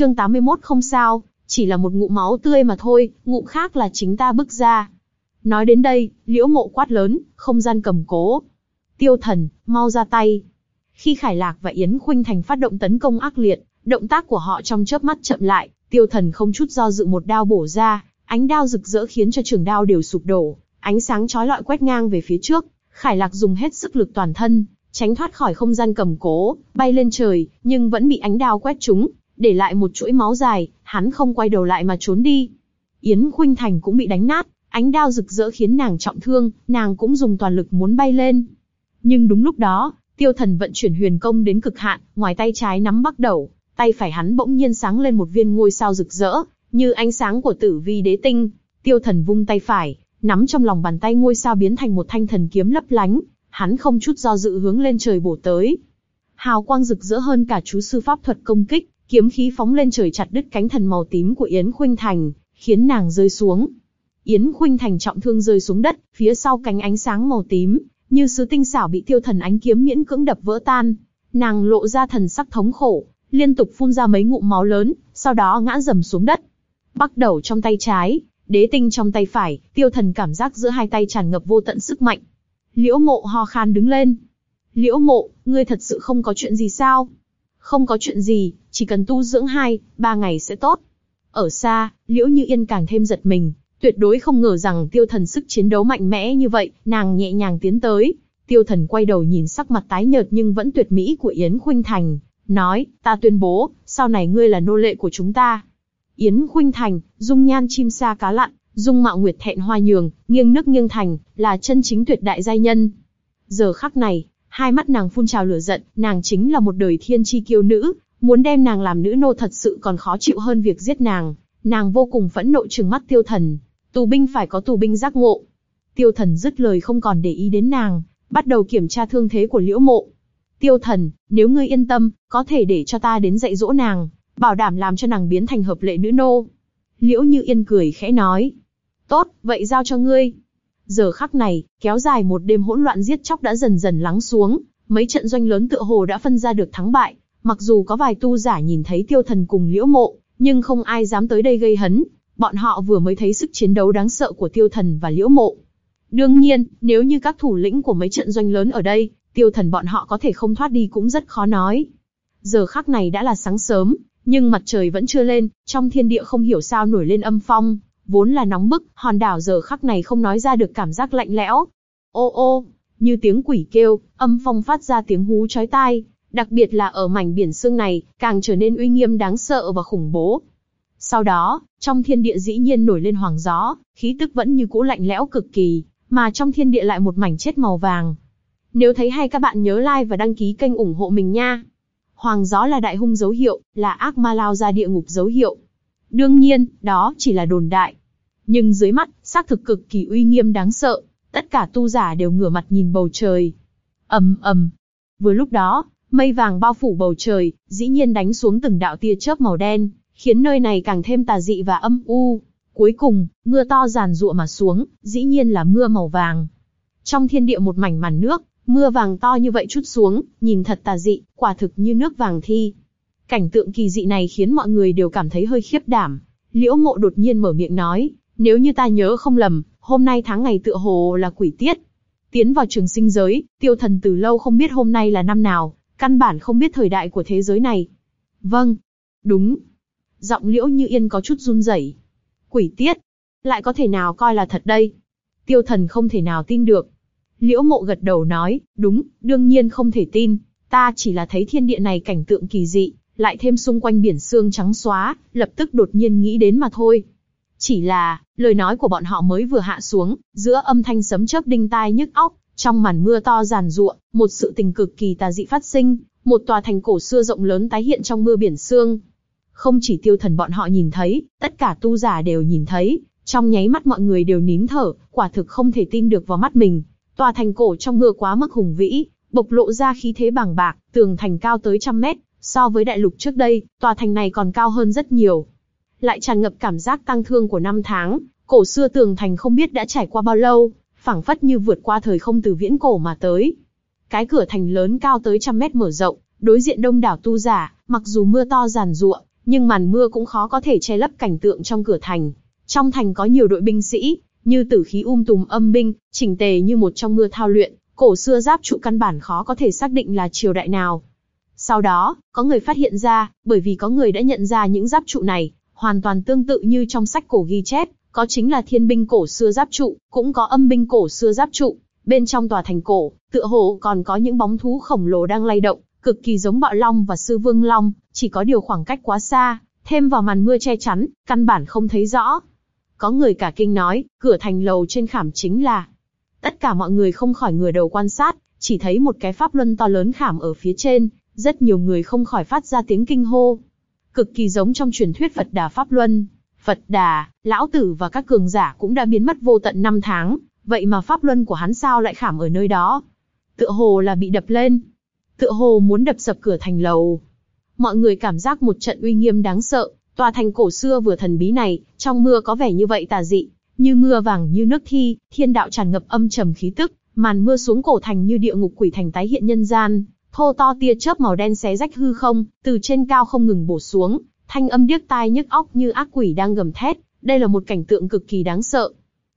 Chương 81 không sao, chỉ là một ngụm máu tươi mà thôi, ngụm khác là chính ta bức ra. Nói đến đây, liễu mộ quát lớn, không gian cầm cố. Tiêu thần, mau ra tay. Khi Khải Lạc và Yến Khuynh Thành phát động tấn công ác liệt, động tác của họ trong chớp mắt chậm lại, tiêu thần không chút do dự một đao bổ ra, ánh đao rực rỡ khiến cho trường đao đều sụp đổ, ánh sáng chói lọi quét ngang về phía trước. Khải Lạc dùng hết sức lực toàn thân, tránh thoát khỏi không gian cầm cố, bay lên trời, nhưng vẫn bị ánh đao quét trúng, để lại một chuỗi máu dài, hắn không quay đầu lại mà trốn đi. Yến Khuynh Thành cũng bị đánh nát, ánh đao rực rỡ khiến nàng trọng thương, nàng cũng dùng toàn lực muốn bay lên. Nhưng đúng lúc đó, tiêu thần vận chuyển huyền công đến cực hạn, ngoài tay trái nắm bắt đầu, tay phải hắn bỗng nhiên sáng lên một viên ngôi sao rực rỡ, như ánh sáng của tử vi đế tinh. Tiêu thần vung tay phải, nắm trong lòng bàn tay ngôi sao biến thành một thanh thần kiếm lấp lánh, hắn không chút do dự hướng lên trời bổ tới. Hào quang rực rỡ hơn cả chú sư pháp thuật công kích, kiếm khí phóng lên trời chặt đứt cánh thần màu tím của Yến Khuynh Thành, khiến nàng rơi xuống. Yến Khuynh Thành trọng thương rơi xuống đất, phía sau cánh ánh sáng màu tím, như sứ tinh xảo bị tiêu thần ánh kiếm miễn cưỡng đập vỡ tan. Nàng lộ ra thần sắc thống khổ, liên tục phun ra mấy ngụm máu lớn, sau đó ngã dầm xuống đất. Bắt đầu trong tay trái, đế tinh trong tay phải, tiêu thần cảm giác giữa hai tay tràn ngập vô tận sức mạnh. Liễu mộ ho khan đứng lên. Liễu mộ, ngươi thật sự không có chuyện gì sao? Không có chuyện gì, chỉ cần tu dưỡng hai, ba ngày sẽ tốt. Ở xa, Liễu Như Yên càng thêm giật mình, tuyệt đối không ngờ rằng tiêu thần sức chiến đấu mạnh mẽ như vậy, nàng nhẹ nhàng tiến tới. Tiêu thần quay đầu nhìn sắc mặt tái nhợt nhưng vẫn tuyệt mỹ của Yến Khuynh Thành, nói, ta tuyên bố, sau này ngươi là nô lệ của chúng ta. Yến Khuynh Thành, dung nhan chim sa cá lặn, dung mạo nguyệt thẹn hoa nhường, nghiêng nước nghiêng thành, là chân chính tuyệt đại giai nhân. Giờ khắc này, hai mắt nàng phun trào lửa giận, nàng chính là một đời thiên chi kiêu nữ, muốn đem nàng làm nữ nô thật sự còn khó chịu hơn việc giết nàng. Nàng vô cùng phẫn nộ trừng mắt tiêu thần, tù binh phải có tù binh giác ngộ. Tiêu thần dứt lời không còn để ý đến nàng, bắt đầu kiểm tra thương thế của liễu mộ. Tiêu thần, nếu ngươi yên tâm, có thể để cho ta đến dạy dỗ nàng, bảo đảm làm cho nàng biến thành hợp lệ nữ nô. Liễu Như Yên cười khẽ nói. Tốt, vậy giao cho ngươi. Giờ khắc này, kéo dài một đêm hỗn loạn giết chóc đã dần dần lắng xuống, mấy trận doanh lớn tựa hồ đã phân ra được thắng bại. Mặc dù có vài tu giả nhìn thấy tiêu thần cùng liễu mộ, nhưng không ai dám tới đây gây hấn. Bọn họ vừa mới thấy sức chiến đấu đáng sợ của tiêu thần và liễu mộ. Đương nhiên, nếu như các thủ lĩnh của mấy trận doanh lớn ở đây, tiêu thần bọn họ có thể không thoát đi cũng rất khó nói. Giờ khắc này đã là sáng sớm, nhưng mặt trời vẫn chưa lên, trong thiên địa không hiểu sao nổi lên âm phong, vốn là nóng bức, hòn đảo giờ khắc này không nói ra được cảm giác lạnh lẽo. Ô ô, như tiếng quỷ kêu, âm phong phát ra tiếng hú chói tai, đặc biệt là ở mảnh biển xương này, càng trở nên uy nghiêm đáng sợ và khủng bố. Sau đó, trong thiên địa dĩ nhiên nổi lên hoàng gió, khí tức vẫn như cũ lạnh lẽo cực kỳ, mà trong thiên địa lại một mảnh chết màu vàng. Nếu thấy hay các bạn nhớ like và đăng ký kênh ủng hộ mình nha. Hoàng gió là đại hung dấu hiệu, là ác ma lao ra địa ngục dấu hiệu. Đương nhiên, đó chỉ là đồn đại. Nhưng dưới mắt, xác thực cực kỳ uy nghiêm đáng sợ, tất cả tu giả đều ngửa mặt nhìn bầu trời. ầm ầm. Vừa lúc đó, mây vàng bao phủ bầu trời, dĩ nhiên đánh xuống từng đạo tia chớp màu đen, khiến nơi này càng thêm tà dị và âm u. Cuối cùng, mưa to giàn giụa mà xuống, dĩ nhiên là mưa màu vàng. Trong thiên địa một mảnh màn nước, Mưa vàng to như vậy chút xuống, nhìn thật tà dị, quả thực như nước vàng thi. Cảnh tượng kỳ dị này khiến mọi người đều cảm thấy hơi khiếp đảm. Liễu mộ đột nhiên mở miệng nói, nếu như ta nhớ không lầm, hôm nay tháng ngày tựa hồ là quỷ tiết. Tiến vào trường sinh giới, tiêu thần từ lâu không biết hôm nay là năm nào, căn bản không biết thời đại của thế giới này. Vâng, đúng. Giọng liễu như yên có chút run rẩy. Quỷ tiết, lại có thể nào coi là thật đây? Tiêu thần không thể nào tin được, Liễu mộ gật đầu nói, đúng, đương nhiên không thể tin, ta chỉ là thấy thiên địa này cảnh tượng kỳ dị, lại thêm xung quanh biển xương trắng xóa, lập tức đột nhiên nghĩ đến mà thôi. Chỉ là, lời nói của bọn họ mới vừa hạ xuống, giữa âm thanh sấm chớp đinh tai nhức óc, trong màn mưa to giàn ruộng, một sự tình cực kỳ tà dị phát sinh, một tòa thành cổ xưa rộng lớn tái hiện trong mưa biển sương. Không chỉ tiêu thần bọn họ nhìn thấy, tất cả tu giả đều nhìn thấy, trong nháy mắt mọi người đều nín thở, quả thực không thể tin được vào mắt mình. Tòa thành cổ trong mưa quá mức hùng vĩ, bộc lộ ra khí thế bằng bạc, tường thành cao tới trăm mét, so với đại lục trước đây, tòa thành này còn cao hơn rất nhiều. Lại tràn ngập cảm giác tăng thương của năm tháng, cổ xưa tường thành không biết đã trải qua bao lâu, phảng phất như vượt qua thời không từ viễn cổ mà tới. Cái cửa thành lớn cao tới trăm mét mở rộng, đối diện đông đảo tu giả, mặc dù mưa to giàn giụa, nhưng màn mưa cũng khó có thể che lấp cảnh tượng trong cửa thành. Trong thành có nhiều đội binh sĩ, như tử khí um tùm âm binh, chỉnh tề như một trong mưa thao luyện, cổ xưa giáp trụ căn bản khó có thể xác định là triều đại nào. Sau đó, có người phát hiện ra, bởi vì có người đã nhận ra những giáp trụ này, hoàn toàn tương tự như trong sách cổ ghi chép, có chính là thiên binh cổ xưa giáp trụ, cũng có âm binh cổ xưa giáp trụ. Bên trong tòa thành cổ, tựa hồ còn có những bóng thú khổng lồ đang lay động, cực kỳ giống bạo long và sư vương long, chỉ có điều khoảng cách quá xa, thêm vào màn mưa che chắn, căn bản không thấy rõ. Có người cả kinh nói, cửa thành lầu trên khảm chính là. Tất cả mọi người không khỏi ngửa đầu quan sát, chỉ thấy một cái pháp luân to lớn khảm ở phía trên, rất nhiều người không khỏi phát ra tiếng kinh hô. Cực kỳ giống trong truyền thuyết Phật Đà Pháp Luân. Phật Đà, Lão Tử và các cường giả cũng đã biến mất vô tận năm tháng, vậy mà Pháp Luân của hắn sao lại khảm ở nơi đó? Tựa hồ là bị đập lên. Tựa hồ muốn đập sập cửa thành lầu. Mọi người cảm giác một trận uy nghiêm đáng sợ, tòa thành cổ xưa vừa thần bí này, trong mưa có vẻ như vậy tà dị, như mưa vàng như nước thi, thiên đạo tràn ngập âm trầm khí tức, màn mưa xuống cổ thành như địa ngục quỷ thành tái hiện nhân gian, thô to tia chớp màu đen xé rách hư không, từ trên cao không ngừng bổ xuống, thanh âm điếc tai nhức óc như ác quỷ đang gầm thét, đây là một cảnh tượng cực kỳ đáng sợ.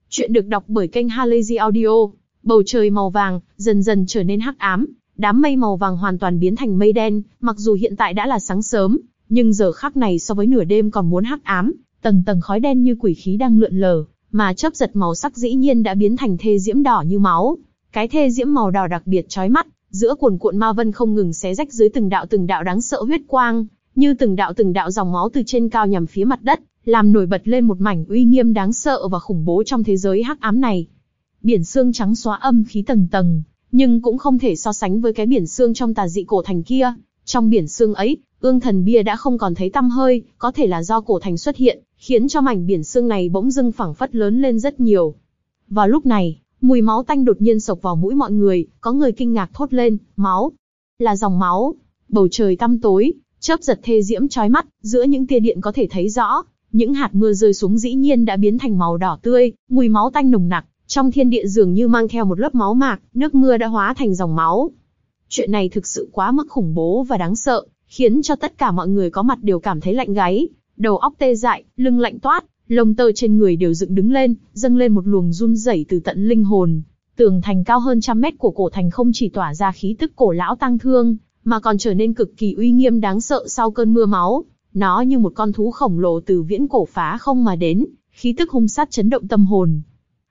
Chuyện được đọc bởi kênh Halazy Audio, bầu trời màu vàng, dần dần trở nên hắc ám, đám mây màu vàng hoàn toàn biến thành mây đen, mặc dù hiện tại đã là sáng sớm, nhưng giờ khắc này so với nửa đêm còn muốn hắc ám, tầng tầng khói đen như quỷ khí đang lượn lờ, mà chớp giật màu sắc dĩ nhiên đã biến thành thê diễm đỏ như máu. Cái thê diễm màu đỏ đặc biệt chói mắt, giữa cuồn cuộn ma vân không ngừng xé rách dưới từng đạo từng đạo đáng sợ huyết quang, như từng đạo từng đạo dòng máu từ trên cao nhằm phía mặt đất, làm nổi bật lên một mảnh uy nghiêm đáng sợ và khủng bố trong thế giới hắc ám này. Biển xương trắng xóa âm khí tầng tầng, nhưng cũng không thể so sánh với cái biển xương trong tà dị cổ thành kia. Trong biển xương ấy, ương thần bia đã không còn thấy tăm hơi, có thể là do cổ thành xuất hiện, khiến cho mảnh biển xương này bỗng dưng phẳng phất lớn lên rất nhiều. Vào lúc này, mùi máu tanh đột nhiên sộc vào mũi mọi người, có người kinh ngạc thốt lên, máu, là dòng máu. Bầu trời tăm tối, chớp giật thê diễm chói mắt, giữa những tia điện có thể thấy rõ, những hạt mưa rơi xuống dĩ nhiên đã biến thành màu đỏ tươi, mùi máu tanh nồng nặc, trong thiên địa dường như mang theo một lớp máu mạc, nước mưa đã hóa thành dòng máu. Chuyện này thực sự quá mức khủng bố và đáng sợ, khiến cho tất cả mọi người có mặt đều cảm thấy lạnh gáy, đầu óc tê dại, lưng lạnh toát, lông tơ trên người đều dựng đứng lên, dâng lên một luồng run rẩy từ tận linh hồn. Tường thành cao hơn trăm mét của cổ thành không chỉ tỏa ra khí tức cổ lão tăng thương, mà còn trở nên cực kỳ uy nghiêm đáng sợ sau cơn mưa máu. Nó như một con thú khổng lồ từ viễn cổ phá không mà đến, khí tức hung sát chấn động tâm hồn.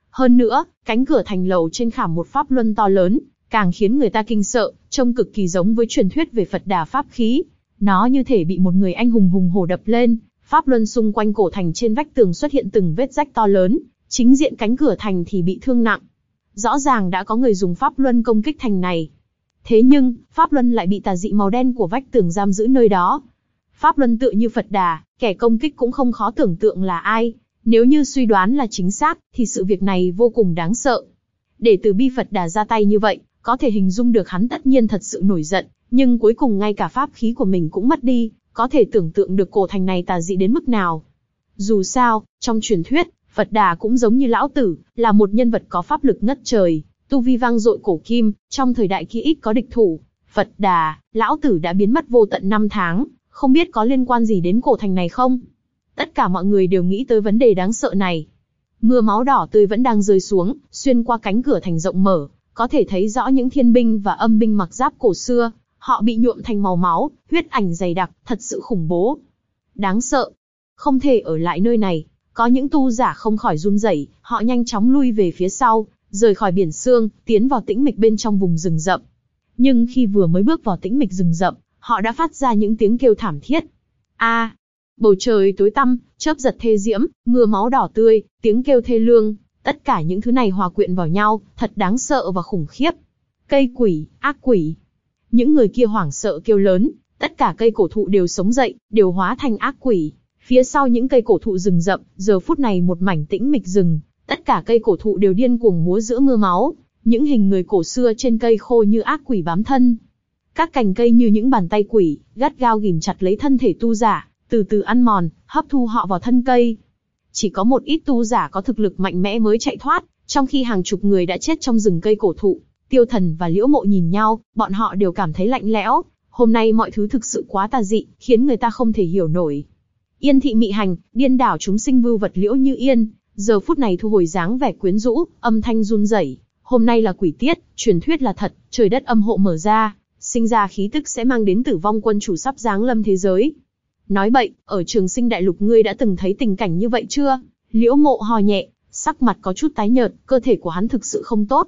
Hơn nữa, cánh cửa thành lầu trên khảm một pháp luân to lớn, càng khiến người ta kinh sợ, trông cực kỳ giống với truyền thuyết về Phật đà pháp khí. Nó như thể bị một người anh hùng hùng hổ đập lên, pháp luân xung quanh cổ thành trên vách tường xuất hiện từng vết rách to lớn, chính diện cánh cửa thành thì bị thương nặng. Rõ ràng đã có người dùng pháp luân công kích thành này. Thế nhưng, pháp luân lại bị tà dị màu đen của vách tường giam giữ nơi đó. Pháp luân tựa như Phật đà, kẻ công kích cũng không khó tưởng tượng là ai. Nếu như suy đoán là chính xác, thì sự việc này vô cùng đáng sợ. Để từ bi Phật đà ra tay như vậy, có thể hình dung được hắn tất nhiên thật sự nổi giận, nhưng cuối cùng ngay cả pháp khí của mình cũng mất đi, có thể tưởng tượng được cổ thành này tà dị đến mức nào. Dù sao, trong truyền thuyết, Phật Đà cũng giống như Lão Tử, là một nhân vật có pháp lực ngất trời, tu vi vang dội cổ kim, trong thời đại kia ít có địch thủ. Phật Đà, Lão Tử đã biến mất vô tận năm tháng, không biết có liên quan gì đến cổ thành này không? Tất cả mọi người đều nghĩ tới vấn đề đáng sợ này. Mưa máu đỏ tươi vẫn đang rơi xuống, xuyên qua cánh cửa thành rộng mở, có thể thấy rõ những thiên binh và âm binh mặc giáp cổ xưa, họ bị nhuộm thành màu máu, huyết ảnh dày đặc, thật sự khủng bố. Đáng sợ. Không thể ở lại nơi này, có những tu giả không khỏi run rẩy, họ nhanh chóng lui về phía sau, rời khỏi biển xương, tiến vào tĩnh mịch bên trong vùng rừng rậm. Nhưng khi vừa mới bước vào tĩnh mịch rừng rậm, họ đã phát ra những tiếng kêu thảm thiết. A, bầu trời tối tăm, chớp giật thê diễm, mưa máu đỏ tươi, tiếng kêu thê lương, tất cả những thứ này hòa quyện vào nhau, thật đáng sợ và khủng khiếp. Cây quỷ, ác quỷ. Những người kia hoảng sợ kêu lớn, tất cả cây cổ thụ đều sống dậy, đều hóa thành ác quỷ. Phía sau những cây cổ thụ rừng rậm, giờ phút này một mảnh tĩnh mịch rừng, tất cả cây cổ thụ đều điên cuồng múa giữa mưa máu, những hình người cổ xưa trên cây khô như ác quỷ bám thân. Các cành cây như những bàn tay quỷ, gắt gao ghim chặt lấy thân thể tu giả, từ từ ăn mòn, hấp thu họ vào thân cây. Chỉ có một ít tu giả có thực lực mạnh mẽ mới chạy thoát, trong khi hàng chục người đã chết trong rừng cây cổ thụ. Tiêu thần và liễu mộ nhìn nhau, bọn họ đều cảm thấy lạnh lẽo, Hôm nay mọi thứ thực sự quá tà dị, khiến người ta không thể hiểu nổi. Yên thị mị hành, điên đảo chúng sinh vưu vật liễu như yên, giờ phút này thu hồi dáng vẻ quyến rũ, âm thanh run rẩy. Hôm nay là quỷ tiết, truyền thuyết là thật, trời đất âm hộ mở ra, sinh ra khí tức sẽ mang đến tử vong quân chủ sắp giáng lâm thế giới. Nói bậy, ở trường sinh đại lục ngươi đã từng thấy tình cảnh như vậy chưa? Liễu mộ hò nhẹ, sắc mặt có chút tái nhợt, cơ thể của hắn thực sự không tốt.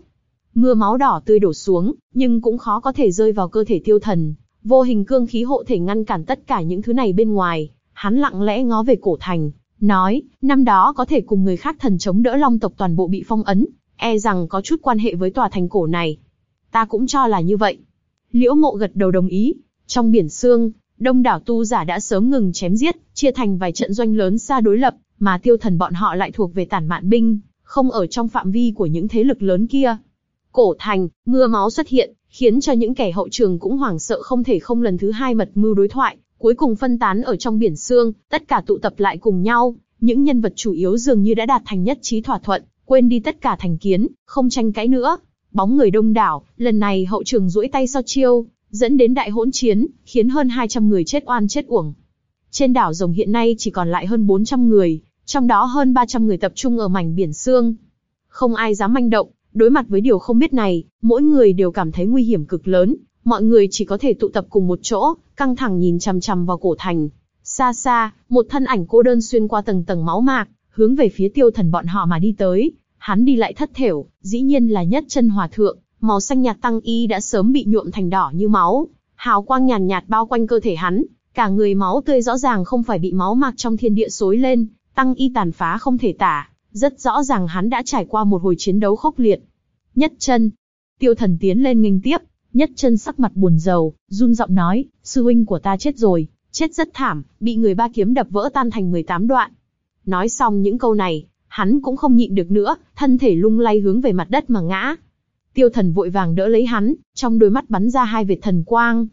Mưa máu đỏ tươi đổ xuống, nhưng cũng khó có thể rơi vào cơ thể tiêu thần. Vô hình cương khí hộ thể ngăn cản tất cả những thứ này bên ngoài. Hắn lặng lẽ ngó về cổ thành, nói, năm đó có thể cùng người khác thần chống đỡ long tộc toàn bộ bị phong ấn, e rằng có chút quan hệ với tòa thành cổ này. Ta cũng cho là như vậy. Liễu mộ gật đầu đồng ý. Trong biển xương, đông đảo tu giả đã sớm ngừng chém giết, chia thành vài trận doanh lớn xa đối lập, mà tiêu thần bọn họ lại thuộc về tản mạn binh, không ở trong phạm vi của những thế lực lớn kia. Cổ thành, mưa máu xuất hiện, khiến cho những kẻ hậu trường cũng hoảng sợ không thể không lần thứ hai mật mưu đối thoại, cuối cùng phân tán ở trong biển xương, tất cả tụ tập lại cùng nhau, những nhân vật chủ yếu dường như đã đạt thành nhất trí thỏa thuận, quên đi tất cả thành kiến, không tranh cãi nữa. Bóng người đông đảo, lần này hậu trường duỗi tay sau chiêu, dẫn đến đại hỗn chiến, khiến hơn 200 người chết oan chết uổng. Trên đảo rồng hiện nay chỉ còn lại hơn 400 người, trong đó hơn 300 người tập trung ở mảnh biển xương. Không ai dám manh động, đối mặt với điều không biết này, mỗi người đều cảm thấy nguy hiểm cực lớn, mọi người chỉ có thể tụ tập cùng một chỗ, căng thẳng nhìn chằm chằm vào cổ thành. Xa xa, một thân ảnh cô đơn xuyên qua tầng tầng máu mạc, hướng về phía tiêu thần bọn họ mà đi tới. Hắn đi lại thất thểu, dĩ nhiên là nhất chân hòa thượng, màu xanh nhạt tăng y đã sớm bị nhuộm thành đỏ như máu, hào quang nhàn nhạt, bao quanh cơ thể hắn, cả người máu tươi rõ ràng không phải bị máu mạc trong thiên địa xối lên, tăng y tàn phá không thể tả, rất rõ ràng hắn đã trải qua một hồi chiến đấu khốc liệt. Nhất chân, tiêu thần tiến lên nghênh tiếp, nhất chân sắc mặt buồn rầu, run giọng nói, sư huynh của ta chết rồi, chết rất thảm, bị người ba kiếm đập vỡ tan thành 18 đoạn. Nói xong những câu này, hắn cũng không nhịn được nữa, thân thể lung lay hướng về mặt đất mà ngã. Tiêu thần vội vàng đỡ lấy hắn, trong đôi mắt bắn ra hai vệt thần quang.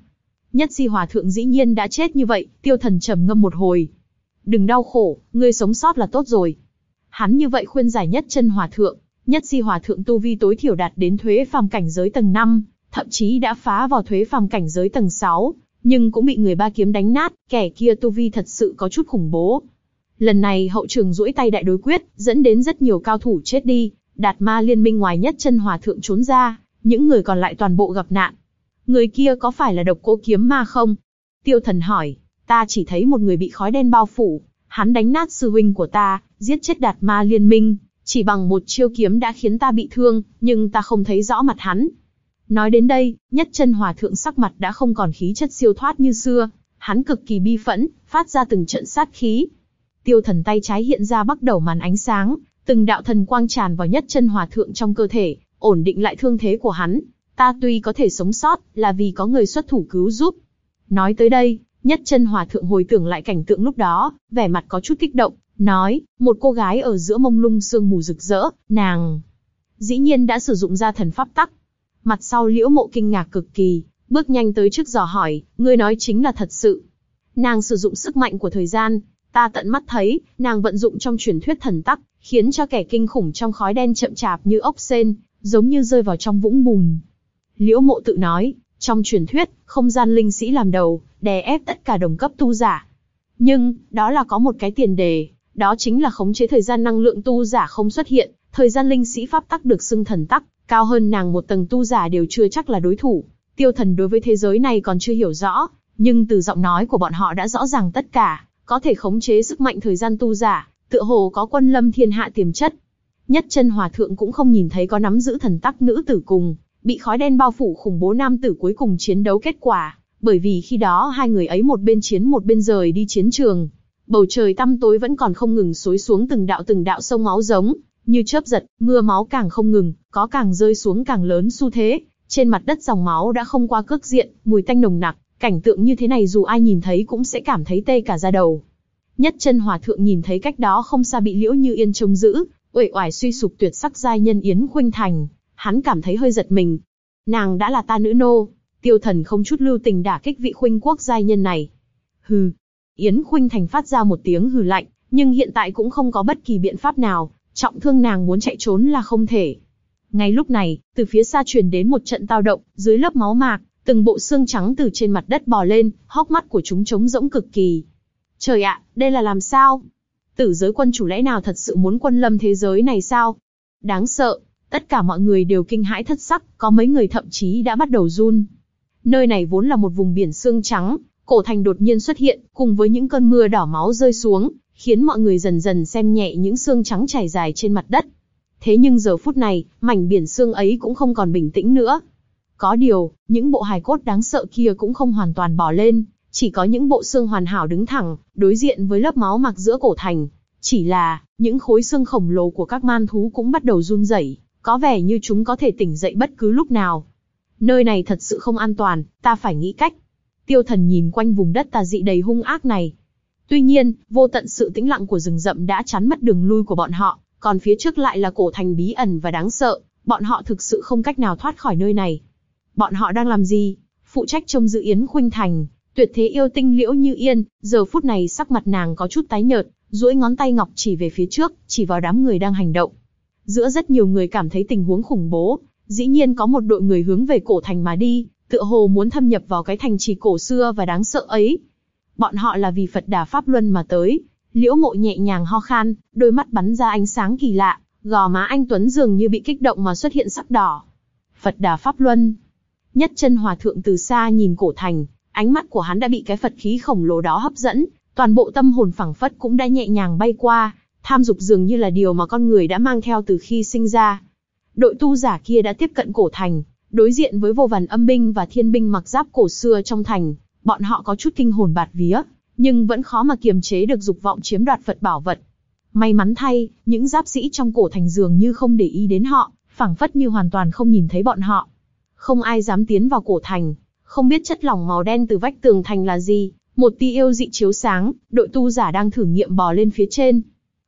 Nhất si hòa thượng dĩ nhiên đã chết như vậy, tiêu thần trầm ngâm một hồi. Đừng đau khổ, ngươi sống sót là tốt rồi. Hắn như vậy khuyên giải nhất chân hòa thượng, nhất si hòa thượng tu vi tối thiểu đạt đến thuế phàm cảnh giới tầng 5, thậm chí đã phá vào thuế phàm cảnh giới tầng 6, nhưng cũng bị người ba kiếm đánh nát, kẻ kia tu vi thật sự có chút khủng bố. Lần này hậu trường duỗi tay đại đối quyết, dẫn đến rất nhiều cao thủ chết đi, đạt ma liên minh ngoài nhất chân hòa thượng trốn ra, những người còn lại toàn bộ gặp nạn. Người kia có phải là độc cô kiếm ma không? Tiêu thần hỏi, ta chỉ thấy một người bị khói đen bao phủ, hắn đánh nát sư huynh của ta, giết chết đạt ma liên minh, chỉ bằng một chiêu kiếm đã khiến ta bị thương, nhưng ta không thấy rõ mặt hắn. Nói đến đây, nhất chân hòa thượng sắc mặt đã không còn khí chất siêu thoát như xưa, hắn cực kỳ bi phẫn, phát ra từng trận sát khí. Tiêu thần tay trái hiện ra bắt đầu màn ánh sáng, từng đạo thần quang tràn vào nhất chân hòa thượng trong cơ thể, ổn định lại thương thế của hắn. Ta tuy có thể sống sót, là vì có người xuất thủ cứu giúp. Nói tới đây, nhất chân hòa thượng hồi tưởng lại cảnh tượng lúc đó, vẻ mặt có chút kích động, nói, một cô gái ở giữa mông lung sương mù rực rỡ, nàng dĩ nhiên đã sử dụng ra thần pháp tắc. Mặt sau liễu mộ kinh ngạc cực kỳ, bước nhanh tới trước dò hỏi, ngươi nói chính là thật sự. Nàng sử dụng sức mạnh của thời gian, ta tận mắt thấy, nàng vận dụng trong truyền thuyết thần tắc, khiến cho kẻ kinh khủng trong khói đen chậm chạp như ốc sen, giống như rơi vào trong vũng bùn. Liễu mộ tự nói, trong truyền thuyết, không gian linh sĩ làm đầu, đè ép tất cả đồng cấp tu giả. Nhưng, đó là có một cái tiền đề, đó chính là khống chế thời gian năng lượng tu giả không xuất hiện, thời gian linh sĩ pháp tắc được xưng thần tắc, cao hơn nàng một tầng tu giả đều chưa chắc là đối thủ. Tiêu thần đối với thế giới này còn chưa hiểu rõ, nhưng từ giọng nói của bọn họ đã rõ ràng tất cả, có thể khống chế sức mạnh thời gian tu giả, tựa hồ có quân lâm thiên hạ tiềm chất. Nhất chân hòa thượng cũng không nhìn thấy có nắm giữ thần tắc nữ tử cùng, bị khói đen bao phủ khủng bố nam tử cuối cùng chiến đấu kết quả, bởi vì khi đó hai người ấy một bên chiến một bên rời đi chiến trường. Bầu trời tăm tối vẫn còn không ngừng xối xuống từng đạo từng đạo sông máu giống, như chớp giật, mưa máu càng không ngừng, có càng rơi xuống càng lớn xu thế, trên mặt đất dòng máu đã không qua cước diện, mùi tanh nồng nặc, cảnh tượng như thế này dù ai nhìn thấy cũng sẽ cảm thấy tê cả da đầu. Nhất chân hòa thượng nhìn thấy cách đó không xa bị liễu như yên trông giữ, uể oải suy sụp tuyệt sắc giai nhân Yến Khuynh Thành, hắn cảm thấy hơi giật mình. Nàng đã là ta nữ nô, tiêu thần không chút lưu tình đả kích vị khuynh quốc giai nhân này. Hừ. Yến Khuynh Thành phát ra một tiếng hừ lạnh, nhưng hiện tại cũng không có bất kỳ biện pháp nào, trọng thương nàng muốn chạy trốn là không thể. Ngay lúc này, từ phía xa truyền đến một trận tao động, dưới lớp máu mạc, từng bộ xương trắng từ trên mặt đất bò lên, hốc mắt của chúng trống rỗng cực kỳ. Trời ạ, đây là làm sao? Tử giới quân chủ lẽ nào thật sự muốn quân lâm thế giới này sao? Đáng sợ, tất cả mọi người đều kinh hãi thất sắc, có mấy người thậm chí đã bắt đầu run. Nơi này vốn là một vùng biển xương trắng, cổ thành đột nhiên xuất hiện, cùng với những cơn mưa đỏ máu rơi xuống, khiến mọi người dần dần xem nhẹ những xương trắng trải dài trên mặt đất. Thế nhưng giờ phút này, mảnh biển xương ấy cũng không còn bình tĩnh nữa. Có điều, những bộ hài cốt đáng sợ kia cũng không hoàn toàn bỏ lên, chỉ có những bộ xương hoàn hảo đứng thẳng, đối diện với lớp máu mặc giữa cổ thành. Chỉ là, những khối xương khổng lồ của các man thú cũng bắt đầu run rẩy, có vẻ như chúng có thể tỉnh dậy bất cứ lúc nào. Nơi này thật sự không an toàn, ta phải nghĩ cách. Tiêu thần nhìn quanh vùng đất tà dị đầy hung ác này. Tuy nhiên, vô tận sự tĩnh lặng của rừng rậm đã chắn mất đường lui của bọn họ, còn phía trước lại là cổ thành bí ẩn và đáng sợ, bọn họ thực sự không cách nào thoát khỏi nơi này. Bọn họ đang làm gì? Phụ trách trông giữ Yến Khuynh Thành, tuyệt thế yêu tinh liễu như yên, giờ phút này sắc mặt nàng có chút tái nhợt, duỗi ngón tay ngọc chỉ về phía trước, chỉ vào đám người đang hành động. Giữa rất nhiều người cảm thấy tình huống khủng bố, dĩ nhiên có một đội người hướng về cổ thành mà đi, tựa hồ muốn thâm nhập vào cái thành trì cổ xưa và đáng sợ ấy. Bọn họ là vì Phật Đà Pháp Luân mà tới. Liễu mộ nhẹ nhàng ho khan, đôi mắt bắn ra ánh sáng kỳ lạ, gò má anh Tuấn dường như bị kích động mà xuất hiện sắc đỏ. Phật Đà Pháp Luân. Nhất chân hòa thượng từ xa nhìn cổ thành, ánh mắt của hắn đã bị cái Phật khí khổng lồ đó hấp dẫn, toàn bộ tâm hồn phẳng phất cũng đã nhẹ nhàng bay qua, tham dục dường như là điều mà con người đã mang theo từ khi sinh ra. Đội tu giả kia đã tiếp cận cổ thành, đối diện với vô vàn âm binh và thiên binh mặc giáp cổ xưa trong thành, bọn họ có chút kinh hồn bạt vía, nhưng vẫn khó mà kiềm chế được dục vọng chiếm đoạt Phật bảo vật. May mắn thay, những giáp sĩ trong cổ thành dường như không để ý đến họ, phảng phất như hoàn toàn không nhìn thấy bọn họ. Không ai dám tiến vào cổ thành, không biết chất lỏng màu đen từ vách tường thành là gì, một tia yêu dị chiếu sáng, đội tu giả đang thử nghiệm bò lên phía trên.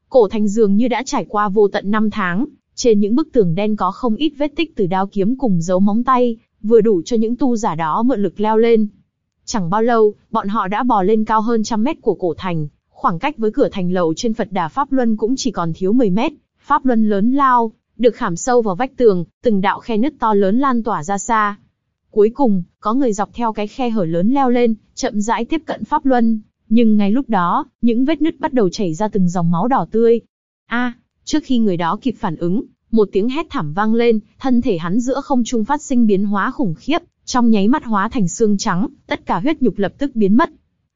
Cổ thành dường như đã trải qua vô tận năm tháng, trên những bức tường đen có không ít vết tích từ đao kiếm cùng dấu móng tay, vừa đủ cho những tu giả đó mượn lực leo lên. Chẳng bao lâu, bọn họ đã bò lên cao hơn trăm mét của cổ thành, khoảng cách với cửa thành lầu trên Phật Đà Pháp Luân cũng chỉ còn thiếu 10 mét. Pháp Luân lớn lao, được khảm sâu vào vách tường, từng đạo khe nứt to lớn lan tỏa ra xa. Cuối cùng, có người dọc theo cái khe hở lớn leo lên, chậm rãi tiếp cận Pháp Luân. Nhưng ngay lúc đó, những vết nứt bắt đầu chảy ra từng dòng máu đỏ tươi. A, trước khi người đó kịp phản ứng, một tiếng hét thảm vang lên, thân thể hắn giữa không trung phát sinh biến hóa khủng khiếp, trong nháy mắt hóa thành xương trắng, tất cả huyết nhục lập tức biến mất.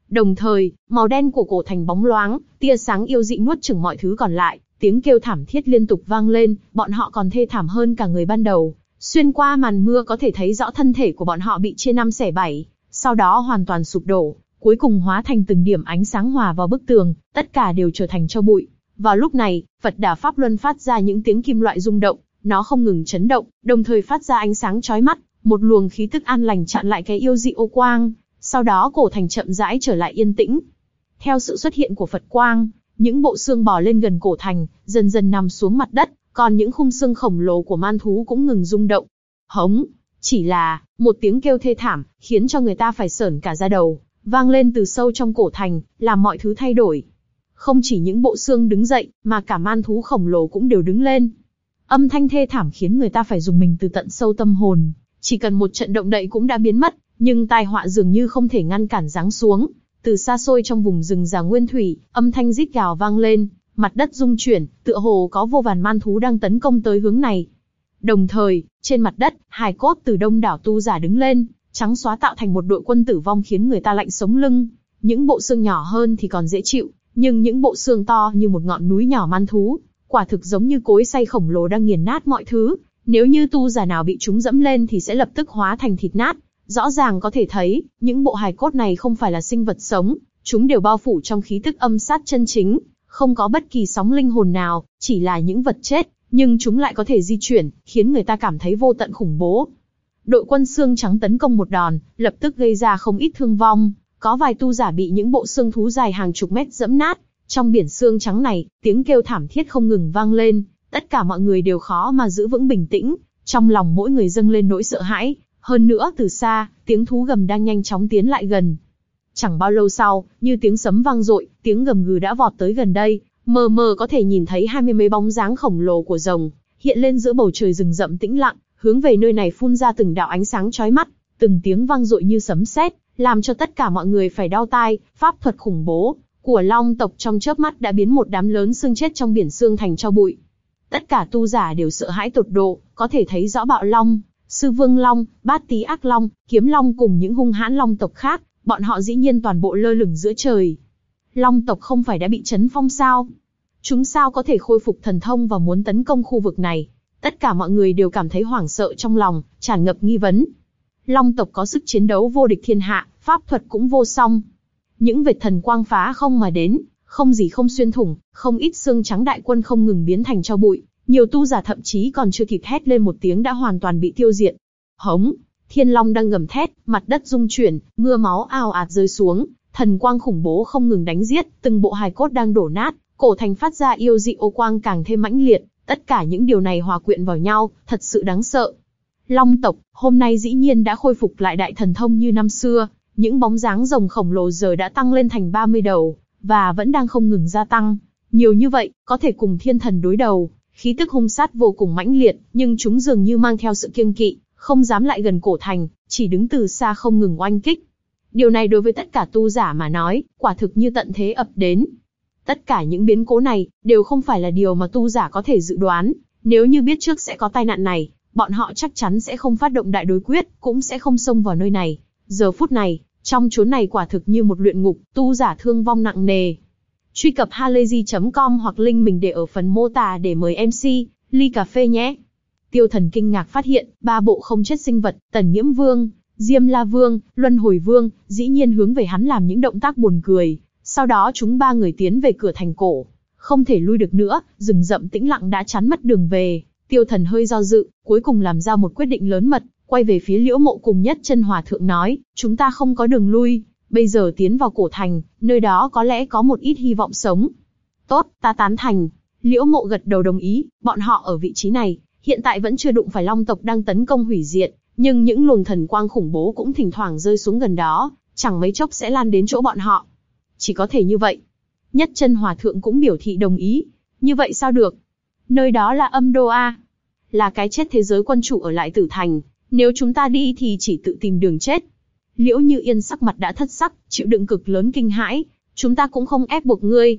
Đồng thời, màu đen của cổ thành bóng loáng, tia sáng yêu dị nuốt chửng mọi thứ còn lại, tiếng kêu thảm thiết liên tục vang lên, bọn họ còn thê thảm hơn cả người ban đầu. Xuyên qua màn mưa có thể thấy rõ thân thể của bọn họ bị chia năm xẻ bảy, sau đó hoàn toàn sụp đổ, cuối cùng hóa thành từng điểm ánh sáng hòa vào bức tường, tất cả đều trở thành cho bụi. Vào lúc này, Phật Đà Pháp Luân phát ra những tiếng kim loại rung động, nó không ngừng chấn động, đồng thời phát ra ánh sáng chói mắt, một luồng khí tức an lành chặn lại cái yêu dị ô quang, sau đó cổ thành chậm rãi trở lại yên tĩnh. Theo sự xuất hiện của Phật quang, những bộ xương bò lên gần cổ thành, dần dần nằm xuống mặt đất, còn những khung xương khổng lồ của man thú cũng ngừng rung động. Hống, chỉ là, một tiếng kêu thê thảm, khiến cho người ta phải sởn cả da đầu, vang lên từ sâu trong cổ thành, làm mọi thứ thay đổi. Không chỉ những bộ xương đứng dậy, mà cả man thú khổng lồ cũng đều đứng lên. Âm thanh thê thảm khiến người ta phải dùng mình từ tận sâu tâm hồn. Chỉ cần một trận động đậy cũng đã biến mất, nhưng tai họa dường như không thể ngăn cản giáng xuống. Từ xa xôi trong vùng rừng già nguyên thủy, âm thanh rít gào vang lên, mặt đất rung chuyển, tựa hồ có vô vàn man thú đang tấn công tới hướng này. Đồng thời, trên mặt đất, hài cốt từ đông đảo tu giả đứng lên, trắng xóa tạo thành một đội quân tử vong khiến người ta lạnh sống lưng. Những bộ xương nhỏ hơn thì còn dễ chịu, nhưng những bộ xương to như một ngọn núi nhỏ man thú, quả thực giống như cối xay khổng lồ đang nghiền nát mọi thứ. Nếu như tu giả nào bị chúng dẫm lên thì sẽ lập tức hóa thành thịt nát. Rõ ràng có thể thấy, những bộ hài cốt này không phải là sinh vật sống, chúng đều bao phủ trong khí tức âm sát chân chính, không có bất kỳ sóng linh hồn nào, chỉ là những vật chết, nhưng chúng lại có thể di chuyển, khiến người ta cảm thấy vô tận khủng bố. Đội quân xương trắng tấn công một đòn, lập tức gây ra không ít thương vong, có vài tu giả bị những bộ xương thú dài hàng chục mét dẫm nát. Trong biển xương trắng này, tiếng kêu thảm thiết không ngừng vang lên, tất cả mọi người đều khó mà giữ vững bình tĩnh, trong lòng mỗi người dâng lên nỗi sợ hãi. Hơn nữa từ xa, tiếng thú gầm đang nhanh chóng tiến lại gần. Chẳng bao lâu sau, như tiếng sấm vang dội, tiếng gầm gừ đã vọt tới gần đây, mờ mờ có thể nhìn thấy hai mươi mấy bóng dáng khổng lồ của rồng hiện lên giữa bầu trời rừng rậm tĩnh lặng, hướng về nơi này phun ra từng đạo ánh sáng chói mắt, từng tiếng vang dội như sấm sét, làm cho tất cả mọi người phải đau tai, pháp thuật khủng bố của Long tộc trong chớp mắt đã biến một đám lớn xương chết trong biển xương thành cho bụi. Tất cả tu giả đều sợ hãi tột độ, có thể thấy rõ bạo long, sư vương long, bát tý ác long, kiếm long cùng những hung hãn long tộc khác, bọn họ dĩ nhiên toàn bộ lơ lửng giữa trời. Long tộc không phải đã bị chấn phong sao? Chúng sao có thể khôi phục thần thông và muốn tấn công khu vực này? Tất cả mọi người đều cảm thấy hoảng sợ trong lòng, tràn ngập nghi vấn. Long tộc có sức chiến đấu vô địch thiên hạ, pháp thuật cũng vô song. Những vệt thần quang phá không mà đến, không gì không xuyên thủng, không ít xương trắng đại quân không ngừng biến thành cho bụi, nhiều tu giả thậm chí còn chưa kịp hét lên một tiếng đã hoàn toàn bị tiêu diệt. Hống, thiên long đang gầm thét, mặt đất rung chuyển, mưa máu ào ạt rơi xuống, thần quang khủng bố không ngừng đánh giết, từng bộ hài cốt đang đổ nát, cổ thành phát ra yêu dị ô quang càng thêm mãnh liệt, tất cả những điều này hòa quyện vào nhau, thật sự đáng sợ. Long tộc, hôm nay dĩ nhiên đã khôi phục lại đại thần thông như năm xưa, những bóng dáng rồng khổng lồ giờ đã tăng lên thành 30 đầu, và vẫn đang không ngừng gia tăng. Nhiều như vậy, có thể cùng thiên thần đối đầu, khí tức hung sát vô cùng mãnh liệt, nhưng chúng dường như mang theo sự kiêng kỵ, không dám lại gần cổ thành, chỉ đứng từ xa không ngừng oanh kích. Điều này đối với tất cả tu giả mà nói, quả thực như tận thế ập đến. Tất cả những biến cố này, đều không phải là điều mà tu giả có thể dự đoán. Nếu như biết trước sẽ có tai nạn này, bọn họ chắc chắn sẽ không phát động đại đối quyết, cũng sẽ không xông vào nơi này. Giờ phút này, trong chốn này quả thực như một luyện ngục, tu giả thương vong nặng nề. Truy cập halayzi.com hoặc link mình để ở phần mô tả để mời MC, ly cà phê nhé. Tiêu thần kinh ngạc phát hiện, ba bộ không chết sinh vật, tần nhiễm vương, diêm la vương, luân hồi vương, dĩ nhiên hướng về hắn làm những động tác buồn cười. Sau đó chúng ba người tiến về cửa thành cổ. Không thể lui được nữa, rừng rậm tĩnh lặng đã chắn mất đường về. Tiêu thần hơi do dự, cuối cùng làm ra một quyết định lớn mật, quay về phía liễu mộ cùng nhất chân hòa thượng nói, chúng ta không có đường lui, bây giờ tiến vào cổ thành, nơi đó có lẽ có một ít hy vọng sống. Tốt, ta tán thành. Liễu mộ gật đầu đồng ý, bọn họ ở vị trí này, hiện tại vẫn chưa đụng phải long tộc đang tấn công hủy diệt, nhưng những luồng thần quang khủng bố cũng thỉnh thoảng rơi xuống gần đó, chẳng mấy chốc sẽ lan đến chỗ bọn họ. Chỉ có thể như vậy. Nhất chân hòa thượng cũng biểu thị đồng ý. Như vậy sao được? Nơi đó là âm đô A. Là cái chết thế giới quân chủ ở lại tử thành, nếu chúng ta đi thì chỉ tự tìm đường chết. Liễu Như Yên sắc mặt đã thất sắc, chịu đựng cực lớn kinh hãi. Chúng ta cũng không ép buộc ngươi.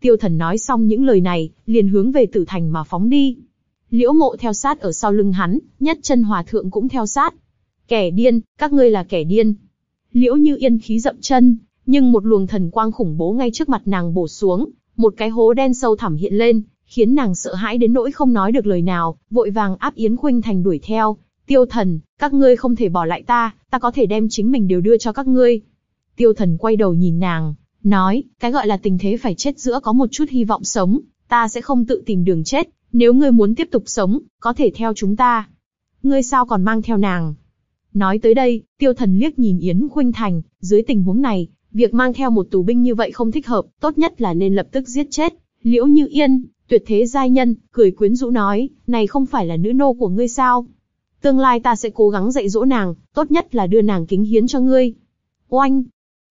Tiêu thần nói xong những lời này, liền hướng về tử thành mà phóng đi. Liễu mộ theo sát ở sau lưng hắn, nhất chân hòa thượng cũng theo sát. Kẻ điên, các ngươi là kẻ điên. Liễu Như Yên khí dậm chân, nhưng một luồng thần quang khủng bố ngay trước mặt nàng bổ xuống, một cái hố đen sâu thẳm hiện lên, khiến nàng sợ hãi đến nỗi không nói được lời nào, vội vàng áp Yến Khuynh Thành đuổi theo, Tiêu thần, các ngươi không thể bỏ lại ta, ta có thể đem chính mình đều đưa cho các ngươi. Tiêu thần quay đầu nhìn nàng, nói, cái gọi là tình thế phải chết giữa có một chút hy vọng sống, ta sẽ không tự tìm đường chết, nếu ngươi muốn tiếp tục sống, có thể theo chúng ta. Ngươi sao còn mang theo nàng? Nói tới đây, tiêu thần liếc nhìn Yến Khuynh Thành, dưới tình huống này, việc mang theo một tù binh như vậy không thích hợp, tốt nhất là nên lập tức giết chết. Liễu Như Yên, tuyệt thế giai nhân, cười quyến rũ nói, này không phải là nữ nô của ngươi sao? Tương lai ta sẽ cố gắng dạy dỗ nàng, tốt nhất là đưa nàng kính hiến cho ngươi. Oanh!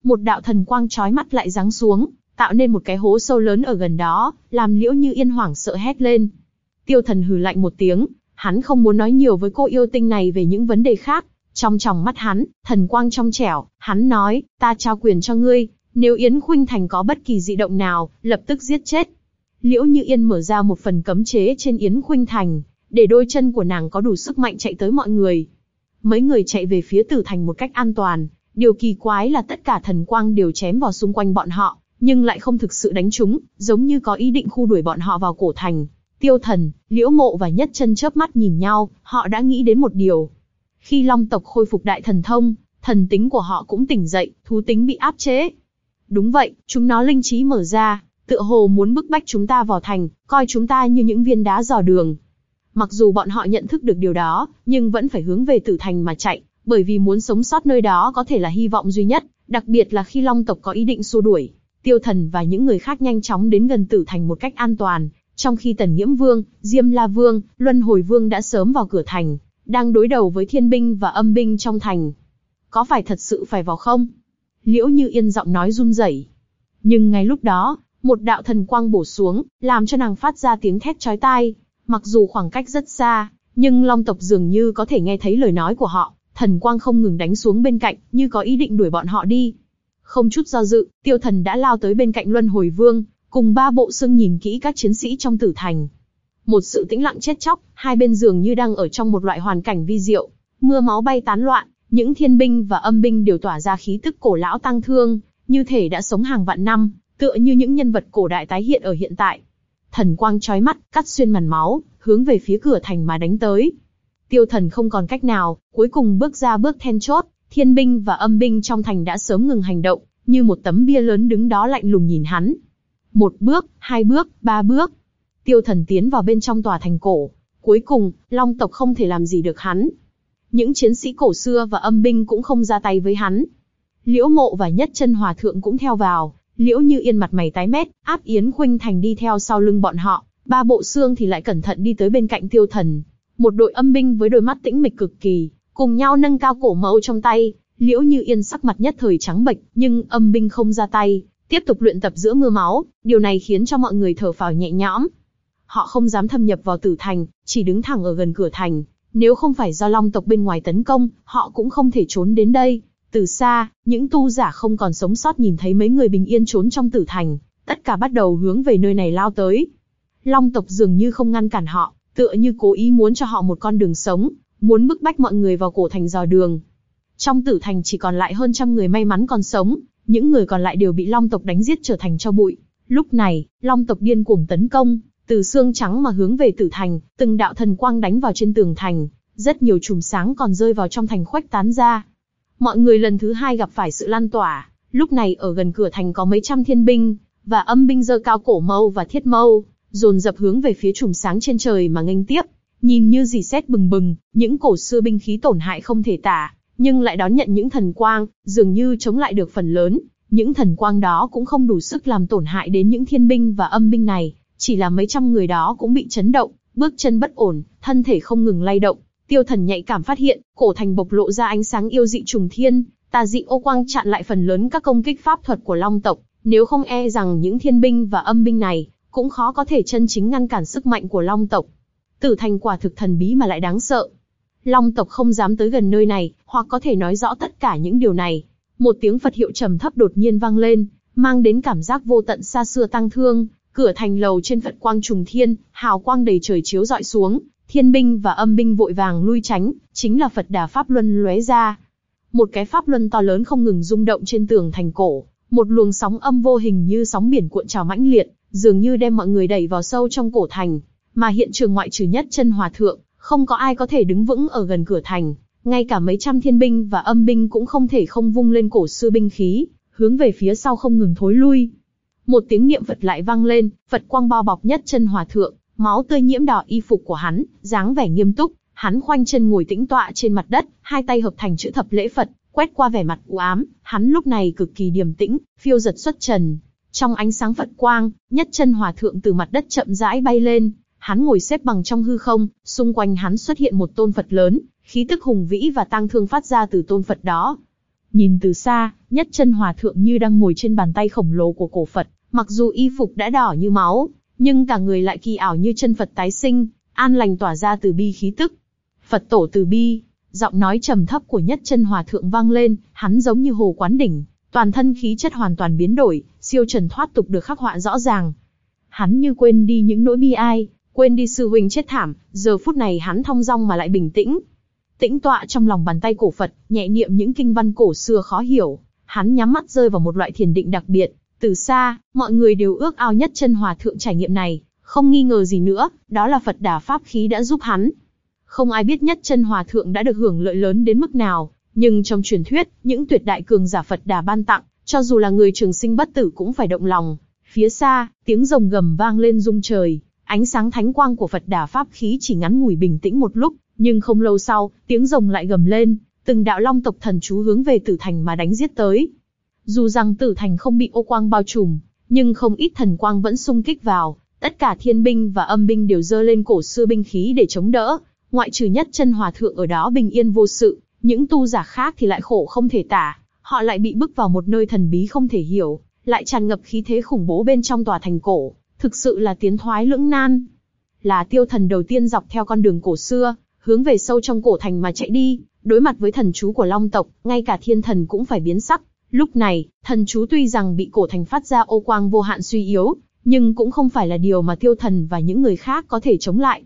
Một đạo thần quang chói mắt lại giáng xuống, tạo nên một cái hố sâu lớn ở gần đó, làm liễu như yên hoảng sợ hét lên. Tiêu thần hừ lạnh một tiếng, hắn không muốn nói nhiều với cô yêu tinh này về những vấn đề khác. Trong tròng mắt hắn, thần quang trong trẻo, hắn nói, ta trao quyền cho ngươi, nếu Yến Khuynh Thành có bất kỳ dị động nào, lập tức giết chết. Liễu Như Yên mở ra một phần cấm chế trên Yến Khuynh Thành, để đôi chân của nàng có đủ sức mạnh chạy tới mọi người. Mấy người chạy về phía tử thành một cách an toàn, điều kỳ quái là tất cả thần quang đều chém vào xung quanh bọn họ, nhưng lại không thực sự đánh chúng, giống như có ý định khu đuổi bọn họ vào cổ thành. Tiêu thần, liễu mộ và nhất chân chớp mắt nhìn nhau, họ đã nghĩ đến một điều. Khi long tộc khôi phục đại thần thông, thần tính của họ cũng tỉnh dậy, thú tính bị áp chế. Đúng vậy, chúng nó linh trí mở ra, tựa hồ muốn bức bách chúng ta vào thành, coi chúng ta như những viên đá dò đường. Mặc dù bọn họ nhận thức được điều đó, nhưng vẫn phải hướng về tử thành mà chạy, bởi vì muốn sống sót nơi đó có thể là hy vọng duy nhất, đặc biệt là khi Long tộc có ý định xua đuổi. Tiêu Thần và những người khác nhanh chóng đến gần tử thành một cách an toàn, trong khi Tần Nhiễm Vương, Diêm La Vương, Luân Hồi Vương đã sớm vào cửa thành, đang đối đầu với thiên binh và âm binh trong thành. Có phải thật sự phải vào không? Liễu Như Yên giọng nói run rẩy. Nhưng ngay lúc đó, một đạo thần quang bổ xuống, làm cho nàng phát ra tiếng thét chói tai. Mặc dù khoảng cách rất xa, nhưng Long tộc dường như có thể nghe thấy lời nói của họ, thần quang không ngừng đánh xuống bên cạnh, như có ý định đuổi bọn họ đi. Không chút do dự, tiêu thần đã lao tới bên cạnh Luân Hồi Vương, cùng ba bộ xương nhìn kỹ các chiến sĩ trong tử thành. Một sự tĩnh lặng chết chóc, hai bên giường như đang ở trong một loại hoàn cảnh vi diệu. Mưa máu bay tán loạn, những thiên binh và âm binh đều tỏa ra khí tức cổ lão tăng thương, như thể đã sống hàng vạn năm, tựa như những nhân vật cổ đại tái hiện ở hiện tại. Thần quang chói mắt, cắt xuyên màn máu, hướng về phía cửa thành mà đánh tới. Tiêu thần không còn cách nào, cuối cùng bước ra bước then chốt, thiên binh và âm binh trong thành đã sớm ngừng hành động, như một tấm bia lớn đứng đó lạnh lùng nhìn hắn. Một bước, hai bước, ba bước. Tiêu thần tiến vào bên trong tòa thành cổ. Cuối cùng, long tộc không thể làm gì được hắn. Những chiến sĩ cổ xưa và âm binh cũng không ra tay với hắn. Liễu mộ và nhất chân hòa thượng cũng theo vào. Liễu như yên mặt mày tái mét, áp yến khuynh thành đi theo sau lưng bọn họ. Ba bộ xương thì lại cẩn thận đi tới bên cạnh tiêu thần. Một đội âm binh với đôi mắt tĩnh mịch cực kỳ, cùng nhau nâng cao cổ mẫu trong tay, liễu như yên sắc mặt nhất thời trắng bệch, nhưng âm binh không ra tay, tiếp tục luyện tập giữa mưa máu, điều này khiến cho mọi người thở phào nhẹ nhõm. Họ không dám thâm nhập vào tử thành, chỉ đứng thẳng ở gần cửa thành, nếu không phải do long tộc bên ngoài tấn công, họ cũng không thể trốn đến đây. Từ xa, những tu giả không còn sống sót nhìn thấy mấy người bình yên trốn trong tử thành, tất cả bắt đầu hướng về nơi này lao tới. Long tộc dường như không ngăn cản họ, tựa như cố ý muốn cho họ một con đường sống, muốn bức bách mọi người vào cổ thành dò đường. Trong tử thành chỉ còn lại hơn trăm người may mắn còn sống, những người còn lại đều bị Long tộc đánh giết trở thành cho bụi. Lúc này, Long tộc điên cuồng tấn công, từ xương trắng mà hướng về tử thành, từng đạo thần quang đánh vào trên tường thành, rất nhiều chùm sáng còn rơi vào trong thành khuếch tán ra. Mọi người lần thứ hai gặp phải sự lan tỏa, lúc này ở gần cửa thành có mấy trăm thiên binh, và âm binh dơ cao cổ mâu và thiết mâu, dồn dập hướng về phía chùm sáng trên trời mà nghênh tiếp. Nhìn như dì xét bừng bừng, những cổ xưa binh khí tổn hại không thể tả, nhưng lại đón nhận những thần quang, dường như chống lại được phần lớn. Những thần quang đó cũng không đủ sức làm tổn hại đến những thiên binh và âm binh này, chỉ là mấy trăm người đó cũng bị chấn động, bước chân bất ổn, thân thể không ngừng lay động. Tiêu thần nhạy cảm phát hiện, cổ thành bộc lộ ra ánh sáng yêu dị trùng thiên, tà dị ô quang chặn lại phần lớn các công kích pháp thuật của long tộc, nếu không e rằng những thiên binh và âm binh này, cũng khó có thể chân chính ngăn cản sức mạnh của long tộc. Tử thành quả thực thần bí mà lại đáng sợ. Long tộc không dám tới gần nơi này, hoặc có thể nói rõ tất cả những điều này. Một tiếng Phật hiệu trầm thấp đột nhiên vang lên, mang đến cảm giác vô tận xa xưa tăng thương. Cửa thành lầu trên Phật quang trùng thiên, hào quang đầy trời chiếu dọi xuống, thiên binh và âm binh vội vàng lui tránh, chính là Phật đà pháp luân lóe ra. Một cái pháp luân to lớn không ngừng rung động trên tường thành cổ, một luồng sóng âm vô hình như sóng biển cuộn trào mãnh liệt, dường như đem mọi người đẩy vào sâu trong cổ thành, mà hiện trường ngoại trừ nhất chân hòa thượng, không có ai có thể đứng vững ở gần cửa thành, ngay cả mấy trăm thiên binh và âm binh cũng không thể không vung lên cổ sư binh khí, hướng về phía sau không ngừng thối lui. Một tiếng niệm Phật lại vang lên, Phật quang bao bọc nhất chân hòa thượng, máu tươi nhiễm đỏ y phục của hắn, dáng vẻ nghiêm túc, hắn khoanh chân ngồi tĩnh tọa trên mặt đất, hai tay hợp thành chữ thập lễ Phật, quét qua vẻ mặt u ám, hắn lúc này cực kỳ điềm tĩnh, phiêu giật xuất trần. Trong ánh sáng Phật quang, nhất chân hòa thượng từ mặt đất chậm rãi bay lên, hắn ngồi xếp bằng trong hư không, xung quanh hắn xuất hiện một tôn Phật lớn, khí tức hùng vĩ và tăng thương phát ra từ tôn Phật đó. Nhìn từ xa, nhất chân hòa thượng như đang ngồi trên bàn tay khổng lồ của cổ Phật, mặc dù y phục đã đỏ như máu, nhưng cả người lại kỳ ảo như chân Phật tái sinh, an lành tỏa ra từ bi khí tức. Phật tổ từ bi, giọng nói trầm thấp của nhất chân hòa thượng vang lên, hắn giống như hồ quán đỉnh, toàn thân khí chất hoàn toàn biến đổi, siêu trần thoát tục được khắc họa rõ ràng. Hắn như quên đi những nỗi bi ai, quên đi sư huynh chết thảm, giờ phút này hắn thong dong mà lại bình tĩnh. Tĩnh tọa trong lòng bàn tay cổ Phật, nhẹ niệm những kinh văn cổ xưa khó hiểu, hắn nhắm mắt rơi vào một loại thiền định đặc biệt. Từ xa, mọi người đều ước ao nhất chân hòa thượng trải nghiệm này, không nghi ngờ gì nữa, đó là Phật đà pháp khí đã giúp hắn. Không ai biết nhất chân hòa thượng đã được hưởng lợi lớn đến mức nào, nhưng trong truyền thuyết, những tuyệt đại cường giả Phật đà ban tặng, cho dù là người trường sinh bất tử cũng phải động lòng. Phía xa, tiếng rồng gầm vang lên rung trời, ánh sáng thánh quang của Phật đà pháp khí chỉ ngắn ngủi bình tĩnh một lúc, nhưng không lâu sau, tiếng rồng lại gầm lên, từng đạo long tộc thần chú hướng về tử thành mà đánh giết tới. Dù rằng tử thành không bị ô quang bao trùm, nhưng không ít thần quang vẫn xung kích vào, tất cả thiên binh và âm binh đều dơ lên cổ xưa binh khí để chống đỡ, ngoại trừ nhất chân hòa thượng ở đó bình yên vô sự, những tu giả khác thì lại khổ không thể tả, họ lại bị bức vào một nơi thần bí không thể hiểu, lại tràn ngập khí thế khủng bố bên trong tòa thành cổ, thực sự là tiến thoái lưỡng nan. Là tiêu thần đầu tiên dọc theo con đường cổ xưa, hướng về sâu trong cổ thành mà chạy đi, Đối mặt với thần chú của Long tộc, ngay cả thiên thần cũng phải biến sắc. Lúc này, thần chú tuy rằng bị cổ thành phát ra ô quang vô hạn suy yếu, nhưng cũng không phải là điều mà tiêu thần và những người khác có thể chống lại.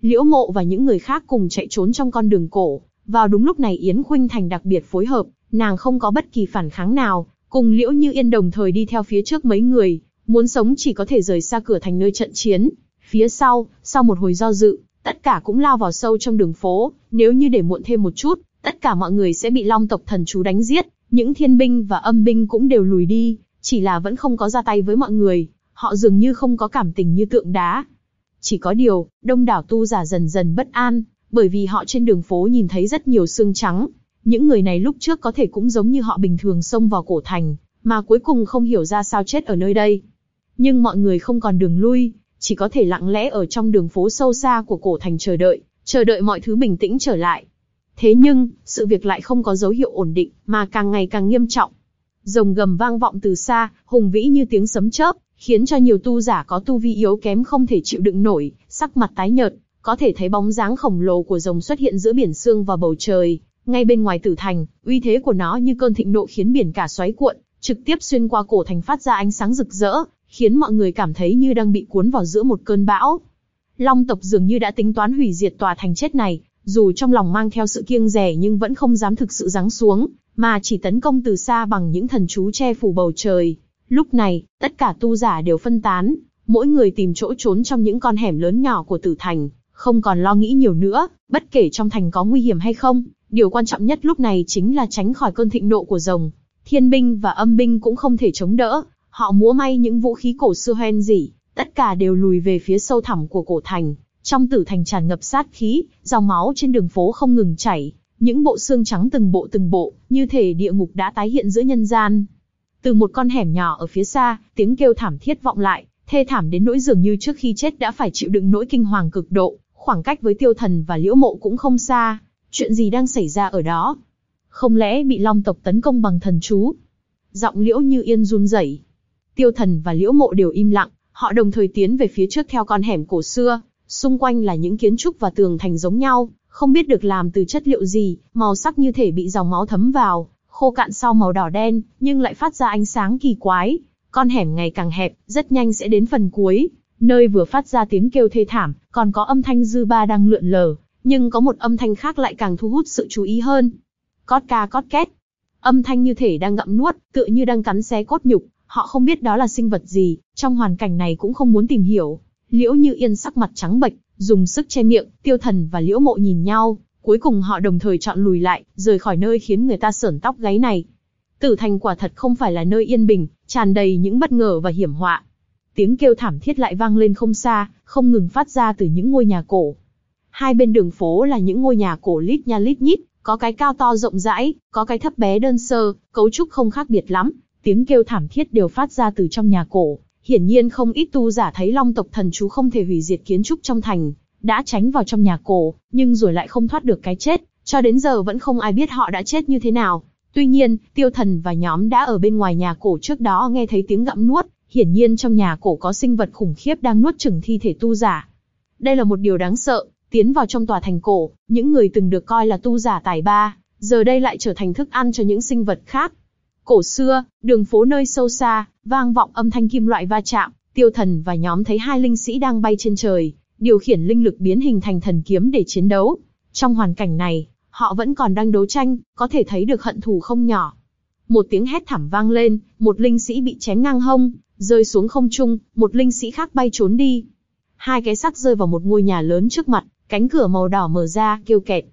Liễu mộ và những người khác cùng chạy trốn trong con đường cổ. Vào đúng lúc này Yến Khuynh Thành đặc biệt phối hợp, nàng không có bất kỳ phản kháng nào, cùng Liễu Như Yên đồng thời đi theo phía trước mấy người, muốn sống chỉ có thể rời xa cửa thành nơi trận chiến. Phía sau, sau một hồi do dự, tất cả cũng lao vào sâu trong đường phố, nếu như để muộn thêm một chút, tất cả mọi người sẽ bị long tộc thần chú đánh giết, những thiên binh và âm binh cũng đều lùi đi, chỉ là vẫn không có ra tay với mọi người, họ dường như không có cảm tình như tượng đá. Chỉ có điều, đông đảo tu giả dần dần bất an, bởi vì họ trên đường phố nhìn thấy rất nhiều xương trắng. Những người này lúc trước có thể cũng giống như họ bình thường xông vào cổ thành, mà cuối cùng không hiểu ra sao chết ở nơi đây. Nhưng mọi người không còn đường lui, chỉ có thể lặng lẽ ở trong đường phố sâu xa của cổ thành chờ đợi, chờ đợi mọi thứ bình tĩnh trở lại. Thế nhưng, sự việc lại không có dấu hiệu ổn định, mà càng ngày càng nghiêm trọng. Rồng gầm vang vọng từ xa, hùng vĩ như tiếng sấm chớp, khiến cho nhiều tu giả có tu vi yếu kém không thể chịu đựng nổi, sắc mặt tái nhợt, có thể thấy bóng dáng khổng lồ của rồng xuất hiện giữa biển sương và bầu trời, ngay bên ngoài tử thành, uy thế của nó như cơn thịnh nộ khiến biển cả xoáy cuộn, trực tiếp xuyên qua cổ thành phát ra ánh sáng rực rỡ, khiến mọi người cảm thấy như đang bị cuốn vào giữa một cơn bão. Long tộc dường như đã tính toán hủy diệt tòa thành chết này, dù trong lòng mang theo sự kiêng rẻ nhưng vẫn không dám thực sự giáng xuống, mà chỉ tấn công từ xa bằng những thần chú che phủ bầu trời. Lúc này, tất cả tu giả đều phân tán, mỗi người tìm chỗ trốn trong những con hẻm lớn nhỏ của tử thành, không còn lo nghĩ nhiều nữa, bất kể trong thành có nguy hiểm hay không, điều quan trọng nhất lúc này chính là tránh khỏi cơn thịnh nộ của rồng. Thiên binh và âm binh cũng không thể chống đỡ, họ múa may những vũ khí cổ xưa hoen dỉ, tất cả đều lùi về phía sâu thẳm của cổ thành. Trong tử thành tràn ngập sát khí, dòng máu trên đường phố không ngừng chảy, những bộ xương trắng từng bộ từng bộ, như thể địa ngục đã tái hiện giữa nhân gian. Từ một con hẻm nhỏ ở phía xa, tiếng kêu thảm thiết vọng lại, thê thảm đến nỗi dường như trước khi chết đã phải chịu đựng nỗi kinh hoàng cực độ, khoảng cách với tiêu thần và liễu mộ cũng không xa. Chuyện gì đang xảy ra ở đó? Không lẽ bị long tộc tấn công bằng thần chú? Giọng liễu như yên run rẩy. Tiêu thần và liễu mộ đều im lặng, họ đồng thời tiến về phía trước theo con hẻm cổ xưa, xung quanh là những kiến trúc và tường thành giống nhau, không biết được làm từ chất liệu gì, màu sắc như thể bị dòng máu thấm vào, khô cạn sau màu đỏ đen, nhưng lại phát ra ánh sáng kỳ quái. Con hẻm ngày càng hẹp, rất nhanh sẽ đến phần cuối, nơi vừa phát ra tiếng kêu thê thảm, còn có âm thanh dư ba đang lượn lờ, nhưng có một âm thanh khác lại càng thu hút sự chú ý hơn. Cót ca cót két. Âm thanh như thể đang ngậm nuốt, tựa như đang cắn xé cốt nhục, họ không biết đó là sinh vật gì, trong hoàn cảnh này cũng không muốn tìm hiểu. Liễu Như Yên sắc mặt trắng bệch, dùng sức che miệng, Tiêu Thần và Liễu Mộ nhìn nhau, cuối cùng họ đồng thời chọn lùi lại, rời khỏi nơi khiến người ta sởn tóc gáy này. Tử Thành quả thật không phải là nơi yên bình, tràn đầy những bất ngờ và hiểm họa. Tiếng kêu thảm thiết lại vang lên không xa, không ngừng phát ra từ những ngôi nhà cổ. Hai bên đường phố là những ngôi nhà cổ lít nha lít nhít, có cái cao to rộng rãi, có cái thấp bé đơn sơ, cấu trúc không khác biệt lắm. Tiếng kêu thảm thiết đều phát ra từ trong nhà cổ. Hiển nhiên không ít tu giả thấy long tộc thần chú không thể hủy diệt kiến trúc trong thành, đã tránh vào trong nhà cổ, nhưng rồi lại không thoát được cái chết, cho đến giờ vẫn không ai biết họ đã chết như thế nào. Tuy nhiên, tiêu thần và nhóm đã ở bên ngoài nhà cổ trước đó nghe thấy tiếng gặm nuốt, hiển nhiên trong nhà cổ có sinh vật khủng khiếp đang nuốt chửng thi thể tu giả. Đây là một điều đáng sợ, tiến vào trong tòa thành cổ, những người từng được coi là tu giả tài ba, giờ đây lại trở thành thức ăn cho những sinh vật khác. Cổ xưa, đường phố nơi sâu xa, vang vọng âm thanh kim loại va chạm, tiêu thần và nhóm thấy hai linh sĩ đang bay trên trời, điều khiển linh lực biến hình thành thần kiếm để chiến đấu. Trong hoàn cảnh này, họ vẫn còn đang đấu tranh, có thể thấy được hận thù không nhỏ. Một tiếng hét thảm vang lên, một linh sĩ bị chém ngang hông, rơi xuống không trung, một linh sĩ khác bay trốn đi. Hai cái xác rơi vào một ngôi nhà lớn trước mặt, cánh cửa màu đỏ mở ra, kêu kẹt.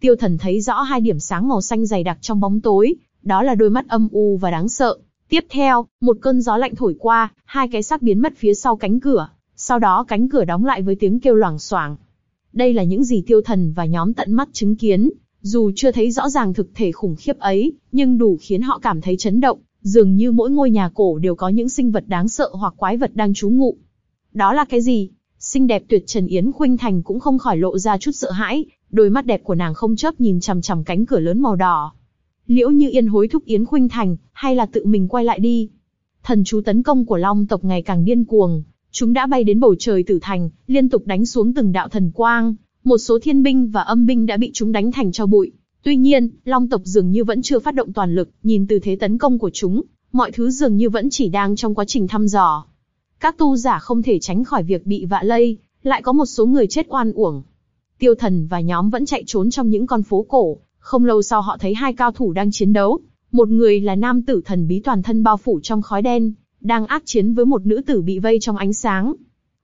Tiêu thần thấy rõ hai điểm sáng màu xanh dày đặc trong bóng tối, đó là đôi mắt âm u và đáng sợ. Tiếp theo, một cơn gió lạnh thổi qua, hai cái xác biến mất phía sau cánh cửa, sau đó cánh cửa đóng lại với tiếng kêu loảng xoảng. Đây là những gì tiêu thần và nhóm tận mắt chứng kiến, dù chưa thấy rõ ràng thực thể khủng khiếp ấy, nhưng đủ khiến họ cảm thấy chấn động, dường như mỗi ngôi nhà cổ đều có những sinh vật đáng sợ hoặc quái vật đang trú ngụ. Đó là cái gì? Xinh đẹp tuyệt Trần Yến Khuynh Thành cũng không khỏi lộ ra chút sợ hãi, đôi mắt đẹp của nàng không chớp nhìn chằm chằm cánh cửa lớn màu đỏ. Liễu Như Yên hối thúc Yến Khuynh Thành, hay là tự mình quay lại đi. Thần chú tấn công của Long tộc ngày càng điên cuồng, chúng đã bay đến bầu trời tử thành, liên tục đánh xuống từng đạo thần quang, một số thiên binh và âm binh đã bị chúng đánh thành cho bụi. Tuy nhiên, Long tộc dường như vẫn chưa phát động toàn lực, nhìn từ thế tấn công của chúng, mọi thứ dường như vẫn chỉ đang trong quá trình thăm dò. Các tu giả không thể tránh khỏi việc bị vạ lây, lại có một số người chết oan uổng. Tiêu thần và nhóm vẫn chạy trốn trong những con phố cổ, không lâu sau họ thấy hai cao thủ đang chiến đấu. Một người là nam tử thần bí toàn thân bao phủ trong khói đen, đang ác chiến với một nữ tử bị vây trong ánh sáng.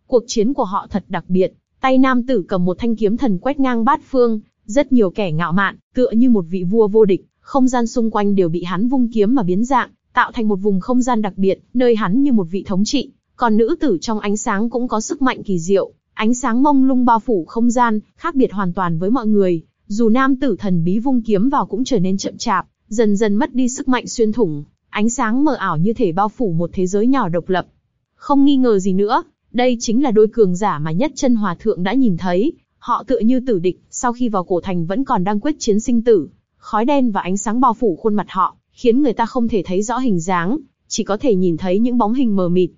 Cuộc chiến của họ thật đặc biệt, tay nam tử cầm một thanh kiếm thần quét ngang bát phương, rất nhiều kẻ ngạo mạn, tựa như một vị vua vô địch, không gian xung quanh đều bị hắn vung kiếm mà biến dạng, tạo thành một vùng không gian đặc biệt, nơi hắn như một vị thống trị. Còn nữ tử trong ánh sáng cũng có sức mạnh kỳ diệu, ánh sáng mông lung bao phủ không gian, khác biệt hoàn toàn với mọi người. Dù nam tử thần bí vung kiếm vào cũng trở nên chậm chạp, dần dần mất đi sức mạnh xuyên thủng, ánh sáng mờ ảo như thể bao phủ một thế giới nhỏ độc lập. Không nghi ngờ gì nữa, đây chính là đôi cường giả mà nhất chân hòa thượng đã nhìn thấy, họ tựa như tử địch, sau khi vào cổ thành vẫn còn đang quyết chiến sinh tử. Khói đen và ánh sáng bao phủ khuôn mặt họ, khiến người ta không thể thấy rõ hình dáng, chỉ có thể nhìn thấy những bóng hình mờ mịt.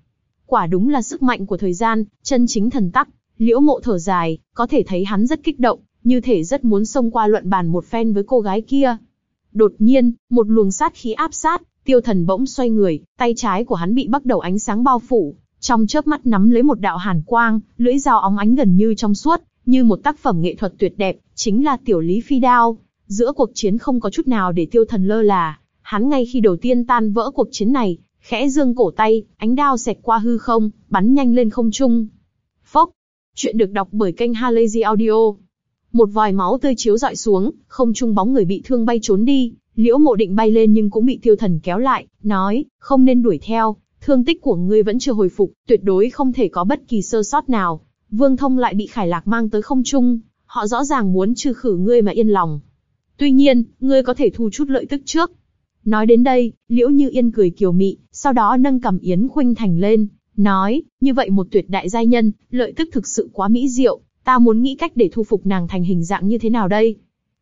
Quả đúng là sức mạnh của thời gian, chân chính thần tắc. Liễu mộ thở dài, có thể thấy hắn rất kích động, như thể rất muốn xông qua luận bàn một phen với cô gái kia. Đột nhiên, một luồng sát khí áp sát, tiêu thần bỗng xoay người, tay trái của hắn bị bắt đầu ánh sáng bao phủ, trong chớp mắt nắm lấy một đạo hàn quang, lưỡi dao óng ánh gần như trong suốt, như một tác phẩm nghệ thuật tuyệt đẹp, chính là tiểu lý phi đao. Giữa cuộc chiến không có chút nào để tiêu thần lơ là, hắn ngay khi đầu tiên tan vỡ cuộc chiến này, khẽ dương cổ tay, ánh đao xẹt qua hư không, bắn nhanh lên không trung. Phốc! Chuyện được đọc bởi kênh Halazy Audio. Một vòi máu tươi chiếu dọi xuống, không trung bóng người bị thương bay trốn đi, liễu mộ định bay lên nhưng cũng bị tiêu thần kéo lại, nói, không nên đuổi theo, thương tích của ngươi vẫn chưa hồi phục, tuyệt đối không thể có bất kỳ sơ sót nào. Vương Thông lại bị Khải Lạc mang tới không trung, họ rõ ràng muốn trừ khử ngươi mà yên lòng. Tuy nhiên, ngươi có thể thu chút lợi tức trước. Nói đến đây, Liễu Như Yên cười kiều mị, sau đó nâng cầm Yến Khuynh Thành lên, nói, như vậy một tuyệt đại giai nhân, lợi tức thực sự quá mỹ diệu, ta muốn nghĩ cách để thu phục nàng thành hình dạng như thế nào đây?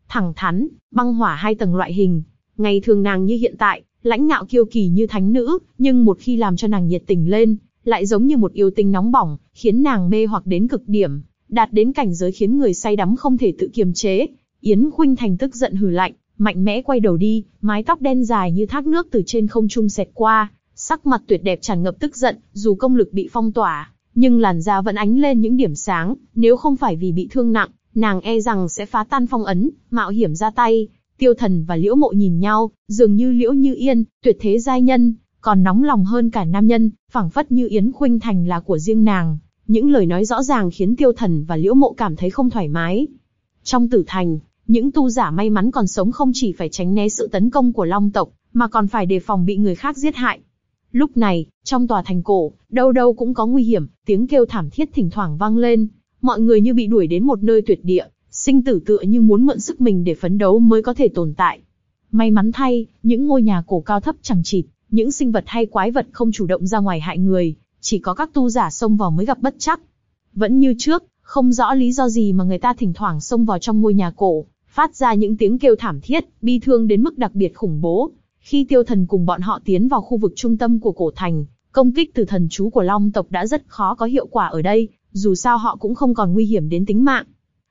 Thẳng thắn, băng hỏa hai tầng loại hình, ngày thường nàng như hiện tại, lãnh ngạo kiêu kỳ như thánh nữ, nhưng một khi làm cho nàng nhiệt tình lên, lại giống như một yêu tinh nóng bỏng, khiến nàng mê hoặc đến cực điểm, đạt đến cảnh giới khiến người say đắm không thể tự kiềm chế. Yến Khuynh Thành tức giận hừ lạnh, mạnh mẽ quay đầu đi, mái tóc đen dài như thác nước từ trên không trung xẹt qua, sắc mặt tuyệt đẹp tràn ngập tức giận, dù công lực bị phong tỏa, nhưng làn da vẫn ánh lên những điểm sáng, nếu không phải vì bị thương nặng, nàng e rằng sẽ phá tan phong ấn, mạo hiểm ra tay. Tiêu Thần và Liễu Mộ nhìn nhau, dường như Liễu Như Yên, tuyệt thế giai nhân, còn nóng lòng hơn cả nam nhân, phảng phất như Yến Khuynh Thành là của riêng nàng. Những lời nói rõ ràng khiến Tiêu Thần và Liễu Mộ cảm thấy không thoải mái. Trong tử thành, những tu giả may mắn còn sống không chỉ phải tránh né sự tấn công của Long tộc, mà còn phải đề phòng bị người khác giết hại. Lúc này, trong tòa thành cổ, đâu đâu cũng có nguy hiểm, tiếng kêu thảm thiết thỉnh thoảng vang lên, mọi người như bị đuổi đến một nơi tuyệt địa, sinh tử tựa như muốn mượn sức mình để phấn đấu mới có thể tồn tại. May mắn thay, những ngôi nhà cổ cao thấp chẳng chịt, những sinh vật hay quái vật không chủ động ra ngoài hại người, chỉ có các tu giả xông vào mới gặp bất chắc. Vẫn như trước, không rõ lý do gì mà người ta thỉnh thoảng xông vào trong ngôi nhà cổ, phát ra những tiếng kêu thảm thiết, bi thương đến mức đặc biệt khủng bố. Khi tiêu thần cùng bọn họ tiến vào khu vực trung tâm của cổ thành, công kích từ thần chú của Long tộc đã rất khó có hiệu quả ở đây, dù sao họ cũng không còn nguy hiểm đến tính mạng.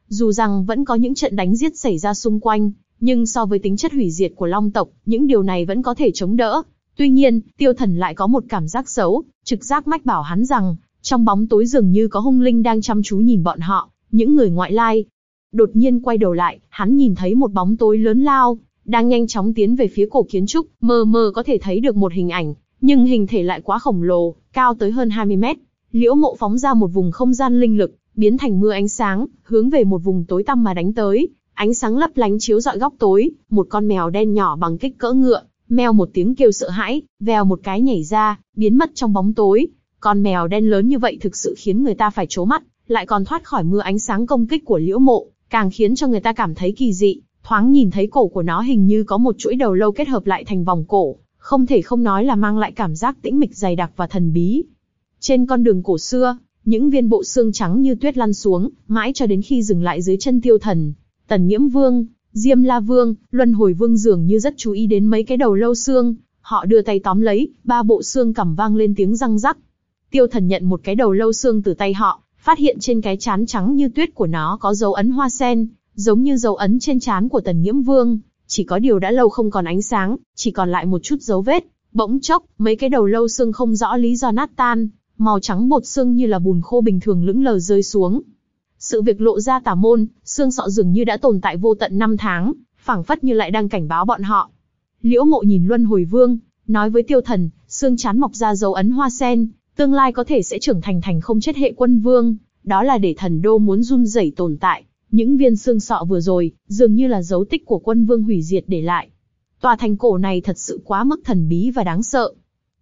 Dù rằng vẫn có những trận đánh giết xảy ra xung quanh, nhưng so với tính chất hủy diệt của Long tộc, những điều này vẫn có thể chống đỡ. Tuy nhiên, tiêu thần lại có một cảm giác xấu, trực giác mách bảo hắn rằng, trong bóng tối dường như có hung linh đang chăm chú nhìn bọn họ, những người ngoại lai. Đột nhiên quay đầu lại, hắn nhìn thấy một bóng tối lớn lao, đang nhanh chóng tiến về phía cổ kiến trúc, mờ mờ có thể thấy được một hình ảnh, nhưng hình thể lại quá khổng lồ, cao tới hơn 20 mét. Liễu mộ phóng ra một vùng không gian linh lực, biến thành mưa ánh sáng, hướng về một vùng tối tăm mà đánh tới. Ánh sáng lấp lánh chiếu dọi góc tối, một con mèo đen nhỏ bằng kích cỡ ngựa, meo một tiếng kêu sợ hãi, vèo một cái nhảy ra, biến mất trong bóng tối. Con mèo đen lớn như vậy thực sự khiến người ta phải chố mắt, lại còn thoát khỏi mưa ánh sáng công kích của liễu mộ, càng khiến cho người ta cảm thấy kỳ dị. Thoáng nhìn thấy cổ của nó hình như có một chuỗi đầu lâu kết hợp lại thành vòng cổ, không thể không nói là mang lại cảm giác tĩnh mịch dày đặc và thần bí. Trên con đường cổ xưa, những viên bộ xương trắng như tuyết lăn xuống, mãi cho đến khi dừng lại dưới chân tiêu thần. Tần Nhiễm Vương, Diêm La Vương, Luân Hồi Vương dường như rất chú ý đến mấy cái đầu lâu xương, họ đưa tay tóm lấy, ba bộ xương cầm vang lên tiếng răng rắc. Tiêu thần nhận một cái đầu lâu xương từ tay họ, phát hiện trên cái chán trắng như tuyết của nó có dấu ấn hoa sen, giống như dấu ấn trên trán của Tần Nghiễm Vương, chỉ có điều đã lâu không còn ánh sáng, chỉ còn lại một chút dấu vết. Bỗng chốc, mấy cái đầu lâu xương không rõ lý do nát tan, màu trắng bột xương như là bùn khô bình thường lững lờ rơi xuống. Sự việc lộ ra tà môn, xương sọ dường như đã tồn tại vô tận năm tháng, phảng phất như lại đang cảnh báo bọn họ. Liễu Mộ nhìn Luân Hồi Vương, nói với Tiêu Thần, xương chán mọc ra dấu ấn hoa sen, tương lai có thể sẽ trưởng thành thành không chết hệ quân vương, đó là để thần đô muốn run rẩy tồn tại. Những viên xương sọ vừa rồi, dường như là dấu tích của quân vương hủy diệt để lại. Tòa thành cổ này thật sự quá mức thần bí và đáng sợ.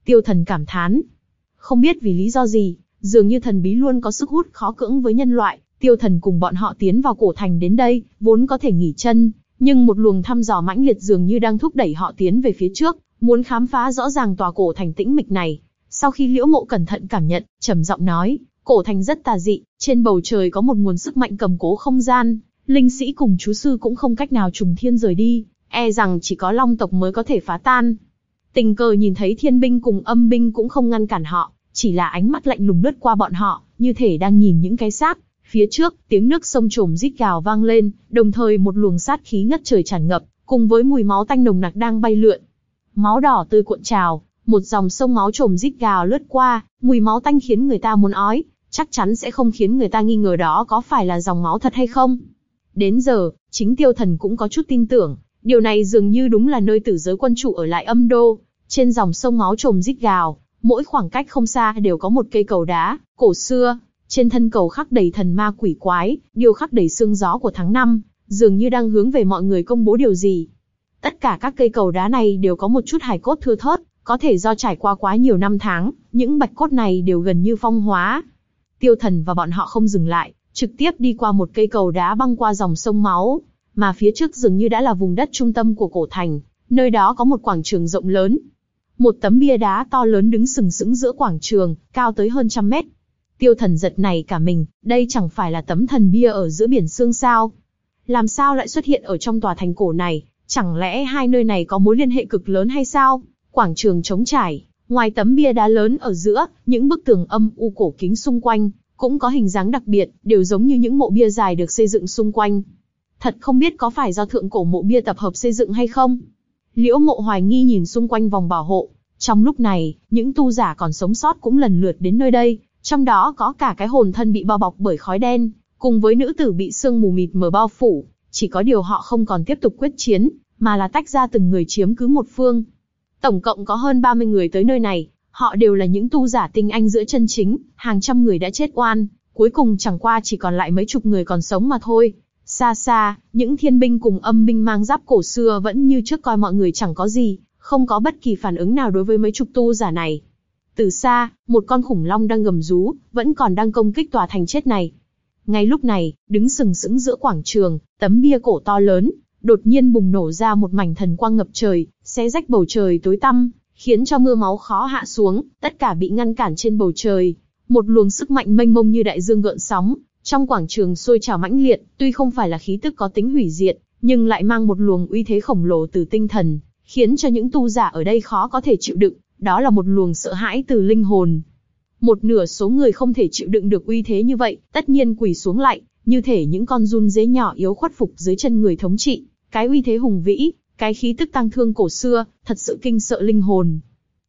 Tiêu thần cảm thán. Không biết vì lý do gì, dường như thần bí luôn có sức hút khó cưỡng với nhân loại. Tiêu thần cùng bọn họ tiến vào cổ thành đến đây, vốn có thể nghỉ chân, nhưng một luồng thăm dò mãnh liệt dường như đang thúc đẩy họ tiến về phía trước, muốn khám phá rõ ràng tòa cổ thành tĩnh mịch này. Sau khi Liễu Mộ cẩn thận cảm nhận, trầm giọng nói, cổ thành rất tà dị, trên bầu trời có một nguồn sức mạnh cầm cố không gian, linh sĩ cùng chú sư cũng không cách nào trùng thiên rời đi, e rằng chỉ có long tộc mới có thể phá tan. Tình cờ nhìn thấy thiên binh cùng âm binh cũng không ngăn cản họ, chỉ là ánh mắt lạnh lùng lướt qua bọn họ, như thể đang nhìn những cái xác. Phía trước, tiếng nước sông trồm rít gào vang lên, đồng thời một luồng sát khí ngất trời tràn ngập, cùng với mùi máu tanh nồng nặc đang bay lượn. Máu đỏ tươi cuộn trào, một dòng sông máu trồm rít gào lướt qua, mùi máu tanh khiến người ta muốn ói, chắc chắn sẽ không khiến người ta nghi ngờ đó có phải là dòng máu thật hay không. Đến giờ, chính tiêu thần cũng có chút tin tưởng, điều này dường như đúng là nơi tử giới quân chủ ở lại âm đô, trên dòng sông máu trồm rít gào, mỗi khoảng cách không xa đều có một cây cầu đá, cổ xưa, trên thân cầu khắc đầy thần ma quỷ quái, điều khắc đầy xương gió của tháng năm, dường như đang hướng về mọi người công bố điều gì. Tất cả các cây cầu đá này đều có một chút hài cốt thưa thớt, có thể do trải qua quá nhiều năm tháng, những bạch cốt này đều gần như phong hóa. Tiêu thần và bọn họ không dừng lại, trực tiếp đi qua một cây cầu đá băng qua dòng sông máu, mà phía trước dường như đã là vùng đất trung tâm của cổ thành, nơi đó có một quảng trường rộng lớn. Một tấm bia đá to lớn đứng sừng sững giữa quảng trường, cao tới hơn trăm mét. Tiêu thần giật này cả mình, đây chẳng phải là tấm thần bia ở giữa biển xương sao. Làm sao lại xuất hiện ở trong tòa thành cổ này, chẳng lẽ hai nơi này có mối liên hệ cực lớn hay sao? Quảng trường trống trải, ngoài tấm bia đá lớn ở giữa, những bức tường âm u cổ kính xung quanh, cũng có hình dáng đặc biệt, đều giống như những mộ bia dài được xây dựng xung quanh. Thật không biết có phải do thượng cổ mộ bia tập hợp xây dựng hay không? Liễu mộ hoài nghi nhìn xung quanh vòng bảo hộ. Trong lúc này, những tu giả còn sống sót cũng lần lượt đến nơi đây, trong đó có cả cái hồn thân bị bao bọc bởi khói đen, cùng với nữ tử bị sương mù mịt mờ bao phủ. Chỉ có điều họ không còn tiếp tục quyết chiến, mà là tách ra từng người chiếm cứ một phương. Tổng cộng có hơn 30 người tới nơi này, họ đều là những tu giả tinh anh giữa chân chính, hàng trăm người đã chết oan, cuối cùng chẳng qua chỉ còn lại mấy chục người còn sống mà thôi. Xa xa, những thiên binh cùng âm binh mang giáp cổ xưa vẫn như trước coi mọi người chẳng có gì, không có bất kỳ phản ứng nào đối với mấy chục tu giả này. Từ xa, một con khủng long đang gầm rú, vẫn còn đang công kích tòa thành chết này. Ngay lúc này, đứng sừng sững giữa quảng trường, tấm bia cổ to lớn, đột nhiên bùng nổ ra một mảnh thần quang ngập trời, xé rách bầu trời tối tăm, khiến cho mưa máu khó hạ xuống, tất cả bị ngăn cản trên bầu trời. Một luồng sức mạnh mênh mông như đại dương gợn sóng, trong quảng trường sôi trào mãnh liệt, tuy không phải là khí tức có tính hủy diệt, nhưng lại mang một luồng uy thế khổng lồ từ tinh thần, khiến cho những tu giả ở đây khó có thể chịu đựng, đó là một luồng sợ hãi từ linh hồn. Một nửa số người không thể chịu đựng được uy thế như vậy, tất nhiên quỳ xuống lại, như thể những con run dế nhỏ yếu khuất phục dưới chân người thống trị. Cái uy thế hùng vĩ, cái khí tức tăng thương cổ xưa, thật sự kinh sợ linh hồn.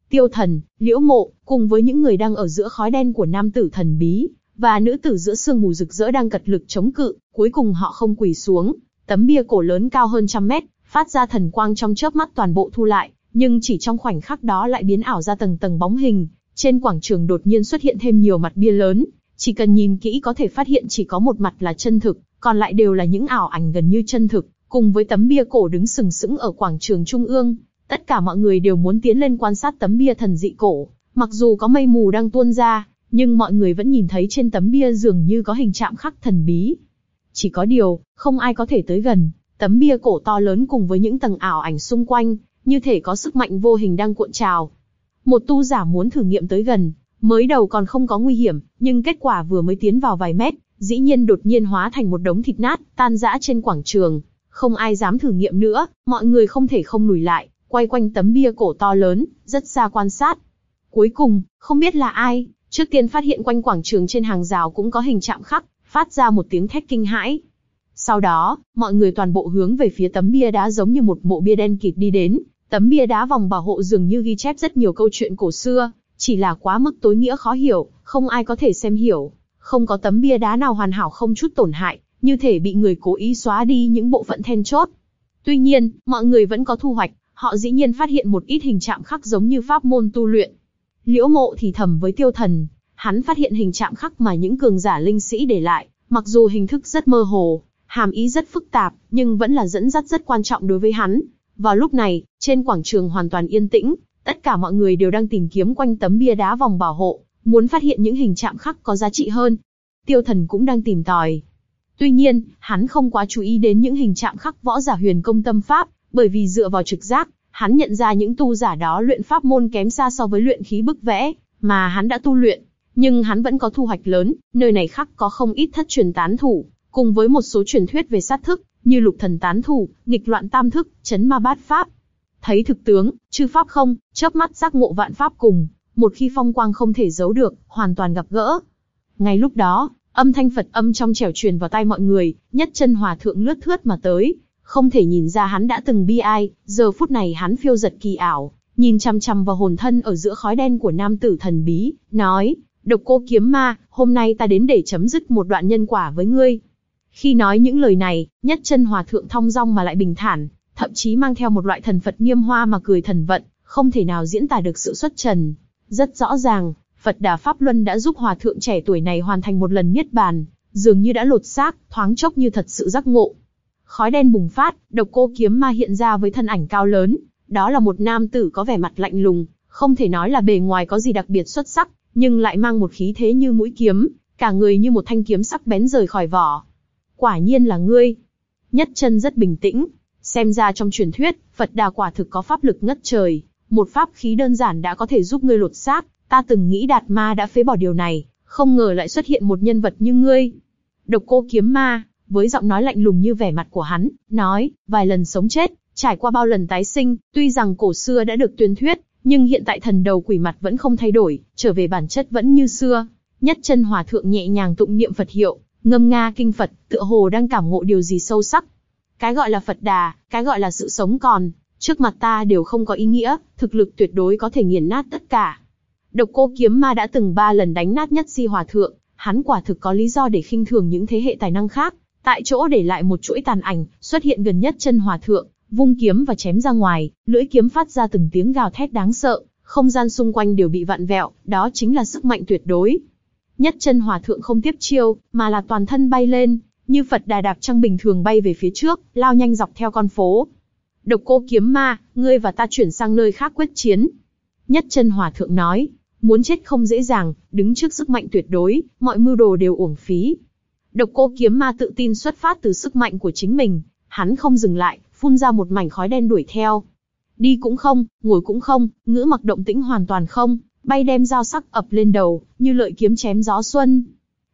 Tiêu thần, liễu mộ, cùng với những người đang ở giữa khói đen của nam tử thần bí, và nữ tử giữa sương mù rực rỡ đang cật lực chống cự, cuối cùng họ không quỳ xuống. Tấm bia cổ lớn cao hơn trăm mét, phát ra thần quang trong chớp mắt toàn bộ thu lại, nhưng chỉ trong khoảnh khắc đó lại biến ảo ra tầng tầng bóng hình. Trên quảng trường đột nhiên xuất hiện thêm nhiều mặt bia lớn, chỉ cần nhìn kỹ có thể phát hiện chỉ có một mặt là chân thực, còn lại đều là những ảo ảnh gần như chân thực, cùng với tấm bia cổ đứng sừng sững ở quảng trường trung ương. Tất cả mọi người đều muốn tiến lên quan sát tấm bia thần dị cổ, mặc dù có mây mù đang tuôn ra, nhưng mọi người vẫn nhìn thấy trên tấm bia dường như có hình chạm khắc thần bí. Chỉ có điều, không ai có thể tới gần, tấm bia cổ to lớn cùng với những tầng ảo ảnh xung quanh, như thể có sức mạnh vô hình đang cuộn trào. Một tu giả muốn thử nghiệm tới gần, mới đầu còn không có nguy hiểm, nhưng kết quả vừa mới tiến vào vài mét, dĩ nhiên đột nhiên hóa thành một đống thịt nát, tan rã trên quảng trường. Không ai dám thử nghiệm nữa, mọi người không thể không lùi lại, quay quanh tấm bia cổ to lớn, rất xa quan sát. Cuối cùng, không biết là ai, trước tiên phát hiện quanh quảng trường trên hàng rào cũng có hình chạm khắc, phát ra một tiếng thét kinh hãi. Sau đó, mọi người toàn bộ hướng về phía tấm bia đá giống như một mộ bia đen kịt đi đến, tấm bia đá vòng bảo hộ dường như ghi chép rất nhiều câu chuyện cổ xưa, chỉ là quá mức tối nghĩa khó hiểu, không ai có thể xem hiểu. Không có tấm bia đá nào hoàn hảo không chút tổn hại, như thể bị người cố ý xóa đi những bộ phận then chốt. Tuy nhiên, mọi người vẫn có thu hoạch, họ dĩ nhiên phát hiện một ít hình chạm khắc giống như pháp môn tu luyện. Liễu mộ thì thầm với tiêu thần, hắn phát hiện hình chạm khắc mà những cường giả linh sĩ để lại, mặc dù hình thức rất mơ hồ, hàm ý rất phức tạp, nhưng vẫn là dẫn dắt rất quan trọng đối với hắn. Vào lúc này, trên quảng trường hoàn toàn yên tĩnh, tất cả mọi người đều đang tìm kiếm quanh tấm bia đá vòng bảo hộ, muốn phát hiện những hình chạm khắc có giá trị hơn. Tiêu thần cũng đang tìm tòi. Tuy nhiên, hắn không quá chú ý đến những hình chạm khắc võ giả huyền công tâm pháp, bởi vì dựa vào trực giác, hắn nhận ra những tu giả đó luyện pháp môn kém xa so với luyện khí bức vẽ, mà hắn đã tu luyện. Nhưng hắn vẫn có thu hoạch lớn, nơi này khắc có không ít thất truyền tán thủ, cùng với một số truyền thuyết về sát thức, như lục thần tán thủ, nghịch loạn tam thức, chấn ma bát pháp. Thấy thực tướng, chư pháp không, chớp mắt giác ngộ vạn pháp cùng, một khi phong quang không thể giấu được, hoàn toàn gặp gỡ. Ngay lúc đó, âm thanh Phật âm trong trẻo truyền vào tai mọi người, nhất chân hòa thượng lướt thướt mà tới, không thể nhìn ra hắn đã từng bi ai, giờ phút này hắn phiêu giật kỳ ảo, nhìn chăm chăm vào hồn thân ở giữa khói đen của nam tử thần bí, nói, độc cô kiếm ma, hôm nay ta đến để chấm dứt một đoạn nhân quả với ngươi. Khi nói những lời này, nhất chân hòa thượng thong dong mà lại bình thản, thậm chí mang theo một loại thần Phật nghiêm hoa mà cười thần vận, không thể nào diễn tả được sự xuất trần. Rất rõ ràng, Phật Đà Pháp Luân đã giúp hòa thượng trẻ tuổi này hoàn thành một lần niết bàn, dường như đã lột xác, thoáng chốc như thật sự giác ngộ. Khói đen bùng phát, độc cô kiếm ma hiện ra với thân ảnh cao lớn, đó là một nam tử có vẻ mặt lạnh lùng, không thể nói là bề ngoài có gì đặc biệt xuất sắc, nhưng lại mang một khí thế như mũi kiếm, cả người như một thanh kiếm sắc bén rời khỏi vỏ. Quả nhiên là ngươi. Nhất chân rất bình tĩnh, xem ra trong truyền thuyết, Phật Đà quả thực có pháp lực ngất trời, một pháp khí đơn giản đã có thể giúp ngươi lột xác, ta từng nghĩ Đạt Ma đã phế bỏ điều này, không ngờ lại xuất hiện một nhân vật như ngươi. Độc cô kiếm ma, với giọng nói lạnh lùng như vẻ mặt của hắn, nói, vài lần sống chết, trải qua bao lần tái sinh, tuy rằng cổ xưa đã được tuyên thuyết, nhưng hiện tại thần đầu quỷ mặt vẫn không thay đổi, trở về bản chất vẫn như xưa. Nhất chân hòa thượng nhẹ nhàng tụng niệm Phật hiệu, ngâm nga kinh Phật, tựa hồ đang cảm ngộ điều gì sâu sắc. Cái gọi là Phật đà, cái gọi là sự sống còn, trước mặt ta đều không có ý nghĩa, thực lực tuyệt đối có thể nghiền nát tất cả. Độc cô kiếm ma đã từng ba lần đánh nát nhất si hòa thượng, hắn quả thực có lý do để khinh thường những thế hệ tài năng khác. Tại chỗ để lại một chuỗi tàn ảnh, xuất hiện gần nhất chân hòa thượng, vung kiếm và chém ra ngoài, lưỡi kiếm phát ra từng tiếng gào thét đáng sợ, không gian xung quanh đều bị vặn vẹo, đó chính là sức mạnh tuyệt đối. Nhất chân hòa thượng không tiếp chiêu, mà là toàn thân bay lên, như Phật đà đạp trăng bình thường bay về phía trước, lao nhanh dọc theo con phố. Độc cô kiếm ma, ngươi và ta chuyển sang nơi khác quyết chiến. Nhất chân hòa thượng nói, muốn chết không dễ dàng, đứng trước sức mạnh tuyệt đối, mọi mưu đồ đều uổng phí. Độc cô kiếm ma tự tin xuất phát từ sức mạnh của chính mình, hắn không dừng lại, phun ra một mảnh khói đen đuổi theo. Đi cũng không, ngồi cũng không, ngữ mặc động tĩnh hoàn toàn không, bay đem dao sắc ập lên đầu, như lợi kiếm chém gió xuân.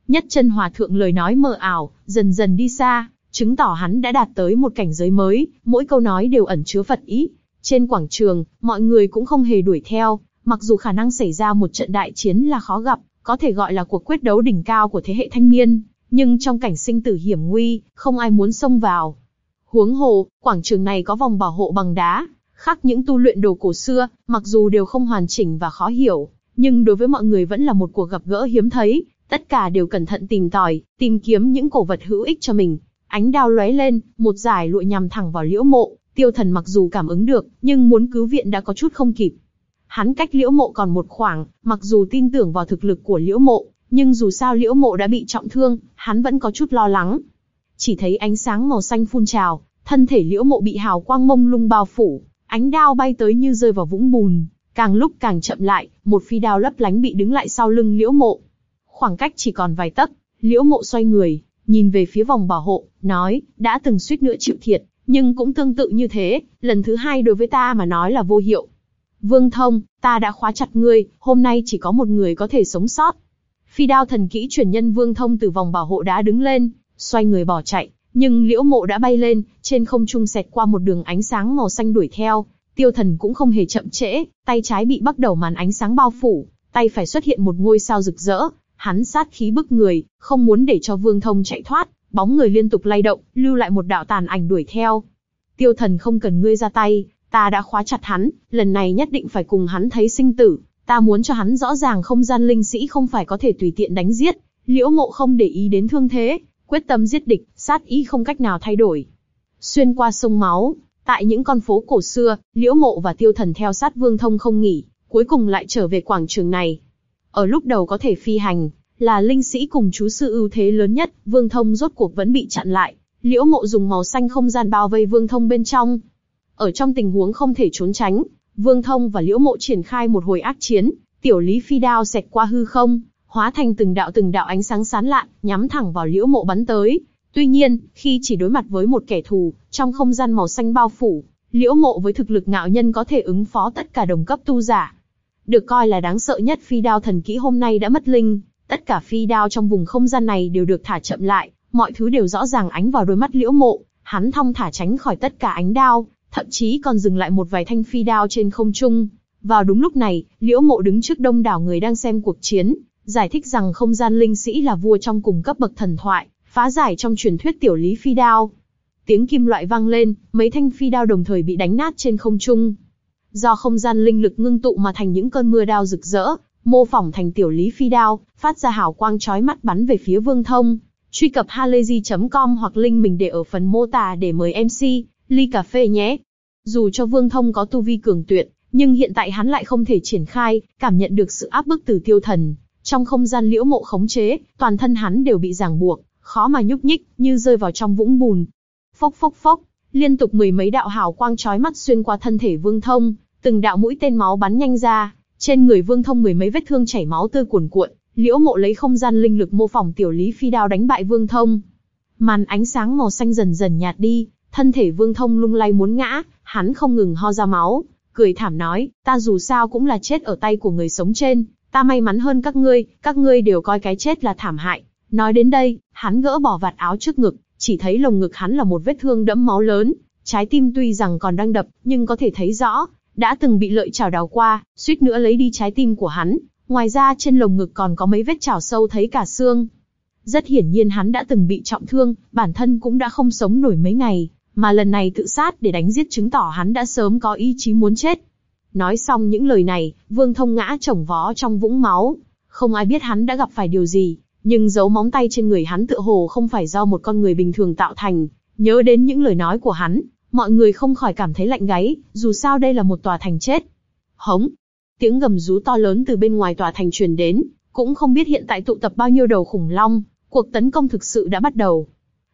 Nhất chân hòa thượng lời nói mờ ảo, dần dần đi xa, chứng tỏ hắn đã đạt tới một cảnh giới mới, mỗi câu nói đều ẩn chứa Phật ý. Trên quảng trường, mọi người cũng không hề đuổi theo, mặc dù khả năng xảy ra một trận đại chiến là khó gặp, có thể gọi là cuộc quyết đấu đỉnh cao của thế hệ thanh niên, nhưng trong cảnh sinh tử hiểm nguy, không ai muốn xông vào. Huống hồ, quảng trường này có vòng bảo hộ bằng đá, khác những tu luyện đồ cổ xưa, mặc dù đều không hoàn chỉnh và khó hiểu, nhưng đối với mọi người vẫn là một cuộc gặp gỡ hiếm thấy, tất cả đều cẩn thận tìm tòi, tìm kiếm những cổ vật hữu ích cho mình. Ánh đao lóe lên, một giải lụa nhằm thẳng vào liễu mộ, tiêu thần mặc dù cảm ứng được, nhưng muốn cứu viện đã có chút không kịp. Hắn cách liễu mộ còn một khoảng, mặc dù tin tưởng vào thực lực của liễu mộ, nhưng dù sao liễu mộ đã bị trọng thương, hắn vẫn có chút lo lắng. Chỉ thấy ánh sáng màu xanh phun trào, thân thể liễu mộ bị hào quang mông lung bao phủ, ánh đao bay tới như rơi vào vũng bùn, càng lúc càng chậm lại, một phi đao lấp lánh bị đứng lại sau lưng liễu mộ. Khoảng cách chỉ còn vài tấc, liễu mộ xoay người, nhìn về phía vòng bảo hộ, nói, đã từng suýt nữa chịu thiệt, nhưng cũng tương tự như thế, lần thứ hai đối với ta mà nói là vô hiệu. Vương Thông, ta đã khóa chặt ngươi, hôm nay chỉ có một người có thể sống sót. Phi đao thần kỹ truyền nhân Vương Thông từ vòng bảo hộ đã đứng lên, xoay người bỏ chạy, nhưng liễu mộ đã bay lên, trên không trung xẹt qua một đường ánh sáng màu xanh đuổi theo, tiêu thần cũng không hề chậm trễ, tay trái bị bắt đầu màn ánh sáng bao phủ, tay phải xuất hiện một ngôi sao rực rỡ, hắn sát khí bức người, không muốn để cho vương thông chạy thoát, bóng người liên tục lay động, lưu lại một đạo tàn ảnh đuổi theo. Tiêu thần không cần ngươi ra tay, ta đã khóa chặt hắn, lần này nhất định phải cùng hắn thấy sinh tử, ta muốn cho hắn rõ ràng không gian linh sĩ không phải có thể tùy tiện đánh giết. Liễu mộ không để ý đến thương thế, quyết tâm giết địch, sát ý không cách nào thay đổi. Xuyên qua sông máu, tại những con phố cổ xưa, Liễu mộ và tiêu thần theo sát vương thông không nghỉ, cuối cùng lại trở về quảng trường này. Ở lúc đầu có thể phi hành, là linh sĩ cùng chú sư ưu thế lớn nhất, vương thông rốt cuộc vẫn bị chặn lại. Liễu mộ dùng màu xanh không gian bao vây vương thông bên trong. Ở trong tình huống không thể trốn tránh, vương thông và liễu mộ triển khai một hồi ác chiến, tiểu lý phi đao xẹt qua hư không, hóa thành từng đạo từng đạo ánh sáng sán lạn, nhắm thẳng vào liễu mộ bắn tới. Tuy nhiên, khi chỉ đối mặt với một kẻ thù, trong không gian màu xanh bao phủ, liễu mộ với thực lực ngạo nhân có thể ứng phó tất cả đồng cấp tu giả. Được coi là đáng sợ nhất phi đao thần kỹ hôm nay đã mất linh, tất cả phi đao trong vùng không gian này đều được thả chậm lại, mọi thứ đều rõ ràng ánh vào đôi mắt liễu mộ, hắn thong thả tránh khỏi tất cả ánh đao, thậm chí còn dừng lại một vài thanh phi đao trên không trung. Vào đúng lúc này, liễu mộ đứng trước đông đảo người đang xem cuộc chiến, giải thích rằng không gian linh sĩ là vua trong cùng cấp bậc thần thoại, phá giải trong truyền thuyết tiểu lý phi đao. Tiếng kim loại vang lên, mấy thanh phi đao đồng thời bị đánh nát trên không trung. Do không gian linh lực ngưng tụ mà thành những cơn mưa đao rực rỡ, mô phỏng thành tiểu lý phi đao, phát ra hào quang chói mắt bắn về phía Vương Thông. Truy cập halayzi.com hoặc link mình để ở phần mô tả để mời MC, ly cà phê nhé. Dù cho Vương Thông có tu vi cường tuyệt, nhưng hiện tại hắn lại không thể triển khai, cảm nhận được sự áp bức từ tiêu thần. Trong không gian liễu mộ khống chế, toàn thân hắn đều bị ràng buộc, khó mà nhúc nhích, như rơi vào trong vũng bùn. Phốc phốc phốc, liên tục mười mấy đạo hào quang chói mắt xuyên qua thân thể Vương Thông, từng đạo mũi tên máu bắn nhanh ra, trên người Vương Thông mười mấy vết thương chảy máu tươi cuồn cuộn, Liễu Mộ lấy không gian linh lực mô phỏng tiểu Lý Phi đao đánh bại Vương Thông. Màn ánh sáng màu xanh dần dần nhạt đi, thân thể Vương Thông lung lay muốn ngã, hắn không ngừng ho ra máu, cười thảm nói, ta dù sao cũng là chết ở tay của người sống trên, ta may mắn hơn các ngươi, các ngươi đều coi cái chết là thảm hại. Nói đến đây, hắn gỡ bỏ vạt áo trước ngực, chỉ thấy lồng ngực hắn là một vết thương đẫm máu lớn, trái tim tuy rằng còn đang đập, nhưng có thể thấy rõ, đã từng bị lợi chảo đào qua, suýt nữa lấy đi trái tim của hắn. Ngoài ra trên lồng ngực còn có mấy vết chảo sâu thấy cả xương. Rất hiển nhiên hắn đã từng bị trọng thương, bản thân cũng đã không sống nổi mấy ngày, mà lần này tự sát để đánh giết chứng tỏ hắn đã sớm có ý chí muốn chết. Nói xong những lời này, Vương Thông ngã chồng vó trong vũng máu. Không ai biết hắn đã gặp phải điều gì, nhưng dấu móng tay trên người hắn tựa hồ không phải do một con người bình thường tạo thành. Nhớ đến những lời nói của hắn, mọi người không khỏi cảm thấy lạnh gáy, dù sao đây là một tòa thành chết. Hống! Tiếng gầm rú to lớn từ bên ngoài tòa thành truyền đến, cũng không biết hiện tại tụ tập bao nhiêu đầu khủng long, cuộc tấn công thực sự đã bắt đầu.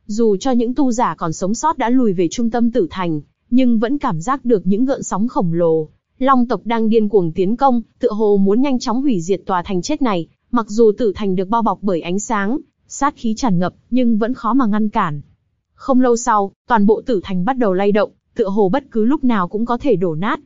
Dù cho những tu giả còn sống sót đã lùi về trung tâm tử thành, nhưng vẫn cảm giác được những gợn sóng khổng lồ. Long tộc đang điên cuồng tiến công, tựa hồ muốn nhanh chóng hủy diệt tòa thành chết này, mặc dù tử thành được bao bọc bởi ánh sáng, sát khí tràn ngập, nhưng vẫn khó mà ngăn cản. Không lâu sau, toàn bộ tử thành bắt đầu lay động, tựa hồ bất cứ lúc nào cũng có thể đổ nát.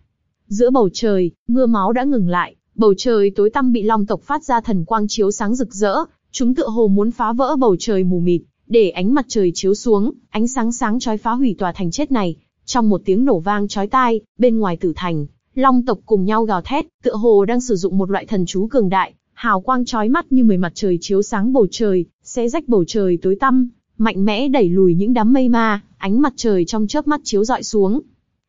Giữa bầu trời, mưa máu đã ngừng lại, bầu trời tối tăm bị long tộc phát ra thần quang chiếu sáng rực rỡ, chúng tựa hồ muốn phá vỡ bầu trời mù mịt, để ánh mặt trời chiếu xuống, ánh sáng sáng chói phá hủy tòa thành chết này. Trong một tiếng nổ vang chói tai, bên ngoài tử thành, long tộc cùng nhau gào thét, tựa hồ đang sử dụng một loại thần chú cường đại, hào quang chói mắt như mười mặt trời chiếu sáng bầu trời, xé rách bầu trời tối tăm, mạnh mẽ đẩy lùi những đám mây ma, ánh mặt trời trong chớp mắt chiếu dọi xuống.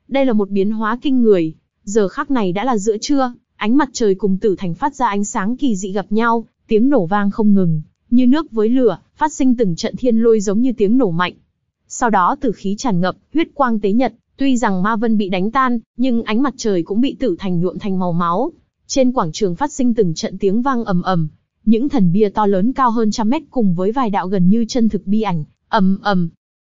Đây là một biến hóa kinh người. Giờ khắc này đã là giữa trưa, ánh mặt trời cùng tử thành phát ra ánh sáng kỳ dị gặp nhau, tiếng nổ vang không ngừng, như nước với lửa, phát sinh từng trận thiên lôi giống như tiếng nổ mạnh. Sau đó tử khí tràn ngập, huyết quang tế nhật, tuy rằng ma vân bị đánh tan, nhưng ánh mặt trời cũng bị tử thành nhuộm thành màu máu. Trên quảng trường phát sinh từng trận tiếng vang ầm ầm, những thần bia to lớn cao hơn trăm mét cùng với vài đạo gần như chân thực bi ảnh, ầm ầm,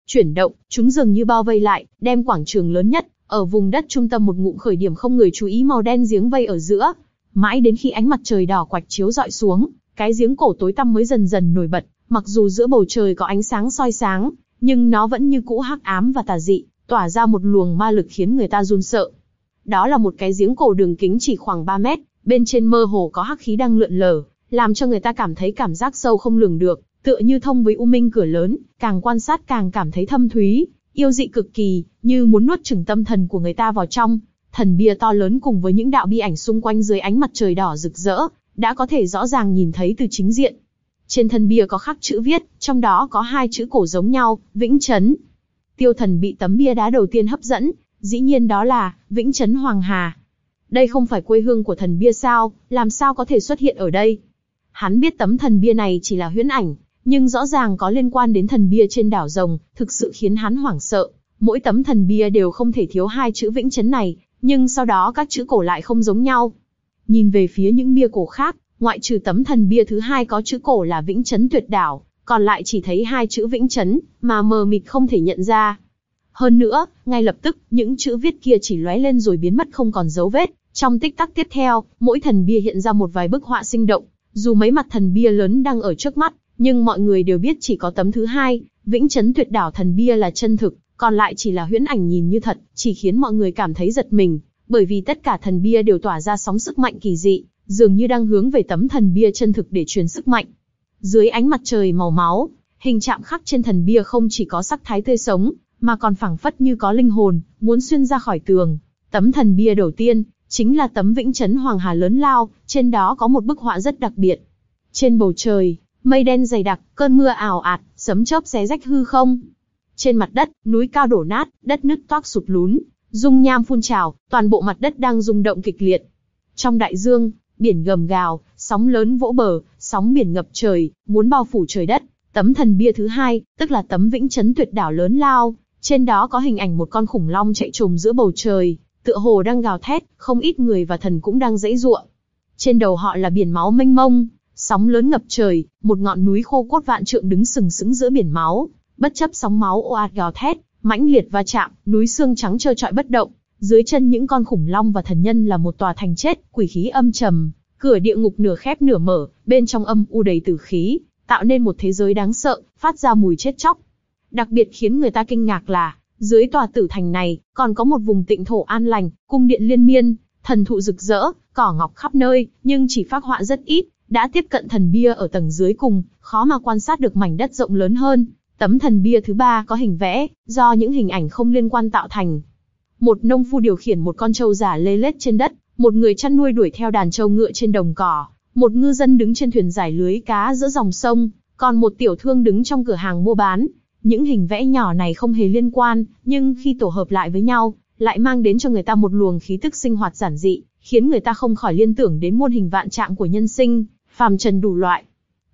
chuyển động, chúng dường như bao vây lại, đem quảng trường lớn nhất, ở vùng đất trung tâm một ngụm khởi điểm không người chú ý màu đen giếng vây ở giữa. Mãi đến khi ánh mặt trời đỏ quạch chiếu dọi xuống, cái giếng cổ tối tăm mới dần dần nổi bật, mặc dù giữa bầu trời có ánh sáng soi sáng, nhưng nó vẫn như cũ hắc ám và tà dị, tỏa ra một luồng ma lực khiến người ta run sợ. Đó là một cái giếng cổ đường kính chỉ khoảng 3 mét, bên trên mơ hồ có hắc khí đang lượn lờ, làm cho người ta cảm thấy cảm giác sâu không lường được, tựa như thông với u minh cửa lớn, càng quan sát càng cảm thấy thâm thúy, yêu dị cực kỳ, như muốn nuốt chửng tâm thần của người ta vào trong. Thần bia to lớn cùng với những đạo bi ảnh xung quanh dưới ánh mặt trời đỏ rực rỡ, đã có thể rõ ràng nhìn thấy từ chính diện. Trên thân bia có khắc chữ viết, trong đó có hai chữ cổ giống nhau, Vĩnh Trấn. Tiêu thần bị tấm bia đá đầu tiên hấp dẫn, dĩ nhiên đó là, Vĩnh Trấn Hoàng Hà. Đây không phải quê hương của thần bia sao, làm sao có thể xuất hiện ở đây? Hắn biết tấm thần bia này chỉ là huyễn ảnh, nhưng rõ ràng có liên quan đến thần bia trên đảo rồng, thực sự khiến hắn hoảng sợ. Mỗi tấm thần bia đều không thể thiếu hai chữ vĩnh chấn này, nhưng sau đó các chữ cổ lại không giống nhau. Nhìn về phía những bia cổ khác, ngoại trừ tấm thần bia thứ hai có chữ cổ là vĩnh chấn tuyệt đảo, còn lại chỉ thấy hai chữ vĩnh chấn, mà mờ mịt không thể nhận ra. Hơn nữa, ngay lập tức, những chữ viết kia chỉ lóe lên rồi biến mất không còn dấu vết. Trong tích tắc tiếp theo, mỗi thần bia hiện ra một vài bức họa sinh động. Dù mấy mặt thần bia lớn đang ở trước mắt, nhưng mọi người đều biết chỉ có tấm thứ hai, vĩnh chấn tuyệt đảo thần bia là chân thực, còn lại chỉ là huyễn ảnh nhìn như thật, chỉ khiến mọi người cảm thấy giật mình, bởi vì tất cả thần bia đều tỏa ra sóng sức mạnh kỳ dị, dường như đang hướng về tấm thần bia chân thực để truyền sức mạnh. Dưới ánh mặt trời màu máu, hình chạm khắc trên thần bia không chỉ có sắc thái tươi sống, mà còn phảng phất như có linh hồn, muốn xuyên ra khỏi tường. Tấm thần bia đầu tiên, chính là tấm vĩnh chấn hoàng hà lớn lao, trên đó có một bức họa rất đặc biệt. Trên bầu trời, Mây đen dày đặc, cơn mưa ảo ạt, sấm chớp xé rách hư không. Trên mặt đất, núi cao đổ nát, đất nứt toác sụt lún, dung nham phun trào, toàn bộ mặt đất đang rung động kịch liệt. Trong đại dương, biển gầm gào, sóng lớn vỗ bờ, sóng biển ngập trời, muốn bao phủ trời đất. Tấm thần bia thứ hai, tức là tấm vĩnh chấn tuyệt đảo lớn lao, trên đó có hình ảnh một con khủng long chạy trồm giữa bầu trời, tựa hồ đang gào thét, không ít người và thần cũng đang dãy giụa. Trên đầu họ là biển máu mênh mông, Sóng lớn ngập trời, một ngọn núi khô cốt vạn trượng đứng sừng sững giữa biển máu, bất chấp sóng máu ồ ạt gào thét, mãnh liệt va chạm, núi xương trắng trơ trọi bất động. Dưới chân những con khủng long và thần nhân là một tòa thành chết, quỷ khí âm trầm, cửa địa ngục nửa khép nửa mở, bên trong âm u đầy tử khí, tạo nên một thế giới đáng sợ, phát ra mùi chết chóc. Đặc biệt khiến người ta kinh ngạc là, dưới tòa tử thành này, còn có một vùng tịnh thổ an lành, cung điện liên miên, thần thụ rực rỡ, cỏ ngọc khắp nơi, nhưng chỉ phát họa rất ít, đã tiếp cận thần bia ở tầng dưới cùng, khó mà quan sát được mảnh đất rộng lớn hơn. Tấm thần bia thứ ba có hình vẽ, do những hình ảnh không liên quan tạo thành. Một nông phu điều khiển một con trâu giả lê lết trên đất, một người chăn nuôi đuổi theo đàn trâu ngựa trên đồng cỏ, một ngư dân đứng trên thuyền giải lưới cá giữa dòng sông, còn một tiểu thương đứng trong cửa hàng mua bán. Những hình vẽ nhỏ này không hề liên quan, nhưng khi tổ hợp lại với nhau, lại mang đến cho người ta một luồng khí tức sinh hoạt giản dị, khiến người ta không khỏi liên tưởng đến muôn hình vạn trạng của nhân sinh phàm trần đủ loại.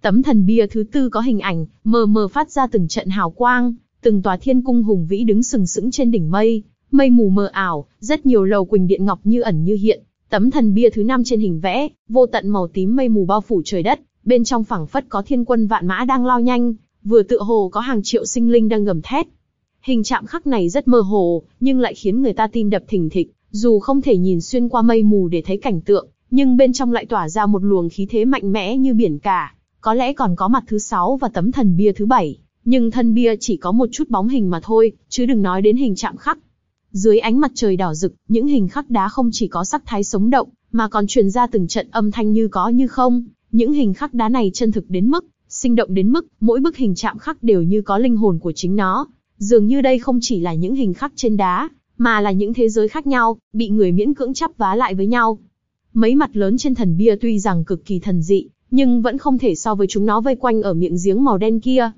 Tấm thần bia thứ tư có hình ảnh, mờ mờ phát ra từng trận hào quang, từng tòa thiên cung hùng vĩ đứng sừng sững trên đỉnh mây, mây mù mờ ảo, rất nhiều lầu quỳnh điện ngọc như ẩn như hiện. Tấm thần bia thứ năm trên hình vẽ, vô tận màu tím mây mù bao phủ trời đất, bên trong phẳng phất có thiên quân vạn mã đang lao nhanh, vừa tựa hồ có hàng triệu sinh linh đang gầm thét. Hình chạm khắc này rất mơ hồ, nhưng lại khiến người ta tim đập thình thịch, dù không thể nhìn xuyên qua mây mù để thấy cảnh tượng, nhưng bên trong lại tỏa ra một luồng khí thế mạnh mẽ như biển cả. Có lẽ còn có mặt thứ sáu và tấm thần bia thứ bảy, nhưng thân bia chỉ có một chút bóng hình mà thôi, chứ đừng nói đến hình chạm khắc. Dưới ánh mặt trời đỏ rực, những hình khắc đá không chỉ có sắc thái sống động, mà còn truyền ra từng trận âm thanh như có như không. Những hình khắc đá này chân thực đến mức, sinh động đến mức, mỗi bức hình chạm khắc đều như có linh hồn của chính nó. Dường như đây không chỉ là những hình khắc trên đá, mà là những thế giới khác nhau, bị người miễn cưỡng chắp vá lại với nhau. Mấy mặt lớn trên thần bia tuy rằng cực kỳ thần dị, nhưng vẫn không thể so với chúng nó vây quanh ở miệng giếng màu đen kia.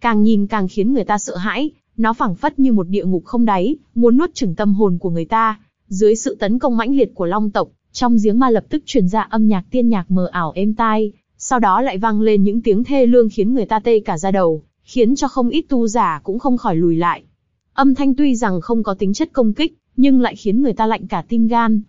Càng nhìn càng khiến người ta sợ hãi, nó phảng phất như một địa ngục không đáy, muốn nuốt chửng tâm hồn của người ta. Dưới sự tấn công mãnh liệt của long tộc, trong giếng ma lập tức truyền ra âm nhạc tiên nhạc mờ ảo êm tai, sau đó lại vang lên những tiếng thê lương khiến người ta tê cả da đầu, khiến cho không ít tu giả cũng không khỏi lùi lại. Âm thanh tuy rằng không có tính chất công kích, nhưng lại khiến người ta lạnh cả tim gan.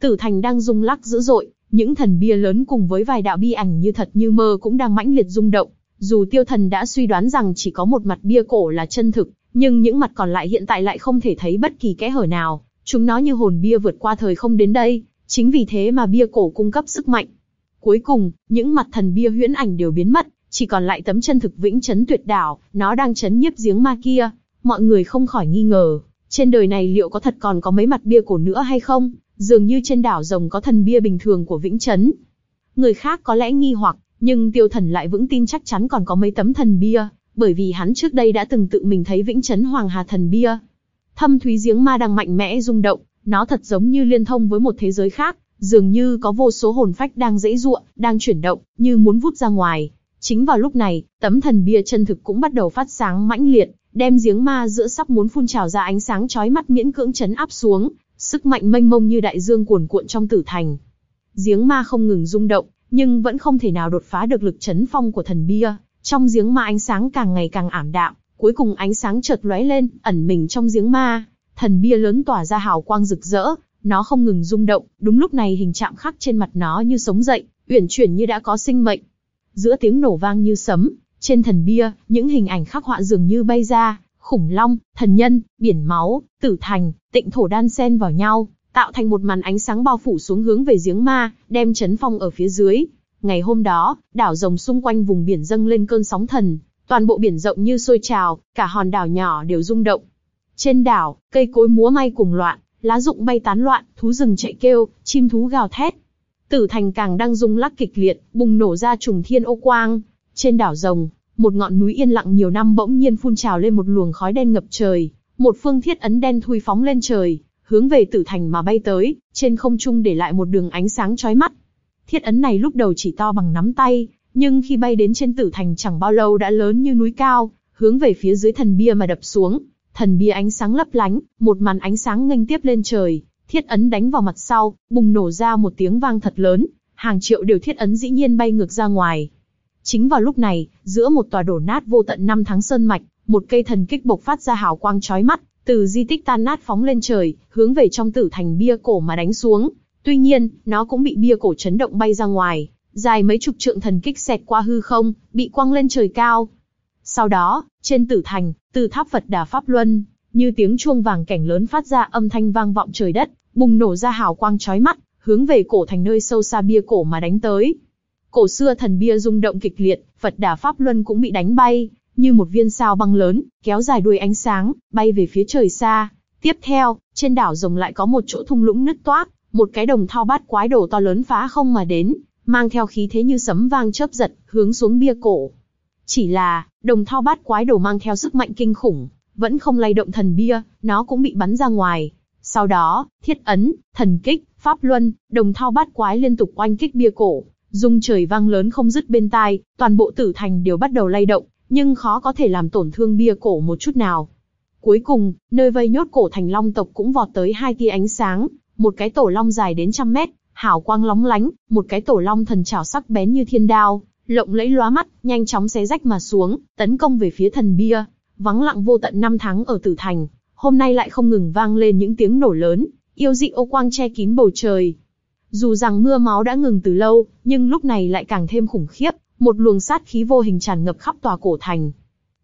Tử thành đang rung lắc dữ dội, những thần bia lớn cùng với vài đạo bi ảnh như thật như mơ cũng đang mãnh liệt rung động. Dù tiêu thần đã suy đoán rằng chỉ có một mặt bia cổ là chân thực, nhưng những mặt còn lại hiện tại lại không thể thấy bất kỳ kẽ hở nào. Chúng nó như hồn bia vượt qua thời không đến đây, chính vì thế mà bia cổ cung cấp sức mạnh. Cuối cùng, những mặt thần bia huyễn ảnh đều biến mất, chỉ còn lại tấm chân thực vĩnh chấn tuyệt đảo, nó đang chấn nhiếp giếng ma kia. Mọi người không khỏi nghi ngờ, trên đời này liệu có thật còn có mấy mặt bia cổ nữa hay không? Dường như trên đảo rồng có thần bia bình thường của Vĩnh chấn. Người khác có lẽ nghi hoặc, nhưng tiêu thần lại vững tin chắc chắn còn có mấy tấm thần bia, bởi vì hắn trước đây đã từng tự mình thấy Vĩnh chấn Hoàng Hà thần bia. Thâm thúy giếng ma đang mạnh mẽ rung động, nó thật giống như liên thông với một thế giới khác, dường như có vô số hồn phách đang dễ dụa, đang chuyển động, như muốn vút ra ngoài. Chính vào lúc này, tấm thần bia chân thực cũng bắt đầu phát sáng mãnh liệt, đem giếng ma giữa sắp muốn phun trào ra ánh sáng chói mắt miễn cưỡng chấn áp xuống, sức mạnh mênh mông như đại dương cuồn cuộn trong tử thành. Giếng ma không ngừng rung động, nhưng vẫn không thể nào đột phá được lực chấn phong của thần bia. Trong giếng ma ánh sáng càng ngày càng ảm đạm, cuối cùng ánh sáng chợt lóe lên, ẩn mình trong giếng ma. Thần bia lớn tỏa ra hào quang rực rỡ, nó không ngừng rung động, đúng lúc này hình chạm khắc trên mặt nó như sống dậy, uyển chuyển như đã có sinh mệnh. Giữa tiếng nổ vang như sấm, trên thần bia, những hình ảnh khắc họa dường như bay ra, khủng long, thần nhân, biển máu, tử thành, tịnh thổ đan xen vào nhau, tạo thành một màn ánh sáng bao phủ xuống hướng về giếng ma, đem chấn phong ở phía dưới. Ngày hôm đó, đảo rồng xung quanh vùng biển dâng lên cơn sóng thần, toàn bộ biển rộng như sôi trào, cả hòn đảo nhỏ đều rung động. Trên đảo, cây cối múa may cùng loạn, lá rụng bay tán loạn, thú rừng chạy kêu, chim thú gào thét. Tử thành càng đang rung lắc kịch liệt, bùng nổ ra trùng thiên ô quang. Trên đảo rồng, một ngọn núi yên lặng nhiều năm bỗng nhiên phun trào lên một luồng khói đen ngập trời, một phương thiết ấn đen thui phóng lên trời, hướng về tử thành mà bay tới, trên không trung để lại một đường ánh sáng chói mắt. Thiết ấn này lúc đầu chỉ to bằng nắm tay, nhưng khi bay đến trên tử thành chẳng bao lâu đã lớn như núi cao, hướng về phía dưới thần bia mà đập xuống. Thần bia ánh sáng lấp lánh, một màn ánh sáng nghênh tiếp lên trời, thiết ấn đánh vào mặt sau, bùng nổ ra một tiếng vang thật lớn, hàng triệu điều thiết ấn dĩ nhiên bay ngược ra ngoài. Chính vào lúc này, giữa một tòa đổ nát vô tận năm tháng sơn mạch, một cây thần kích bộc phát ra hào quang chói mắt, từ di tích tan nát phóng lên trời, hướng về trong tử thành bia cổ mà đánh xuống. Tuy nhiên, nó cũng bị bia cổ chấn động bay ra ngoài, dài mấy chục trượng thần kích xẹt qua hư không, bị quăng lên trời cao. Sau đó, trên tử thành, từ tháp Phật Đà Pháp Luân, như tiếng chuông vàng cảnh lớn phát ra âm thanh vang vọng trời đất, bùng nổ ra hào quang chói mắt, hướng về cổ thành nơi sâu xa bia cổ mà đánh tới. Cổ xưa thần bia rung động kịch liệt, Phật Đà Pháp Luân cũng bị đánh bay, như một viên sao băng lớn, kéo dài đuôi ánh sáng, bay về phía trời xa. Tiếp theo, trên đảo rồng lại có một chỗ thung lũng nứt toác, một cái đồng thau bát quái đồ to lớn phá không mà đến, mang theo khí thế như sấm vang chớp giật, hướng xuống bia cổ. Chỉ là, đồng thau bát quái đồ mang theo sức mạnh kinh khủng, vẫn không lay động thần bia, nó cũng bị bắn ra ngoài. Sau đó, thiết ấn, thần kích, pháp luân, đồng thau bát quái liên tục oanh kích bia cổ, dung trời vang lớn không dứt bên tai, toàn bộ tử thành đều bắt đầu lay động, nhưng khó có thể làm tổn thương bia cổ một chút nào. Cuối cùng, nơi vây nhốt cổ thành long tộc cũng vọt tới hai tia ánh sáng, một cái tổ long dài đến trăm mét, hào quang lóng lánh, một cái tổ long thần chảo sắc bén như thiên đao, lộng lẫy lóa mắt, nhanh chóng xé rách mà xuống, tấn công về phía thần bia. Vắng lặng vô tận năm tháng ở tử thành, hôm nay lại không ngừng vang lên những tiếng nổ lớn, yêu dị ô quang che kín bầu trời. Dù rằng mưa máu đã ngừng từ lâu, nhưng lúc này lại càng thêm khủng khiếp, một luồng sát khí vô hình tràn ngập khắp tòa cổ thành.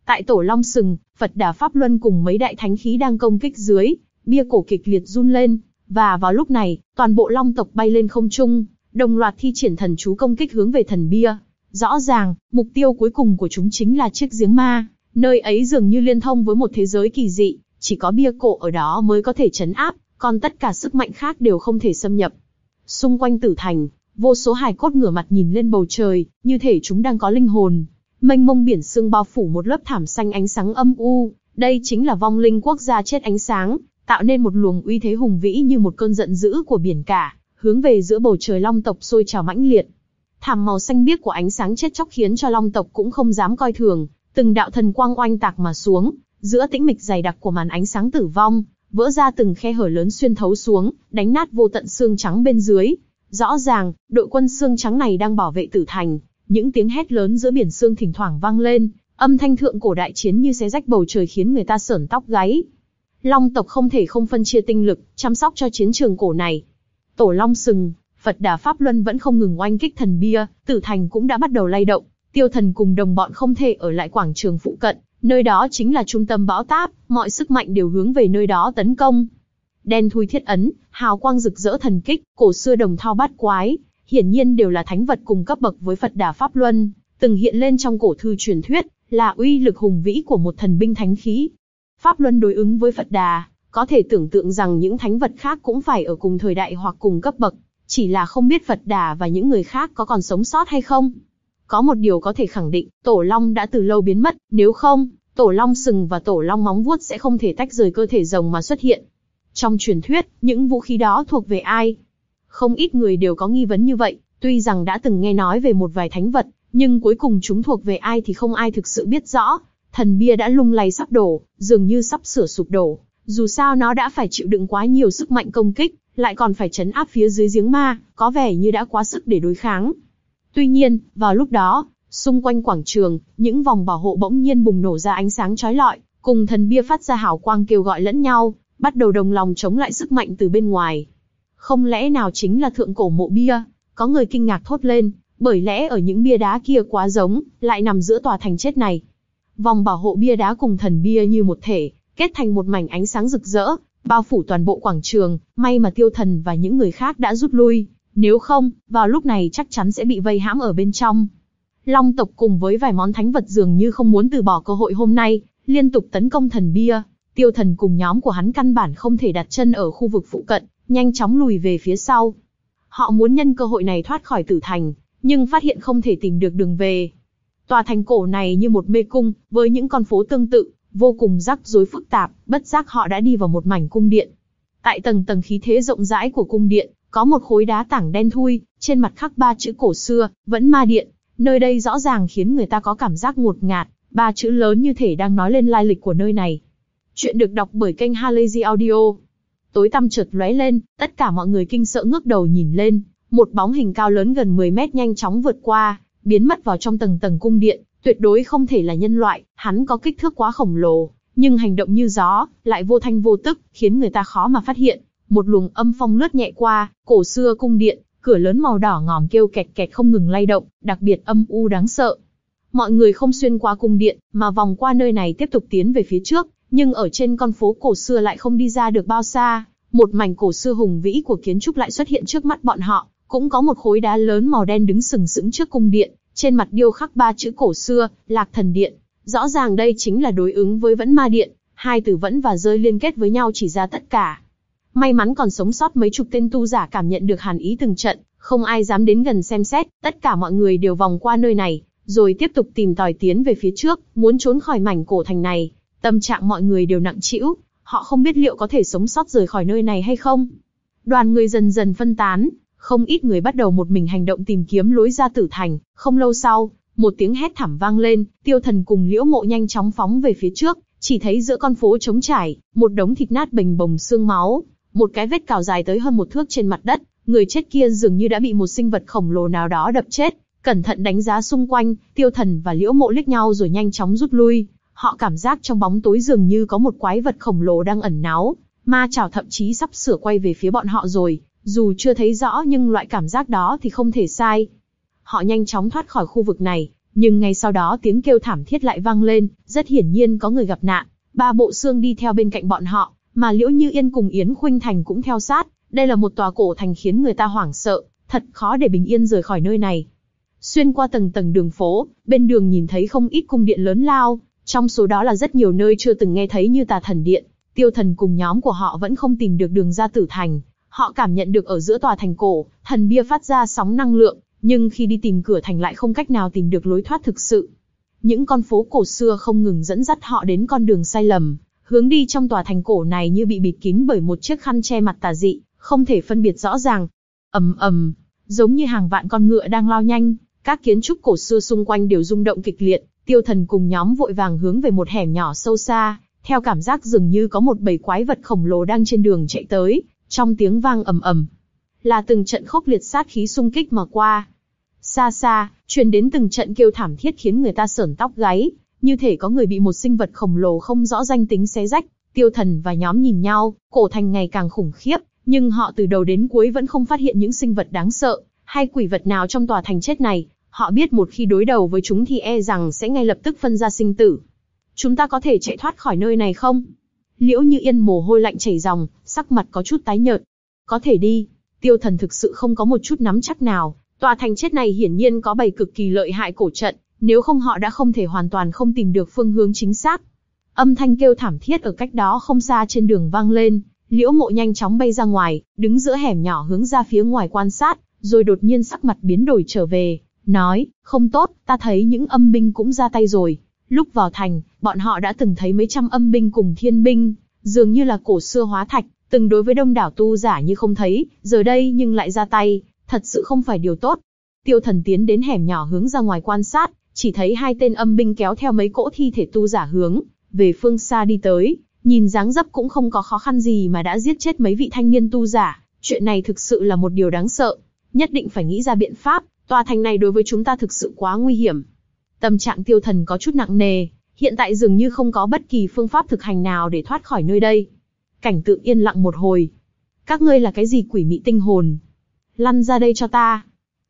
Tại tổ Long Sừng, Phật Đà Pháp Luân cùng mấy đại thánh khí đang công kích dưới, bia cổ kịch liệt run lên, và vào lúc này, toàn bộ Long tộc bay lên không trung, đồng loạt thi triển thần chú công kích hướng về thần bia. Rõ ràng, mục tiêu cuối cùng của chúng chính là chiếc giếng ma, nơi ấy dường như liên thông với một thế giới kỳ dị, chỉ có bia cổ ở đó mới có thể chấn áp, còn tất cả sức mạnh khác đều không thể xâm nhập. Xung quanh tử thành, Vô số hài cốt ngửa mặt nhìn lên bầu trời, như thể chúng đang có linh hồn. Mênh mông biển sương bao phủ một lớp thảm xanh ánh sáng âm u, đây chính là vong linh quốc gia chết ánh sáng, tạo nên một luồng uy thế hùng vĩ như một cơn giận dữ của biển cả, hướng về giữa bầu trời long tộc sôi trào mãnh liệt. Thảm màu xanh biếc của ánh sáng chết chóc khiến cho long tộc cũng không dám coi thường, từng đạo thần quang oanh tạc mà xuống, giữa tĩnh mịch dày đặc của màn ánh sáng tử vong, vỡ ra từng khe hở lớn xuyên thấu xuống, đánh nát vô tận xương trắng bên dưới, Rõ ràng, đội quân xương trắng này đang bảo vệ tử thành, những tiếng hét lớn giữa biển xương thỉnh thoảng vang lên, âm thanh thượng cổ đại chiến như xé rách bầu trời khiến người ta sởn tóc gáy. Long tộc không thể không phân chia tinh lực, chăm sóc cho chiến trường cổ này. Tổ Long sừng, Phật Đà Pháp Luân vẫn không ngừng oanh kích thần bia, tử thành cũng đã bắt đầu lay động, tiêu thần cùng đồng bọn không thể ở lại quảng trường phụ cận, nơi đó chính là trung tâm bão táp, mọi sức mạnh đều hướng về nơi đó tấn công đen thui thiết ấn, hào quang rực rỡ thần kích, cổ xưa đồng thao bát quái, hiển nhiên đều là thánh vật cùng cấp bậc với Phật Đà Pháp Luân, từng hiện lên trong cổ thư truyền thuyết, là uy lực hùng vĩ của một thần binh thánh khí. Pháp Luân đối ứng với Phật Đà, có thể tưởng tượng rằng những thánh vật khác cũng phải ở cùng thời đại hoặc cùng cấp bậc, chỉ là không biết Phật Đà và những người khác có còn sống sót hay không. Có một điều có thể khẳng định, Tổ Long đã từ lâu biến mất, nếu không, Tổ Long sừng và Tổ Long móng vuốt sẽ không thể tách rời cơ thể rồng mà xuất hiện. Trong truyền thuyết, những vũ khí đó thuộc về ai? Không ít người đều có nghi vấn như vậy, tuy rằng đã từng nghe nói về một vài thánh vật, nhưng cuối cùng chúng thuộc về ai thì không ai thực sự biết rõ. Thần bia đã lung lay sắp đổ, dường như sắp sửa sụp đổ. Dù sao nó đã phải chịu đựng quá nhiều sức mạnh công kích, lại còn phải chấn áp phía dưới giếng ma, có vẻ như đã quá sức để đối kháng. Tuy nhiên, vào lúc đó, xung quanh quảng trường, những vòng bảo hộ bỗng nhiên bùng nổ ra ánh sáng chói lọi, cùng thần bia phát ra hào quang kêu gọi lẫn nhau, bắt đầu đồng lòng chống lại sức mạnh từ bên ngoài. Không lẽ nào chính là thượng cổ mộ bia? Có người kinh ngạc thốt lên, bởi lẽ ở những bia đá kia quá giống, lại nằm giữa tòa thành chết này. Vòng bảo hộ bia đá cùng thần bia như một thể, kết thành một mảnh ánh sáng rực rỡ, bao phủ toàn bộ quảng trường, may mà tiêu thần và những người khác đã rút lui, nếu không, vào lúc này chắc chắn sẽ bị vây hãm ở bên trong. Long tộc cùng với vài món thánh vật dường như không muốn từ bỏ cơ hội hôm nay, liên tục tấn công thần bia. Tiêu thần cùng nhóm của hắn căn bản không thể đặt chân ở khu vực phụ cận, nhanh chóng lùi về phía sau. Họ muốn nhân cơ hội này thoát khỏi tử thành, nhưng phát hiện không thể tìm được đường về. Tòa thành cổ này như một mê cung, với những con phố tương tự, vô cùng rắc rối phức tạp, bất giác họ đã đi vào một mảnh cung điện. Tại tầng tầng khí thế rộng rãi của cung điện, có một khối đá tảng đen thui, trên mặt khắc ba chữ cổ xưa, vẫn ma điện. Nơi đây rõ ràng khiến người ta có cảm giác ngột ngạt, ba chữ lớn như thể đang nói lên lai lịch của nơi này. Chuyện được đọc bởi kênh Halazy Audio. Tối tăm chợt lóe lên, tất cả mọi người kinh sợ ngước đầu nhìn lên, một bóng hình cao lớn gần 10 mét nhanh chóng vượt qua, biến mất vào trong tầng tầng cung điện, tuyệt đối không thể là nhân loại, hắn có kích thước quá khổng lồ, nhưng hành động như gió, lại vô thanh vô tức, khiến người ta khó mà phát hiện. Một luồng âm phong lướt nhẹ qua, cổ xưa cung điện, cửa lớn màu đỏ ngòm kêu kẹt kẹt không ngừng lay động, đặc biệt âm u đáng sợ. Mọi người không xuyên qua cung điện, mà vòng qua nơi này tiếp tục tiến về phía trước, nhưng ở trên con phố cổ xưa lại không đi ra được bao xa, một mảnh cổ xưa hùng vĩ của kiến trúc lại xuất hiện trước mắt bọn họ, cũng có một khối đá lớn màu đen đứng sừng sững trước cung điện, trên mặt điêu khắc ba chữ cổ xưa, Lạc Thần Điện. Rõ ràng đây chính là đối ứng với Vẫn Ma Điện, hai từ vẫn và rơi liên kết với nhau chỉ ra tất cả. May mắn còn sống sót mấy chục tên tu giả cảm nhận được hàn ý từng trận, không ai dám đến gần xem xét, tất cả mọi người đều vòng qua nơi này, rồi tiếp tục tìm tòi tiến về phía trước, muốn trốn khỏi mảnh cổ thành này. Tâm trạng mọi người đều nặng trĩu, họ không biết liệu có thể sống sót rời khỏi nơi này hay không. Đoàn người dần dần phân tán, không ít người bắt đầu một mình hành động tìm kiếm lối ra tử thành. Không lâu sau, một tiếng hét thảm vang lên, tiêu thần cùng liễu mộ nhanh chóng phóng về phía trước, chỉ thấy giữa con phố trống trải, một đống thịt nát bềnh bồng xương máu, một cái vết cào dài tới hơn một thước trên mặt đất, người chết kia dường như đã bị một sinh vật khổng lồ nào đó đập chết. Cẩn thận đánh giá xung quanh, tiêu thần và liễu mộ liếc nhau rồi nhanh chóng rút lui. Họ cảm giác trong bóng tối dường như có một quái vật khổng lồ đang ẩn náu, ma chảo thậm chí sắp sửa quay về phía bọn họ rồi, dù chưa thấy rõ nhưng loại cảm giác đó thì không thể sai. Họ nhanh chóng thoát khỏi khu vực này, nhưng ngay sau đó tiếng kêu thảm thiết lại vang lên, rất hiển nhiên có người gặp nạn. Ba bộ xương đi theo bên cạnh bọn họ, mà Liễu Như Yên cùng Yến Khuynh Thành cũng theo sát. Đây là một tòa cổ thành khiến người ta hoảng sợ, thật khó để bình yên rời khỏi nơi này. Xuyên qua tầng tầng đường phố, bên đường nhìn thấy không ít cung điện lớn lao, trong số đó là rất nhiều nơi chưa từng nghe thấy như tà thần điện. Tiêu thần cùng nhóm của họ vẫn không tìm được đường ra tử thành, Họ cảm nhận được ở giữa tòa thành cổ, thần bia phát ra sóng năng lượng, nhưng khi đi tìm cửa thành lại không cách nào tìm được lối thoát thực sự. Những con phố cổ xưa không ngừng dẫn dắt họ đến con đường sai lầm, hướng đi trong tòa thành cổ này như bị bịt kín bởi một chiếc khăn che mặt tà dị, không thể phân biệt rõ ràng. ầm ầm, giống như hàng vạn con ngựa đang lao nhanh, các kiến trúc cổ xưa xung quanh đều rung động kịch liệt. Tiêu Thần cùng nhóm vội vàng hướng về một hẻm nhỏ sâu xa, theo cảm giác dường như có một bầy quái vật khổng lồ đang trên đường chạy tới, trong tiếng vang ầm ầm, là từng trận khốc liệt sát khí xung kích mà qua. Xa xa, truyền đến từng trận kêu thảm thiết khiến người ta sởn tóc gáy, như thể có người bị một sinh vật khổng lồ không rõ danh tính xé rách. Tiêu thần và nhóm nhìn nhau, cổ thành ngày càng khủng khiếp, nhưng họ từ đầu đến cuối vẫn không phát hiện những sinh vật đáng sợ, hay quỷ vật nào trong tòa thành chết này. Họ biết một khi đối đầu với chúng thì e rằng sẽ ngay lập tức phân ra sinh tử. Chúng ta có thể chạy thoát khỏi nơi này không? Liễu Như Yên mồ hôi lạnh chảy ròng, sắc mặt có chút tái nhợt. Có thể đi. Tiêu Thần thực sự không có một chút nắm chắc nào. Tòa thành chết này hiển nhiên có bày cực kỳ lợi hại cổ trận, nếu không họ đã không thể hoàn toàn không tìm được phương hướng chính xác. Âm thanh kêu thảm thiết ở cách đó không xa trên đường vang lên, Liễu Mộ nhanh chóng bay ra ngoài, đứng giữa hẻm nhỏ hướng ra phía ngoài quan sát, rồi đột nhiên sắc mặt biến đổi trở về, nói, không tốt, ta thấy những âm binh cũng ra tay rồi, Lúc vào thành, bọn họ đã từng thấy mấy trăm âm binh cùng thiên binh, dường như là cổ xưa hóa thạch, từng đối với đông đảo tu giả như không thấy, giờ đây nhưng lại ra tay, thật sự không phải điều tốt. tiêu thần tiến đến hẻm nhỏ hướng ra ngoài quan sát, chỉ thấy hai tên âm binh kéo theo mấy cỗ thi thể tu giả hướng, về phương xa đi tới, nhìn dáng dấp cũng không có khó khăn gì mà đã giết chết mấy vị thanh niên tu giả, chuyện này thực sự là một điều đáng sợ, nhất định phải nghĩ ra biện pháp, tòa thành này đối với chúng ta thực sự quá nguy hiểm. Tâm trạng tiêu thần có chút nặng nề, hiện tại dường như không có bất kỳ phương pháp thực hành nào để thoát khỏi nơi đây. Cảnh tượng yên lặng một hồi. Các ngươi là cái gì quỷ mị tinh hồn? Lăn ra đây cho ta.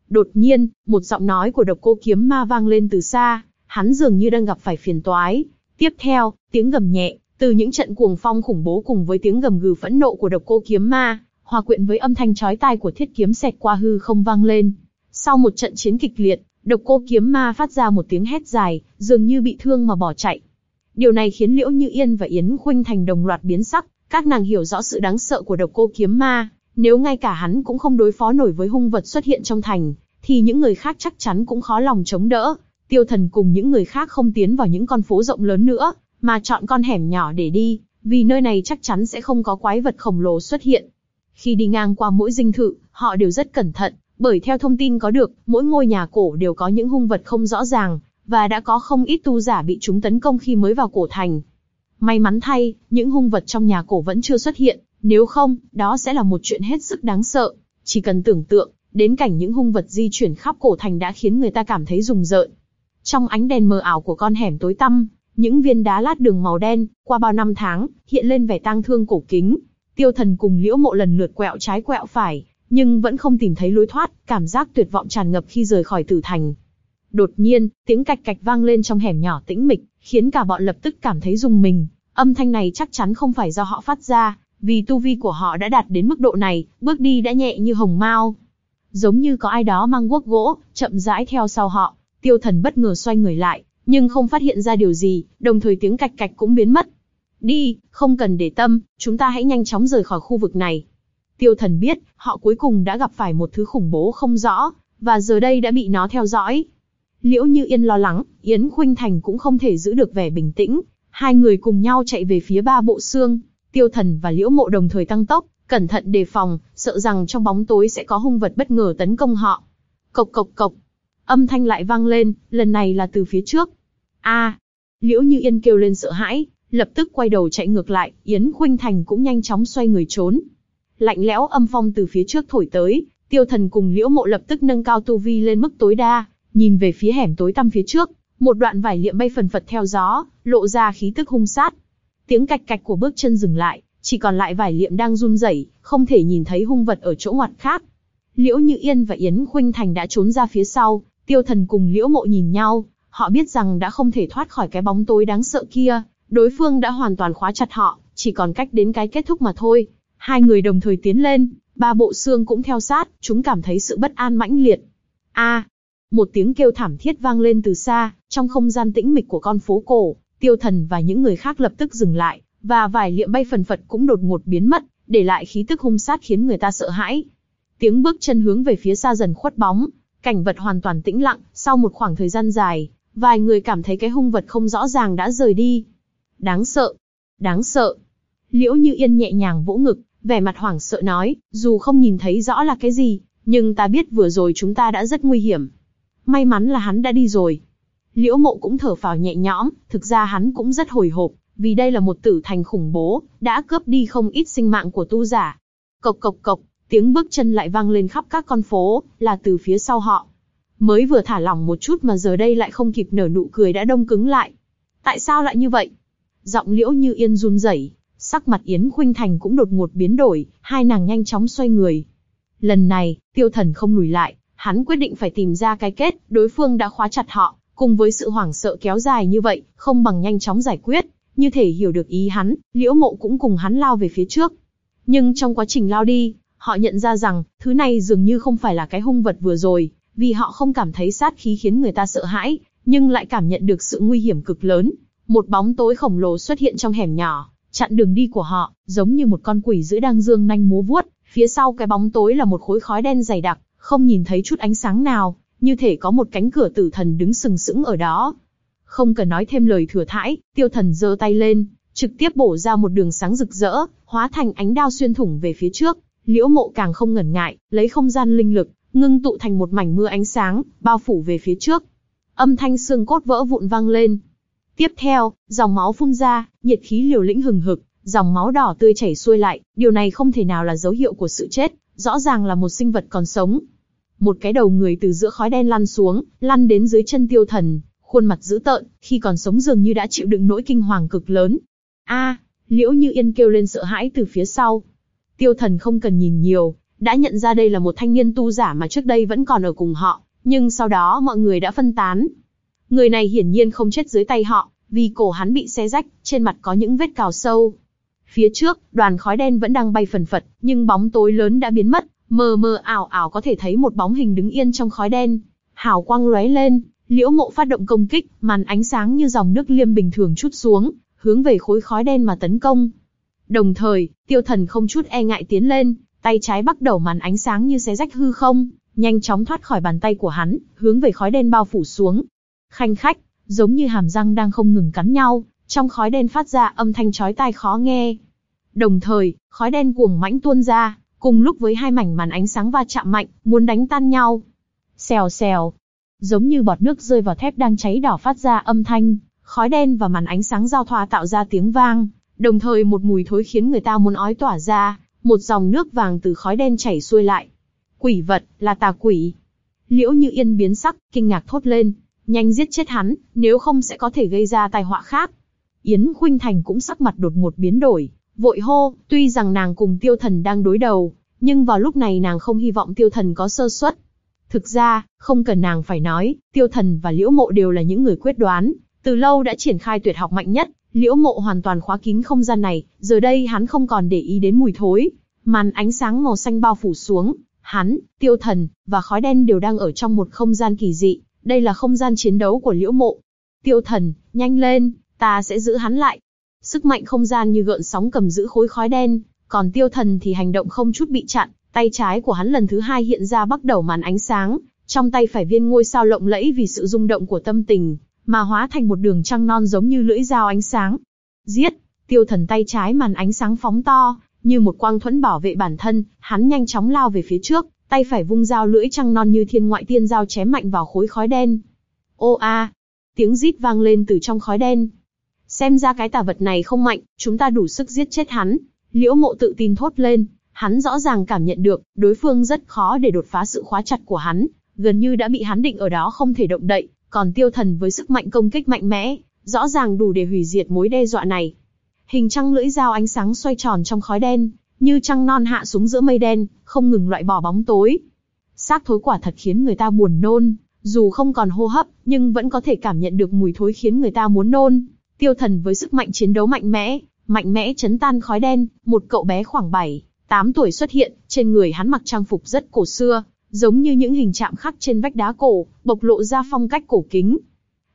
Đột nhiên, một giọng nói của độc cô kiếm ma vang lên từ xa, hắn dường như đang gặp phải phiền toái. Tiếp theo, tiếng gầm nhẹ, từ những trận cuồng phong khủng bố cùng với tiếng gầm gừ phẫn nộ của độc cô kiếm ma, hòa quyện với âm thanh chói tai của thiết kiếm xẹt qua hư không vang lên. Sau một trận chiến kịch liệt, độc cô kiếm ma phát ra một tiếng hét dài, dường như bị thương mà bỏ chạy. Điều này khiến Liễu Như Yên và Yến Khuynh Thành đồng loạt biến sắc, các nàng hiểu rõ sự đáng sợ của độc cô kiếm ma, nếu ngay cả hắn cũng không đối phó nổi với hung vật xuất hiện trong thành, thì những người khác chắc chắn cũng khó lòng chống đỡ. Tiêu thần cùng những người khác không tiến vào những con phố rộng lớn nữa, mà chọn con hẻm nhỏ để đi, vì nơi này chắc chắn sẽ không có quái vật khổng lồ xuất hiện. Khi đi ngang qua mỗi dinh thự, họ đều rất cẩn thận, bởi theo thông tin có được, mỗi ngôi nhà cổ đều có những hung vật không rõ ràng, và đã có không ít tu giả bị chúng tấn công khi mới vào cổ thành. May mắn thay, những hung vật trong nhà cổ vẫn chưa xuất hiện, nếu không, đó sẽ là một chuyện hết sức đáng sợ. Chỉ cần tưởng tượng, đến cảnh những hung vật di chuyển khắp cổ thành đã khiến người ta cảm thấy rùng rợn. Trong ánh đèn mờ ảo của con hẻm tối tăm, những viên đá lát đường màu đen, qua bao năm tháng, hiện lên vẻ tang thương cổ kính. Tiêu thần cùng liễu mộ lần lượt quẹo trái quẹo phải, nhưng vẫn không tìm thấy lối thoát, cảm giác tuyệt vọng tràn ngập khi rời khỏi tử thành. Đột nhiên, tiếng cạch cạch vang lên trong hẻm nhỏ tĩnh mịch, khiến cả bọn lập tức cảm thấy rùng mình. Âm thanh này chắc chắn không phải do họ phát ra, vì tu vi của họ đã đạt đến mức độ này, bước đi đã nhẹ như hồng mao. Giống như có ai đó mang guốc gỗ, chậm rãi theo sau họ, tiêu thần bất ngờ xoay người lại, nhưng không phát hiện ra điều gì, đồng thời tiếng cạch cạch cũng biến mất. Đi, không cần để tâm, chúng ta hãy nhanh chóng rời khỏi khu vực này. Tiêu thần biết, họ cuối cùng đã gặp phải một thứ khủng bố không rõ, và giờ đây đã bị nó theo dõi. Liễu Như Yên lo lắng, Yến Khuynh Thành cũng không thể giữ được vẻ bình tĩnh. Hai người cùng nhau chạy về phía ba bộ xương. Tiêu thần và Liễu Mộ đồng thời tăng tốc, cẩn thận đề phòng, sợ rằng trong bóng tối sẽ có hung vật bất ngờ tấn công họ. Cộc cộc cộc. Âm thanh lại vang lên, lần này là từ phía trước. A! Liễu Như Yên kêu lên sợ hãi, lập tức quay đầu chạy ngược lại, Yến Khuynh Thành cũng nhanh chóng xoay người trốn. Lạnh lẽo âm phong từ phía trước thổi tới, Tiêu Thần cùng Liễu Mộ lập tức nâng cao tu vi lên mức tối đa, nhìn về phía hẻm tối tăm phía trước, một đoạn vải liệm bay phần phật theo gió, lộ ra khí tức hung sát. Tiếng cạch cạch của bước chân dừng lại, chỉ còn lại vải liệm đang run rẩy, không thể nhìn thấy hung vật ở chỗ ngoặt khác. Liễu Như Yên và Yến Khuynh Thành đã trốn ra phía sau, Tiêu Thần cùng Liễu Mộ nhìn nhau, họ biết rằng đã không thể thoát khỏi cái bóng tối đáng sợ kia, đối phương đã hoàn toàn khóa chặt họ, chỉ còn cách đến cái kết thúc mà thôi. Hai người đồng thời tiến lên, ba bộ xương cũng theo sát, chúng cảm thấy sự bất an mãnh liệt. A, một tiếng kêu thảm thiết vang lên từ xa, trong không gian tĩnh mịch của con phố cổ, tiêu thần và những người khác lập tức dừng lại, và vài liệm bay phần phật cũng đột ngột biến mất, để lại khí tức hung sát khiến người ta sợ hãi. Tiếng bước chân hướng về phía xa dần khuất bóng, cảnh vật hoàn toàn tĩnh lặng, sau một khoảng thời gian dài, vài người cảm thấy cái hung vật không rõ ràng đã rời đi. Đáng sợ, đáng sợ. Liễu Như Yên nhẹ nhàng vỗ ngực, vẻ mặt hoảng sợ nói, dù không nhìn thấy rõ là cái gì, nhưng ta biết vừa rồi chúng ta đã rất nguy hiểm. May mắn là hắn đã đi rồi. Liễu mộ cũng thở phào nhẹ nhõm, thực ra hắn cũng rất hồi hộp, vì đây là một tử thành khủng bố, đã cướp đi không ít sinh mạng của tu giả. Cộc cộc cộc, tiếng bước chân lại vang lên khắp các con phố, là từ phía sau họ. Mới vừa thả lỏng một chút mà giờ đây lại không kịp nở nụ cười đã đông cứng lại. Tại sao lại như vậy? Giọng liễu như yên run rẩy, sắc mặt Yến Khuynh Thành cũng đột ngột biến đổi, hai nàng nhanh chóng xoay người. Lần này, tiêu thần không lùi lại, hắn quyết định phải tìm ra cái kết, đối phương đã khóa chặt họ, cùng với sự hoảng sợ kéo dài như vậy, không bằng nhanh chóng giải quyết, như thể hiểu được ý hắn, liễu mộ cũng cùng hắn lao về phía trước. Nhưng trong quá trình lao đi, họ nhận ra rằng, thứ này dường như không phải là cái hung vật vừa rồi, vì họ không cảm thấy sát khí khiến người ta sợ hãi, nhưng lại cảm nhận được sự nguy hiểm cực lớn. Một bóng tối khổng lồ xuất hiện trong hẻm nhỏ, chặn đường đi của họ, giống như một con quỷ dữ đang dương nanh múa vuốt, phía sau cái bóng tối là một khối khói đen dày đặc, không nhìn thấy chút ánh sáng nào, như thể có một cánh cửa tử thần đứng sừng sững ở đó. Không cần nói thêm lời thừa thãi, tiêu thần giơ tay lên, trực tiếp bổ ra một đường sáng rực rỡ, hóa thành ánh đao xuyên thủng về phía trước. Liễu mộ càng không ngần ngại, lấy không gian linh lực, ngưng tụ thành một mảnh mưa ánh sáng, bao phủ về phía trước. Âm thanh xương cốt vỡ vụn vang lên. Tiếp theo, dòng máu phun ra, nhiệt khí liều lĩnh hừng hực, dòng máu đỏ tươi chảy xuôi lại, điều này không thể nào là dấu hiệu của sự chết, rõ ràng là một sinh vật còn sống. Một cái đầu người từ giữa khói đen lăn xuống, lăn đến dưới chân tiêu thần, khuôn mặt dữ tợn, khi còn sống dường như đã chịu đựng nỗi kinh hoàng cực lớn. A, Liễu Như Yên kêu lên sợ hãi từ phía sau. Tiêu thần không cần nhìn nhiều, đã nhận ra đây là một thanh niên tu giả mà trước đây vẫn còn ở cùng họ, nhưng sau đó mọi người đã phân tán. Người này hiển nhiên không chết dưới tay họ, vì cổ hắn bị xé rách, trên mặt có những vết cào sâu. Phía trước, đoàn khói đen vẫn đang bay phần phật, nhưng bóng tối lớn đã biến mất, mờ mờ ảo ảo có thể thấy một bóng hình đứng yên trong khói đen. Hào quang lóe lên, liễu mộ phát động công kích, màn ánh sáng như dòng nước liêm bình thường chút xuống, hướng về khối khói đen mà tấn công. Đồng thời, tiêu thần không chút e ngại tiến lên, tay trái bắt đầu màn ánh sáng như xé rách hư không, nhanh chóng thoát khỏi bàn tay của hắn, hướng về khói đen bao phủ xuống. Khanh khách, giống như hàm răng đang không ngừng cắn nhau, trong khói đen phát ra âm thanh chói tai khó nghe. Đồng thời, khói đen cuồng mãnh tuôn ra, cùng lúc với hai mảnh màn ánh sáng va chạm mạnh, muốn đánh tan nhau. Xèo xèo, giống như bọt nước rơi vào thép đang cháy đỏ phát ra âm thanh, khói đen và màn ánh sáng giao thoa tạo ra tiếng vang, đồng thời một mùi thối khiến người ta muốn ói tỏa ra, một dòng nước vàng từ khói đen chảy xuôi lại. Quỷ vật, là tà quỷ. Liễu như yên biến sắc, kinh ngạc thốt lên, nhanh giết chết hắn, nếu không sẽ có thể gây ra tai họa khác. Yến Khuynh Thành cũng sắc mặt đột ngột biến đổi, vội hô, tuy rằng nàng cùng tiêu thần đang đối đầu, nhưng vào lúc này nàng không hy vọng tiêu thần có sơ suất. Thực ra, không cần nàng phải nói, tiêu thần và liễu mộ đều là những người quyết đoán, từ lâu đã triển khai tuyệt học mạnh nhất, liễu mộ hoàn toàn khóa kín không gian này, giờ đây hắn không còn để ý đến mùi thối. Màn ánh sáng màu xanh bao phủ xuống, hắn, tiêu thần, và khói đen đều đang ở trong một không gian kỳ dị, đây là không gian chiến đấu của liễu mộ. Tiêu thần, nhanh lên, ta sẽ giữ hắn lại. Sức mạnh không gian như gợn sóng cầm giữ khối khói đen, còn tiêu thần thì hành động không chút bị chặn, tay trái của hắn lần thứ hai hiện ra bắt đầu màn ánh sáng, trong tay phải viên ngôi sao lộng lẫy vì sự rung động của tâm tình, mà hóa thành một đường trăng non giống như lưỡi dao ánh sáng. Giết! Tiêu thần tay trái màn ánh sáng phóng to, như một quang thuẫn bảo vệ bản thân, hắn nhanh chóng lao về phía trước, tay phải vung dao lưỡi trăng non như thiên ngoại tiên dao chém mạnh vào khối khói đen. Ô a! Tiếng rít vang lên từ trong khói đen. Xem ra cái tà vật này không mạnh, chúng ta đủ sức giết chết hắn. Liễu mộ tự tin thốt lên, hắn rõ ràng cảm nhận được, đối phương rất khó để đột phá sự khóa chặt của hắn, gần như đã bị hắn định ở đó không thể động đậy, còn tiêu thần với sức mạnh công kích mạnh mẽ, rõ ràng đủ để hủy diệt mối đe dọa này. Hình trăng lưỡi dao ánh sáng xoay tròn trong khói đen, như trăng non hạ xuống giữa mây đen, không ngừng loại bỏ bóng tối. Xác thối quả thật khiến người ta buồn nôn, dù không còn hô hấp, nhưng vẫn có thể cảm nhận được mùi thối khiến người ta muốn nôn. Tiêu thần với sức mạnh chiến đấu mạnh mẽ, mạnh mẽ chấn tan khói đen, một cậu bé khoảng 7, 8 tuổi xuất hiện, trên người hắn mặc trang phục rất cổ xưa, giống như những hình chạm khắc trên vách đá cổ, bộc lộ ra phong cách cổ kính.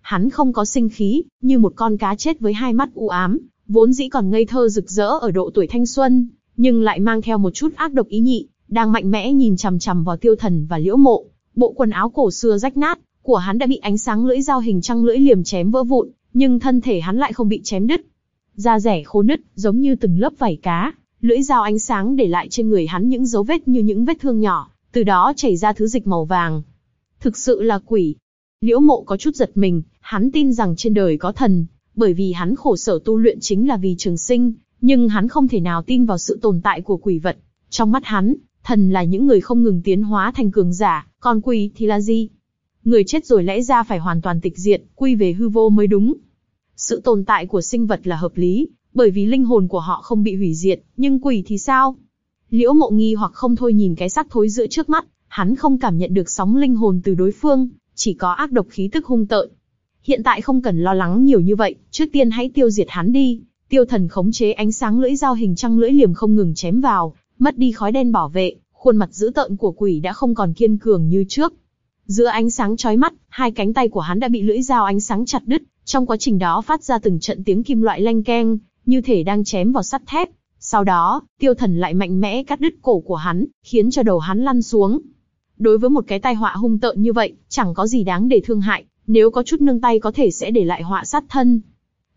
Hắn không có sinh khí, như một con cá chết với hai mắt u ám, vốn dĩ còn ngây thơ rực rỡ ở độ tuổi thanh xuân, nhưng lại mang theo một chút ác độc ý nhị, đang mạnh mẽ nhìn chằm chằm vào tiêu thần và liễu mộ. Bộ quần áo cổ xưa rách nát, của hắn đã bị ánh sáng lưỡi dao hình trăng lưỡi liềm chém vỡ vụn, nhưng thân thể hắn lại không bị chém đứt. Da rẻ khô nứt, giống như từng lớp vảy cá, lưỡi dao ánh sáng để lại trên người hắn những dấu vết như những vết thương nhỏ, từ đó chảy ra thứ dịch màu vàng. Thực sự là quỷ. Liễu mộ có chút giật mình, hắn tin rằng trên đời có thần, bởi vì hắn khổ sở tu luyện chính là vì trường sinh, nhưng hắn không thể nào tin vào sự tồn tại của quỷ vật. Trong mắt hắn, thần là những người không ngừng tiến hóa thành cường giả, còn quỷ thì là gì? Người chết rồi lẽ ra phải hoàn toàn tịch diệt, quy về hư vô mới đúng. Sự tồn tại của sinh vật là hợp lý, bởi vì linh hồn của họ không bị hủy diệt, nhưng quỷ thì sao? Liễu mộ nghi hoặc không thôi nhìn cái xác thối giữa trước mắt, hắn không cảm nhận được sóng linh hồn từ đối phương, chỉ có ác độc khí tức hung tợn. Hiện tại không cần lo lắng nhiều như vậy, trước tiên hãy tiêu diệt hắn đi. Tiêu thần khống chế ánh sáng lưỡi dao hình trăng lưỡi liềm không ngừng chém vào, mất đi khói đen bảo vệ, khuôn mặt dữ tợn của quỷ đã không còn kiên cường như trước. Giữa ánh sáng chói mắt, hai cánh tay của hắn đã bị lưỡi dao ánh sáng chặt đứt, trong quá trình đó phát ra từng trận tiếng kim loại lanh keng, như thể đang chém vào sắt thép. Sau đó, tiêu thần lại mạnh mẽ cắt đứt cổ của hắn, khiến cho đầu hắn lăn xuống. Đối với một cái tai họa hung tợn như vậy, chẳng có gì đáng để thương hại, nếu có chút nương tay có thể sẽ để lại họa sát thân.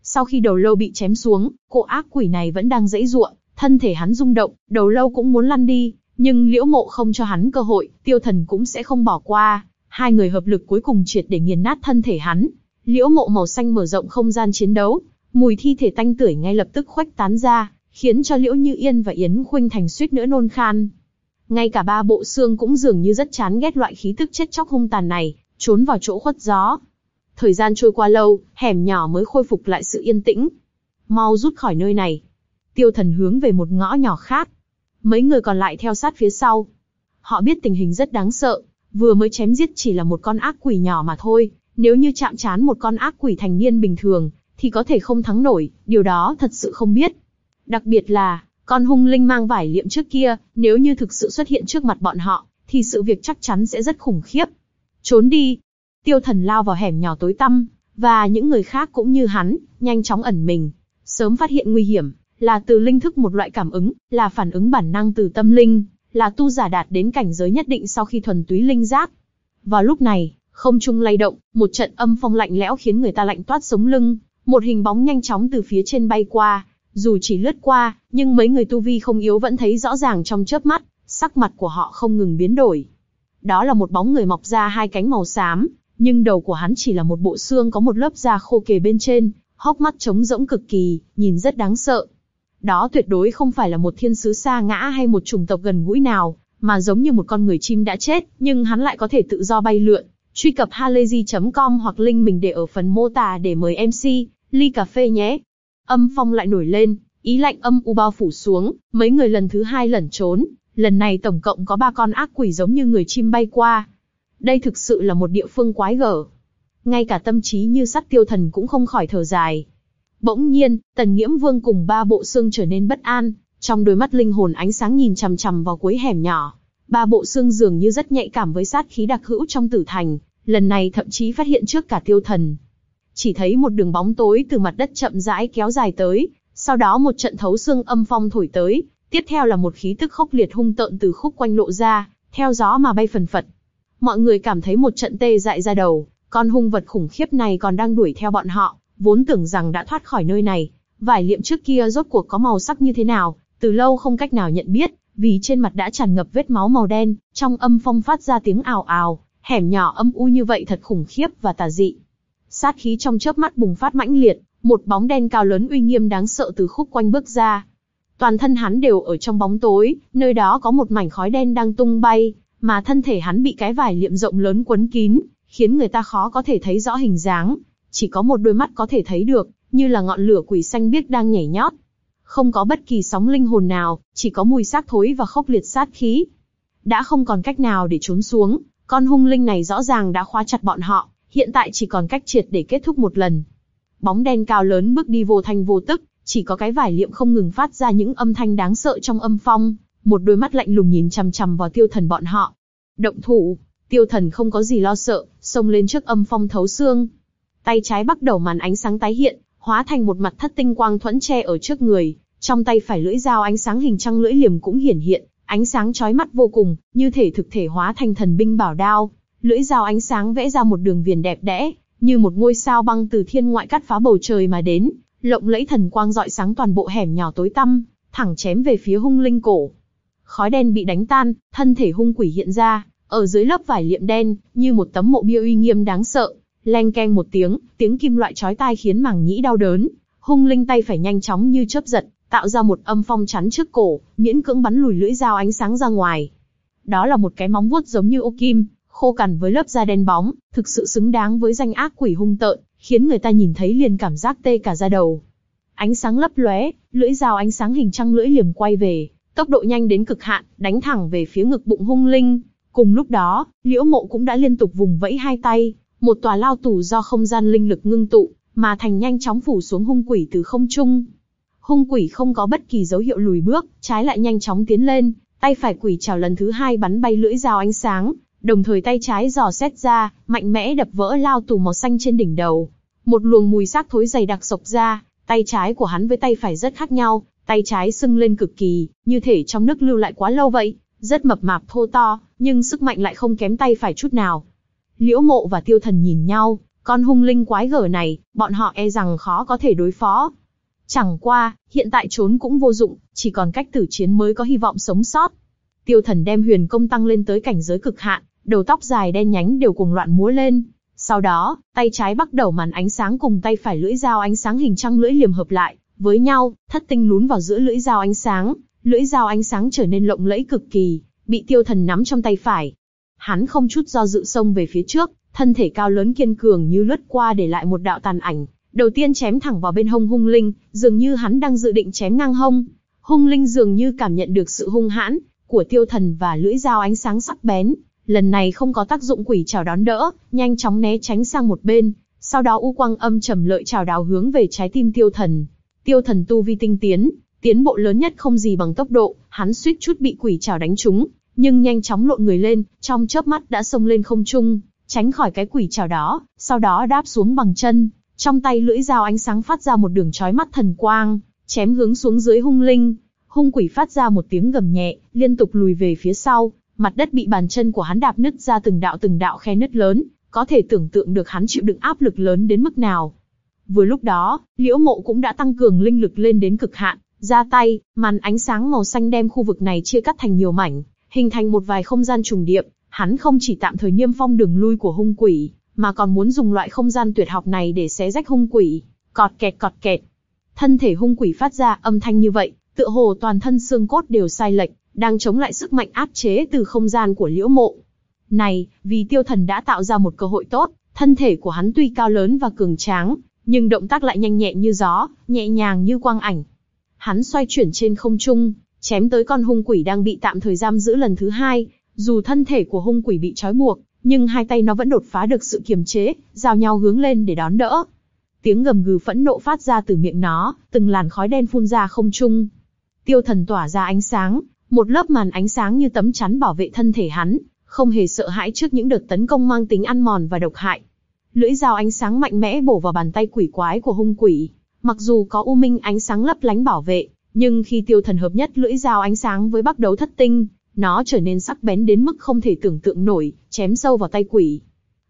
Sau khi đầu lâu bị chém xuống, cô ác quỷ này vẫn đang dãy ruộng, thân thể hắn rung động, đầu lâu cũng muốn lăn đi, Nhưng liễu mộ không cho hắn cơ hội, tiêu thần cũng sẽ không bỏ qua. Hai người hợp lực cuối cùng triệt để nghiền nát thân thể hắn. Liễu mộ màu xanh mở rộng không gian chiến đấu, mùi thi thể tanh tưởi ngay lập tức khuếch tán ra, khiến cho Liễu Như Yên và Yến Khuynh Thành suýt nữa nôn khan. Ngay cả ba bộ xương cũng dường như rất chán ghét loại khí tức chết chóc hung tàn này, trốn vào chỗ khuất gió. Thời gian trôi qua lâu, hẻm nhỏ mới khôi phục lại sự yên tĩnh. Mau rút khỏi nơi này. Tiêu thần hướng về một ngõ nhỏ khác. Mấy người còn lại theo sát phía sau. Họ biết tình hình rất đáng sợ, vừa mới chém giết chỉ là một con ác quỷ nhỏ mà thôi. Nếu như chạm chán một con ác quỷ thành niên bình thường, thì có thể không thắng nổi, điều đó thật sự không biết. Đặc biệt là, con hung linh mang vải liệm trước kia, nếu như thực sự xuất hiện trước mặt bọn họ, thì sự việc chắc chắn sẽ rất khủng khiếp. Trốn đi! Tiêu thần lao vào hẻm nhỏ tối tăm, và những người khác cũng như hắn, nhanh chóng ẩn mình. Sớm phát hiện nguy hiểm, là từ linh thức một loại cảm ứng, là phản ứng bản năng từ tâm linh, là tu giả đạt đến cảnh giới nhất định sau khi thuần túy linh giác. Vào lúc này, không trung lay động, một trận âm phong lạnh lẽo khiến người ta lạnh toát sống lưng, một hình bóng nhanh chóng từ phía trên bay qua, dù chỉ lướt qua, nhưng mấy người tu vi không yếu vẫn thấy rõ ràng trong chớp mắt, sắc mặt của họ không ngừng biến đổi. Đó là một bóng người mọc ra hai cánh màu xám, nhưng đầu của hắn chỉ là một bộ xương có một lớp da khô kề bên trên, hốc mắt trống rỗng cực kỳ, nhìn rất đáng sợ. Đó tuyệt đối không phải là một thiên sứ xa ngã hay một chủng tộc gần gũi nào, mà giống như một con người chim đã chết, nhưng hắn lại có thể tự do bay lượn. Truy cập halayzi.com hoặc link mình để ở phần mô tả để mời MC, ly cà phê nhé. Âm phong lại nổi lên, ý lạnh âm u bao phủ xuống, mấy người lần thứ hai lẩn trốn, lần này tổng cộng có ba con ác quỷ giống như người chim bay qua. Đây thực sự là một địa phương quái gở. Ngay cả tâm trí như sắt tiêu thần cũng không khỏi thở dài. Bỗng nhiên, tần nghiễm vương cùng ba bộ xương trở nên bất an, trong đôi mắt linh hồn ánh sáng nhìn chằm chằm vào cuối hẻm nhỏ. Ba bộ xương dường như rất nhạy cảm với sát khí đặc hữu trong tử thành, lần này thậm chí phát hiện trước cả tiêu thần, chỉ thấy một đường bóng tối từ mặt đất chậm rãi kéo dài tới, sau đó một trận thấu xương âm phong thổi tới, tiếp theo là một khí tức khốc liệt hung tợn từ khúc quanh lộ ra, theo gió mà bay phần phật. Mọi người cảm thấy một trận tê dại ra đầu, con hung vật khủng khiếp này còn đang đuổi theo bọn họ, vốn tưởng rằng đã thoát khỏi nơi này. Vải liệm trước kia rốt cuộc có màu sắc như thế nào, từ lâu không cách nào nhận biết, vì trên mặt đã tràn ngập vết máu màu đen, trong âm phong phát ra tiếng ào ào, hẻm nhỏ âm u như vậy thật khủng khiếp và tà dị. Sát khí trong chớp mắt bùng phát mãnh liệt, một bóng đen cao lớn uy nghiêm đáng sợ từ khúc quanh bước ra. Toàn thân hắn đều ở trong bóng tối, nơi đó có một mảnh khói đen đang tung bay, mà thân thể hắn bị cái vải liệm rộng lớn quấn kín, khiến người ta khó có thể thấy rõ hình dáng. Chỉ có một đôi mắt có thể thấy được, như là ngọn lửa quỷ xanh biếc đang nhảy nhót. Không có bất kỳ sóng linh hồn nào, chỉ có mùi xác thối và khốc liệt sát khí. Đã không còn cách nào để trốn xuống, con hung linh này rõ ràng đã khóa chặt bọn họ, hiện tại chỉ còn cách triệt để kết thúc một lần. Bóng đen cao lớn bước đi vô thanh vô tức, chỉ có cái vải liệm không ngừng phát ra những âm thanh đáng sợ trong âm phong, một đôi mắt lạnh lùng nhìn chằm chằm vào tiêu thần bọn họ. Động thủ, tiêu thần không có gì lo sợ, xông lên trước âm phong thấu xương. Tay trái bắt đầu màn ánh sáng tái hiện, hóa thành một mặt thất tinh quang thuẫn che ở trước người, trong tay phải lưỡi dao ánh sáng hình trăng lưỡi liềm cũng hiển hiện, ánh sáng chói mắt vô cùng, như thể thực thể hóa thành thần binh bảo đao, lưỡi dao ánh sáng vẽ ra một đường viền đẹp đẽ, như một ngôi sao băng từ thiên ngoại cắt phá bầu trời mà đến, lộng lẫy thần quang rọi sáng toàn bộ hẻm nhỏ tối tăm, thẳng chém về phía hung linh cổ. Khói đen bị đánh tan, thân thể hung quỷ hiện ra, ở dưới lớp vải liệm đen, như một tấm mộ bia uy nghiêm đáng sợ. Leng keng một tiếng, tiếng kim loại chói tai khiến màng nhĩ đau đớn. Hung linh tay phải nhanh chóng như chớp giật, tạo ra một âm phong chắn trước cổ, miễn cưỡng bắn lùi lưỡi dao ánh sáng ra ngoài. Đó là một cái móng vuốt giống như ô kim, khô cằn với lớp da đen bóng, thực sự xứng đáng với danh ác quỷ hung tợn, khiến người ta nhìn thấy liền cảm giác tê cả da đầu. Ánh sáng lấp lóe, lưỡi dao ánh sáng hình trăng lưỡi liềm quay về, tốc độ nhanh đến cực hạn, đánh thẳng về phía ngực bụng hung linh. Cùng lúc đó, Liễu Mộ cũng đã liên tục vùng vẫy hai tay, một tòa lao tù do không gian linh lực ngưng tụ, mà thành nhanh chóng phủ xuống hung quỷ từ không trung. Hung quỷ không có bất kỳ dấu hiệu lùi bước, trái lại nhanh chóng tiến lên, tay phải quỷ chào lần thứ hai bắn bay lưỡi dao ánh sáng, đồng thời tay trái dò xét ra, mạnh mẽ đập vỡ lao tù màu xanh trên đỉnh đầu. Một luồng mùi xác thối dày đặc sộc ra, tay trái của hắn với tay phải rất khác nhau, tay trái sưng lên cực kỳ, như thể trong nước lưu lại quá lâu vậy, rất mập mạp thô to, nhưng sức mạnh lại không kém tay phải chút nào. Liễu mộ và tiêu thần nhìn nhau, con hung linh quái gở này, bọn họ e rằng khó có thể đối phó. Chẳng qua, hiện tại trốn cũng vô dụng, chỉ còn cách tử chiến mới có hy vọng sống sót. Tiêu thần đem huyền công tăng lên tới cảnh giới cực hạn, đầu tóc dài đen nhánh đều cuồng loạn múa lên. Sau đó, tay trái bắt đầu màn ánh sáng cùng tay phải lưỡi dao ánh sáng hình trăng lưỡi liềm hợp lại với nhau, thất tinh lún vào giữa lưỡi dao ánh sáng, lưỡi dao ánh sáng trở nên lộng lẫy cực kỳ, bị tiêu thần nắm trong tay phải. Hắn không chút do dự xông về phía trước, thân thể cao lớn kiên cường như lướt qua để lại một đạo tàn ảnh. Đầu tiên chém thẳng vào bên hông hung linh, dường như hắn đang dự định chém ngang hông. Hung linh dường như cảm nhận được sự hung hãn của tiêu thần và lưỡi dao ánh sáng sắc bén. Lần này không có tác dụng quỷ chào đón đỡ, nhanh chóng né tránh sang một bên. Sau đó u quang âm trầm lợi chào đào hướng về trái tim tiêu thần. Tiêu thần tu vi tinh tiến, tiến bộ lớn nhất không gì bằng tốc độ, hắn suýt chút bị quỷ chào đánh trúng, nhưng nhanh chóng lộn người lên, trong chớp mắt đã xông lên không trung, tránh khỏi cái quỷ chảo đó, sau đó đáp xuống bằng chân, trong tay lưỡi dao ánh sáng phát ra một đường chói mắt thần quang, chém hướng xuống dưới hung linh. Hung quỷ phát ra một tiếng gầm nhẹ, liên tục lùi về phía sau, mặt đất bị bàn chân của hắn đạp nứt ra từng đạo từng đạo khe nứt lớn, có thể tưởng tượng được hắn chịu đựng áp lực lớn đến mức nào. Vừa lúc đó, Liễu Mộ cũng đã tăng cường linh lực lên đến cực hạn, ra tay, màn ánh sáng màu xanh đem khu vực này chia cắt thành nhiều mảnh, hình thành một vài không gian trùng điệp, hắn không chỉ tạm thời niêm phong đường lui của hung quỷ, mà còn muốn dùng loại không gian tuyệt học này để xé rách hung quỷ. Cọt kẹt cọt kẹt. Thân thể hung quỷ phát ra âm thanh như vậy, tựa hồ toàn thân xương cốt đều sai lệch, đang chống lại sức mạnh áp chế từ không gian của liễu mộ. Này, vì tiêu thần đã tạo ra một cơ hội tốt, thân thể của hắn tuy cao lớn và cường tráng, nhưng động tác lại nhanh nhẹn như gió, nhẹ nhàng như quang ảnh. Hắn xoay chuyển trên không trung, chém tới con hung quỷ đang bị tạm thời giam giữ lần thứ hai, dù thân thể của hung quỷ bị trói buộc, nhưng hai tay nó vẫn đột phá được sự kiềm chế, giao nhau hướng lên để đón đỡ. Tiếng gầm gừ phẫn nộ phát ra từ miệng nó, từng làn khói đen phun ra không trung. Tiêu thần tỏa ra ánh sáng, một lớp màn ánh sáng như tấm chắn bảo vệ thân thể hắn, không hề sợ hãi trước những đợt tấn công mang tính ăn mòn và độc hại. Lưỡi dao ánh sáng mạnh mẽ bổ vào bàn tay quỷ quái của hung quỷ, mặc dù có u minh ánh sáng lấp lánh bảo vệ, nhưng khi tiêu thần hợp nhất lưỡi dao ánh sáng với bắc đấu thất tinh, nó trở nên sắc bén đến mức không thể tưởng tượng nổi, chém sâu vào tay quỷ.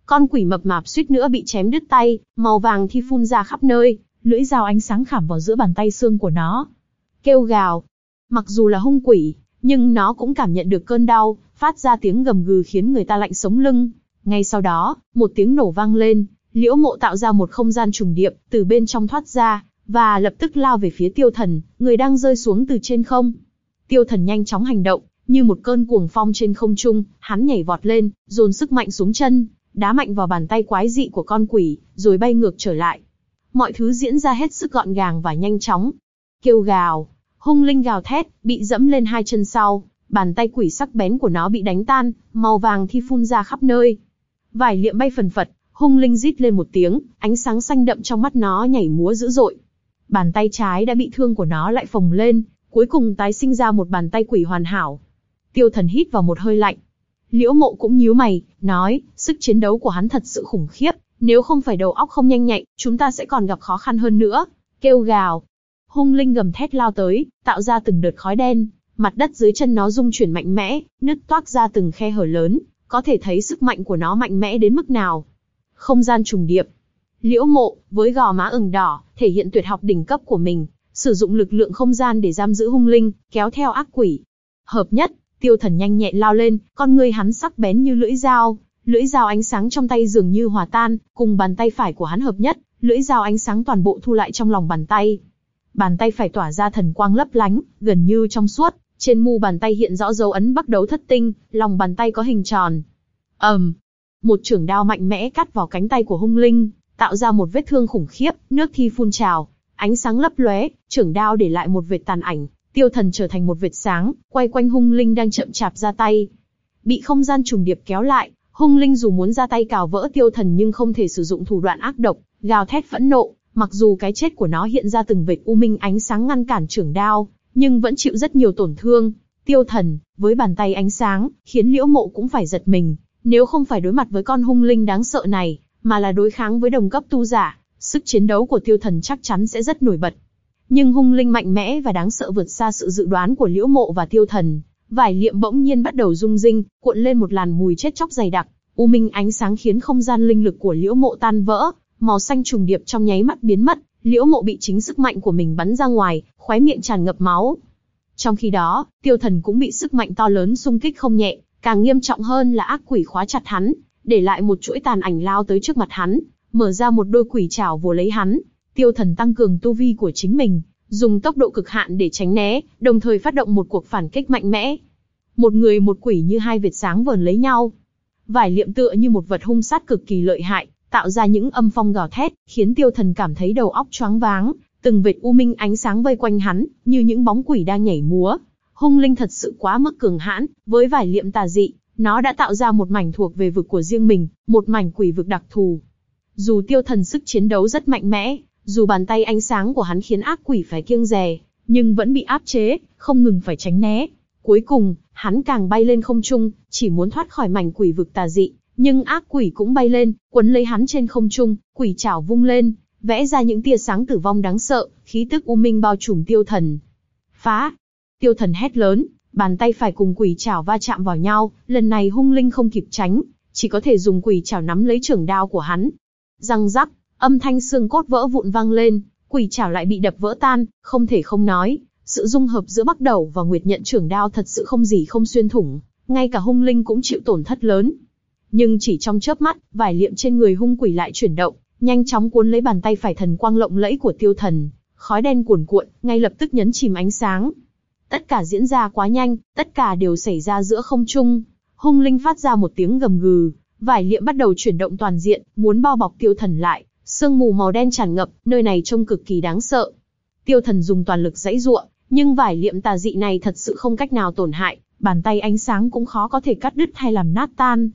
Con quỷ mập mạp suýt nữa bị chém đứt tay, màu vàng thi phun ra khắp nơi, lưỡi dao ánh sáng khảm vào giữa bàn tay xương của nó. Kêu gào. Mặc dù là hung quỷ, nhưng nó cũng cảm nhận được cơn đau, phát ra tiếng gầm gừ khiến người ta lạnh sống lưng. Ngay sau đó, một tiếng nổ vang lên, liễu mộ tạo ra một không gian trùng điệp, từ bên trong thoát ra, và lập tức lao về phía tiêu thần, người đang rơi xuống từ trên không. Tiêu thần nhanh chóng hành động, như một cơn cuồng phong trên không trung, hắn nhảy vọt lên, dồn sức mạnh xuống chân, đá mạnh vào bàn tay quái dị của con quỷ, rồi bay ngược trở lại. Mọi thứ diễn ra hết sức gọn gàng và nhanh chóng. Kêu gào, hung linh gào thét, bị dẫm lên hai chân sau, bàn tay quỷ sắc bén của nó bị đánh tan, màu vàng thi phun ra khắp nơi. Vải liệm bay phần phật, hung linh rít lên một tiếng, ánh sáng xanh đậm trong mắt nó nhảy múa dữ dội. Bàn tay trái đã bị thương của nó lại phồng lên, cuối cùng tái sinh ra một bàn tay quỷ hoàn hảo. Tiêu thần hít vào một hơi lạnh. Liễu mộ cũng nhíu mày, nói, sức chiến đấu của hắn thật sự khủng khiếp, nếu không phải đầu óc không nhanh nhạy, chúng ta sẽ còn gặp khó khăn hơn nữa. Kêu gào. Hung linh gầm thét lao tới, tạo ra từng đợt khói đen, mặt đất dưới chân nó rung chuyển mạnh mẽ, nứt toác ra từng khe hở lớn, có thể thấy sức mạnh của nó mạnh mẽ đến mức nào. Không gian trùng điệp. Liễu mộ, với gò má ửng đỏ, thể hiện tuyệt học đỉnh cấp của mình, sử dụng lực lượng không gian để giam giữ hung linh, kéo theo ác quỷ. Hợp nhất, tiêu thần nhanh nhẹn lao lên, con người hắn sắc bén như lưỡi dao, lưỡi dao ánh sáng trong tay dường như hòa tan, cùng bàn tay phải của hắn hợp nhất, lưỡi dao ánh sáng toàn bộ thu lại trong lòng bàn tay. Bàn tay phải tỏa ra thần quang lấp lánh, gần như trong suốt, trên mu bàn tay hiện rõ dấu ấn bắt đấu thất tinh, lòng bàn tay có hình tròn. ầm, um, một trưởng đao mạnh mẽ cắt vào cánh tay của hung linh, tạo ra một vết thương khủng khiếp, nước thi phun trào, ánh sáng lấp lóe, trưởng đao để lại một vệt tàn ảnh, tiêu thần trở thành một vệt sáng, quay quanh hung linh đang chậm chạp ra tay. Bị không gian trùng điệp kéo lại, hung linh dù muốn ra tay cào vỡ tiêu thần nhưng không thể sử dụng thủ đoạn ác độc, gào thét phẫn nộ, mặc dù cái chết của nó hiện ra từng vệt u minh ánh sáng ngăn cản trưởng đao, nhưng vẫn chịu rất nhiều tổn thương. Tiêu thần, với bàn tay ánh sáng, khiến liễu mộ cũng phải giật mình, nếu không phải đối mặt với con hung linh đáng sợ này, mà là đối kháng với đồng cấp tu giả, sức chiến đấu của tiêu thần chắc chắn sẽ rất nổi bật. Nhưng hung linh mạnh mẽ và đáng sợ vượt xa sự dự đoán của liễu mộ và tiêu thần. Vải liệm bỗng nhiên bắt đầu rung rinh, cuộn lên một làn mùi chết chóc dày đặc. U minh ánh sáng khiến không gian linh lực của liễu mộ tan vỡ, màu xanh trùng điệp trong nháy mắt biến mất. Liễu mộ bị chính sức mạnh của mình bắn ra ngoài, khóe miệng tràn ngập máu. Trong khi đó, tiêu thần cũng bị sức mạnh to lớn xung kích không nhẹ, càng nghiêm trọng hơn là ác quỷ khóa chặt hắn, để lại một chuỗi tàn ảnh lao tới trước mặt hắn, mở ra một đôi quỷ chảo vồ lấy hắn. Tiêu thần tăng cường tu vi của chính mình, dùng tốc độ cực hạn để tránh né, đồng thời phát động một cuộc phản kích mạnh mẽ. Một người một quỷ như hai vệt sáng vờn lấy nhau. Vải liệm tựa như một vật hung sát cực kỳ lợi hại, tạo ra những âm phong gào thét, khiến tiêu thần cảm thấy đầu óc choáng váng, từng vệt u minh ánh sáng vây quanh hắn, như những bóng quỷ đang nhảy múa. Hung linh thật sự quá mức cường hãn, với vải liệm tà dị, nó đã tạo ra một mảnh thuộc về vực của riêng mình, một mảnh quỷ vực đặc thù. Dù tiêu thần sức chiến đấu rất mạnh mẽ, dù bàn tay ánh sáng của hắn khiến ác quỷ phải kiêng rè, nhưng vẫn bị áp chế, không ngừng phải tránh né. Cuối cùng, hắn càng bay lên không trung, chỉ muốn thoát khỏi mảnh quỷ vực tà dị, nhưng ác quỷ cũng bay lên, quấn lấy hắn trên không trung, quỷ chảo vung lên, vẽ ra những tia sáng tử vong đáng sợ, khí tức u minh bao trùm tiêu thần. Phá! Tiêu thần hét lớn, bàn tay phải cùng quỷ chảo va chạm vào nhau, lần này hung linh không kịp tránh, chỉ có thể dùng quỷ chảo nắm lấy trưởng đao của hắn. Răng rắc, âm thanh xương cốt vỡ vụn vang lên, quỷ chảo lại bị đập vỡ tan, không thể không nói, sự dung hợp giữa Bắc Đầu và Nguyệt Nhận trưởng đao thật sự không gì không xuyên thủng, ngay cả hung linh cũng chịu tổn thất lớn. Nhưng chỉ trong chớp mắt, vải liệm trên người hung quỷ lại chuyển động, nhanh chóng cuốn lấy bàn tay phải thần quang lộng lẫy của tiêu thần, khói đen cuồn cuộn, ngay lập tức nhấn chìm ánh sáng. Tất cả diễn ra quá nhanh, tất cả đều xảy ra giữa không trung. Hung linh phát ra một tiếng gầm gừ, vải liệm bắt đầu chuyển động toàn diện, muốn bao bọc tiêu thần lại. Sương mù màu đen tràn ngập, nơi này trông cực kỳ đáng sợ. Tiêu thần dùng toàn lực dãy ruộng, nhưng vải liệm tà dị này thật sự không cách nào tổn hại, bàn tay ánh sáng cũng khó có thể cắt đứt hay làm nát tan.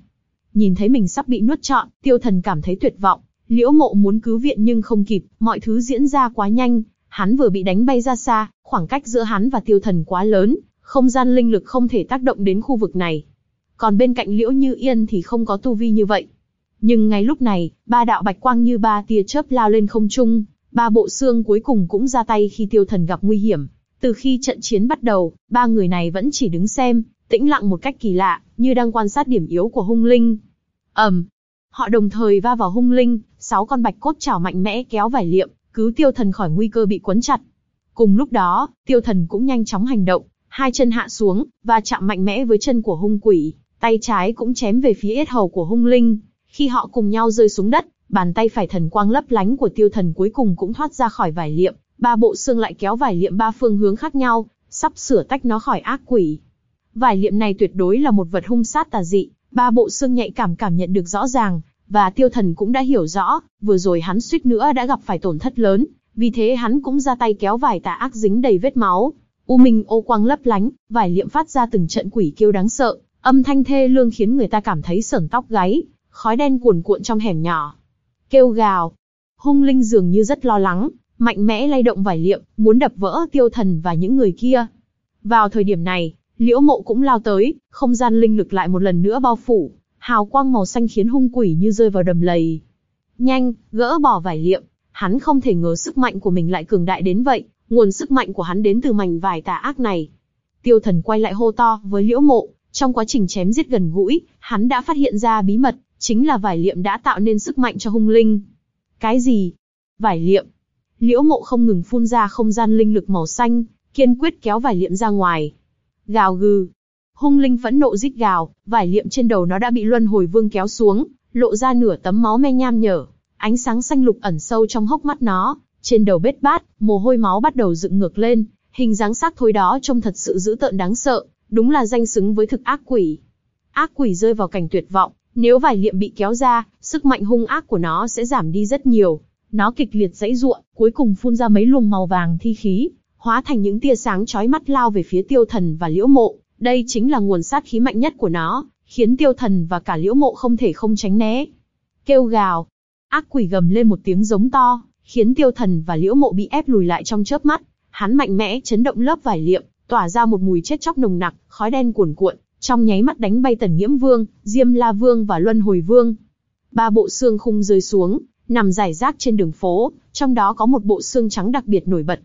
Nhìn thấy mình sắp bị nuốt trọn, tiêu thần cảm thấy tuyệt vọng, liễu mộ muốn cứu viện nhưng không kịp, mọi thứ diễn ra quá nhanh, hắn vừa bị đánh bay ra xa, khoảng cách giữa hắn và tiêu thần quá lớn, không gian linh lực không thể tác động đến khu vực này. Còn bên cạnh liễu như yên thì không có tu vi như vậy. Nhưng ngay lúc này, ba đạo bạch quang như ba tia chớp lao lên không trung, ba bộ xương cuối cùng cũng ra tay khi tiêu thần gặp nguy hiểm. Từ khi trận chiến bắt đầu, ba người này vẫn chỉ đứng xem, tĩnh lặng một cách kỳ lạ, như đang quan sát điểm yếu của hung linh. ầm, um, họ đồng thời va vào hung linh, sáu con bạch cốt chảo mạnh mẽ kéo vải liệm, cứu tiêu thần khỏi nguy cơ bị quấn chặt. Cùng lúc đó, tiêu thần cũng nhanh chóng hành động, hai chân hạ xuống, và chạm mạnh mẽ với chân của hung quỷ, tay trái cũng chém về phía yết hầu của hung linh. Khi họ cùng nhau rơi xuống đất, bàn tay phải thần quang lấp lánh của tiêu thần cuối cùng cũng thoát ra khỏi vải liệm, ba bộ xương lại kéo vải liệm ba phương hướng khác nhau, sắp sửa tách nó khỏi ác quỷ. Vải liệm này tuyệt đối là một vật hung sát tà dị, ba bộ xương nhạy cảm cảm nhận được rõ ràng, và tiêu thần cũng đã hiểu rõ, vừa rồi hắn suýt nữa đã gặp phải tổn thất lớn, vì thế hắn cũng ra tay kéo vải tà ác dính đầy vết máu. U minh ô quang lấp lánh, vải liệm phát ra từng trận quỷ kêu đáng sợ, âm thanh thê lương khiến người ta cảm thấy sởn tóc gáy, khói đen cuồn cuộn trong hẻm nhỏ. Kêu gào. Hung linh dường như rất lo lắng, mạnh mẽ lay động vải liệm, muốn đập vỡ tiêu thần và những người kia. Vào thời điểm này, liễu mộ cũng lao tới, không gian linh lực lại một lần nữa bao phủ, hào quang màu xanh khiến hung quỷ như rơi vào đầm lầy. Nhanh, gỡ bỏ vải liệm, hắn không thể ngờ sức mạnh của mình lại cường đại đến vậy, nguồn sức mạnh của hắn đến từ mảnh vải tà ác này. Tiêu thần quay lại hô to với liễu mộ, trong quá trình chém giết gần gũi, hắn đã phát hiện ra bí mật, chính là vải liệm đã tạo nên sức mạnh cho hung linh. Cái gì? Vải liệm. Liễu mộ không ngừng phun ra không gian linh lực màu xanh, kiên quyết kéo vải liệm ra ngoài. Gào gừ, Hung linh phẫn nộ rít gào, vải liệm trên đầu nó đã bị luân hồi vương kéo xuống, lộ ra nửa tấm máu me nham nhở. Ánh sáng xanh lục ẩn sâu trong hốc mắt nó, trên đầu bết bát, mồ hôi máu bắt đầu dựng ngược lên, hình dáng xác thối đó trông thật sự dữ tợn đáng sợ, đúng là danh xứng với thực ác quỷ. Ác quỷ rơi vào cảnh tuyệt vọng, nếu vải liệm bị kéo ra, sức mạnh hung ác của nó sẽ giảm đi rất nhiều. Nó kịch liệt dãy ruộng, cuối cùng phun ra mấy luồng màu vàng thi khí, hóa thành những tia sáng chói mắt lao về phía tiêu thần và liễu mộ. Đây chính là nguồn sát khí mạnh nhất của nó, khiến tiêu thần và cả liễu mộ không thể không tránh né. Kêu gào, ác quỷ gầm lên một tiếng giống to, khiến tiêu thần và liễu mộ bị ép lùi lại trong chớp mắt. Hắn mạnh mẽ chấn động lớp vải liệm, tỏa ra một mùi chết chóc nồng nặc, khói đen cuồn cuộn, trong nháy mắt đánh bay tần nghiễm vương, diêm la vương và luân hồi vương. Ba bộ xương khung rơi xuống, nằm rải rác trên đường phố, trong đó có một bộ xương trắng đặc biệt nổi bật.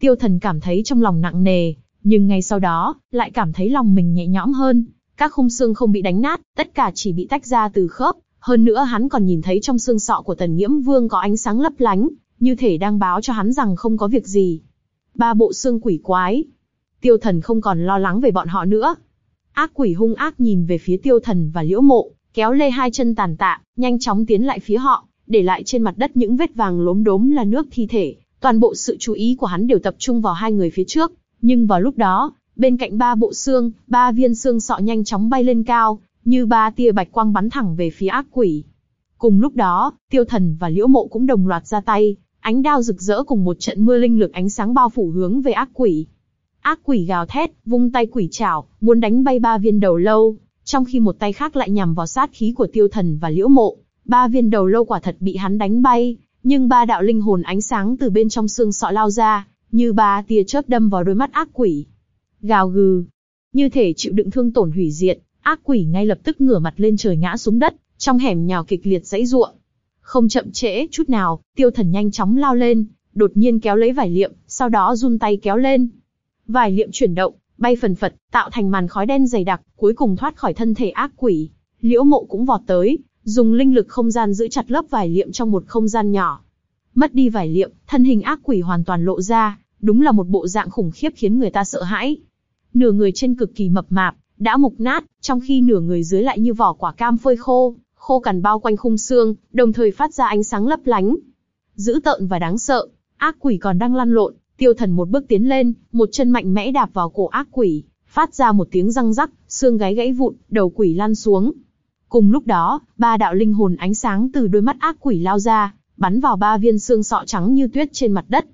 Tiêu thần cảm thấy trong lòng nặng nề, nhưng ngay sau đó, lại cảm thấy lòng mình nhẹ nhõm hơn. Các khung xương không bị đánh nát, tất cả chỉ bị tách ra từ khớp. Hơn nữa hắn còn nhìn thấy trong xương sọ của Tần Nghiễm Vương có ánh sáng lấp lánh, như thể đang báo cho hắn rằng không có việc gì. Ba bộ xương quỷ quái. tiêu thần không còn lo lắng về bọn họ nữa. Ác quỷ hung ác nhìn về phía tiêu thần và liễu mộ, kéo lê hai chân tàn tạ, nhanh chóng tiến lại phía họ, để lại trên mặt đất những vết vàng lốm đốm là nước thi thể. Toàn bộ sự chú ý của hắn đều tập trung vào hai người phía trước, nhưng vào lúc đó, bên cạnh ba bộ xương, ba viên xương sọ nhanh chóng bay lên cao, như ba tia bạch quang bắn thẳng về phía ác quỷ. Cùng lúc đó, tiêu thần và liễu mộ cũng đồng loạt ra tay, ánh đao rực rỡ cùng một trận mưa linh lực ánh sáng bao phủ hướng về ác quỷ. Ác quỷ gào thét, vung tay quỷ chảo, muốn đánh bay ba viên đầu lâu, trong khi một tay khác lại nhằm vào sát khí của tiêu thần và liễu mộ. Ba viên đầu lâu quả thật bị hắn đánh bay, nhưng ba đạo linh hồn ánh sáng từ bên trong xương sọ lao ra, như ba tia chớp đâm vào đôi mắt ác quỷ. Gào gừ, như thể chịu đựng thương tổn hủy diệt, ác quỷ ngay lập tức ngửa mặt lên trời ngã xuống đất, trong hẻm nhào kịch liệt dãy ruộng. Không chậm trễ chút nào, tiêu thần nhanh chóng lao lên, đột nhiên kéo lấy vải liệm, sau đó run tay kéo lên. Vải liệm chuyển động, bay phần phật, tạo thành màn khói đen dày đặc, cuối cùng thoát khỏi thân thể ác quỷ. Liễu mộ cũng vọt tới, dùng linh lực không gian giữ chặt lớp vải liệm trong một không gian nhỏ. Mất đi vải liệm, thân hình ác quỷ hoàn toàn lộ ra, đúng là một bộ dạng khủng khiếp khiến người ta sợ hãi. Nửa người trên cực kỳ mập mạp, đã mục nát, trong khi nửa người dưới lại như vỏ quả cam phơi khô, khô cằn bao quanh khung xương, đồng thời phát ra ánh sáng lấp lánh. Dữ tợn và đáng sợ, ác quỷ còn đang lăn lộn, tiêu thần một bước tiến lên, một chân mạnh mẽ đạp vào cổ ác quỷ, phát ra một tiếng răng rắc, xương gáy gãy vụn, đầu quỷ lăn xuống. Cùng lúc đó, ba đạo linh hồn ánh sáng từ đôi mắt ác quỷ lao ra, bắn vào ba viên xương sọ trắng như tuyết trên mặt đất.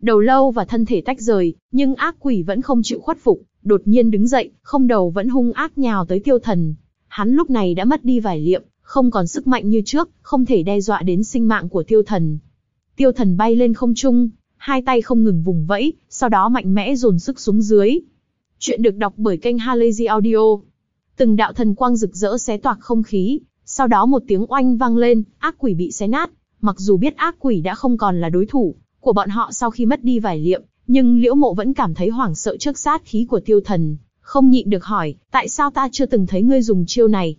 Đầu lâu và thân thể tách rời, nhưng ác quỷ vẫn không chịu khuất phục, đột nhiên đứng dậy, không đầu vẫn hung ác nhào tới tiêu thần. Hắn lúc này đã mất đi vải liệm, không còn sức mạnh như trước, không thể đe dọa đến sinh mạng của tiêu thần. Tiêu thần bay lên không trung, hai tay không ngừng vùng vẫy, sau đó mạnh mẽ dồn sức xuống dưới. Chuyện được đọc bởi kênh Halazy Audio. Từng đạo thần quang rực rỡ xé toạc không khí, sau đó một tiếng oanh vang lên, ác quỷ bị xé nát. Mặc dù biết ác quỷ đã không còn là đối thủ của bọn họ sau khi mất đi vải liệm, nhưng liễu mộ vẫn cảm thấy hoảng sợ trước sát khí của tiêu thần, không nhịn được hỏi, tại sao ta chưa từng thấy ngươi dùng chiêu này?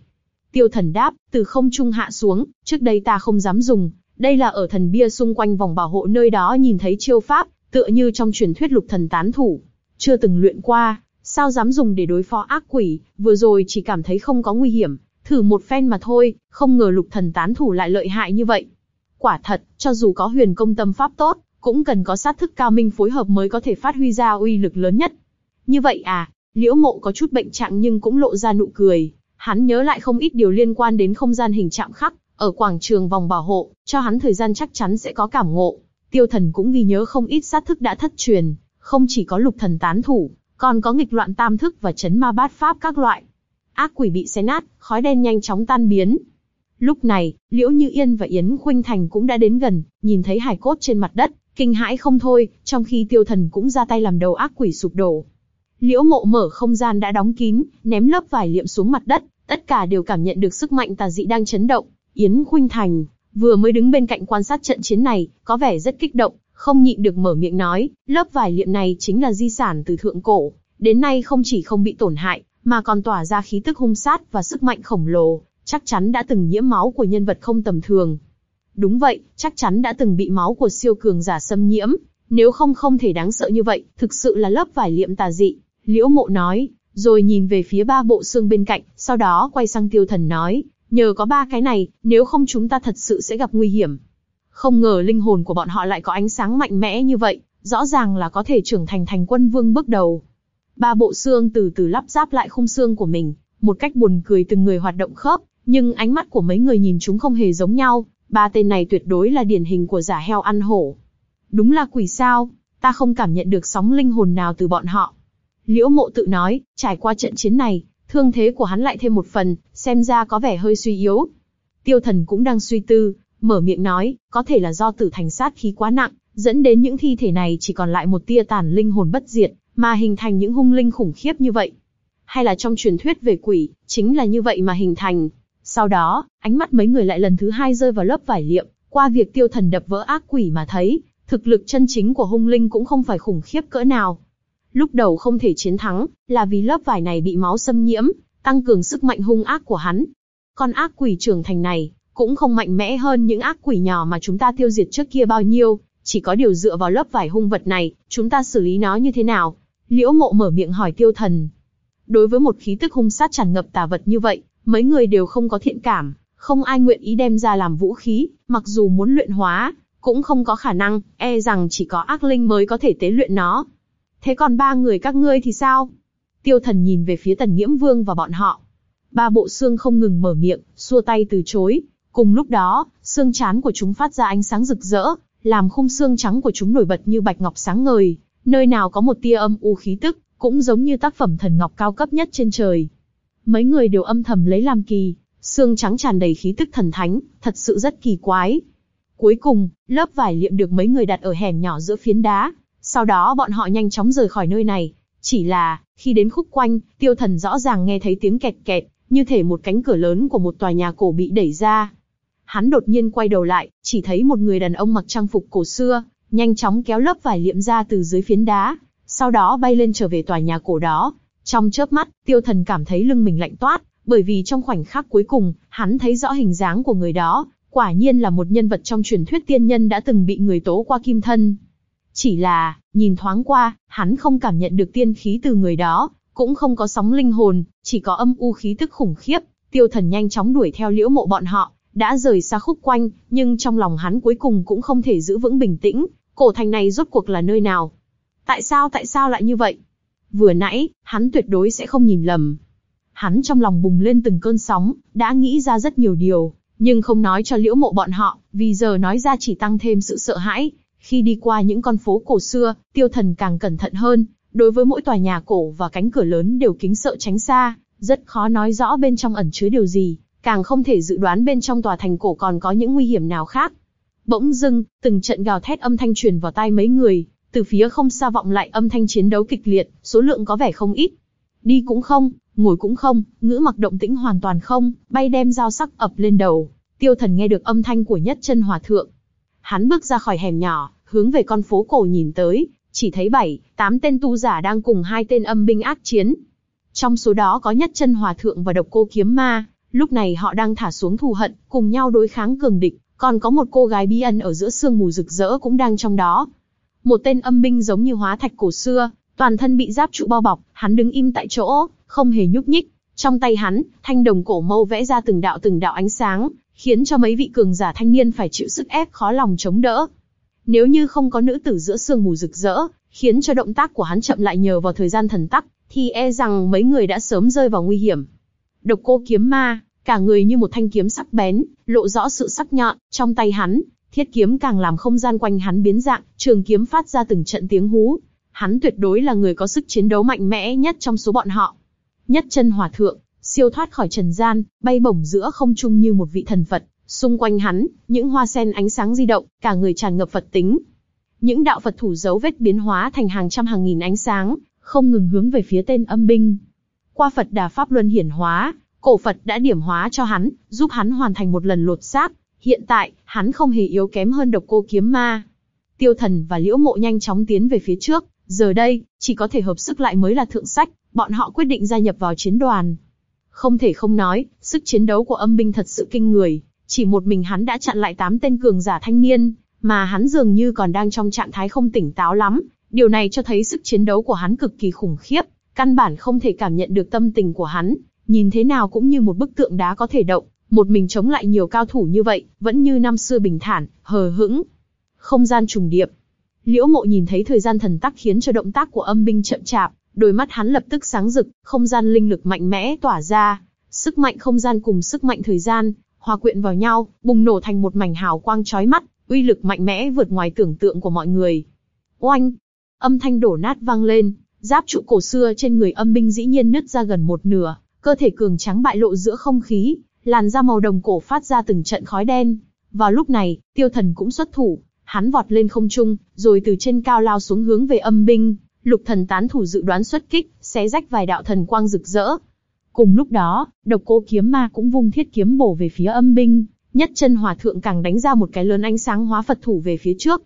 Tiêu thần đáp, từ không trung hạ xuống, trước đây ta không dám dùng, đây là ở thần bia xung quanh vòng bảo hộ nơi đó nhìn thấy chiêu pháp, tựa như trong truyền thuyết lục thần tán thủ. Chưa từng luyện qua, sao dám dùng để đối phó ác quỷ, vừa rồi chỉ cảm thấy không có nguy hiểm, thử một phen mà thôi, không ngờ lục thần tán thủ lại lợi hại như vậy. Quả thật, cho dù có huyền công tâm pháp tốt, cũng cần có sát thức cao minh phối hợp mới có thể phát huy ra uy lực lớn nhất. Như vậy à, liễu mộ có chút bệnh trạng nhưng cũng lộ ra nụ cười, hắn nhớ lại không ít điều liên quan đến không gian hình chạm khắc, ở quảng trường vòng bảo hộ, cho hắn thời gian chắc chắn sẽ có cảm ngộ. Tiêu thần cũng ghi nhớ không ít sát thức đã thất truyền, không chỉ có lục thần tán thủ, còn có nghịch loạn tam thức và chấn ma bát pháp các loại. Ác quỷ bị xé nát, khói đen nhanh chóng tan biến. Lúc này, Liễu Như Yên và Yến Khuynh Thành cũng đã đến gần, nhìn thấy hải cốt trên mặt đất, kinh hãi không thôi, trong khi tiêu thần cũng ra tay làm đầu ác quỷ sụp đổ. Liễu mộ mở không gian đã đóng kín, ném lớp vải liệm xuống mặt đất, tất cả đều cảm nhận được sức mạnh tà dị đang chấn động. Yến Khuynh Thành, vừa mới đứng bên cạnh quan sát trận chiến này, có vẻ rất kích động, không nhịn được mở miệng nói, lớp vải liệm này chính là di sản từ thượng cổ, đến nay không chỉ không bị tổn hại, mà còn tỏa ra khí tức hung sát và sức mạnh khổng lồ, chắc chắn đã từng nhiễm máu của nhân vật không tầm thường. Đúng vậy, chắc chắn đã từng bị máu của siêu cường giả xâm nhiễm, nếu không không thể đáng sợ như vậy, thực sự là lớp vải liệm tà dị. Liễu mộ nói, rồi nhìn về phía ba bộ xương bên cạnh, sau đó quay sang tiêu thần nói, nhờ có ba cái này, nếu không chúng ta thật sự sẽ gặp nguy hiểm. Không ngờ linh hồn của bọn họ lại có ánh sáng mạnh mẽ như vậy, rõ ràng là có thể trưởng thành thành quân vương bước đầu. Ba bộ xương từ từ lắp ráp lại khung xương của mình, một cách buồn cười từng người hoạt động khớp, nhưng ánh mắt của mấy người nhìn chúng không hề giống nhau, ba tên này tuyệt đối là điển hình của giả heo ăn hổ. Đúng là quỷ sao, ta không cảm nhận được sóng linh hồn nào từ bọn họ. Liễu mộ tự nói, trải qua trận chiến này, thương thế của hắn lại thêm một phần, xem ra có vẻ hơi suy yếu. Tiêu thần cũng đang suy tư, mở miệng nói, có thể là do tử thành sát khí quá nặng, dẫn đến những thi thể này chỉ còn lại một tia tàn linh hồn bất diệt, mà hình thành những hung linh khủng khiếp như vậy. Hay là trong truyền thuyết về quỷ, chính là như vậy mà hình thành. Sau đó, ánh mắt mấy người lại lần thứ hai rơi vào lớp vải liệm, qua việc tiêu thần đập vỡ ác quỷ mà thấy, thực lực chân chính của hung linh cũng không phải khủng khiếp cỡ nào. Lúc đầu không thể chiến thắng, là vì lớp vải này bị máu xâm nhiễm, tăng cường sức mạnh hung ác của hắn. Con ác quỷ trưởng thành này, cũng không mạnh mẽ hơn những ác quỷ nhỏ mà chúng ta tiêu diệt trước kia bao nhiêu, chỉ có điều dựa vào lớp vải hung vật này, chúng ta xử lý nó như thế nào? Liễu mộ mở miệng hỏi tiêu thần. Đối với một khí tức hung sát tràn ngập tà vật như vậy, mấy người đều không có thiện cảm, không ai nguyện ý đem ra làm vũ khí, mặc dù muốn luyện hóa, cũng không có khả năng, e rằng chỉ có ác linh mới có thể tế luyện nó. Thế còn ba người các ngươi thì sao? Tiêu thần nhìn về phía tần nghiễm vương và bọn họ. Ba bộ xương không ngừng mở miệng, xua tay từ chối. Cùng lúc đó, xương chán của chúng phát ra ánh sáng rực rỡ, làm khung xương trắng của chúng nổi bật như bạch ngọc sáng ngời, nơi nào có một tia âm u khí tức, cũng giống như tác phẩm thần ngọc cao cấp nhất trên trời. Mấy người đều âm thầm lấy làm kỳ, xương trắng tràn đầy khí tức thần thánh, thật sự rất kỳ quái. Cuối cùng, lớp vải liệm được mấy người đặt ở hẻm nhỏ giữa phiến đá, sau đó bọn họ nhanh chóng rời khỏi nơi này. Chỉ là, khi đến khúc quanh, tiêu thần rõ ràng nghe thấy tiếng kẹt kẹt, như thể một cánh cửa lớn của một tòa nhà cổ bị đẩy ra. Hắn đột nhiên quay đầu lại, chỉ thấy một người đàn ông mặc trang phục cổ xưa, nhanh chóng kéo lớp vải liệm ra từ dưới phiến đá, sau đó bay lên trở về tòa nhà cổ đó. Trong chớp mắt, tiêu thần cảm thấy lưng mình lạnh toát, bởi vì trong khoảnh khắc cuối cùng, hắn thấy rõ hình dáng của người đó, quả nhiên là một nhân vật trong truyền thuyết tiên nhân đã từng bị người tố qua kim thân. Chỉ là, nhìn thoáng qua, hắn không cảm nhận được tiên khí từ người đó, cũng không có sóng linh hồn, chỉ có âm u khí tức khủng khiếp. Tiêu thần nhanh chóng đuổi theo liễu mộ bọn họ, đã rời xa khúc quanh, nhưng trong lòng hắn cuối cùng cũng không thể giữ vững bình tĩnh. Cổ thành này rốt cuộc là nơi nào? Tại sao tại sao lại như vậy? Vừa nãy, hắn tuyệt đối sẽ không nhìn lầm. Hắn trong lòng bùng lên từng cơn sóng, đã nghĩ ra rất nhiều điều, nhưng không nói cho liễu mộ bọn họ, vì giờ nói ra chỉ tăng thêm sự sợ hãi. Khi đi qua những con phố cổ xưa, tiêu thần càng cẩn thận hơn, đối với mỗi tòa nhà cổ và cánh cửa lớn đều kính sợ tránh xa, rất khó nói rõ bên trong ẩn chứa điều gì, càng không thể dự đoán bên trong tòa thành cổ còn có những nguy hiểm nào khác. Bỗng dưng, từng trận gào thét âm thanh truyền vào tai mấy người, từ phía không xa vọng lại âm thanh chiến đấu kịch liệt, số lượng có vẻ không ít. Đi cũng không, ngồi cũng không, ngữ mặc động tĩnh hoàn toàn không, bay đem dao sắc ập lên đầu. Tiêu thần nghe được âm thanh của nhất chân hòa thượng. Hắn bước ra khỏi hẻm nhỏ, hướng về con phố cổ nhìn tới, chỉ thấy bảy, tám tên tu giả đang cùng hai tên âm binh ác chiến. Trong số đó có nhất chân hòa thượng và độc cô kiếm ma, lúc này họ đang thả xuống thù hận, cùng nhau đối kháng cường địch, còn có một cô gái bí ẩn ở giữa sương mù rực rỡ cũng đang trong đó. Một tên âm binh giống như hóa thạch cổ xưa, toàn thân bị giáp trụ bao bọc, hắn đứng im tại chỗ, không hề nhúc nhích. Trong tay hắn, thanh đồng cổ mâu vẽ ra từng đạo từng đạo ánh sáng, khiến cho mấy vị cường giả thanh niên phải chịu sức ép khó lòng chống đỡ. Nếu như không có nữ tử giữa sương mù rực rỡ, khiến cho động tác của hắn chậm lại nhờ vào thời gian thần tắc, thì e rằng mấy người đã sớm rơi vào nguy hiểm. Độc cô kiếm ma, cả người như một thanh kiếm sắc bén, lộ rõ sự sắc nhọn, trong tay hắn, thiết kiếm càng làm không gian quanh hắn biến dạng, trường kiếm phát ra từng trận tiếng hú. Hắn tuyệt đối là người có sức chiến đấu mạnh mẽ nhất trong số bọn họ. Nhất chân hòa thượng, siêu thoát khỏi trần gian, bay bổng giữa không trung như một vị thần Phật. Xung quanh hắn, những hoa sen ánh sáng di động, cả người tràn ngập Phật tính. Những đạo Phật thủ dấu vết biến hóa thành hàng trăm hàng nghìn ánh sáng, không ngừng hướng về phía tên âm binh. Qua Phật đà Pháp Luân hiển hóa, cổ Phật đã điểm hóa cho hắn, giúp hắn hoàn thành một lần lột xác. Hiện tại, hắn không hề yếu kém hơn độc cô kiếm ma. Tiêu thần và liễu mộ nhanh chóng tiến về phía trước, giờ đây, chỉ có thể hợp sức lại mới là thượng sách, bọn họ quyết định gia nhập vào chiến đoàn. Không thể không nói, sức chiến đấu của âm binh thật sự kinh người, chỉ một mình hắn đã chặn lại tám tên cường giả thanh niên, mà hắn dường như còn đang trong trạng thái không tỉnh táo lắm. Điều này cho thấy sức chiến đấu của hắn cực kỳ khủng khiếp, căn bản không thể cảm nhận được tâm tình của hắn, nhìn thế nào cũng như một bức tượng đá có thể động, một mình chống lại nhiều cao thủ như vậy, vẫn như năm xưa bình thản, hờ hững. Không gian trùng điệp. Liễu mộ nhìn thấy thời gian thần tắc khiến cho động tác của âm binh chậm chạp, đôi mắt hắn lập tức sáng rực, không gian linh lực mạnh mẽ tỏa ra, sức mạnh không gian cùng sức mạnh thời gian, hòa quyện vào nhau, bùng nổ thành một mảnh hào quang chói mắt, uy lực mạnh mẽ vượt ngoài tưởng tượng của mọi người. Oanh! Âm thanh đổ nát vang lên, giáp trụ cổ xưa trên người âm binh dĩ nhiên nứt ra gần một nửa, cơ thể cường trắng bại lộ giữa không khí, làn da màu đồng cổ phát ra từng trận khói đen. Vào lúc này, tiêu thần cũng xuất thủ, hắn vọt lên không trung, rồi từ trên cao lao xuống hướng về âm binh, lục thần tán thủ dự đoán xuất kích, xé rách vài đạo thần quang rực rỡ. Cùng lúc đó, độc cô kiếm ma cũng vung thiết kiếm bổ về phía âm binh, nhất chân hòa thượng càng đánh ra một cái lớn ánh sáng hóa Phật thủ về phía trước.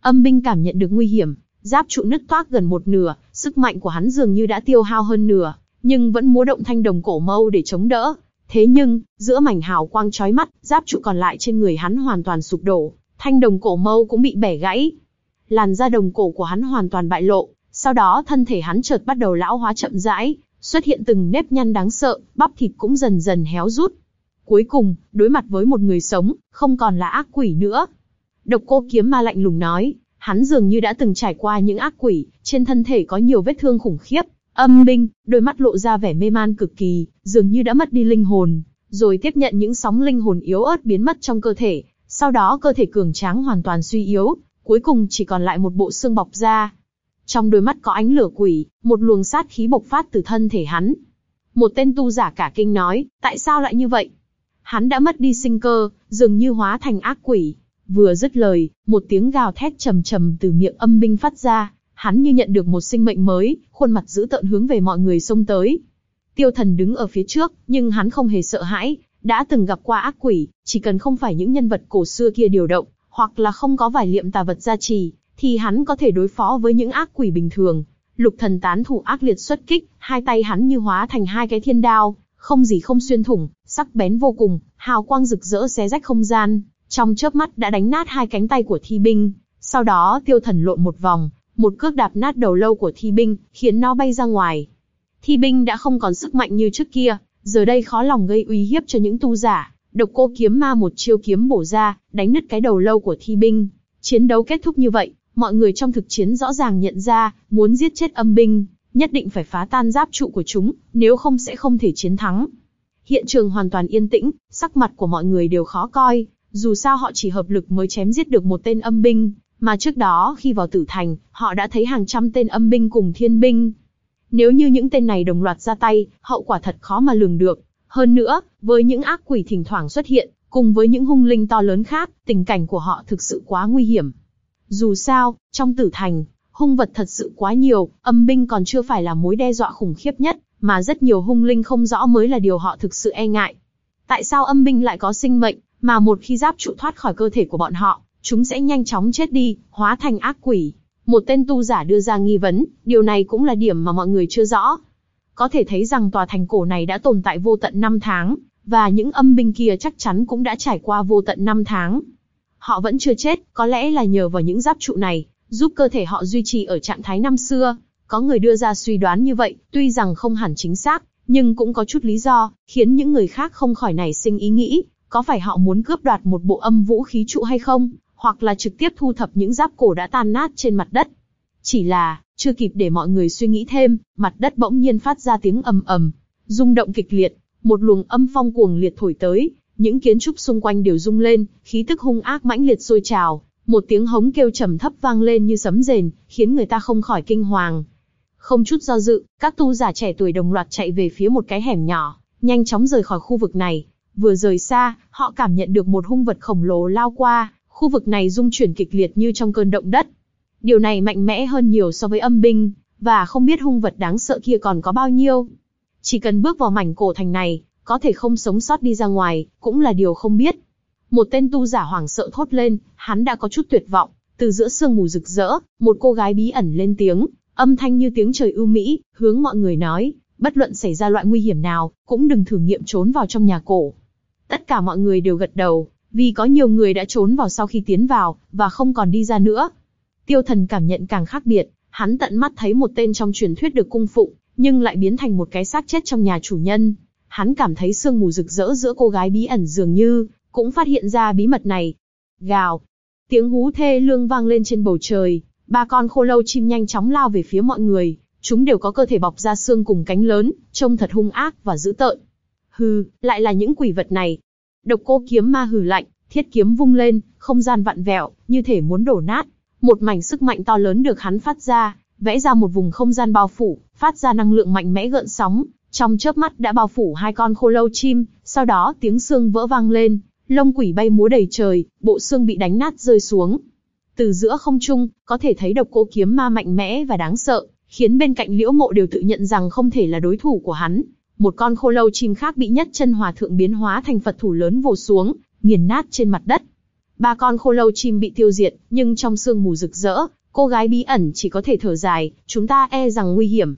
Âm binh cảm nhận được nguy hiểm, giáp trụ nứt toác gần một nửa, sức mạnh của hắn dường như đã tiêu hao hơn nửa, nhưng vẫn múa động thanh đồng cổ mâu để chống đỡ. Thế nhưng, giữa mảnh hào quang chói mắt, giáp trụ còn lại trên người hắn hoàn toàn sụp đổ, thanh đồng cổ mâu cũng bị bẻ gãy. Làn da đồng cổ của hắn hoàn toàn bại lộ, sau đó thân thể hắn chợt bắt đầu lão hóa chậm rãi, xuất hiện từng nếp nhăn đáng sợ, bắp thịt cũng dần dần héo rút. Cuối cùng, đối mặt với một người sống, không còn là ác quỷ nữa. Độc cô kiếm ma lạnh lùng nói, hắn dường như đã từng trải qua những ác quỷ, trên thân thể có nhiều vết thương khủng khiếp. Âm binh, đôi mắt lộ ra vẻ mê man cực kỳ, dường như đã mất đi linh hồn, rồi tiếp nhận những sóng linh hồn yếu ớt biến mất trong cơ thể, sau đó cơ thể cường tráng hoàn toàn suy yếu, cuối cùng chỉ còn lại một bộ xương bọc da. Trong đôi mắt có ánh lửa quỷ, một luồng sát khí bộc phát từ thân thể hắn. Một tên tu giả cả kinh nói, tại sao lại như vậy? Hắn đã mất đi sinh cơ, dường như hóa thành ác quỷ. Vừa dứt lời, một tiếng gào thét trầm trầm từ miệng âm binh phát ra, hắn như nhận được một sinh mệnh mới, khuôn mặt dữ tợn hướng về mọi người xông tới. Tiêu thần đứng ở phía trước, nhưng hắn không hề sợ hãi, đã từng gặp qua ác quỷ, chỉ cần không phải những nhân vật cổ xưa kia điều động, hoặc là không có vài liệm tà vật gia trì, thì hắn có thể đối phó với những ác quỷ bình thường. Lục thần tán thủ ác liệt xuất kích, hai tay hắn như hóa thành hai cái thiên đao, không gì không xuyên thủng, sắc bén vô cùng, hào quang rực rỡ xé rách không gian, trong chớp mắt đã đánh nát hai cánh tay của thi binh. Sau đó tiêu thần lộn một vòng, một cước đạp nát đầu lâu của thi binh, khiến nó bay ra ngoài. Thi binh đã không còn sức mạnh như trước kia, giờ đây khó lòng gây uy hiếp cho những tu giả. Độc cô kiếm ma một chiêu kiếm bổ ra, đánh nứt cái đầu lâu của thi binh. Chiến đấu kết thúc như vậy, mọi người trong thực chiến rõ ràng nhận ra, muốn giết chết âm binh, nhất định phải phá tan giáp trụ của chúng, nếu không sẽ không thể chiến thắng. Hiện trường hoàn toàn yên tĩnh, sắc mặt của mọi người đều khó coi, dù sao họ chỉ hợp lực mới chém giết được một tên âm binh, mà trước đó khi vào tử thành, họ đã thấy hàng trăm tên âm binh cùng thiên binh. Nếu như những tên này đồng loạt ra tay, hậu quả thật khó mà lường được. Hơn nữa, với những ác quỷ thỉnh thoảng xuất hiện, cùng với những hung linh to lớn khác, tình cảnh của họ thực sự quá nguy hiểm. Dù sao, trong tử thành, hung vật thật sự quá nhiều, âm binh còn chưa phải là mối đe dọa khủng khiếp nhất, mà rất nhiều hung linh không rõ mới là điều họ thực sự e ngại. Tại sao âm binh lại có sinh mệnh, mà một khi giáp trụ thoát khỏi cơ thể của bọn họ, chúng sẽ nhanh chóng chết đi, hóa thành ác quỷ. Một tên tu giả đưa ra nghi vấn, điều này cũng là điểm mà mọi người chưa rõ. Có thể thấy rằng tòa thành cổ này đã tồn tại vô tận năm tháng, và những âm binh kia chắc chắn cũng đã trải qua vô tận năm tháng. Họ vẫn chưa chết, có lẽ là nhờ vào những giáp trụ này, giúp cơ thể họ duy trì ở trạng thái năm xưa. Có người đưa ra suy đoán như vậy, tuy rằng không hẳn chính xác, nhưng cũng có chút lý do, khiến những người khác không khỏi nảy sinh ý nghĩ, có phải họ muốn cướp đoạt một bộ âm vũ khí trụ hay không, hoặc là trực tiếp thu thập những giáp cổ đã tan nát trên mặt đất. Chỉ là, chưa kịp để mọi người suy nghĩ thêm, mặt đất bỗng nhiên phát ra tiếng ầm ầm, rung động kịch liệt, một luồng âm phong cuồng liệt thổi tới, những kiến trúc xung quanh đều rung lên, khí tức hung ác mãnh liệt sôi trào, một tiếng hống kêu trầm thấp vang lên như sấm rền, khiến người ta không khỏi kinh hoàng. Không chút do dự, các tu giả trẻ tuổi đồng loạt chạy về phía một cái hẻm nhỏ, nhanh chóng rời khỏi khu vực này. Vừa rời xa, họ cảm nhận được một hung vật khổng lồ lao qua, khu vực này rung chuyển kịch liệt như trong cơn động đất. Điều này mạnh mẽ hơn nhiều so với âm binh, và không biết hung vật đáng sợ kia còn có bao nhiêu. Chỉ cần bước vào mảnh cổ thành này, có thể không sống sót đi ra ngoài, cũng là điều không biết. Một tên tu giả hoảng sợ thốt lên, hắn đã có chút tuyệt vọng. Từ giữa sương mù rực rỡ, một cô gái bí ẩn lên tiếng, âm thanh như tiếng trời ưu mỹ, hướng mọi người nói, bất luận xảy ra loại nguy hiểm nào, cũng đừng thử nghiệm trốn vào trong nhà cổ. Tất cả mọi người đều gật đầu, vì có nhiều người đã trốn vào sau khi tiến vào, và không còn đi ra nữa. Tiêu thần cảm nhận càng khác biệt, hắn tận mắt thấy một tên trong truyền thuyết được cung phụng, nhưng lại biến thành một cái xác chết trong nhà chủ nhân. Hắn cảm thấy sương mù rực rỡ giữa cô gái bí ẩn dường như, cũng phát hiện ra bí mật này. Gào. Tiếng hú thê lương vang lên trên bầu trời, ba con khô lâu chim nhanh chóng lao về phía mọi người, chúng đều có cơ thể bọc ra xương cùng cánh lớn, trông thật hung ác và dữ tợn. Hừ, lại là những quỷ vật này. Độc cô kiếm ma hừ lạnh, thiết kiếm vung lên, không gian vặn vẹo, như thể muốn đổ nát. Một mảnh sức mạnh to lớn được hắn phát ra, vẽ ra một vùng không gian bao phủ, phát ra năng lượng mạnh mẽ gợn sóng, trong chớp mắt đã bao phủ hai con khô lâu chim, sau đó tiếng xương vỡ vang lên, lông quỷ bay múa đầy trời, bộ xương bị đánh nát rơi xuống. Từ giữa không trung, có thể thấy độc cô kiếm ma mạnh mẽ và đáng sợ, khiến bên cạnh liễu mộ đều tự nhận rằng không thể là đối thủ của hắn. Một con khô lâu chim khác bị nhất chân hòa thượng biến hóa thành Phật thủ lớn vồ xuống, nghiền nát trên mặt đất. Ba con khô lâu chim bị tiêu diệt, nhưng trong sương mù rực rỡ, cô gái bí ẩn chỉ có thể thở dài, chúng ta e rằng nguy hiểm.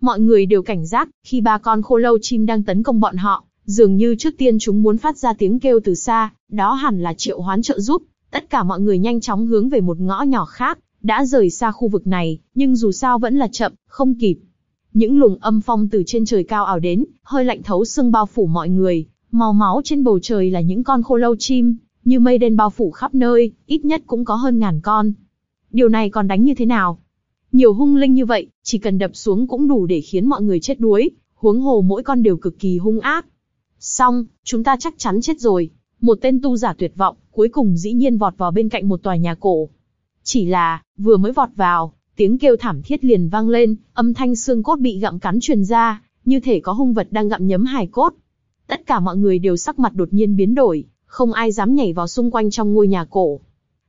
Mọi người đều cảnh giác, khi ba con khô lâu chim đang tấn công bọn họ, dường như trước tiên chúng muốn phát ra tiếng kêu từ xa, đó hẳn là triệu hoán trợ giúp. Tất cả mọi người nhanh chóng hướng về một ngõ nhỏ khác, đã rời xa khu vực này, nhưng dù sao vẫn là chậm, không kịp. Những luồng âm phong từ trên trời cao ảo đến, hơi lạnh thấu xương bao phủ mọi người, màu máu trên bầu trời là những con khô lâu chim, như mây đen bao phủ khắp nơi, ít nhất cũng có hơn ngàn con. Điều này còn đánh như thế nào? Nhiều hung linh như vậy, chỉ cần đập xuống cũng đủ để khiến mọi người chết đuối, huống hồ mỗi con đều cực kỳ hung ác. Xong, chúng ta chắc chắn chết rồi. Một tên tu giả tuyệt vọng, cuối cùng dĩ nhiên vọt vào bên cạnh một tòa nhà cổ. Chỉ là, vừa mới vọt vào, tiếng kêu thảm thiết liền vang lên, âm thanh xương cốt bị gặm cắn truyền ra, như thể có hung vật đang gặm nhấm hài cốt. Tất cả mọi người đều sắc mặt đột nhiên biến đổi, không ai dám nhảy vào xung quanh trong ngôi nhà cổ.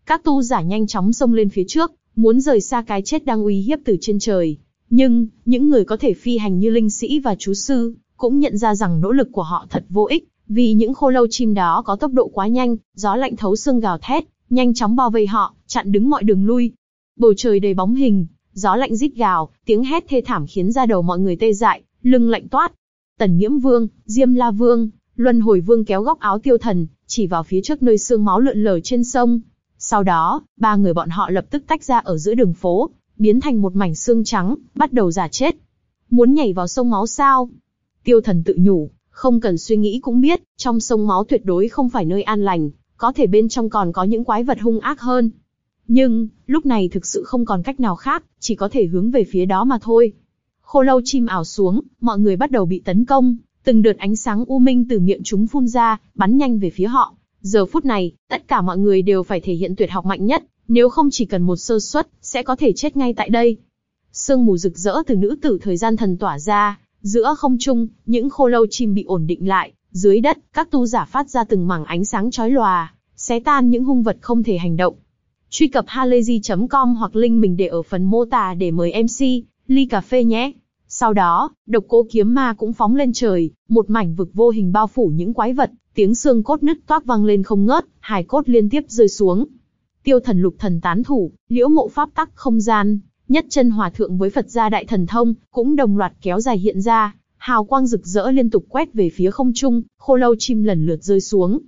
Các tu giả nhanh chóng xông lên phía trước, muốn rời xa cái chết đang uy hiếp từ trên trời. Nhưng, những người có thể phi hành như linh sĩ và chú sư, cũng nhận ra rằng nỗ lực của họ thật vô ích, vì những khô lâu chim đó có tốc độ quá nhanh, gió lạnh thấu xương gào thét, nhanh chóng bao vây họ, chặn đứng mọi đường lui. Bầu trời đầy bóng hình, gió lạnh rít gào, tiếng hét thê thảm khiến da đầu mọi người tê dại, lưng lạnh toát. Tần Nghiễm Vương, Diêm La Vương, Luân Hồi Vương kéo góc áo Tiêu Thần, chỉ vào phía trước nơi xương máu lượn lờ trên sông. Sau đó, ba người bọn họ lập tức tách ra ở giữa đường phố, biến thành một mảnh xương trắng, bắt đầu giả chết. Muốn nhảy vào sông máu sao? Tiêu Thần tự nhủ, không cần suy nghĩ cũng biết, trong sông máu tuyệt đối không phải nơi an lành, có thể bên trong còn có những quái vật hung ác hơn. Nhưng, lúc này thực sự không còn cách nào khác, chỉ có thể hướng về phía đó mà thôi. Khô lâu chim ảo xuống, mọi người bắt đầu bị tấn công, từng đợt ánh sáng u minh từ miệng chúng phun ra, bắn nhanh về phía họ. Giờ phút này, tất cả mọi người đều phải thể hiện tuyệt học mạnh nhất, nếu không chỉ cần một sơ suất, sẽ có thể chết ngay tại đây. Sương mù rực rỡ từ nữ tử thời gian thần tỏa ra, giữa không trung, những khô lâu chim bị ổn định lại, dưới đất, các tu giả phát ra từng mảng ánh sáng chói lòa, xé tan những hung vật không thể hành động. Truy cập halayzi.com hoặc link mình để ở phần mô tả để mời MC, ly cà phê nhé. Sau đó, độc cô kiếm ma cũng phóng lên trời, một mảnh vực vô hình bao phủ những quái vật, tiếng xương cốt nứt toác vang lên không ngớt, hài cốt liên tiếp rơi xuống. Tiêu thần lục thần tán thủ, liễu mộ pháp tắc không gian, nhất chân hòa thượng với Phật gia đại thần thông, cũng đồng loạt kéo dài hiện ra, hào quang rực rỡ liên tục quét về phía không trung, khô lâu chim lần lượt rơi xuống.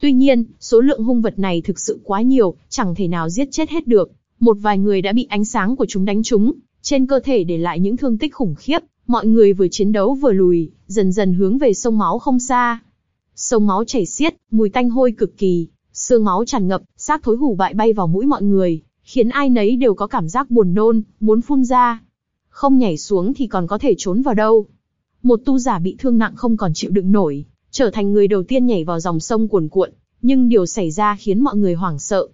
Tuy nhiên, số lượng hung vật này thực sự quá nhiều, chẳng thể nào giết chết hết được. Một vài người đã bị ánh sáng của chúng đánh trúng, trên cơ thể để lại những thương tích khủng khiếp. Mọi người vừa chiến đấu vừa lùi, dần dần hướng về sông máu không xa. Sông máu chảy xiết, mùi tanh hôi cực kỳ, xương máu tràn ngập, xác thối hủ bại bay vào mũi mọi người, khiến ai nấy đều có cảm giác buồn nôn, muốn phun ra. Không nhảy xuống thì còn có thể trốn vào đâu. Một tu giả bị thương nặng không còn chịu đựng nổi, trở thành người đầu tiên nhảy vào dòng sông cuồn cuộn, nhưng điều xảy ra khiến mọi người hoảng sợ.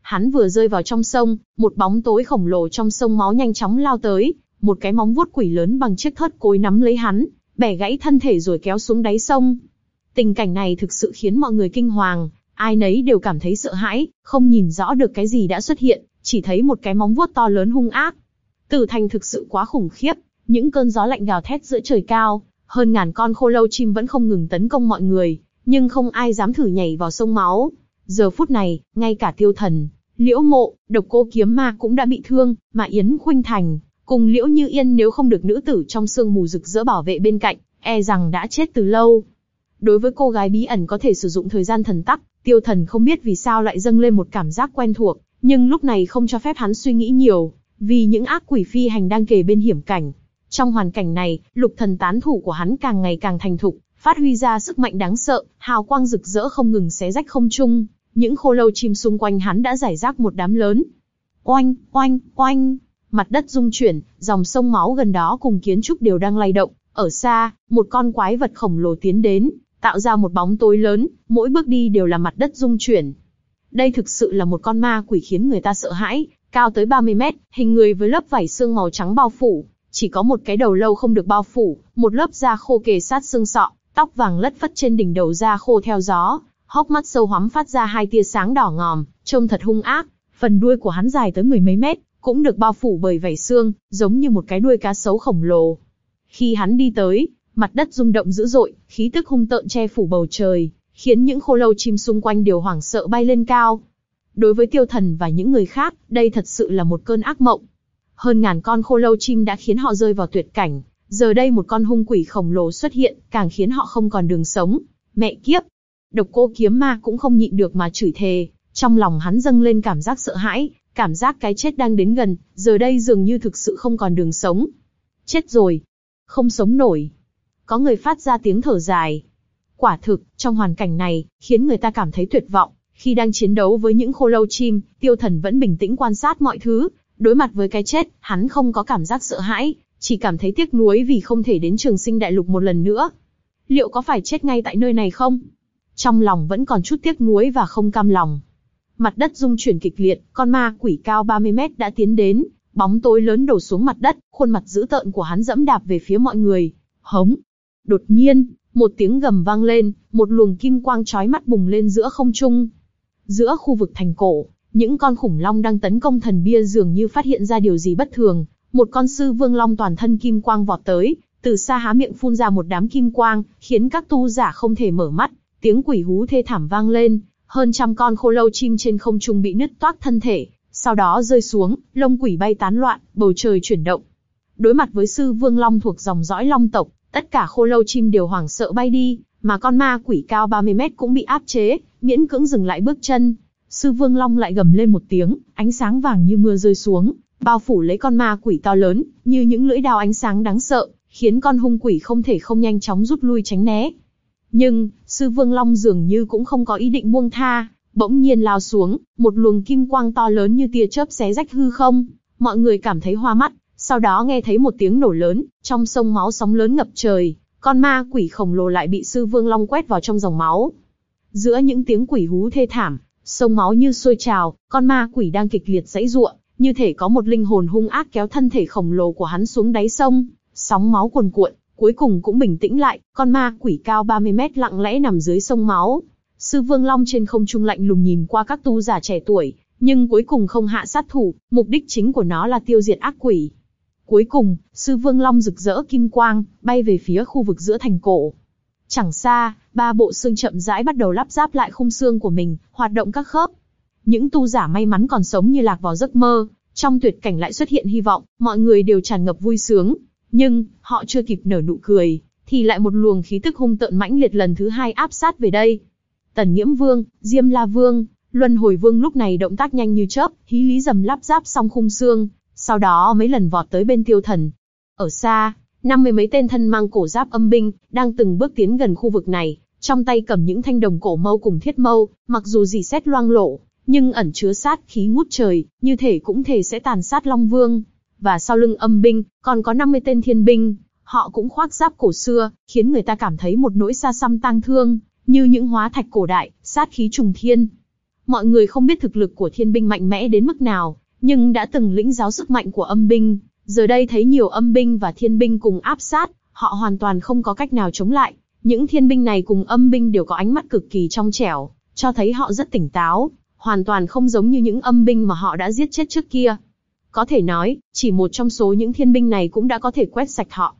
Hắn vừa rơi vào trong sông, một bóng tối khổng lồ trong sông máu nhanh chóng lao tới, một cái móng vuốt quỷ lớn bằng chiếc thớt cối nắm lấy hắn, bẻ gãy thân thể rồi kéo xuống đáy sông. Tình cảnh này thực sự khiến mọi người kinh hoàng, ai nấy đều cảm thấy sợ hãi, không nhìn rõ được cái gì đã xuất hiện, chỉ thấy một cái móng vuốt to lớn hung ác. Tử thành thực sự quá khủng khiếp, những cơn gió lạnh gào thét giữa trời cao, hơn ngàn con khô lâu chim vẫn không ngừng tấn công mọi người, nhưng không ai dám thử nhảy vào sông máu. Giờ phút này, ngay cả tiêu thần, liễu mộ, độc cô kiếm ma cũng đã bị thương, mà Yến Khuynh Thành, cùng liễu như yên nếu không được nữ tử trong sương mù rực rỡ bảo vệ bên cạnh, e rằng đã chết từ lâu. Đối với cô gái bí ẩn có thể sử dụng thời gian thần tắc, tiêu thần không biết vì sao lại dâng lên một cảm giác quen thuộc, nhưng lúc này không cho phép hắn suy nghĩ nhiều, vì những ác quỷ phi hành đang kề bên hiểm cảnh. Trong hoàn cảnh này, lục thần tán thủ của hắn càng ngày càng thành thục, phát huy ra sức mạnh đáng sợ, hào quang rực rỡ không ngừng xé rách không trung. Những khô lâu chim xung quanh hắn đã giải rác một đám lớn. Oanh, oanh, oanh, mặt đất rung chuyển, dòng sông máu gần đó cùng kiến trúc đều đang lay động. Ở xa, một con quái vật khổng lồ tiến đến, tạo ra một bóng tối lớn, mỗi bước đi đều là mặt đất rung chuyển. Đây thực sự là một con ma quỷ khiến người ta sợ hãi, cao tới 30 mét, hình người với lớp vảy xương màu trắng bao phủ, chỉ có một cái đầu lâu không được bao phủ, một lớp da khô kề sát xương sọ, tóc vàng lất phất trên đỉnh đầu da khô theo gió, hốc mắt sâu hoắm phát ra hai tia sáng đỏ ngòm, trông thật hung ác. Phần đuôi của hắn dài tới mười mấy mét, cũng được bao phủ bởi vảy xương, giống như một cái đuôi cá sấu khổng lồ. Khi hắn đi tới, mặt đất rung động dữ dội, khí tức hung tợn che phủ bầu trời, khiến những khô lâu chim xung quanh đều hoảng sợ bay lên cao. Đối với tiêu thần và những người khác, đây thật sự là một cơn ác mộng. Hơn ngàn con khô lâu chim đã khiến họ rơi vào tuyệt cảnh, giờ đây một con hung quỷ khổng lồ xuất hiện, càng khiến họ không còn đường sống. Mẹ kiếp! Độc cô kiếm ma cũng không nhịn được mà chửi thề, trong lòng hắn dâng lên cảm giác sợ hãi, cảm giác cái chết đang đến gần, giờ đây dường như thực sự không còn đường sống. Chết rồi. Không sống nổi. Có người phát ra tiếng thở dài. Quả thực, trong hoàn cảnh này, khiến người ta cảm thấy tuyệt vọng. Khi đang chiến đấu với những khô lâu chim, tiêu thần vẫn bình tĩnh quan sát mọi thứ. Đối mặt với cái chết, hắn không có cảm giác sợ hãi, chỉ cảm thấy tiếc nuối vì không thể đến trường sinh đại lục một lần nữa. Liệu có phải chết ngay tại nơi này không? Trong lòng vẫn còn chút tiếc nuối và không cam lòng. Mặt đất rung chuyển kịch liệt, con ma quỷ cao 30 mét đã tiến đến, bóng tối lớn đổ xuống mặt đất, khuôn mặt dữ tợn của hắn dẫm đạp về phía mọi người. Hống! Đột nhiên, một tiếng gầm vang lên, một luồng kim quang chói mắt bùng lên giữa không trung. Giữa khu vực thành cổ, những con khủng long đang tấn công thần bia dường như phát hiện ra điều gì bất thường. Một con sư vương long toàn thân kim quang vọt tới, từ xa há miệng phun ra một đám kim quang, khiến các tu giả không thể mở mắt. Tiếng quỷ hú thê thảm vang lên, hơn trăm con khô lâu chim trên không trung bị nứt toác thân thể, sau đó rơi xuống, lông quỷ bay tán loạn, bầu trời chuyển động. Đối mặt với sư vương long thuộc dòng dõi long tộc, tất cả khô lâu chim đều hoảng sợ bay đi, mà con ma quỷ cao 30 mét cũng bị áp chế, miễn cưỡng dừng lại bước chân. Sư vương long lại gầm lên một tiếng, ánh sáng vàng như mưa rơi xuống, bao phủ lấy con ma quỷ to lớn, như những lưỡi đao ánh sáng đáng sợ, khiến con hung quỷ không thể không nhanh chóng rút lui tránh né. Nhưng, sư vương long dường như cũng không có ý định buông tha, bỗng nhiên lao xuống, một luồng kim quang to lớn như tia chớp xé rách hư không, mọi người cảm thấy hoa mắt, sau đó nghe thấy một tiếng nổ lớn, trong sông máu sóng lớn ngập trời, con ma quỷ khổng lồ lại bị sư vương long quét vào trong dòng máu. Giữa những tiếng quỷ hú thê thảm, sông máu như sôi trào, con ma quỷ đang kịch liệt dãy ruộng, như thể có một linh hồn hung ác kéo thân thể khổng lồ của hắn xuống đáy sông, sóng máu cuồn cuộn, cuối cùng cũng bình tĩnh lại, con ma quỷ cao 30 mét lặng lẽ nằm dưới sông máu. Sư Vương Long trên không trung lạnh lùng nhìn qua các tu giả trẻ tuổi, nhưng cuối cùng không hạ sát thủ, mục đích chính của nó là tiêu diệt ác quỷ. Cuối cùng, Sư Vương Long rực rỡ kim quang, bay về phía khu vực giữa thành cổ. Chẳng xa, ba bộ xương chậm rãi bắt đầu lắp ráp lại khung xương của mình, hoạt động các khớp. Những tu giả may mắn còn sống như lạc vào giấc mơ, trong tuyệt cảnh lại xuất hiện hy vọng, mọi người đều tràn ngập vui sướng, nhưng, họ chưa kịp nở nụ cười, thì lại một luồng khí tức hung tợn mãnh liệt lần thứ hai áp sát về đây. Tần Nghiễm Vương, Diêm La Vương, Luân Hồi Vương lúc này động tác nhanh như chớp, hí lý dầm lắp ráp xong khung xương, sau đó mấy lần vọt tới bên tiêu thần. Ở xa, năm mươi mấy tên thân mang cổ giáp âm binh, đang từng bước tiến gần khu vực này, trong tay cầm những thanh đồng cổ mâu cùng thiết mâu, mặc dù dì xét loang lộ, nhưng ẩn chứa sát khí ngút trời, như thể cũng thể sẽ tàn sát Long Vương và sau lưng âm binh, còn có 50 tên thiên binh, họ cũng khoác giáp cổ xưa, khiến người ta cảm thấy một nỗi xa xăm tang thương, như những hóa thạch cổ đại, sát khí trùng thiên. Mọi người không biết thực lực của thiên binh mạnh mẽ đến mức nào, nhưng đã từng lĩnh giáo sức mạnh của âm binh, giờ đây thấy nhiều âm binh và thiên binh cùng áp sát, họ hoàn toàn không có cách nào chống lại. Những thiên binh này cùng âm binh đều có ánh mắt cực kỳ trong trẻo, cho thấy họ rất tỉnh táo, hoàn toàn không giống như những âm binh mà họ đã giết chết trước kia. Có thể nói, chỉ một trong số những thiên binh này cũng đã có thể quét sạch họ.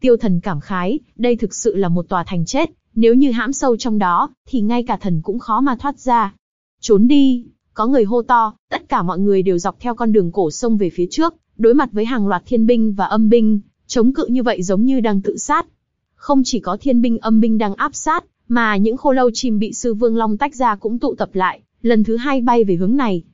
Tiêu thần cảm khái, đây thực sự là một tòa thành chết, nếu như hãm sâu trong đó, thì ngay cả thần cũng khó mà thoát ra. Trốn đi, có người hô to, tất cả mọi người đều dọc theo con đường cổ sông về phía trước, đối mặt với hàng loạt thiên binh và âm binh, chống cự như vậy giống như đang tự sát. Không chỉ có thiên binh âm binh đang áp sát, mà những khô lâu chim bị sư vương long tách ra cũng tụ tập lại, lần thứ hai bay về hướng này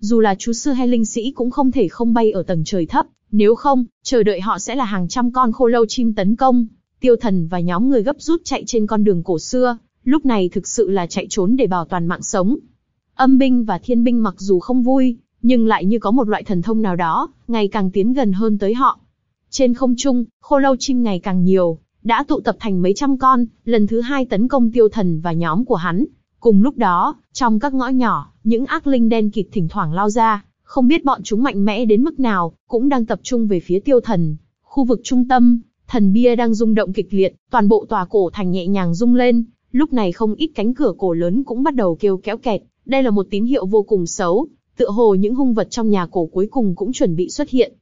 dù là chú sư hay linh sĩ cũng không thể không bay ở tầng trời thấp, nếu không, chờ đợi họ sẽ là hàng trăm con khô lâu chim tấn công. Tiêu thần và nhóm người gấp rút chạy trên con đường cổ xưa, lúc này thực sự là chạy trốn để bảo toàn mạng sống. Âm binh và thiên binh mặc dù không vui, nhưng lại như có một loại thần thông nào đó, ngày càng tiến gần hơn tới họ. Trên không trung, khô lâu chim ngày càng nhiều, đã tụ tập thành mấy trăm con, lần thứ hai tấn công tiêu thần và nhóm của hắn, Cùng lúc đó, trong các ngõ nhỏ, những ác linh đen kịt thỉnh thoảng lao ra, không biết bọn chúng mạnh mẽ đến mức nào, cũng đang tập trung về phía tiêu thần. Khu vực trung tâm, thần bia đang rung động kịch liệt, toàn bộ tòa cổ thành nhẹ nhàng rung lên, lúc này không ít cánh cửa cổ lớn cũng bắt đầu kêu kéo kẹt, đây là một tín hiệu vô cùng xấu, tựa hồ những hung vật trong nhà cổ cuối cùng cũng chuẩn bị xuất hiện.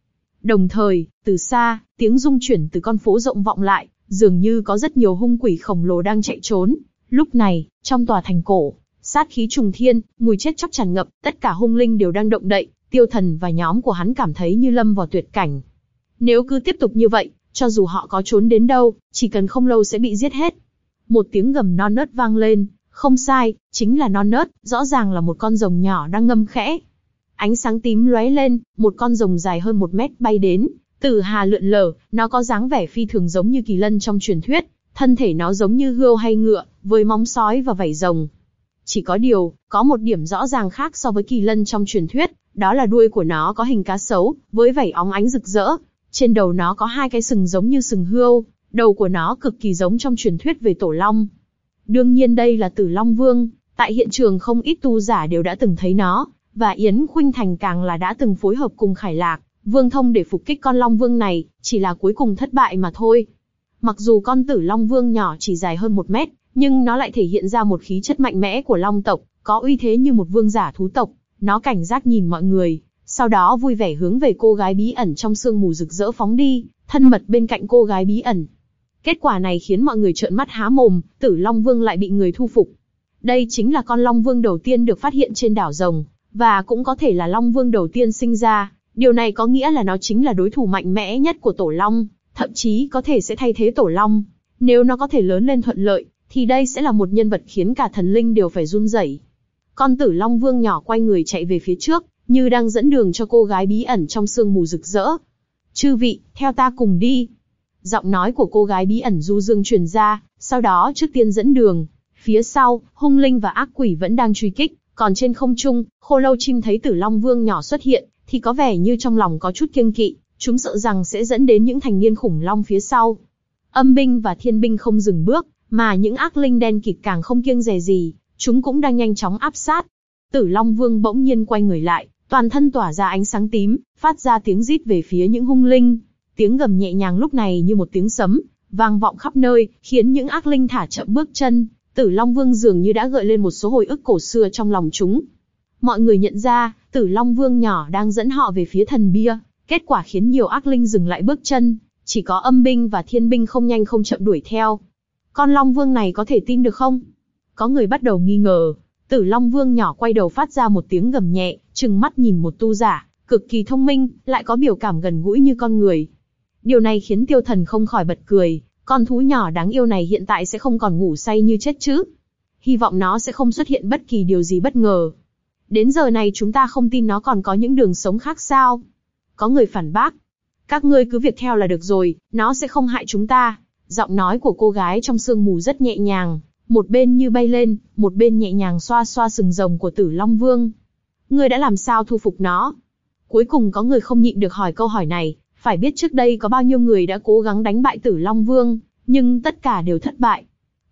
Đồng thời, từ xa, tiếng rung chuyển từ con phố rộng vọng lại, dường như có rất nhiều hung quỷ khổng lồ đang chạy trốn, Lúc này, trong tòa thành cổ, sát khí trùng thiên, mùi chết chóc tràn ngập, tất cả hung linh đều đang động đậy, tiêu thần và nhóm của hắn cảm thấy như lâm vào tuyệt cảnh. Nếu cứ tiếp tục như vậy, cho dù họ có trốn đến đâu, chỉ cần không lâu sẽ bị giết hết. Một tiếng gầm non nớt vang lên, không sai, chính là non nớt, rõ ràng là một con rồng nhỏ đang ngâm khẽ. Ánh sáng tím lóe lên, một con rồng dài hơn một mét bay đến, tử hà lượn lờ, nó có dáng vẻ phi thường giống như kỳ lân trong truyền thuyết, thân thể nó giống như hươu hay ngựa, với móng sói và vảy rồng. Chỉ có điều, có một điểm rõ ràng khác so với kỳ lân trong truyền thuyết, đó là đuôi của nó có hình cá sấu, với vảy óng ánh rực rỡ. Trên đầu nó có hai cái sừng giống như sừng hươu, đầu của nó cực kỳ giống trong truyền thuyết về tổ long. Đương nhiên đây là Tử Long Vương, tại hiện trường không ít tu giả đều đã từng thấy nó, và Yến Khuynh Thành càng là đã từng phối hợp cùng Khải Lạc, Vương Thông để phục kích con Long Vương này, chỉ là cuối cùng thất bại mà thôi. Mặc dù con Tử Long Vương nhỏ chỉ dài hơn một mét, nhưng nó lại thể hiện ra một khí chất mạnh mẽ của Long tộc, có uy thế như một vương giả thú tộc. Nó cảnh giác nhìn mọi người, sau đó vui vẻ hướng về cô gái bí ẩn trong sương mù rực rỡ phóng đi, thân mật bên cạnh cô gái bí ẩn. Kết quả này khiến mọi người trợn mắt há mồm, Tử Long Vương lại bị người thu phục. Đây chính là con Long Vương đầu tiên được phát hiện trên đảo rồng, và cũng có thể là Long Vương đầu tiên sinh ra. Điều này có nghĩa là nó chính là đối thủ mạnh mẽ nhất của Tổ Long, thậm chí có thể sẽ thay thế Tổ Long. Nếu nó có thể lớn lên thuận lợi, thì đây sẽ là một nhân vật khiến cả thần linh đều phải run rẩy. Con Tử Long Vương nhỏ quay người chạy về phía trước, như đang dẫn đường cho cô gái bí ẩn trong sương mù rực rỡ. Chư vị, theo ta cùng đi. Giọng nói của cô gái bí ẩn du dương truyền ra, sau đó trước tiên dẫn đường. Phía sau, hung linh và ác quỷ vẫn đang truy kích, còn trên không trung, khô lâu chim thấy tử long vương nhỏ xuất hiện, thì có vẻ như trong lòng có chút kiêng kỵ, chúng sợ rằng sẽ dẫn đến những thành niên khủng long phía sau. Âm binh và thiên binh không dừng bước, mà những ác linh đen kịt càng không kiêng dè gì, chúng cũng đang nhanh chóng áp sát. Tử Long Vương bỗng nhiên quay người lại, toàn thân tỏa ra ánh sáng tím, phát ra tiếng rít về phía những hung linh. Tiếng gầm nhẹ nhàng lúc này như một tiếng sấm, vang vọng khắp nơi, khiến những ác linh thả chậm bước chân. Tử Long Vương dường như đã gợi lên một số hồi ức cổ xưa trong lòng chúng. Mọi người nhận ra, Tử Long Vương nhỏ đang dẫn họ về phía thần bia, kết quả khiến nhiều ác linh dừng lại bước chân, chỉ có âm binh và thiên binh không nhanh không chậm đuổi theo. Con Long Vương này có thể tin được không? Có người bắt đầu nghi ngờ. Tử Long Vương nhỏ quay đầu phát ra một tiếng gầm nhẹ, trừng mắt nhìn một tu giả, cực kỳ thông minh, lại có biểu cảm gần gũi như con người. Điều này khiến tiêu thần không khỏi bật cười, con thú nhỏ đáng yêu này hiện tại sẽ không còn ngủ say như chết chứ. Hy vọng nó sẽ không xuất hiện bất kỳ điều gì bất ngờ. Đến giờ này chúng ta không tin nó còn có những đường sống khác sao. Có người phản bác. Các ngươi cứ việc theo là được rồi, nó sẽ không hại chúng ta. Giọng nói của cô gái trong sương mù rất nhẹ nhàng, một bên như bay lên, một bên nhẹ nhàng xoa xoa sừng rồng của Tử Long Vương. Ngươi đã làm sao thu phục nó? Cuối cùng có người không nhịn được hỏi câu hỏi này, phải biết trước đây có bao nhiêu người đã cố gắng đánh bại Tử Long Vương, nhưng tất cả đều thất bại.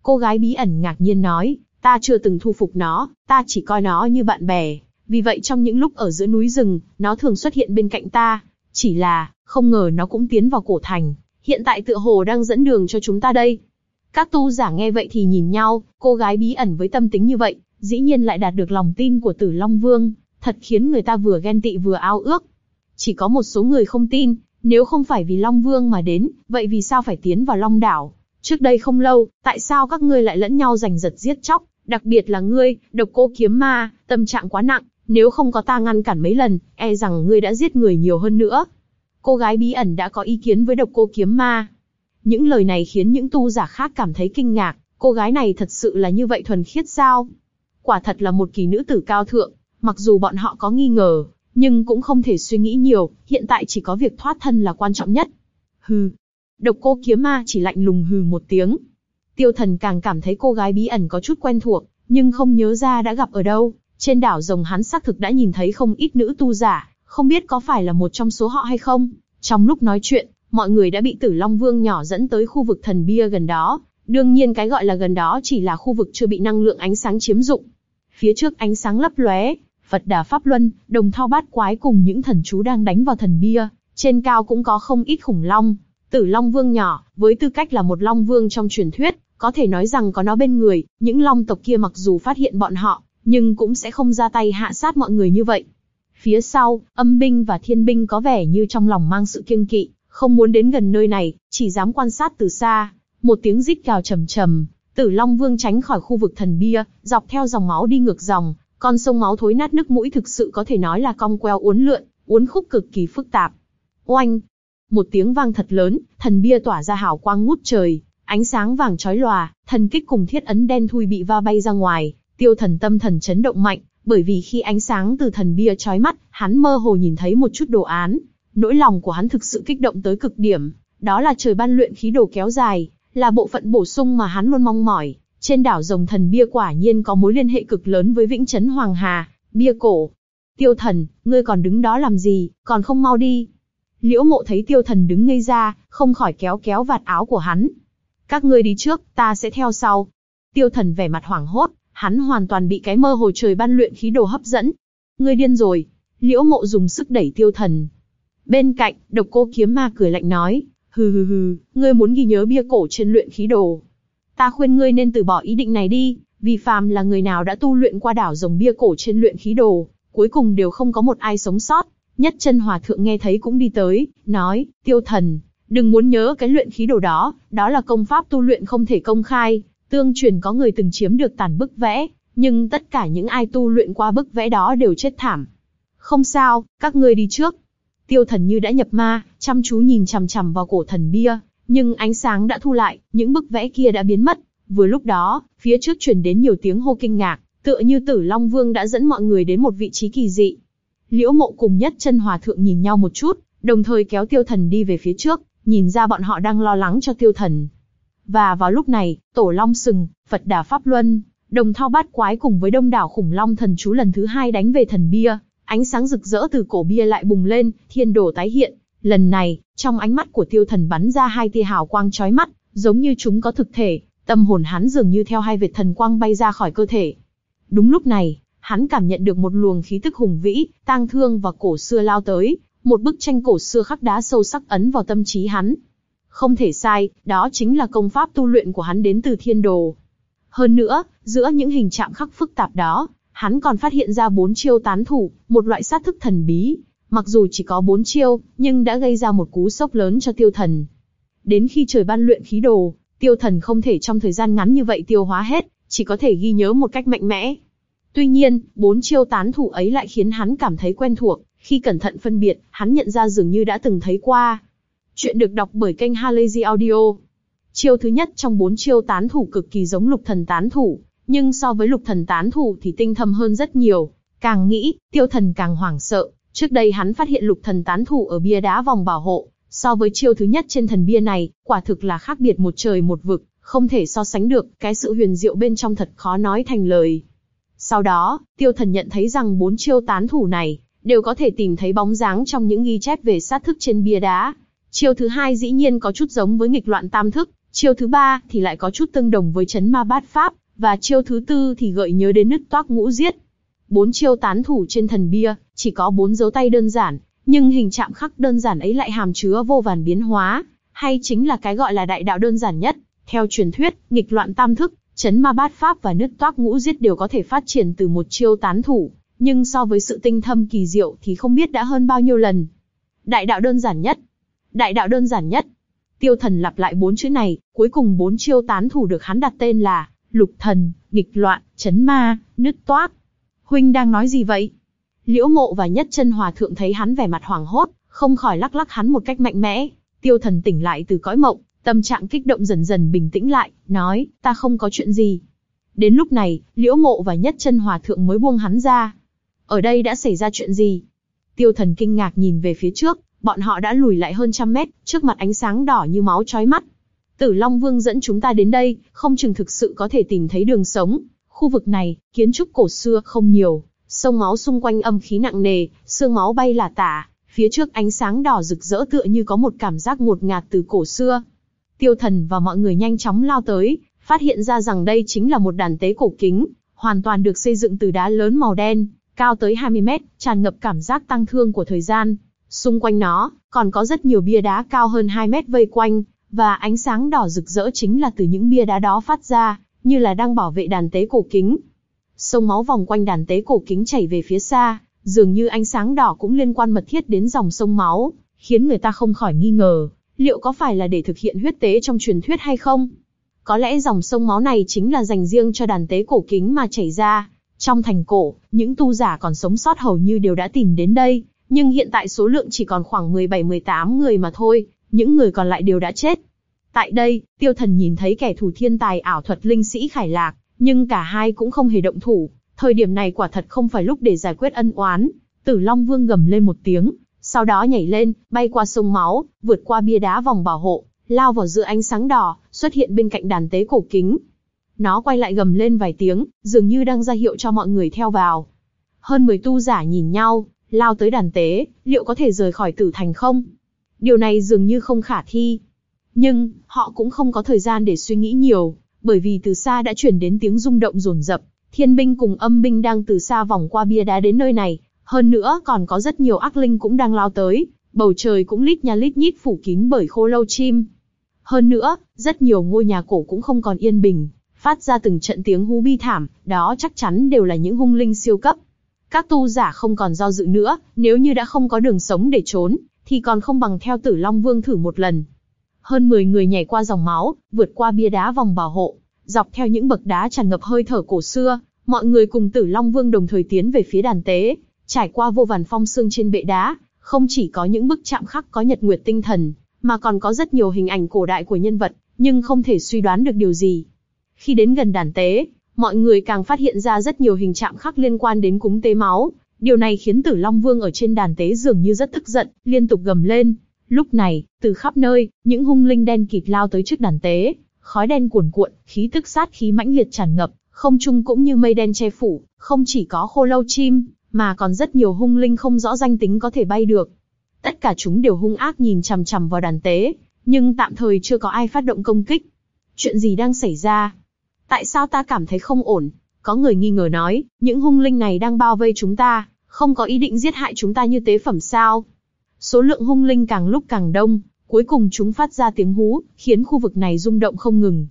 Cô gái bí ẩn ngạc nhiên nói, ta chưa từng thu phục nó, ta chỉ coi nó như bạn bè. Vì vậy trong những lúc ở giữa núi rừng, nó thường xuất hiện bên cạnh ta. Chỉ là, không ngờ nó cũng tiến vào cổ thành. Hiện tại tựa hồ đang dẫn đường cho chúng ta đây. Các tu giả nghe vậy thì nhìn nhau, cô gái bí ẩn với tâm tính như vậy, dĩ nhiên lại đạt được lòng tin của Tử Long Vương, thật khiến người ta vừa ghen tị vừa ao ước. Chỉ có một số người không tin, nếu không phải vì Long Vương mà đến, vậy vì sao phải tiến vào Long Đảo? Trước đây không lâu, tại sao các ngươi lại lẫn nhau giành giật giết chóc, đặc biệt là ngươi, độc cô kiếm ma, tâm trạng quá nặng, nếu không có ta ngăn cản mấy lần, e rằng ngươi đã giết người nhiều hơn nữa. Cô gái bí ẩn đã có ý kiến với độc cô kiếm ma, những lời này khiến những tu giả khác cảm thấy kinh ngạc, cô gái này thật sự là như vậy thuần khiết sao? Quả thật là một kỳ nữ tử cao thượng, mặc dù bọn họ có nghi ngờ, nhưng cũng không thể suy nghĩ nhiều, hiện tại chỉ có việc thoát thân là quan trọng nhất. Hừ. Độc cô kiếm ma chỉ lạnh lùng hừ một tiếng. Tiêu thần càng cảm thấy cô gái bí ẩn có chút quen thuộc, nhưng không nhớ ra đã gặp ở đâu. Trên đảo rồng hắn xác thực đã nhìn thấy không ít nữ tu giả, không biết có phải là một trong số họ hay không. Trong lúc nói chuyện, mọi người đã bị Tử Long Vương nhỏ dẫn tới khu vực thần bia gần đó. Đương nhiên cái gọi là gần đó chỉ là khu vực chưa bị năng lượng ánh sáng chiếm dụng. Phía trước ánh sáng lấp lóe, Phật Đà Pháp Luân, đồng thao bát quái cùng những thần chú đang đánh vào thần bia. Trên cao cũng có không ít khủng long. Tử Long Vương nhỏ, với tư cách là một Long Vương trong truyền thuyết, có thể nói rằng có nó bên người, những Long tộc kia mặc dù phát hiện bọn họ, nhưng cũng sẽ không ra tay hạ sát mọi người như vậy. Phía sau, âm binh và thiên binh có vẻ như trong lòng mang sự kiêng kỵ, không muốn đến gần nơi này, chỉ dám quan sát từ xa. Một tiếng rít gào trầm trầm, Tử Long Vương tránh khỏi khu vực thần bia, dọc theo dòng máu đi ngược dòng, con sông máu thối nát nước mũi thực sự có thể nói là cong queo uốn lượn, uốn khúc cực kỳ phức tạp. Oanh! Một tiếng vang thật lớn, thần bia tỏa ra hào quang ngút trời, ánh sáng vàng chói lòa, thần kích cùng thiết ấn đen thui bị va bay ra ngoài, tiêu thần tâm thần chấn động mạnh, bởi vì khi ánh sáng từ thần bia chói mắt, hắn mơ hồ nhìn thấy một chút đồ án. Nỗi lòng của hắn thực sự kích động tới cực điểm, đó là trời ban luyện khí đồ kéo dài, là bộ phận bổ sung mà hắn luôn mong mỏi. Trên đảo rồng thần bia quả nhiên có mối liên hệ cực lớn với vĩnh chấn Hoàng Hà, bia cổ. Tiêu thần, ngươi còn đứng đó làm gì, còn không mau đi. Liễu mộ thấy tiêu thần đứng ngây ra, không khỏi kéo kéo vạt áo của hắn. Các ngươi đi trước, ta sẽ theo sau. Tiêu thần vẻ mặt hoảng hốt, hắn hoàn toàn bị cái mơ hồ trời ban luyện khí đồ hấp dẫn. Ngươi điên rồi. Liễu mộ dùng sức đẩy tiêu thần. Bên cạnh, độc cô kiếm ma cười lạnh nói, hừ hừ hừ, ngươi muốn ghi nhớ bia cổ trên luyện khí đồ. Ta khuyên ngươi nên từ bỏ ý định này đi, vì phàm là người nào đã tu luyện qua đảo rồng bia cổ trên luyện khí đồ, cuối cùng đều không có một ai sống sót. Nhất chân hòa thượng nghe thấy cũng đi tới, nói, tiêu thần, đừng muốn nhớ cái luyện khí đồ đó, đó là công pháp tu luyện không thể công khai, tương truyền có người từng chiếm được tàn bức vẽ, nhưng tất cả những ai tu luyện qua bức vẽ đó đều chết thảm. Không sao, các ngươi đi trước. Tiêu thần như đã nhập ma, chăm chú nhìn chằm chằm vào cổ thần bia, nhưng ánh sáng đã thu lại, những bức vẽ kia đã biến mất. Vừa lúc đó, phía trước truyền đến nhiều tiếng hô kinh ngạc, tựa như Tử Long Vương đã dẫn mọi người đến một vị trí kỳ dị. Liễu Mộ cùng Nhất Chân Hòa thượng nhìn nhau một chút, đồng thời kéo Tiêu Thần đi về phía trước, nhìn ra bọn họ đang lo lắng cho Tiêu Thần. Và vào lúc này, Tổ Long Sừng, Phật Đà Pháp Luân, Đồng Thao Bát Quái cùng với Đông đảo khủng long thần chú lần thứ hai đánh về thần bia, ánh sáng rực rỡ từ cổ bia lại bùng lên, thiên đồ tái hiện. Lần này, trong ánh mắt của Tiêu Thần bắn ra hai tia hào quang chói mắt, giống như chúng có thực thể, tâm hồn hắn dường như theo hai vệt thần quang bay ra khỏi cơ thể. Đúng lúc này, hắn cảm nhận được một luồng khí tức hùng vĩ, tang thương và cổ xưa lao tới, một bức tranh cổ xưa khắc đá sâu sắc ấn vào tâm trí hắn. Không thể sai, đó chính là công pháp tu luyện của hắn đến từ thiên đồ. Hơn nữa, giữa những hình chạm khắc phức tạp đó, hắn còn phát hiện ra bốn chiêu tán thủ, một loại sát thức thần bí. Mặc dù chỉ có bốn chiêu, nhưng đã gây ra một cú sốc lớn cho tiêu thần. Đến khi trời ban luyện khí đồ, tiêu thần không thể trong thời gian ngắn như vậy tiêu hóa hết, chỉ có thể ghi nhớ một cách mạnh mẽ. Tuy nhiên, bốn chiêu tán thủ ấy lại khiến hắn cảm thấy quen thuộc, khi cẩn thận phân biệt, hắn nhận ra dường như đã từng thấy qua. Chuyện được đọc bởi kênh Halazy Audio. Chiêu thứ nhất trong bốn chiêu tán thủ cực kỳ giống lục thần tán thủ, nhưng so với lục thần tán thủ thì tinh thâm hơn rất nhiều. Càng nghĩ, tiêu thần càng hoảng sợ. Trước đây hắn phát hiện lục thần tán thủ ở bia đá vòng bảo hộ, so với chiêu thứ nhất trên thần bia này, quả thực là khác biệt một trời một vực, không thể so sánh được, cái sự huyền diệu bên trong thật khó nói thành lời. Sau đó, tiêu thần nhận thấy rằng bốn chiêu tán thủ này, đều có thể tìm thấy bóng dáng trong những ghi chép về sát thức trên bia đá. Chiêu thứ hai dĩ nhiên có chút giống với nghịch loạn tam thức, chiêu thứ ba thì lại có chút tương đồng với chấn ma bát pháp, và chiêu thứ tư thì gợi nhớ đến nứt toác ngũ giết. Bốn chiêu tán thủ trên thần bia, chỉ có bốn dấu tay đơn giản, nhưng hình chạm khắc đơn giản ấy lại hàm chứa vô vàn biến hóa, hay chính là cái gọi là đại đạo đơn giản nhất. Theo truyền thuyết, nghịch loạn tam thức, chấn ma bát pháp và nứt toác ngũ giết đều có thể phát triển từ một chiêu tán thủ, nhưng so với sự tinh thâm kỳ diệu thì không biết đã hơn bao nhiêu lần. Đại đạo đơn giản nhất. Đại đạo đơn giản nhất. Tiêu thần lặp lại bốn chữ này, cuối cùng bốn chiêu tán thủ được hắn đặt tên là lục thần, nghịch loạn, chấn ma, nứt toác. Huynh đang nói gì vậy? Liễu mộ và nhất chân hòa thượng thấy hắn vẻ mặt hoảng hốt, không khỏi lắc lắc hắn một cách mạnh mẽ. Tiêu thần tỉnh lại từ cõi mộng, tâm trạng kích động dần dần bình tĩnh lại, nói, ta không có chuyện gì. Đến lúc này, liễu mộ và nhất chân hòa thượng mới buông hắn ra. Ở đây đã xảy ra chuyện gì? Tiêu thần kinh ngạc nhìn về phía trước, bọn họ đã lùi lại hơn trăm mét, trước mặt ánh sáng đỏ như máu chói mắt. Tử Long Vương dẫn chúng ta đến đây, không chừng thực sự có thể tìm thấy đường sống. Khu vực này, kiến trúc cổ xưa không nhiều, sông máu xung quanh âm khí nặng nề, xương máu bay là tả, phía trước ánh sáng đỏ rực rỡ tựa như có một cảm giác ngột ngạt từ cổ xưa. Tiêu thần và mọi người nhanh chóng lao tới, phát hiện ra rằng đây chính là một đàn tế cổ kính, hoàn toàn được xây dựng từ đá lớn màu đen, cao tới 20 mét, tràn ngập cảm giác tăng thương của thời gian. Xung quanh nó, còn có rất nhiều bia đá cao hơn 2 mét vây quanh, và ánh sáng đỏ rực rỡ chính là từ những bia đá đó phát ra, như là đang bảo vệ đàn tế cổ kính. Sông máu vòng quanh đàn tế cổ kính chảy về phía xa, dường như ánh sáng đỏ cũng liên quan mật thiết đến dòng sông máu, khiến người ta không khỏi nghi ngờ, liệu có phải là để thực hiện huyết tế trong truyền thuyết hay không? Có lẽ dòng sông máu này chính là dành riêng cho đàn tế cổ kính mà chảy ra. Trong thành cổ, những tu giả còn sống sót hầu như đều đã tìm đến đây, nhưng hiện tại số lượng chỉ còn khoảng 17-18 người mà thôi, những người còn lại đều đã chết. Tại đây, tiêu thần nhìn thấy kẻ thù thiên tài ảo thuật linh sĩ Khải Lạc, nhưng cả hai cũng không hề động thủ. Thời điểm này quả thật không phải lúc để giải quyết ân oán. Tử Long Vương gầm lên một tiếng, sau đó nhảy lên, bay qua sông máu, vượt qua bia đá vòng bảo hộ, lao vào giữa ánh sáng đỏ, xuất hiện bên cạnh đàn tế cổ kính. Nó quay lại gầm lên vài tiếng, dường như đang ra hiệu cho mọi người theo vào. Hơn 10 tu giả nhìn nhau, lao tới đàn tế, liệu có thể rời khỏi tử thành không? Điều này dường như không khả thi. Nhưng, họ cũng không có thời gian để suy nghĩ nhiều, bởi vì từ xa đã chuyển đến tiếng rung động rồn rập, thiên binh cùng âm binh đang từ xa vòng qua bia đá đến nơi này, hơn nữa còn có rất nhiều ác linh cũng đang lao tới, bầu trời cũng lít nha lít nhít phủ kín bởi khô lâu chim. Hơn nữa, rất nhiều ngôi nhà cổ cũng không còn yên bình, phát ra từng trận tiếng hú bi thảm, đó chắc chắn đều là những hung linh siêu cấp. Các tu giả không còn do dự nữa, nếu như đã không có đường sống để trốn, thì còn không bằng theo tử Long Vương thử một lần. Hơn 10 người nhảy qua dòng máu, vượt qua bia đá vòng bảo hộ, dọc theo những bậc đá tràn ngập hơi thở cổ xưa, mọi người cùng tử Long Vương đồng thời tiến về phía đàn tế, trải qua vô vàn phong xương trên bệ đá, không chỉ có những bức chạm khắc có nhật nguyệt tinh thần, mà còn có rất nhiều hình ảnh cổ đại của nhân vật, nhưng không thể suy đoán được điều gì. Khi đến gần đàn tế, mọi người càng phát hiện ra rất nhiều hình chạm khắc liên quan đến cúng tế máu. Điều này khiến Tử Long Vương ở trên đàn tế dường như rất tức giận, liên tục gầm lên. Lúc này, từ khắp nơi, những hung linh đen kịt lao tới trước đàn tế, khói đen cuồn cuộn, khí tức sát khí mãnh liệt tràn ngập, không trung cũng như mây đen che phủ, không chỉ có khô lâu chim, mà còn rất nhiều hung linh không rõ danh tính có thể bay được. Tất cả chúng đều hung ác nhìn chằm chằm vào đàn tế, nhưng tạm thời chưa có ai phát động công kích. Chuyện gì đang xảy ra? Tại sao ta cảm thấy không ổn? Có người nghi ngờ nói, những hung linh này đang bao vây chúng ta, không có ý định giết hại chúng ta như tế phẩm sao? Số lượng hung linh càng lúc càng đông, cuối cùng chúng phát ra tiếng hú, khiến khu vực này rung động không ngừng.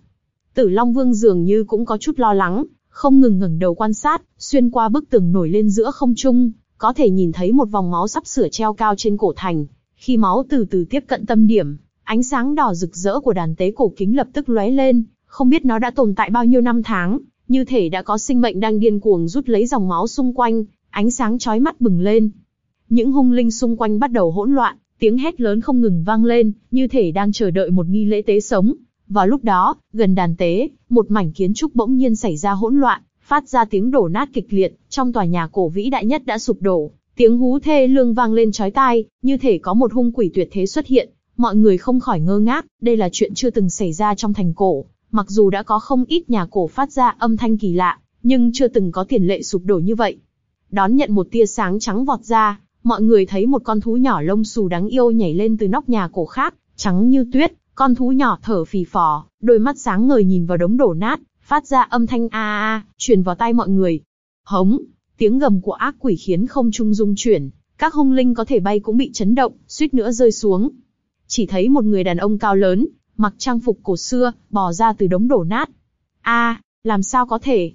Tử Long Vương dường như cũng có chút lo lắng, không ngừng ngẩng đầu quan sát, xuyên qua bức tường nổi lên giữa không trung, có thể nhìn thấy một vòng máu sắp sửa treo cao trên cổ thành. Khi máu từ từ tiếp cận tâm điểm, ánh sáng đỏ rực rỡ của đàn tế cổ kính lập tức lóe lên, không biết nó đã tồn tại bao nhiêu năm tháng, như thể đã có sinh mệnh đang điên cuồng rút lấy dòng máu xung quanh, ánh sáng chói mắt bừng lên. Những hung linh xung quanh bắt đầu hỗn loạn, tiếng hét lớn không ngừng vang lên, như thể đang chờ đợi một nghi lễ tế sống. Vào lúc đó, gần đàn tế, một mảnh kiến trúc bỗng nhiên xảy ra hỗn loạn, phát ra tiếng đổ nát kịch liệt, trong tòa nhà cổ vĩ đại nhất đã sụp đổ, tiếng hú thê lương vang lên chói tai, như thể có một hung quỷ tuyệt thế xuất hiện. Mọi người không khỏi ngơ ngác, đây là chuyện chưa từng xảy ra trong thành cổ, mặc dù đã có không ít nhà cổ phát ra âm thanh kỳ lạ, nhưng chưa từng có tiền lệ sụp đổ như vậy. Đón nhận một tia sáng trắng vọt ra, mọi người thấy một con thú nhỏ lông xù đáng yêu nhảy lên từ nóc nhà cổ khác, trắng như tuyết, con thú nhỏ thở phì phò, đôi mắt sáng ngời nhìn vào đống đổ nát, phát ra âm thanh a a a, truyền vào tai mọi người. Hống, tiếng gầm của ác quỷ khiến không trung rung chuyển, các hung linh có thể bay cũng bị chấn động, suýt nữa rơi xuống. Chỉ thấy một người đàn ông cao lớn, mặc trang phục cổ xưa, bò ra từ đống đổ nát. A, làm sao có thể?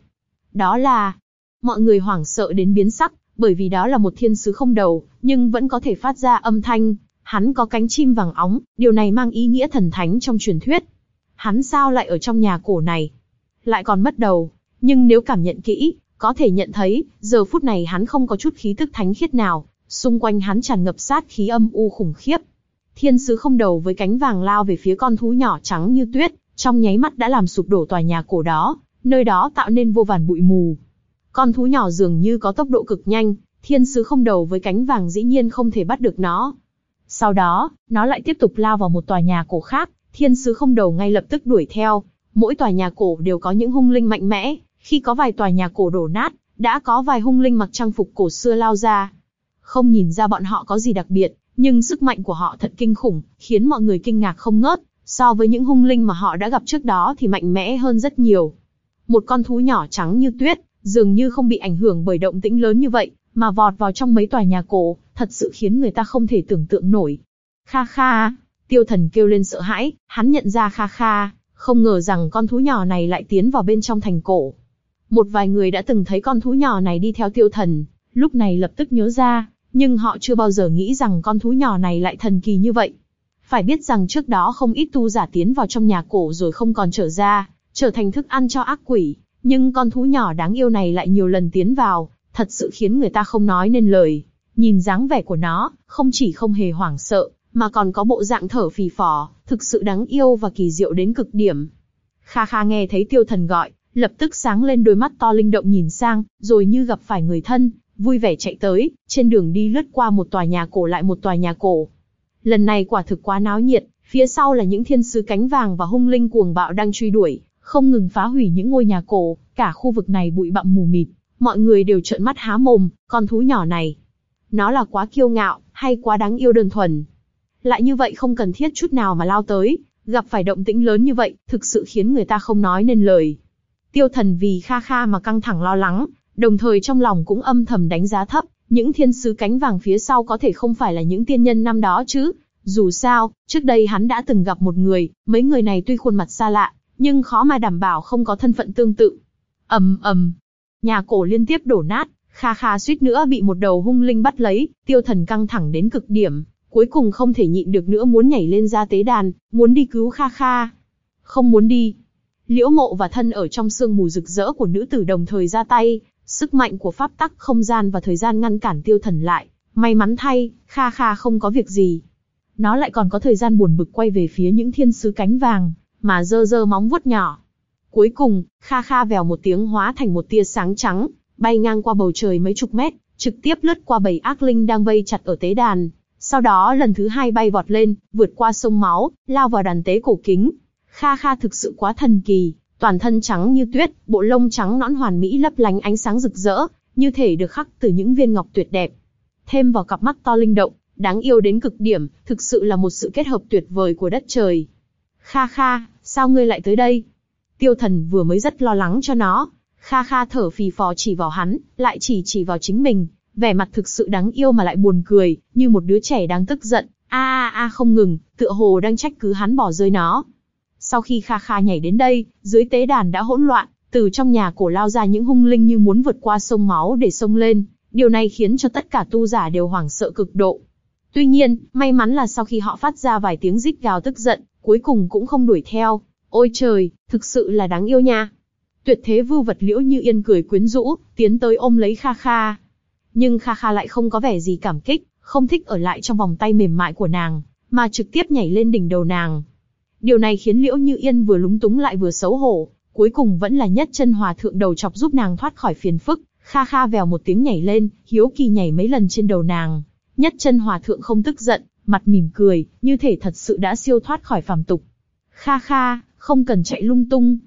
Đó là... Mọi người hoảng sợ đến biến sắc, bởi vì đó là một thiên sứ không đầu, nhưng vẫn có thể phát ra âm thanh. Hắn có cánh chim vàng óng, điều này mang ý nghĩa thần thánh trong truyền thuyết. Hắn sao lại ở trong nhà cổ này? Lại còn mất đầu, nhưng nếu cảm nhận kỹ, có thể nhận thấy, giờ phút này hắn không có chút khí tức thánh khiết nào, xung quanh hắn tràn ngập sát khí âm u khủng khiếp. Thiên sứ không đầu với cánh vàng lao về phía con thú nhỏ trắng như tuyết, trong nháy mắt đã làm sụp đổ tòa nhà cổ đó, nơi đó tạo nên vô vàn bụi mù. Con thú nhỏ dường như có tốc độ cực nhanh, thiên sứ không đầu với cánh vàng dĩ nhiên không thể bắt được nó. Sau đó, nó lại tiếp tục lao vào một tòa nhà cổ khác, thiên sứ không đầu ngay lập tức đuổi theo. Mỗi tòa nhà cổ đều có những hung linh mạnh mẽ, khi có vài tòa nhà cổ đổ nát, đã có vài hung linh mặc trang phục cổ xưa lao ra. Không nhìn ra bọn họ có gì đặc biệt, nhưng sức mạnh của họ thật kinh khủng, khiến mọi người kinh ngạc không ngớt, so với những hung linh mà họ đã gặp trước đó thì mạnh mẽ hơn rất nhiều. Một con thú nhỏ trắng như tuyết, dường như không bị ảnh hưởng bởi động tĩnh lớn như vậy, mà vọt vào trong mấy tòa nhà cổ, thật sự khiến người ta không thể tưởng tượng nổi. Kha kha, tiêu thần kêu lên sợ hãi, hắn nhận ra kha kha, không ngờ rằng con thú nhỏ này lại tiến vào bên trong thành cổ. Một vài người đã từng thấy con thú nhỏ này đi theo tiêu thần, lúc này lập tức nhớ ra, nhưng họ chưa bao giờ nghĩ rằng con thú nhỏ này lại thần kỳ như vậy. Phải biết rằng trước đó không ít tu giả tiến vào trong nhà cổ rồi không còn trở ra, trở thành thức ăn cho ác quỷ, nhưng con thú nhỏ đáng yêu này lại nhiều lần tiến vào, thật sự khiến người ta không nói nên lời. Nhìn dáng vẻ của nó, không chỉ không hề hoảng sợ, mà còn có bộ dạng thở phì phò, thực sự đáng yêu và kỳ diệu đến cực điểm. Kha Kha nghe thấy tiêu thần gọi, lập tức sáng lên đôi mắt to linh động nhìn sang, rồi như gặp phải người thân, vui vẻ chạy tới, trên đường đi lướt qua một tòa nhà cổ lại một tòa nhà cổ. Lần này quả thực quá náo nhiệt, phía sau là những thiên sứ cánh vàng và hung linh cuồng bạo đang truy đuổi, không ngừng phá hủy những ngôi nhà cổ, cả khu vực này bụi bặm mù mịt, mọi người đều trợn mắt há mồm, con thú nhỏ này. Nó là quá kiêu ngạo, hay quá đáng yêu đơn thuần. Lại như vậy không cần thiết chút nào mà lao tới, gặp phải động tĩnh lớn như vậy, thực sự khiến người ta không nói nên lời. Tiêu thần vì Kha Kha mà căng thẳng lo lắng, đồng thời trong lòng cũng âm thầm đánh giá thấp, những thiên sứ cánh vàng phía sau có thể không phải là những tiên nhân năm đó chứ. Dù sao, trước đây hắn đã từng gặp một người, mấy người này tuy khuôn mặt xa lạ, nhưng khó mà đảm bảo không có thân phận tương tự. ầm ầm, nhà cổ liên tiếp đổ nát, Kha Kha suýt nữa bị một đầu hung linh bắt lấy, tiêu thần căng thẳng đến cực điểm, cuối cùng không thể nhịn được nữa muốn nhảy lên ra tế đàn, muốn đi cứu Kha Kha. Không muốn đi. Liễu mộ và thân ở trong sương mù rực rỡ của nữ tử đồng thời ra tay, sức mạnh của pháp tắc không gian và thời gian ngăn cản tiêu thần lại. May mắn thay, Kha Kha không có việc gì. Nó lại còn có thời gian buồn bực quay về phía những thiên sứ cánh vàng, mà dơ dơ móng vuốt nhỏ. Cuối cùng, Kha Kha vèo một tiếng hóa thành một tia sáng trắng, bay ngang qua bầu trời mấy chục mét, trực tiếp lướt qua bầy ác linh đang vây chặt ở tế đàn. Sau đó lần thứ hai bay vọt lên, vượt qua sông máu, lao vào đàn tế cổ kính. Kha Kha thực sự quá thần kỳ, toàn thân trắng như tuyết, bộ lông trắng nõn hoàn mỹ lấp lánh ánh sáng rực rỡ, như thể được khắc từ những viên ngọc tuyệt đẹp. Thêm vào cặp mắt to linh động, đáng yêu đến cực điểm, thực sự là một sự kết hợp tuyệt vời của đất trời. Kha Kha, sao ngươi lại tới đây? Tiêu thần vừa mới rất lo lắng cho nó. Kha Kha thở phì phò chỉ vào hắn, lại chỉ chỉ vào chính mình, vẻ mặt thực sự đáng yêu mà lại buồn cười, như một đứa trẻ đang tức giận, a a a không ngừng, tựa hồ đang trách cứ hắn bỏ rơi nó. Sau khi Kha Kha nhảy đến đây, dưới tế đàn đã hỗn loạn, từ trong nhà cổ lao ra những hung linh như muốn vượt qua sông máu để sông lên, điều này khiến cho tất cả tu giả đều hoảng sợ cực độ. Tuy nhiên, may mắn là sau khi họ phát ra vài tiếng rít gào tức giận, cuối cùng cũng không đuổi theo. Ôi trời, thực sự là đáng yêu nha. Tuyệt thế vưu vật liễu như yên cười quyến rũ, tiến tới ôm lấy Kha Kha. Nhưng Kha Kha lại không có vẻ gì cảm kích, không thích ở lại trong vòng tay mềm mại của nàng, mà trực tiếp nhảy lên đỉnh đầu nàng. Điều này khiến liễu như yên vừa lúng túng lại vừa xấu hổ, cuối cùng vẫn là nhất chân hòa thượng đầu chọc giúp nàng thoát khỏi phiền phức. Kha Kha vèo một tiếng nhảy lên, hiếu kỳ nhảy mấy lần trên đầu nàng. Nhất chân hòa thượng không tức giận, mặt mỉm cười, như thể thật sự đã siêu thoát khỏi phàm tục. Kha Kha, không cần chạy lung tung.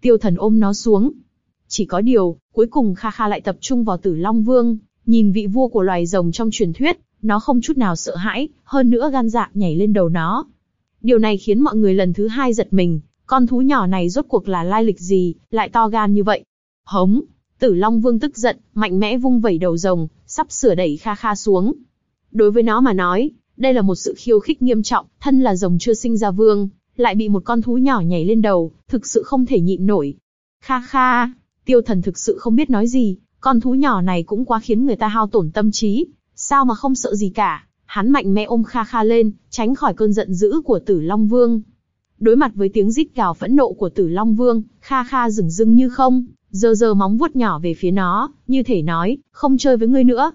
Tiêu thần ôm nó xuống. Chỉ có điều, cuối cùng Kha Kha lại tập trung vào tử Long Vương, nhìn vị vua của loài rồng trong truyền thuyết, nó không chút nào sợ hãi, hơn nữa gan dạ nhảy lên đầu nó. Điều này khiến mọi người lần thứ hai giật mình, con thú nhỏ này rốt cuộc là lai lịch gì, lại to gan như vậy. Hống, tử Long Vương tức giận, mạnh mẽ vung vẩy đầu rồng, sắp sửa đẩy Kha Kha xuống. Đối với nó mà nói, đây là một sự khiêu khích nghiêm trọng, thân là rồng chưa sinh ra vương, lại bị một con thú nhỏ nhảy lên đầu, thực sự không thể nhịn nổi. Kha kha, tiêu thần thực sự không biết nói gì, con thú nhỏ này cũng quá khiến người ta hao tổn tâm trí, sao mà không sợ gì cả. Hắn mạnh mẽ ôm Kha Kha lên, tránh khỏi cơn giận dữ của Tử Long Vương. Đối mặt với tiếng rít gào phẫn nộ của Tử Long Vương, Kha Kha dừng dưng như không, giơ giơ móng vuốt nhỏ về phía nó, như thể nói, không chơi với ngươi nữa.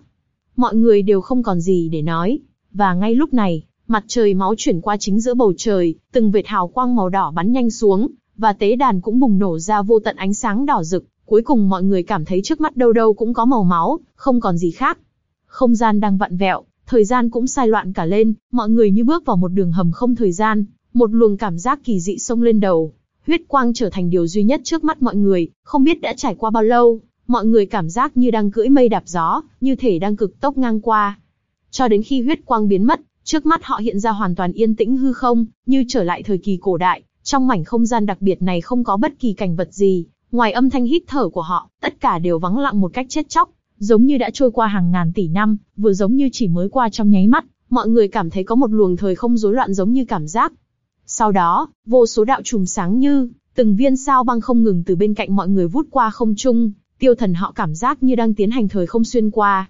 Mọi người đều không còn gì để nói, và ngay lúc này, mặt trời máu chuyển qua chính giữa bầu trời, từng vệt hào quang màu đỏ bắn nhanh xuống, và tế đàn cũng bùng nổ ra vô tận ánh sáng đỏ rực. Cuối cùng mọi người cảm thấy trước mắt đâu đâu cũng có màu máu, không còn gì khác. Không gian đang vặn vẹo, thời gian cũng sai loạn cả lên, mọi người như bước vào một đường hầm không thời gian, một luồng cảm giác kỳ dị xông lên đầu. Huyết quang trở thành điều duy nhất trước mắt mọi người, không biết đã trải qua bao lâu, mọi người cảm giác như đang cưỡi mây đạp gió, như thể đang cực tốc ngang qua. Cho đến khi huyết quang biến mất, trước mắt họ hiện ra hoàn toàn yên tĩnh hư không, như trở lại thời kỳ cổ đại, trong mảnh không gian đặc biệt này không có bất kỳ cảnh vật gì, ngoài âm thanh hít thở của họ, tất cả đều vắng lặng một cách chết chóc, giống như đã trôi qua hàng ngàn tỷ năm, vừa giống như chỉ mới qua trong nháy mắt, mọi người cảm thấy có một luồng thời không rối loạn giống như cảm giác. Sau đó, vô số đạo trùm sáng như từng viên sao băng không ngừng từ bên cạnh mọi người vút qua không trung, tiêu thần họ cảm giác như đang tiến hành thời không xuyên qua,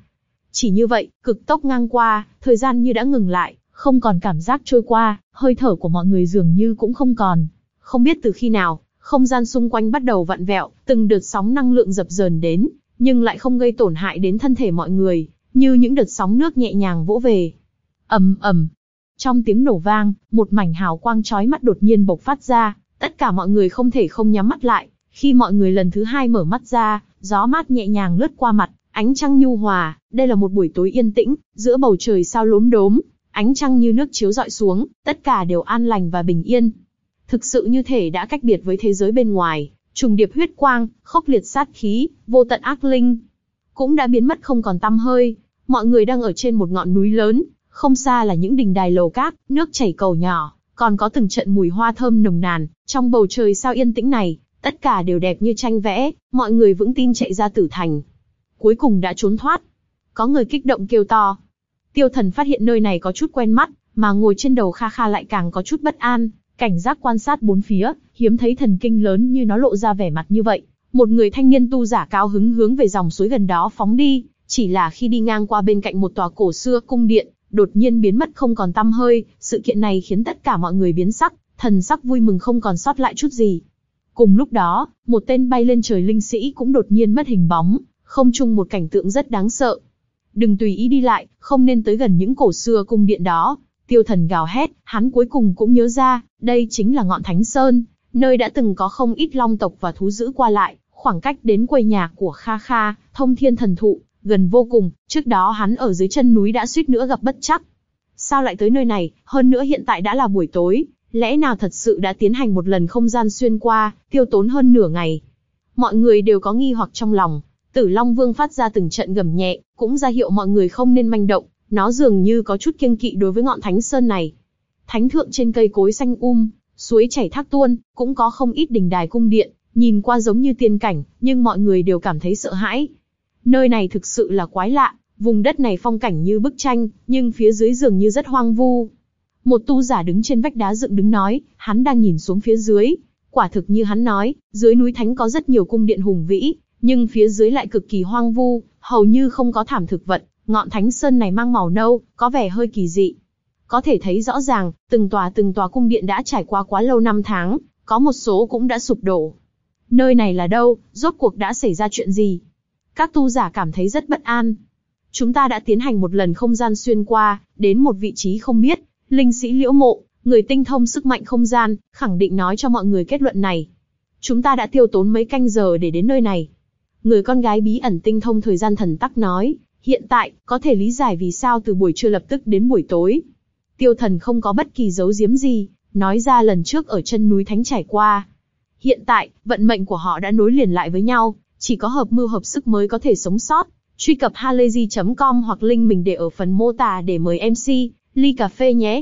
chỉ như vậy, cực tốc ngang qua, thời gian như đã ngừng lại, không còn cảm giác trôi qua, hơi thở của mọi người dường như cũng không còn. Không biết từ khi nào, không gian xung quanh bắt đầu vặn vẹo, từng đợt sóng năng lượng dập dờn đến, nhưng lại không gây tổn hại đến thân thể mọi người, như những đợt sóng nước nhẹ nhàng vỗ về. ầm ầm, trong tiếng nổ vang, một mảnh hào quang chói mắt đột nhiên bộc phát ra, tất cả mọi người không thể không nhắm mắt lại, Khi mọi người lần thứ hai mở mắt ra, gió mát nhẹ nhàng lướt qua mặt, ánh trăng nhu hòa, đây là một buổi tối yên tĩnh, giữa bầu trời sao lốm đốm, ánh trăng như nước chiếu dọi xuống, tất cả đều an lành và bình yên. Thực sự như thể đã cách biệt với thế giới bên ngoài, trùng điệp huyết quang, khốc liệt sát khí, vô tận ác linh, cũng đã biến mất không còn tăm hơi. Mọi người đang ở trên một ngọn núi lớn, không xa là những đình đài lầu cát, nước chảy cầu nhỏ, còn có từng trận mùi hoa thơm nồng nàn. Trong bầu trời sao yên tĩnh này, tất cả đều đẹp như tranh vẽ, mọi người vững tin chạy ra tử thành. Cuối cùng đã trốn thoát. Có người kích động kêu to. Tiêu thần phát hiện nơi này có chút quen mắt, mà ngồi trên đầu Kha Kha lại càng có chút bất an, cảnh giác quan sát bốn phía, hiếm thấy thần kinh lớn như nó lộ ra vẻ mặt như vậy. Một người thanh niên tu giả cao hứng hướng về dòng suối gần đó phóng đi, chỉ là khi đi ngang qua bên cạnh một tòa cổ xưa cung điện, đột nhiên biến mất không còn tăm hơi, sự kiện này khiến tất cả mọi người biến sắc, thần sắc vui mừng không còn sót lại chút gì. Cùng lúc đó, một tên bay lên trời linh sĩ cũng đột nhiên mất hình bóng, không chung một cảnh tượng rất đáng sợ. Đừng tùy ý đi lại, không nên tới gần những cổ xưa cung điện đó. Tiêu thần gào hét, hắn cuối cùng cũng nhớ ra, đây chính là ngọn Thánh Sơn, nơi đã từng có không ít long tộc và thú dữ qua lại, khoảng cách đến quê nhà của Kha Kha, thông thiên thần thụ, gần vô cùng, trước đó hắn ở dưới chân núi đã suýt nữa gặp bất chắc. Sao lại tới nơi này, hơn nữa hiện tại đã là buổi tối, lẽ nào thật sự đã tiến hành một lần không gian xuyên qua, tiêu tốn hơn nửa ngày. Mọi người đều có nghi hoặc trong lòng, tử Long Vương phát ra từng trận gầm nhẹ, cũng ra hiệu mọi người không nên manh động, nó dường như có chút kiêng kỵ đối với ngọn thánh sơn này. Thánh thượng trên cây cối xanh um, suối chảy thác tuôn, cũng có không ít đình đài cung điện, nhìn qua giống như tiên cảnh, nhưng mọi người đều cảm thấy sợ hãi. Nơi này thực sự là quái lạ, vùng đất này phong cảnh như bức tranh, nhưng phía dưới dường như rất hoang vu. Một tu giả đứng trên vách đá dựng đứng nói, hắn đang nhìn xuống phía dưới. Quả thực như hắn nói, dưới núi thánh có rất nhiều cung điện hùng vĩ, nhưng phía dưới lại cực kỳ hoang vu, hầu như không có thảm thực vật. Ngọn thánh sơn này mang màu nâu, có vẻ hơi kỳ dị. Có thể thấy rõ ràng, từng tòa từng tòa cung điện đã trải qua quá lâu năm tháng, có một số cũng đã sụp đổ. Nơi này là đâu, rốt cuộc đã xảy ra chuyện gì? Các tu giả cảm thấy rất bất an. Chúng ta đã tiến hành một lần không gian xuyên qua, đến một vị trí không biết, linh sĩ liễu mộ, người tinh thông sức mạnh không gian, khẳng định nói cho mọi người kết luận này. Chúng ta đã tiêu tốn mấy canh giờ để đến nơi này. Người con gái bí ẩn tinh thông thời gian thần tắc nói, hiện tại, có thể lý giải vì sao từ buổi trưa lập tức đến buổi tối. Tiêu thần không có bất kỳ dấu giếm gì, nói ra lần trước ở chân núi Thánh trải qua. Hiện tại, vận mệnh của họ đã nối liền lại với nhau, chỉ có hợp mưu hợp sức mới có thể sống sót. Truy cập halayzi.com hoặc link mình để ở phần mô tả để mời MC, ly cà phê nhé.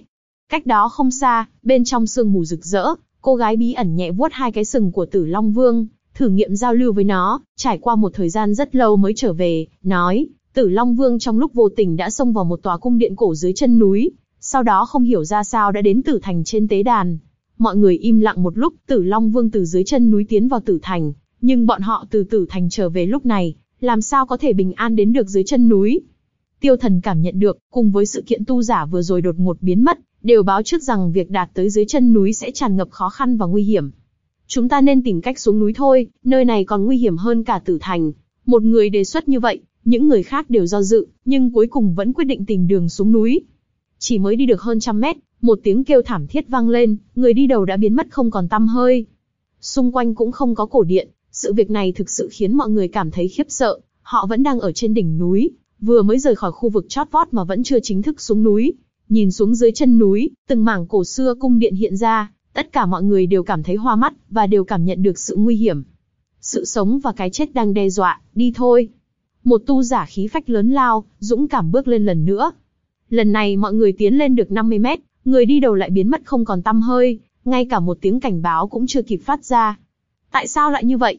Cách đó không xa, bên trong sương mù rực rỡ, cô gái bí ẩn nhẹ vuốt hai cái sừng của Tử Long Vương, thử nghiệm giao lưu với nó, trải qua một thời gian rất lâu mới trở về, nói, Tử Long Vương trong lúc vô tình đã xông vào một tòa cung điện cổ dưới chân núi, sau đó không hiểu ra sao đã đến Tử Thành trên tế đàn. Mọi người im lặng một lúc, Tử Long Vương từ dưới chân núi tiến vào Tử Thành, nhưng bọn họ từ Tử Thành trở về lúc này, làm sao có thể bình an đến được dưới chân núi. Tiêu thần cảm nhận được, cùng với sự kiện tu giả vừa rồi đột ngột biến mất, đều báo trước rằng việc đạt tới dưới chân núi sẽ tràn ngập khó khăn và nguy hiểm. Chúng ta nên tìm cách xuống núi thôi, nơi này còn nguy hiểm hơn cả tử thành. Một người đề xuất như vậy, những người khác đều do dự, nhưng cuối cùng vẫn quyết định tìm đường xuống núi. Chỉ mới đi được hơn trăm mét, một tiếng kêu thảm thiết vang lên, người đi đầu đã biến mất không còn tăm hơi. Xung quanh cũng không có cổ điện, sự việc này thực sự khiến mọi người cảm thấy khiếp sợ, họ vẫn đang ở trên đỉnh núi, vừa mới rời khỏi khu vực chót vót mà vẫn chưa chính thức xuống núi. Nhìn xuống dưới chân núi, từng mảng cổ xưa cung điện hiện ra, tất cả mọi người đều cảm thấy hoa mắt, và đều cảm nhận được sự nguy hiểm. Sự sống và cái chết đang đe dọa, đi thôi. Một tu giả khí phách lớn lao, dũng cảm bước lên lần nữa. Lần này mọi người tiến lên được 50 mét, người đi đầu lại biến mất không còn tăm hơi, ngay cả một tiếng cảnh báo cũng chưa kịp phát ra. Tại sao lại như vậy?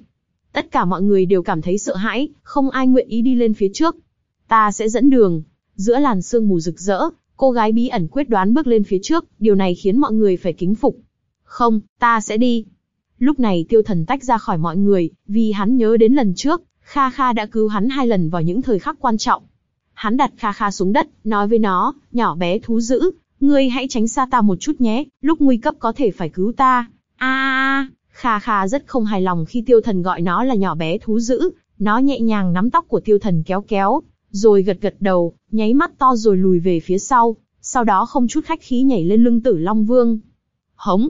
Tất cả mọi người đều cảm thấy sợ hãi, không ai nguyện ý đi lên phía trước. Ta sẽ dẫn đường. Giữa làn sương mù rực rỡ, cô gái bí ẩn quyết đoán bước lên phía trước, điều này khiến mọi người phải kính phục. Không, ta sẽ đi. Lúc này tiêu thần tách ra khỏi mọi người, vì hắn nhớ đến lần trước, Kha Kha đã cứu hắn hai lần vào những thời khắc quan trọng. Hắn đặt Kha Kha xuống đất, nói với nó, nhỏ bé thú dữ, ngươi hãy tránh xa ta một chút nhé, lúc nguy cấp có thể phải cứu ta. A, Kha Kha rất không hài lòng khi tiêu thần gọi nó là nhỏ bé thú dữ, nó nhẹ nhàng nắm tóc của tiêu thần kéo kéo, rồi gật gật đầu, nháy mắt to rồi lùi về phía sau, sau đó không chút khách khí nhảy lên lưng tử Long Vương. Hống!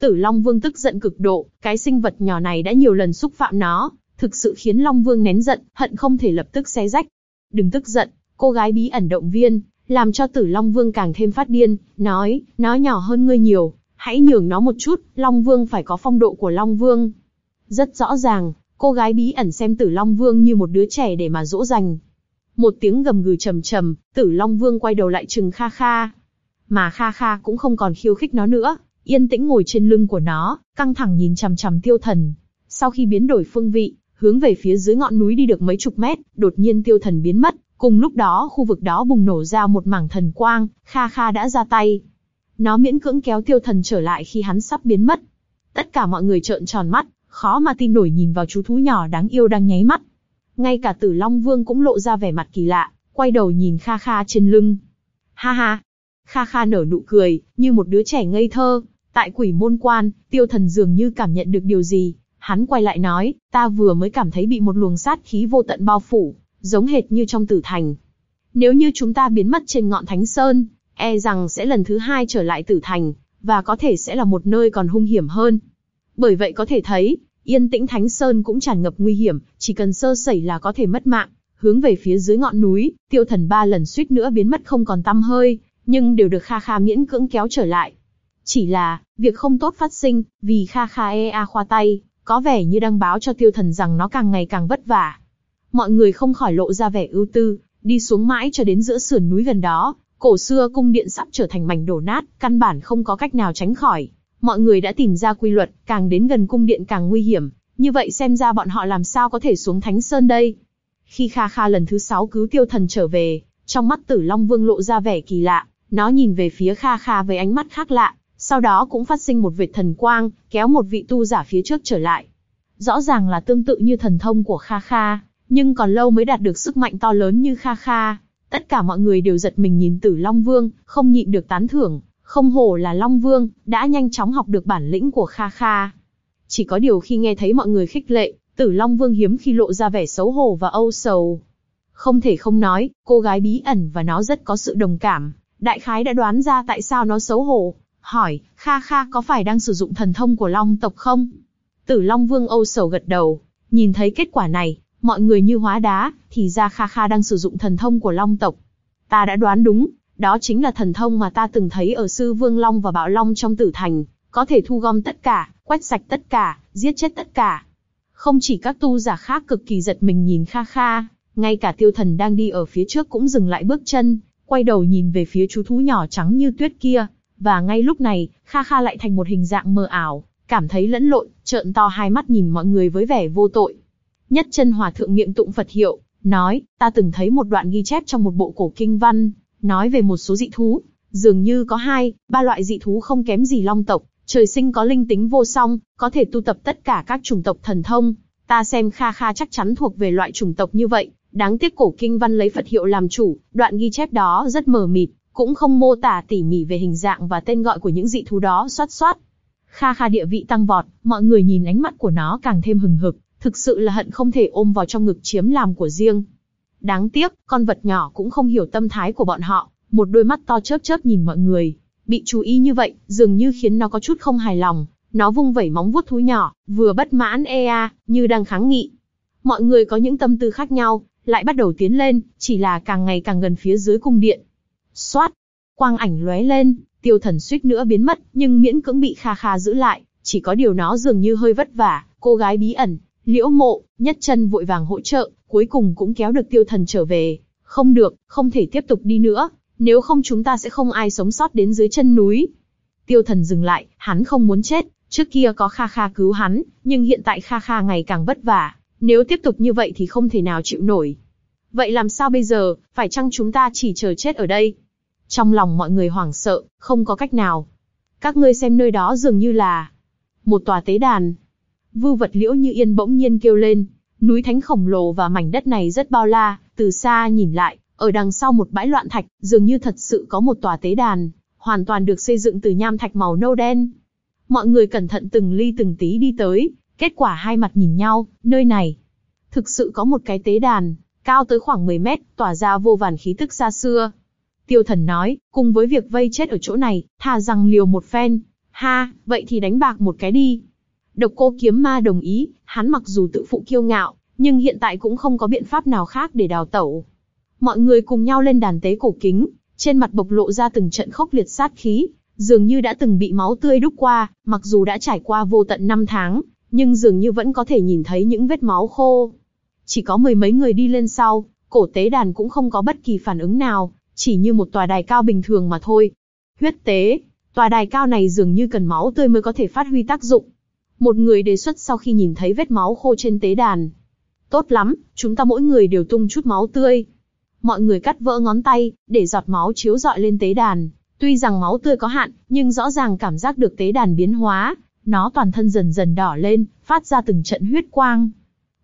Tử Long Vương tức giận cực độ, cái sinh vật nhỏ này đã nhiều lần xúc phạm nó, thực sự khiến Long Vương nén giận, hận không thể lập tức xé rách. Đừng tức giận, cô gái bí ẩn động viên, làm cho Tử Long Vương càng thêm phát điên, nói, nó nhỏ hơn ngươi nhiều, hãy nhường nó một chút, Long Vương phải có phong độ của Long Vương. Rất rõ ràng, cô gái bí ẩn xem Tử Long Vương như một đứa trẻ để mà dỗ dành. Một tiếng gầm gừ trầm trầm, Tử Long Vương quay đầu lại trừng Kha Kha. Mà Kha Kha cũng không còn khiêu khích nó nữa, yên tĩnh ngồi trên lưng của nó, căng thẳng nhìn chằm chằm tiêu thần. Sau khi biến đổi phương vị, hướng về phía dưới ngọn núi đi được mấy chục mét, đột nhiên tiêu thần biến mất, cùng lúc đó khu vực đó bùng nổ ra một mảng thần quang, Kha Kha đã ra tay. Nó miễn cưỡng kéo tiêu thần trở lại khi hắn sắp biến mất. Tất cả mọi người trợn tròn mắt, khó mà tin nổi nhìn vào chú thú nhỏ đáng yêu đang nháy mắt. Ngay cả tử Long Vương cũng lộ ra vẻ mặt kỳ lạ, quay đầu nhìn Kha Kha trên lưng. Ha ha! Kha Kha nở nụ cười, như một đứa trẻ ngây thơ. Tại quỷ môn quan, tiêu thần dường như cảm nhận được điều gì. Hắn quay lại nói, ta vừa mới cảm thấy bị một luồng sát khí vô tận bao phủ, giống hệt như trong tử thành. Nếu như chúng ta biến mất trên ngọn Thánh Sơn, e rằng sẽ lần thứ hai trở lại tử thành, và có thể sẽ là một nơi còn hung hiểm hơn. Bởi vậy có thể thấy, yên tĩnh Thánh Sơn cũng tràn ngập nguy hiểm, chỉ cần sơ sẩy là có thể mất mạng. Hướng về phía dưới ngọn núi, tiêu thần ba lần suýt nữa biến mất không còn tăm hơi, nhưng đều được Kha Kha miễn cưỡng kéo trở lại. Chỉ là, việc không tốt phát sinh, vì Kha Kha e a khoa tay, có vẻ như đang báo cho tiêu thần rằng nó càng ngày càng vất vả. Mọi người không khỏi lộ ra vẻ ưu tư, đi xuống mãi cho đến giữa sườn núi gần đó, cổ xưa cung điện sắp trở thành mảnh đổ nát, căn bản không có cách nào tránh khỏi. Mọi người đã tìm ra quy luật, càng đến gần cung điện càng nguy hiểm, như vậy xem ra bọn họ làm sao có thể xuống Thánh Sơn đây. Khi Kha Kha lần thứ sáu cứu tiêu thần trở về, trong mắt tử Long Vương lộ ra vẻ kỳ lạ, nó nhìn về phía Kha Kha với ánh mắt khác lạ, sau đó cũng phát sinh một vệt thần quang, kéo một vị tu giả phía trước trở lại. Rõ ràng là tương tự như thần thông của Kha Kha, nhưng còn lâu mới đạt được sức mạnh to lớn như Kha Kha. Tất cả mọi người đều giật mình nhìn Tử Long Vương, không nhịn được tán thưởng, không hổ là Long Vương, đã nhanh chóng học được bản lĩnh của Kha Kha. Chỉ có điều khi nghe thấy mọi người khích lệ, Tử Long Vương hiếm khi lộ ra vẻ xấu hổ và âu sầu. Không thể không nói, cô gái bí ẩn và nó rất có sự đồng cảm. Đại khái đã đoán ra tại sao nó xấu hổ. Hỏi, Kha Kha có phải đang sử dụng thần thông của Long tộc không? Tử Long Vương âu sầu gật đầu. Nhìn thấy kết quả này, mọi người như hóa đá, thì ra Kha Kha đang sử dụng thần thông của Long tộc. Ta đã đoán đúng, đó chính là thần thông mà ta từng thấy ở Sư Vương Long và Bạo Long trong tử thành, có thể thu gom tất cả, quét sạch tất cả, giết chết tất cả. Không chỉ các tu giả khác cực kỳ giật mình nhìn Kha Kha, ngay cả tiêu thần đang đi ở phía trước cũng dừng lại bước chân, quay đầu nhìn về phía chú thú nhỏ trắng như tuyết kia, và ngay lúc này, Kha Kha lại thành một hình dạng mờ ảo, cảm thấy lẫn lộn, trợn to hai mắt nhìn mọi người với vẻ vô tội. Nhất chân hòa thượng miệng tụng Phật hiệu, nói, ta từng thấy một đoạn ghi chép trong một bộ cổ kinh văn, nói về một số dị thú, dường như có hai, ba loại dị thú không kém gì long tộc, trời sinh có linh tính vô song, có thể tu tập tất cả các chủng tộc thần thông. Ta xem Kha Kha chắc chắn thuộc về loại chủng tộc như vậy, đáng tiếc cổ kinh văn lấy Phật hiệu làm chủ, đoạn ghi chép đó rất mờ mịt, cũng không mô tả tỉ mỉ về hình dạng và tên gọi của những dị thú đó xoát xoát. Kha Kha địa vị tăng vọt, mọi người nhìn ánh mắt của nó càng thêm hừng hực, thực sự là hận không thể ôm vào trong ngực chiếm làm của riêng. Đáng tiếc, con vật nhỏ cũng không hiểu tâm thái của bọn họ, một đôi mắt to chớp chớp nhìn mọi người. Bị chú ý như vậy, dường như khiến nó có chút không hài lòng. Nó vung vẩy móng vuốt thú nhỏ, vừa bất mãn ea, như đang kháng nghị. Mọi người có những tâm tư khác nhau, lại bắt đầu tiến lên, chỉ là càng ngày càng gần phía dưới cung điện. Xoát, quang ảnh lóe lên, tiêu thần suýt nữa biến mất, nhưng miễn cưỡng bị kha kha giữ lại, chỉ có điều nó dường như hơi vất vả, cô gái bí ẩn, liễu mộ, nhất chân vội vàng hỗ trợ, cuối cùng cũng kéo được tiêu thần trở về. Không được, không thể tiếp tục đi nữa, nếu không chúng ta sẽ không ai sống sót đến dưới chân núi. Tiêu thần dừng lại, hắn không muốn chết, trước kia có Kha Kha cứu hắn, nhưng hiện tại Kha Kha ngày càng vất vả, nếu tiếp tục như vậy thì không thể nào chịu nổi. Vậy làm sao bây giờ, phải chăng chúng ta chỉ chờ chết ở đây? Trong lòng mọi người hoảng sợ, không có cách nào. Các ngươi xem nơi đó dường như là một tòa tế đàn. Vưu vật liễu như yên bỗng nhiên kêu lên, Núi thánh khổng lồ và mảnh đất này rất bao la, từ xa nhìn lại, ở đằng sau một bãi loạn thạch, dường như thật sự có một tòa tế đàn, hoàn toàn được xây dựng từ nham thạch màu nâu đen. Mọi người cẩn thận từng ly từng tí đi tới, kết quả hai mặt nhìn nhau, nơi này. Thực sự có một cái tế đàn, cao tới khoảng 10 mét, tỏa ra vô vàn khí tức xa xưa. Tiêu thần nói, cùng với việc vây chết ở chỗ này, thà rằng liều một phen. Ha, vậy thì đánh bạc một cái đi. Độc cô kiếm ma đồng ý, hắn mặc dù tự phụ kiêu ngạo, nhưng hiện tại cũng không có biện pháp nào khác để đào tẩu. Mọi người cùng nhau lên đàn tế cổ kính, trên mặt bộc lộ ra từng trận khốc liệt sát khí, dường như đã từng bị máu tươi đúc qua, mặc dù đã trải qua vô tận năm tháng, nhưng dường như vẫn có thể nhìn thấy những vết máu khô. Chỉ có mười mấy người đi lên sau, cổ tế đàn cũng không có bất kỳ phản ứng nào, chỉ như một tòa đài cao bình thường mà thôi. Huyết tế, tòa đài cao này dường như cần máu tươi mới có thể phát huy tác dụng. Một người đề xuất sau khi nhìn thấy vết máu khô trên tế đàn. Tốt lắm, chúng ta mỗi người đều tung chút máu tươi. Mọi người cắt vỡ ngón tay, để giọt máu chiếu rọi lên tế đàn. Tuy rằng máu tươi có hạn, nhưng rõ ràng cảm giác được tế đàn biến hóa, nó toàn thân dần dần đỏ lên, phát ra từng trận huyết quang.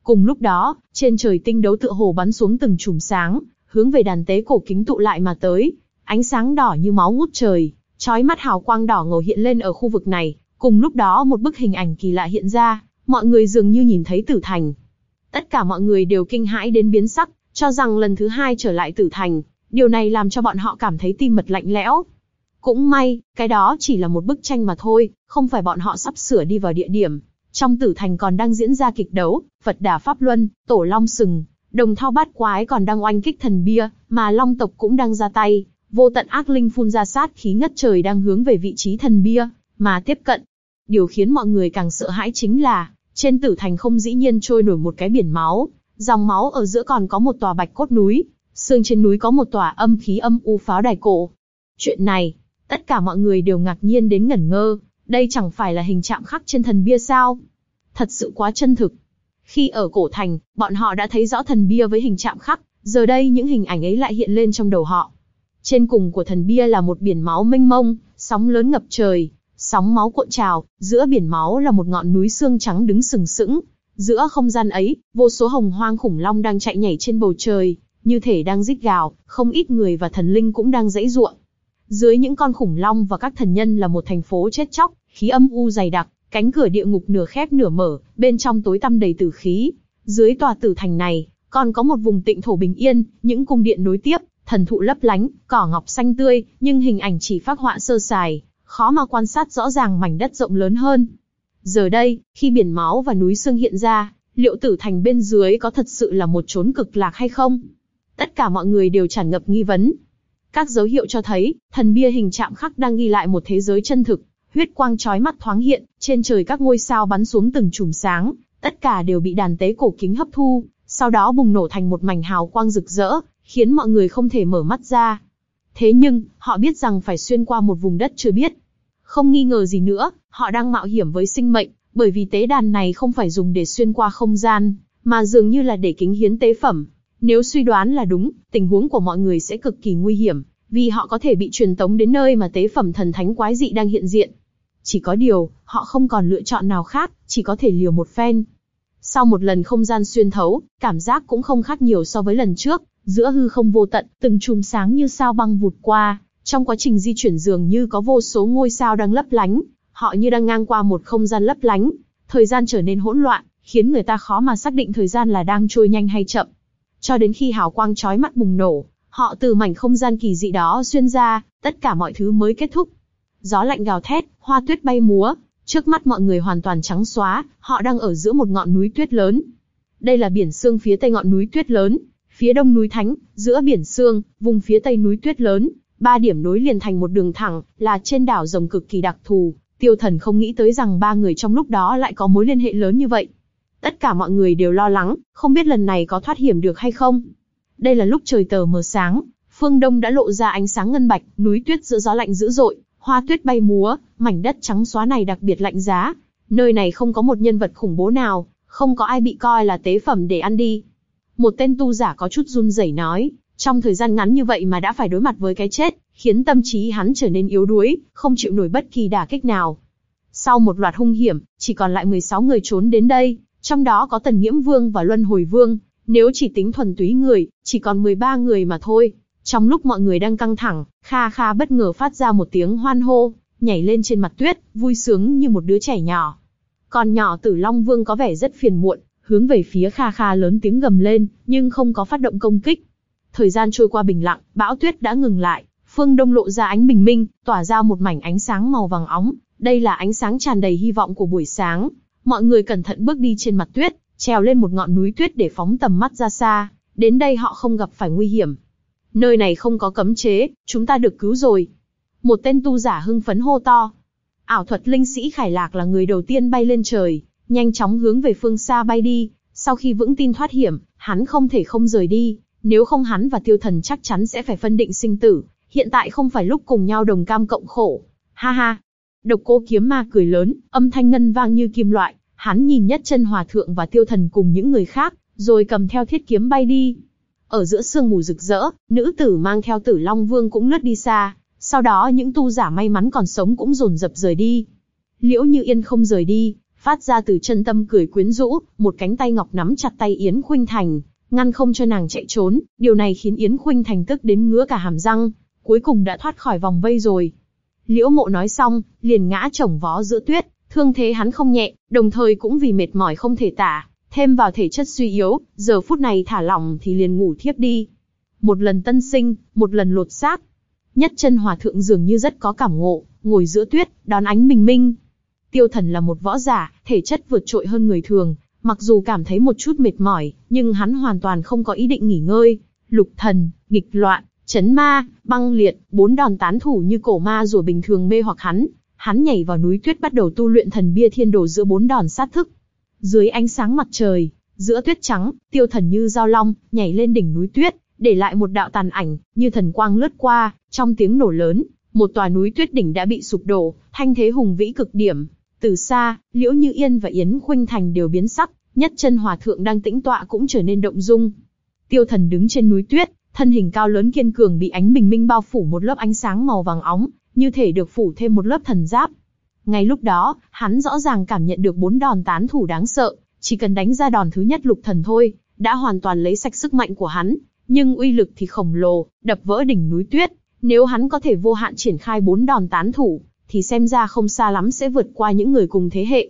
Cùng lúc đó, trên trời tinh đấu tựa hồ bắn xuống từng chùm sáng, hướng về đàn tế cổ kính tụ lại mà tới. Ánh sáng đỏ như máu ngút trời, chói mắt hào quang đỏ ngầu hiện lên ở khu vực này. Cùng lúc đó một bức hình ảnh kỳ lạ hiện ra, mọi người dường như nhìn thấy tử thành. Tất cả mọi người đều kinh hãi đến biến sắc, cho rằng lần thứ hai trở lại tử thành. Điều này làm cho bọn họ cảm thấy tim mật lạnh lẽo. Cũng may, cái đó chỉ là một bức tranh mà thôi, không phải bọn họ sắp sửa đi vào địa điểm. Trong tử thành còn đang diễn ra kịch đấu, Phật đà Pháp Luân, Tổ Long Sừng, Đồng thao bát quái còn đang oanh kích thần bia, mà Long tộc cũng đang ra tay, vô tận ác linh phun ra sát khí ngất trời đang hướng về vị trí thần bia, mà tiếp cận. Điều khiến mọi người càng sợ hãi chính là, trên tử thành không dĩ nhiên trôi nổi một cái biển máu, dòng máu ở giữa còn có một tòa bạch cốt núi, xương trên núi có một tòa âm khí âm u pháo đài cổ. Chuyện này, tất cả mọi người đều ngạc nhiên đến ngẩn ngơ, đây chẳng phải là hình chạm khắc trên thần bia sao? Thật sự quá chân thực. Khi ở cổ thành, bọn họ đã thấy rõ thần bia với hình chạm khắc, giờ đây những hình ảnh ấy lại hiện lên trong đầu họ. Trên cùng của thần bia là một biển máu mênh mông, sóng lớn ngập trời, sóng máu cuộn trào, giữa biển máu là một ngọn núi xương trắng đứng sừng sững. Giữa không gian ấy, vô số hồng hoang khủng long đang chạy nhảy trên bầu trời, như thể đang rít gào, không ít người và thần linh cũng đang dãy ruộng. Dưới những con khủng long và các thần nhân là một thành phố chết chóc, khí âm u dày đặc, cánh cửa địa ngục nửa khép nửa mở, bên trong tối tăm đầy tử khí. Dưới tòa tử thành này, còn có một vùng tịnh thổ bình yên, những cung điện nối tiếp, thần thụ lấp lánh, cỏ ngọc xanh tươi, nhưng hình ảnh chỉ phác họa sơ sài, khó mà quan sát rõ ràng mảnh đất rộng lớn hơn. Giờ đây, khi biển máu và núi xương hiện ra, liệu tử thành bên dưới có thật sự là một chốn cực lạc hay không? Tất cả mọi người đều tràn ngập nghi vấn. Các dấu hiệu cho thấy, thần bia hình chạm khắc đang ghi lại một thế giới chân thực, huyết quang chói mắt thoáng hiện, trên trời các ngôi sao bắn xuống từng chùm sáng, tất cả đều bị đàn tế cổ kính hấp thu, sau đó bùng nổ thành một mảnh hào quang rực rỡ, khiến mọi người không thể mở mắt ra. Thế nhưng, họ biết rằng phải xuyên qua một vùng đất chưa biết. Không nghi ngờ gì nữa, họ đang mạo hiểm với sinh mệnh, bởi vì tế đàn này không phải dùng để xuyên qua không gian, mà dường như là để kính hiến tế phẩm. Nếu suy đoán là đúng, tình huống của mọi người sẽ cực kỳ nguy hiểm, vì họ có thể bị truyền tống đến nơi mà tế phẩm thần thánh quái dị đang hiện diện. Chỉ có điều, họ không còn lựa chọn nào khác, chỉ có thể liều một phen. Sau một lần không gian xuyên thấu, cảm giác cũng không khác nhiều so với lần trước, giữa hư không vô tận, từng chùm sáng như sao băng vụt qua, trong quá trình di chuyển dường như có vô số ngôi sao đang lấp lánh, họ như đang ngang qua một không gian lấp lánh, thời gian trở nên hỗn loạn, khiến người ta khó mà xác định thời gian là đang trôi nhanh hay chậm. Cho đến khi hào quang chói mắt bùng nổ, họ từ mảnh không gian kỳ dị đó xuyên ra, tất cả mọi thứ mới kết thúc gió lạnh gào thét, hoa tuyết bay múa, trước mắt mọi người hoàn toàn trắng xóa, họ đang ở giữa một ngọn núi tuyết lớn. Đây là biển xương phía tây ngọn núi tuyết lớn, phía đông núi Thánh, giữa biển xương, vùng phía tây núi tuyết lớn, ba điểm nối liền thành một đường thẳng, là trên đảo rồng cực kỳ đặc thù. Tiêu Thần không nghĩ tới rằng ba người trong lúc đó lại có mối liên hệ lớn như vậy. Tất cả mọi người đều lo lắng, không biết lần này có thoát hiểm được hay không. Đây là lúc trời tờ mờ sáng, phương đông đã lộ ra ánh sáng ngân bạch, núi tuyết giữa gió lạnh dữ dội, Hoa tuyết bay múa, mảnh đất trắng xóa này đặc biệt lạnh giá. Nơi này không có một nhân vật khủng bố nào, không có ai bị coi là tế phẩm để ăn đi. Một tên tu giả có chút run rẩy nói, trong thời gian ngắn như vậy mà đã phải đối mặt với cái chết, khiến tâm trí hắn trở nên yếu đuối, không chịu nổi bất kỳ đả kích nào. Sau một loạt hung hiểm, chỉ còn lại 16 người trốn đến đây, trong đó có Tần Nghiễm Vương và Luân Hồi Vương, nếu chỉ tính thuần túy người, chỉ còn 13 người mà thôi. Trong lúc mọi người đang căng thẳng, Kha Kha bất ngờ phát ra một tiếng hoan hô, nhảy lên trên mặt tuyết, vui sướng như một đứa trẻ nhỏ. Còn nhỏ Tử Long Vương có vẻ rất phiền muộn, hướng về phía Kha Kha lớn tiếng gầm lên, nhưng không có phát động công kích. Thời gian trôi qua bình lặng, bão tuyết đã ngừng lại, phương đông lộ ra ánh bình minh, tỏa ra một mảnh ánh sáng màu vàng óng, Đây là ánh sáng tràn đầy hy vọng của buổi sáng. Mọi người cẩn thận bước đi trên mặt tuyết, trèo lên một ngọn núi tuyết để phóng tầm mắt ra xa. Đến đây họ không gặp phải nguy hiểm. Nơi này không có cấm chế, chúng ta được cứu rồi. Một tên tu giả hưng phấn hô to. Ảo thuật linh sĩ Khải Lạc là người đầu tiên bay lên trời, nhanh chóng hướng về phương xa bay đi. Sau khi vững tin thoát hiểm, hắn không thể không rời đi, nếu không hắn và tiêu thần chắc chắn sẽ phải phân định sinh tử. Hiện tại không phải lúc cùng nhau đồng cam cộng khổ. Ha ha. Độc cô kiếm ma cười lớn, âm thanh ngân vang như kim loại. Hắn nhìn nhất chân hòa thượng và tiêu thần cùng những người khác, rồi cầm theo thiết kiếm bay đi. Ở giữa sương mù rực rỡ, nữ tử mang theo tử Long Vương cũng lướt đi xa, sau đó những tu giả may mắn còn sống cũng rồn rập rời đi. Liễu Như Yên không rời đi, phát ra từ chân tâm cười quyến rũ, một cánh tay ngọc nắm chặt tay Yến Khuynh Thành, ngăn không cho nàng chạy trốn, điều này khiến Yến Khuynh Thành tức đến ngứa cả hàm răng, cuối cùng đã thoát khỏi vòng vây rồi. Liễu Mộ nói xong, liền ngã chồng vó giữa tuyết, thương thế hắn không nhẹ, đồng thời cũng vì mệt mỏi không thể tả, thêm vào thể chất suy yếu, giờ phút này thả lỏng thì liền ngủ thiếp đi. Một lần tân sinh, một lần lột xác. Nhất chân hòa thượng dường như rất có cảm ngộ, ngồi giữa tuyết, đón ánh bình minh. Tiêu thần là một võ giả, thể chất vượt trội hơn người thường, mặc dù cảm thấy một chút mệt mỏi, nhưng hắn hoàn toàn không có ý định nghỉ ngơi. Lục thần, nghịch loạn, chấn ma, băng liệt, bốn đòn tán thủ như cổ ma rùa bình thường mê hoặc hắn. Hắn nhảy vào núi tuyết bắt đầu tu luyện thần bia thiên đồ giữa bốn đòn sát thức. Dưới ánh sáng mặt trời, giữa tuyết trắng, tiêu thần như giao long, nhảy lên đỉnh núi tuyết, để lại một đạo tàn ảnh, như thần quang lướt qua, trong tiếng nổ lớn, một tòa núi tuyết đỉnh đã bị sụp đổ, thanh thế hùng vĩ cực điểm. Từ xa, Liễu Như Yên và Yến Khuynh Thành đều biến sắc, nhất chân hòa thượng đang tĩnh tọa cũng trở nên động dung. Tiêu thần đứng trên núi tuyết, thân hình cao lớn kiên cường bị ánh bình minh bao phủ một lớp ánh sáng màu vàng óng, như thể được phủ thêm một lớp thần giáp. Ngay lúc đó, hắn rõ ràng cảm nhận được bốn đòn tán thủ đáng sợ, chỉ cần đánh ra đòn thứ nhất lục thần thôi, đã hoàn toàn lấy sạch sức mạnh của hắn, nhưng uy lực thì khổng lồ, đập vỡ đỉnh núi tuyết. Nếu hắn có thể vô hạn triển khai bốn đòn tán thủ, thì xem ra không xa lắm sẽ vượt qua những người cùng thế hệ.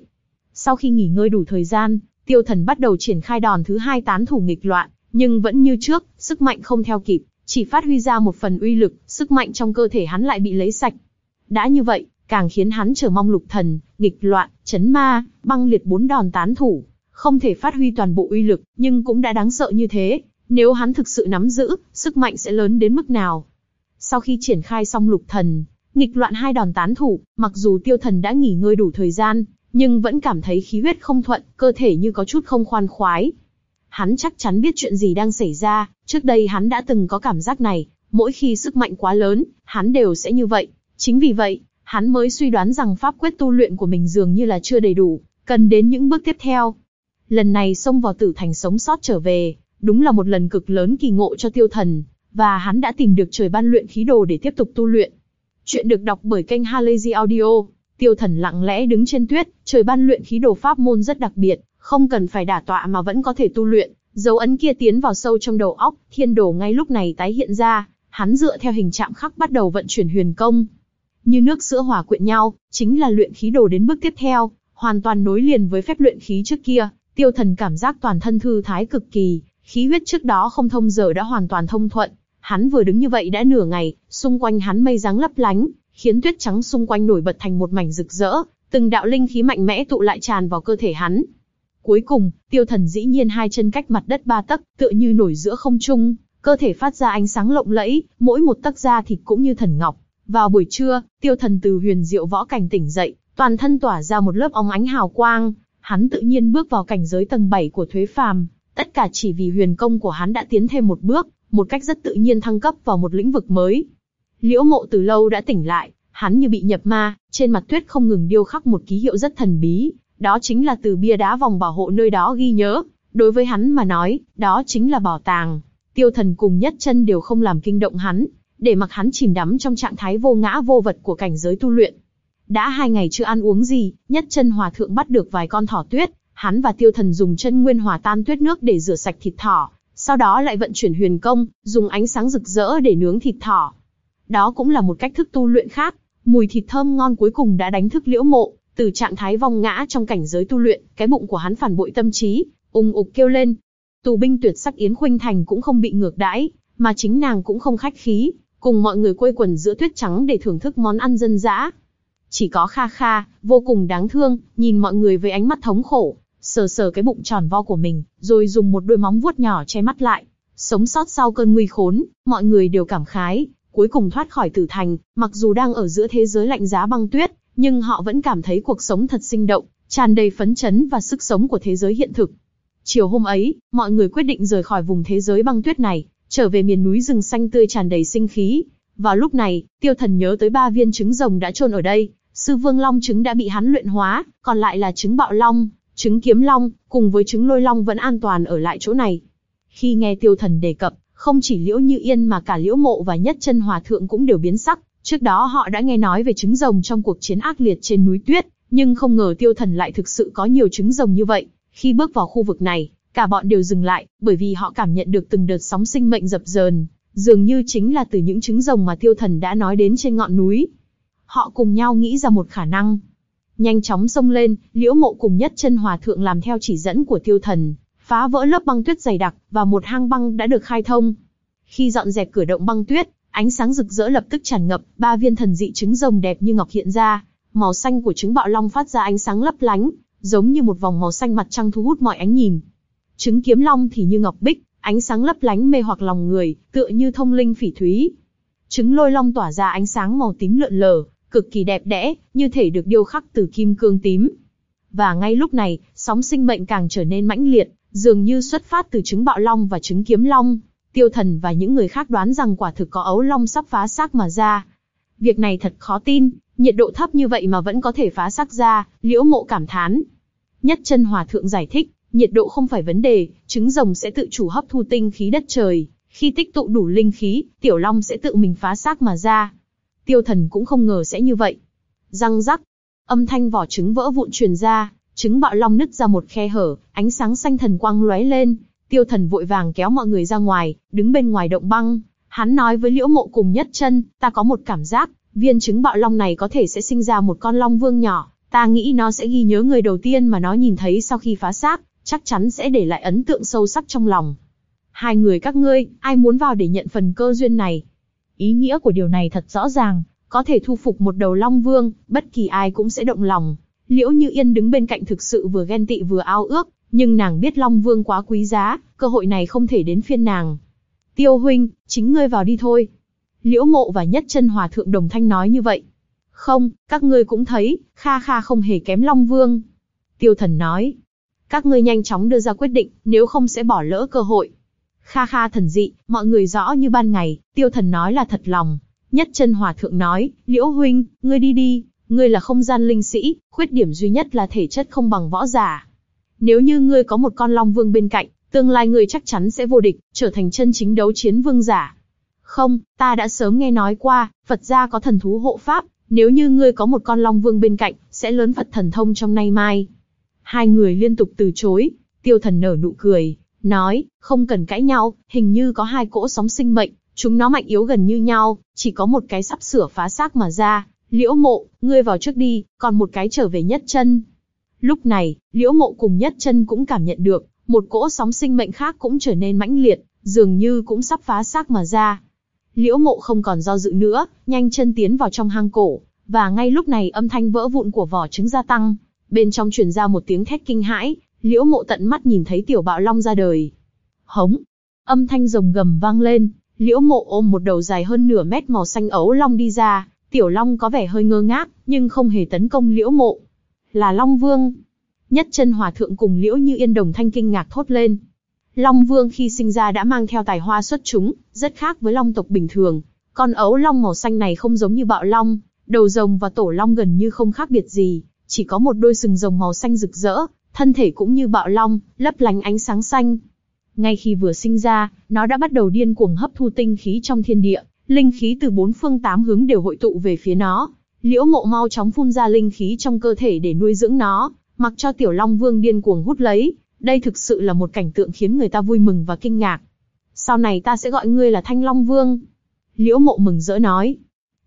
Sau khi nghỉ ngơi đủ thời gian, tiêu thần bắt đầu triển khai đòn thứ hai tán thủ nghịch loạn, nhưng vẫn như trước, sức mạnh không theo kịp, chỉ phát huy ra một phần uy lực, sức mạnh trong cơ thể hắn lại bị lấy sạch. Đã như vậy, càng khiến hắn chờ mong lục thần, nghịch loạn, chấn ma, băng liệt bốn đòn tán thủ, không thể phát huy toàn bộ uy lực, nhưng cũng đã đáng sợ như thế, nếu hắn thực sự nắm giữ, sức mạnh sẽ lớn đến mức nào. Sau khi triển khai xong lục thần, nghịch loạn hai đòn tán thủ, mặc dù tiêu thần đã nghỉ ngơi đủ thời gian, nhưng vẫn cảm thấy khí huyết không thuận, cơ thể như có chút không khoan khoái. Hắn chắc chắn biết chuyện gì đang xảy ra, trước đây hắn đã từng có cảm giác này, mỗi khi sức mạnh quá lớn, hắn đều sẽ như vậy. Chính vì vậy, hắn mới suy đoán rằng pháp quyết tu luyện của mình dường như là chưa đầy đủ, cần đến những bước tiếp theo. Lần này xông vào tử thành sống sót trở về, đúng là một lần cực lớn kỳ ngộ cho tiêu thần, và hắn đã tìm được trời ban luyện khí đồ để tiếp tục tu luyện. Chuyện được đọc bởi kênh Halazy Audio, tiêu thần lặng lẽ đứng trên tuyết, trời ban luyện khí đồ pháp môn rất đặc biệt, không cần phải đả tọa mà vẫn có thể tu luyện, dấu ấn kia tiến vào sâu trong đầu óc, thiên đồ ngay lúc này tái hiện ra, hắn dựa theo hình chạm khắc bắt đầu vận chuyển huyền công. Như nước sữa hòa quyện nhau, chính là luyện khí đồ đến bước tiếp theo, hoàn toàn nối liền với phép luyện khí trước kia, tiêu thần cảm giác toàn thân thư thái cực kỳ, khí huyết trước đó không thông giờ đã hoàn toàn thông thuận. Hắn vừa đứng như vậy đã nửa ngày, xung quanh hắn mây dáng lấp lánh, khiến tuyết trắng xung quanh nổi bật thành một mảnh rực rỡ, từng đạo linh khí mạnh mẽ tụ lại tràn vào cơ thể hắn. Cuối cùng, tiêu thần dĩ nhiên hai chân cách mặt đất ba tấc, tựa như nổi giữa không trung, cơ thể phát ra ánh sáng lộng lẫy, mỗi một tấc da thịt cũng như thần ngọc. Vào buổi trưa, tiêu thần từ huyền diệu võ cảnh tỉnh dậy, toàn thân tỏa ra một lớp óng ánh hào quang, hắn tự nhiên bước vào cảnh giới tầng 7 của thuế phàm, tất cả chỉ vì huyền công của hắn đã tiến thêm một bước, một cách rất tự nhiên thăng cấp vào một lĩnh vực mới. Liễu mộ từ lâu đã tỉnh lại, hắn như bị nhập ma, trên mặt tuyết không ngừng điêu khắc một ký hiệu rất thần bí, đó chính là từ bia đá vòng bảo hộ nơi đó ghi nhớ. Đối với hắn mà nói, đó chính là bảo tàng. Tiêu thần cùng nhất chân đều không làm kinh động hắn, để mặc hắn chìm đắm trong trạng thái vô ngã vô vật của cảnh giới tu luyện. Đã hai ngày chưa ăn uống gì, nhất chân hòa thượng bắt được vài con thỏ tuyết, hắn và tiêu thần dùng chân nguyên hòa tan tuyết nước để rửa sạch thịt thỏ, sau đó lại vận chuyển huyền công, dùng ánh sáng rực rỡ để nướng thịt thỏ. Đó cũng là một cách thức tu luyện khác, mùi thịt thơm ngon cuối cùng đã đánh thức liễu mộ, từ trạng thái vong ngã trong cảnh giới tu luyện, cái bụng của hắn phản bội tâm trí, ung ục kêu lên. Tù binh tuyệt sắc Yến Khuynh Thành cũng không bị ngược đãi, mà chính nàng cũng không khách khí, cùng mọi người quây quần giữa tuyết trắng để thưởng thức món ăn dân dã. Chỉ có Kha Kha, vô cùng đáng thương, nhìn mọi người với ánh mắt thống khổ, sờ sờ cái bụng tròn vo của mình, rồi dùng một đôi móng vuốt nhỏ che mắt lại. Sống sót sau cơn nguy khốn, mọi người đều cảm khái, cuối cùng thoát khỏi tử thành, mặc dù đang ở giữa thế giới lạnh giá băng tuyết, nhưng họ vẫn cảm thấy cuộc sống thật sinh động, tràn đầy phấn chấn và sức sống của thế giới hiện thực. Chiều hôm ấy, mọi người quyết định rời khỏi vùng thế giới băng tuyết này, trở về miền núi rừng xanh tươi tràn đầy sinh khí. Vào lúc này, tiêu thần nhớ tới ba viên trứng rồng đã trôn ở đây, sư vương long trứng đã bị hắn luyện hóa, còn lại là trứng bạo long, trứng kiếm long, cùng với trứng lôi long vẫn an toàn ở lại chỗ này. Khi nghe tiêu thần đề cập, không chỉ liễu như yên mà cả liễu mộ và nhất chân hòa thượng cũng đều biến sắc, trước đó họ đã nghe nói về trứng rồng trong cuộc chiến ác liệt trên núi tuyết, nhưng không ngờ tiêu thần lại thực sự có nhiều trứng rồng như vậy. Khi bước vào khu vực này, cả bọn đều dừng lại, bởi vì họ cảm nhận được từng đợt sóng sinh mệnh dập dờn, dường như chính là từ những trứng rồng mà tiêu thần đã nói đến trên ngọn núi. Họ cùng nhau nghĩ ra một khả năng. Nhanh chóng xông lên, liễu mộ cùng nhất chân hòa thượng làm theo chỉ dẫn của tiêu thần, phá vỡ lớp băng tuyết dày đặc, và một hang băng đã được khai thông. Khi dọn dẹp cửa động băng tuyết, ánh sáng rực rỡ lập tức tràn ngập, ba viên thần dị trứng rồng đẹp như ngọc hiện ra, màu xanh của trứng bạo long phát ra ánh sáng lấp lánh, giống như một vòng màu xanh mặt trăng thu hút mọi ánh nhìn. Trứng kiếm long thì như ngọc bích, ánh sáng lấp lánh mê hoặc lòng người, tựa như thông linh phỉ thúy. Trứng lôi long tỏa ra ánh sáng màu tím lượn lờ, cực kỳ đẹp đẽ, như thể được điêu khắc từ kim cương tím. Và ngay lúc này, sóng sinh mệnh càng trở nên mãnh liệt, dường như xuất phát từ trứng bạo long và trứng kiếm long. Tiêu thần và những người khác đoán rằng quả thực có ấu long sắp phá xác mà ra. Việc này thật khó tin, nhiệt độ thấp như vậy mà vẫn có thể phá xác ra, liễu mộ cảm thán. Nhất chân hòa thượng giải thích, nhiệt độ không phải vấn đề, trứng rồng sẽ tự chủ hấp thu tinh khí đất trời. Khi tích tụ đủ linh khí, tiểu long sẽ tự mình phá xác mà ra. Tiêu thần cũng không ngờ sẽ như vậy. Răng rắc, âm thanh vỏ trứng vỡ vụn truyền ra, trứng bạo long nứt ra một khe hở, ánh sáng xanh thần quang lóe lên. Tiêu thần vội vàng kéo mọi người ra ngoài, đứng bên ngoài động băng. Hắn nói với liễu mộ cùng nhất chân, ta có một cảm giác, viên trứng bạo long này có thể sẽ sinh ra một con long vương nhỏ. Ta nghĩ nó sẽ ghi nhớ người đầu tiên mà nó nhìn thấy sau khi phá xác, chắc chắn sẽ để lại ấn tượng sâu sắc trong lòng. Hai người các ngươi, ai muốn vào để nhận phần cơ duyên này? Ý nghĩa của điều này thật rõ ràng, có thể thu phục một đầu long vương, bất kỳ ai cũng sẽ động lòng. Liễu Như Yên đứng bên cạnh thực sự vừa ghen tị vừa ao ước, nhưng nàng biết long vương quá quý giá, cơ hội này không thể đến phiên nàng. Tiêu huynh, chính ngươi vào đi thôi. Liễu mộ và nhất chân hòa thượng đồng thanh nói như vậy. Không, các ngươi cũng thấy, Kha Kha không hề kém Long Vương. Tiêu thần nói. Các ngươi nhanh chóng đưa ra quyết định, nếu không sẽ bỏ lỡ cơ hội. Kha Kha thần dị, mọi người rõ như ban ngày, tiêu thần nói là thật lòng. Nhất chân hòa thượng nói, Liễu huynh, ngươi đi đi, ngươi là không gian linh sĩ, khuyết điểm duy nhất là thể chất không bằng võ giả. Nếu như ngươi có một con Long Vương bên cạnh, tương lai ngươi chắc chắn sẽ vô địch, trở thành chân chính đấu chiến vương giả. Không, ta đã sớm nghe nói qua, Phật gia có thần thú hộ pháp, nếu như ngươi có một con Long Vương bên cạnh, sẽ lớn Phật thần thông trong nay mai. Hai người liên tục từ chối, tiêu thần nở nụ cười, nói, không cần cãi nhau, hình như có hai cỗ sóng sinh mệnh, chúng nó mạnh yếu gần như nhau, chỉ có một cái sắp sửa phá xác mà ra, liễu mộ, ngươi vào trước đi, còn một cái trở về nhất chân. Lúc này, liễu mộ cùng nhất chân cũng cảm nhận được, một cỗ sóng sinh mệnh khác cũng trở nên mãnh liệt, dường như cũng sắp phá xác mà ra. Liễu mộ không còn do dự nữa, nhanh chân tiến vào trong hang cổ, và ngay lúc này âm thanh vỡ vụn của vỏ trứng gia tăng. Bên trong truyền ra một tiếng thét kinh hãi, liễu mộ tận mắt nhìn thấy tiểu bạo long ra đời. Hống! Âm thanh rồng gầm vang lên, liễu mộ ôm một đầu dài hơn nửa mét màu xanh ấu long đi ra, tiểu long có vẻ hơi ngơ ngác, nhưng không hề tấn công liễu mộ. Là long vương! Nhất chân hòa thượng cùng liễu như yên đồng thanh kinh ngạc thốt lên. Long Vương khi sinh ra đã mang theo tài hoa xuất chúng, rất khác với long tộc bình thường. Con ấu long màu xanh này không giống như bạo long, đầu rồng và tổ long gần như không khác biệt gì, chỉ có một đôi sừng rồng màu xanh rực rỡ, thân thể cũng như bạo long, lấp lánh ánh sáng xanh. Ngay khi vừa sinh ra, nó đã bắt đầu điên cuồng hấp thu tinh khí trong thiên địa, linh khí từ bốn phương tám hướng đều hội tụ về phía nó. Liễu Mộ mau chóng phun ra linh khí trong cơ thể để nuôi dưỡng nó, mặc cho Tiểu Long Vương điên cuồng hút lấy, đây thực sự là một cảnh tượng khiến người ta vui mừng và kinh ngạc. Sau này ta sẽ gọi ngươi là Thanh Long Vương. Liễu mộ mừng rỡ nói.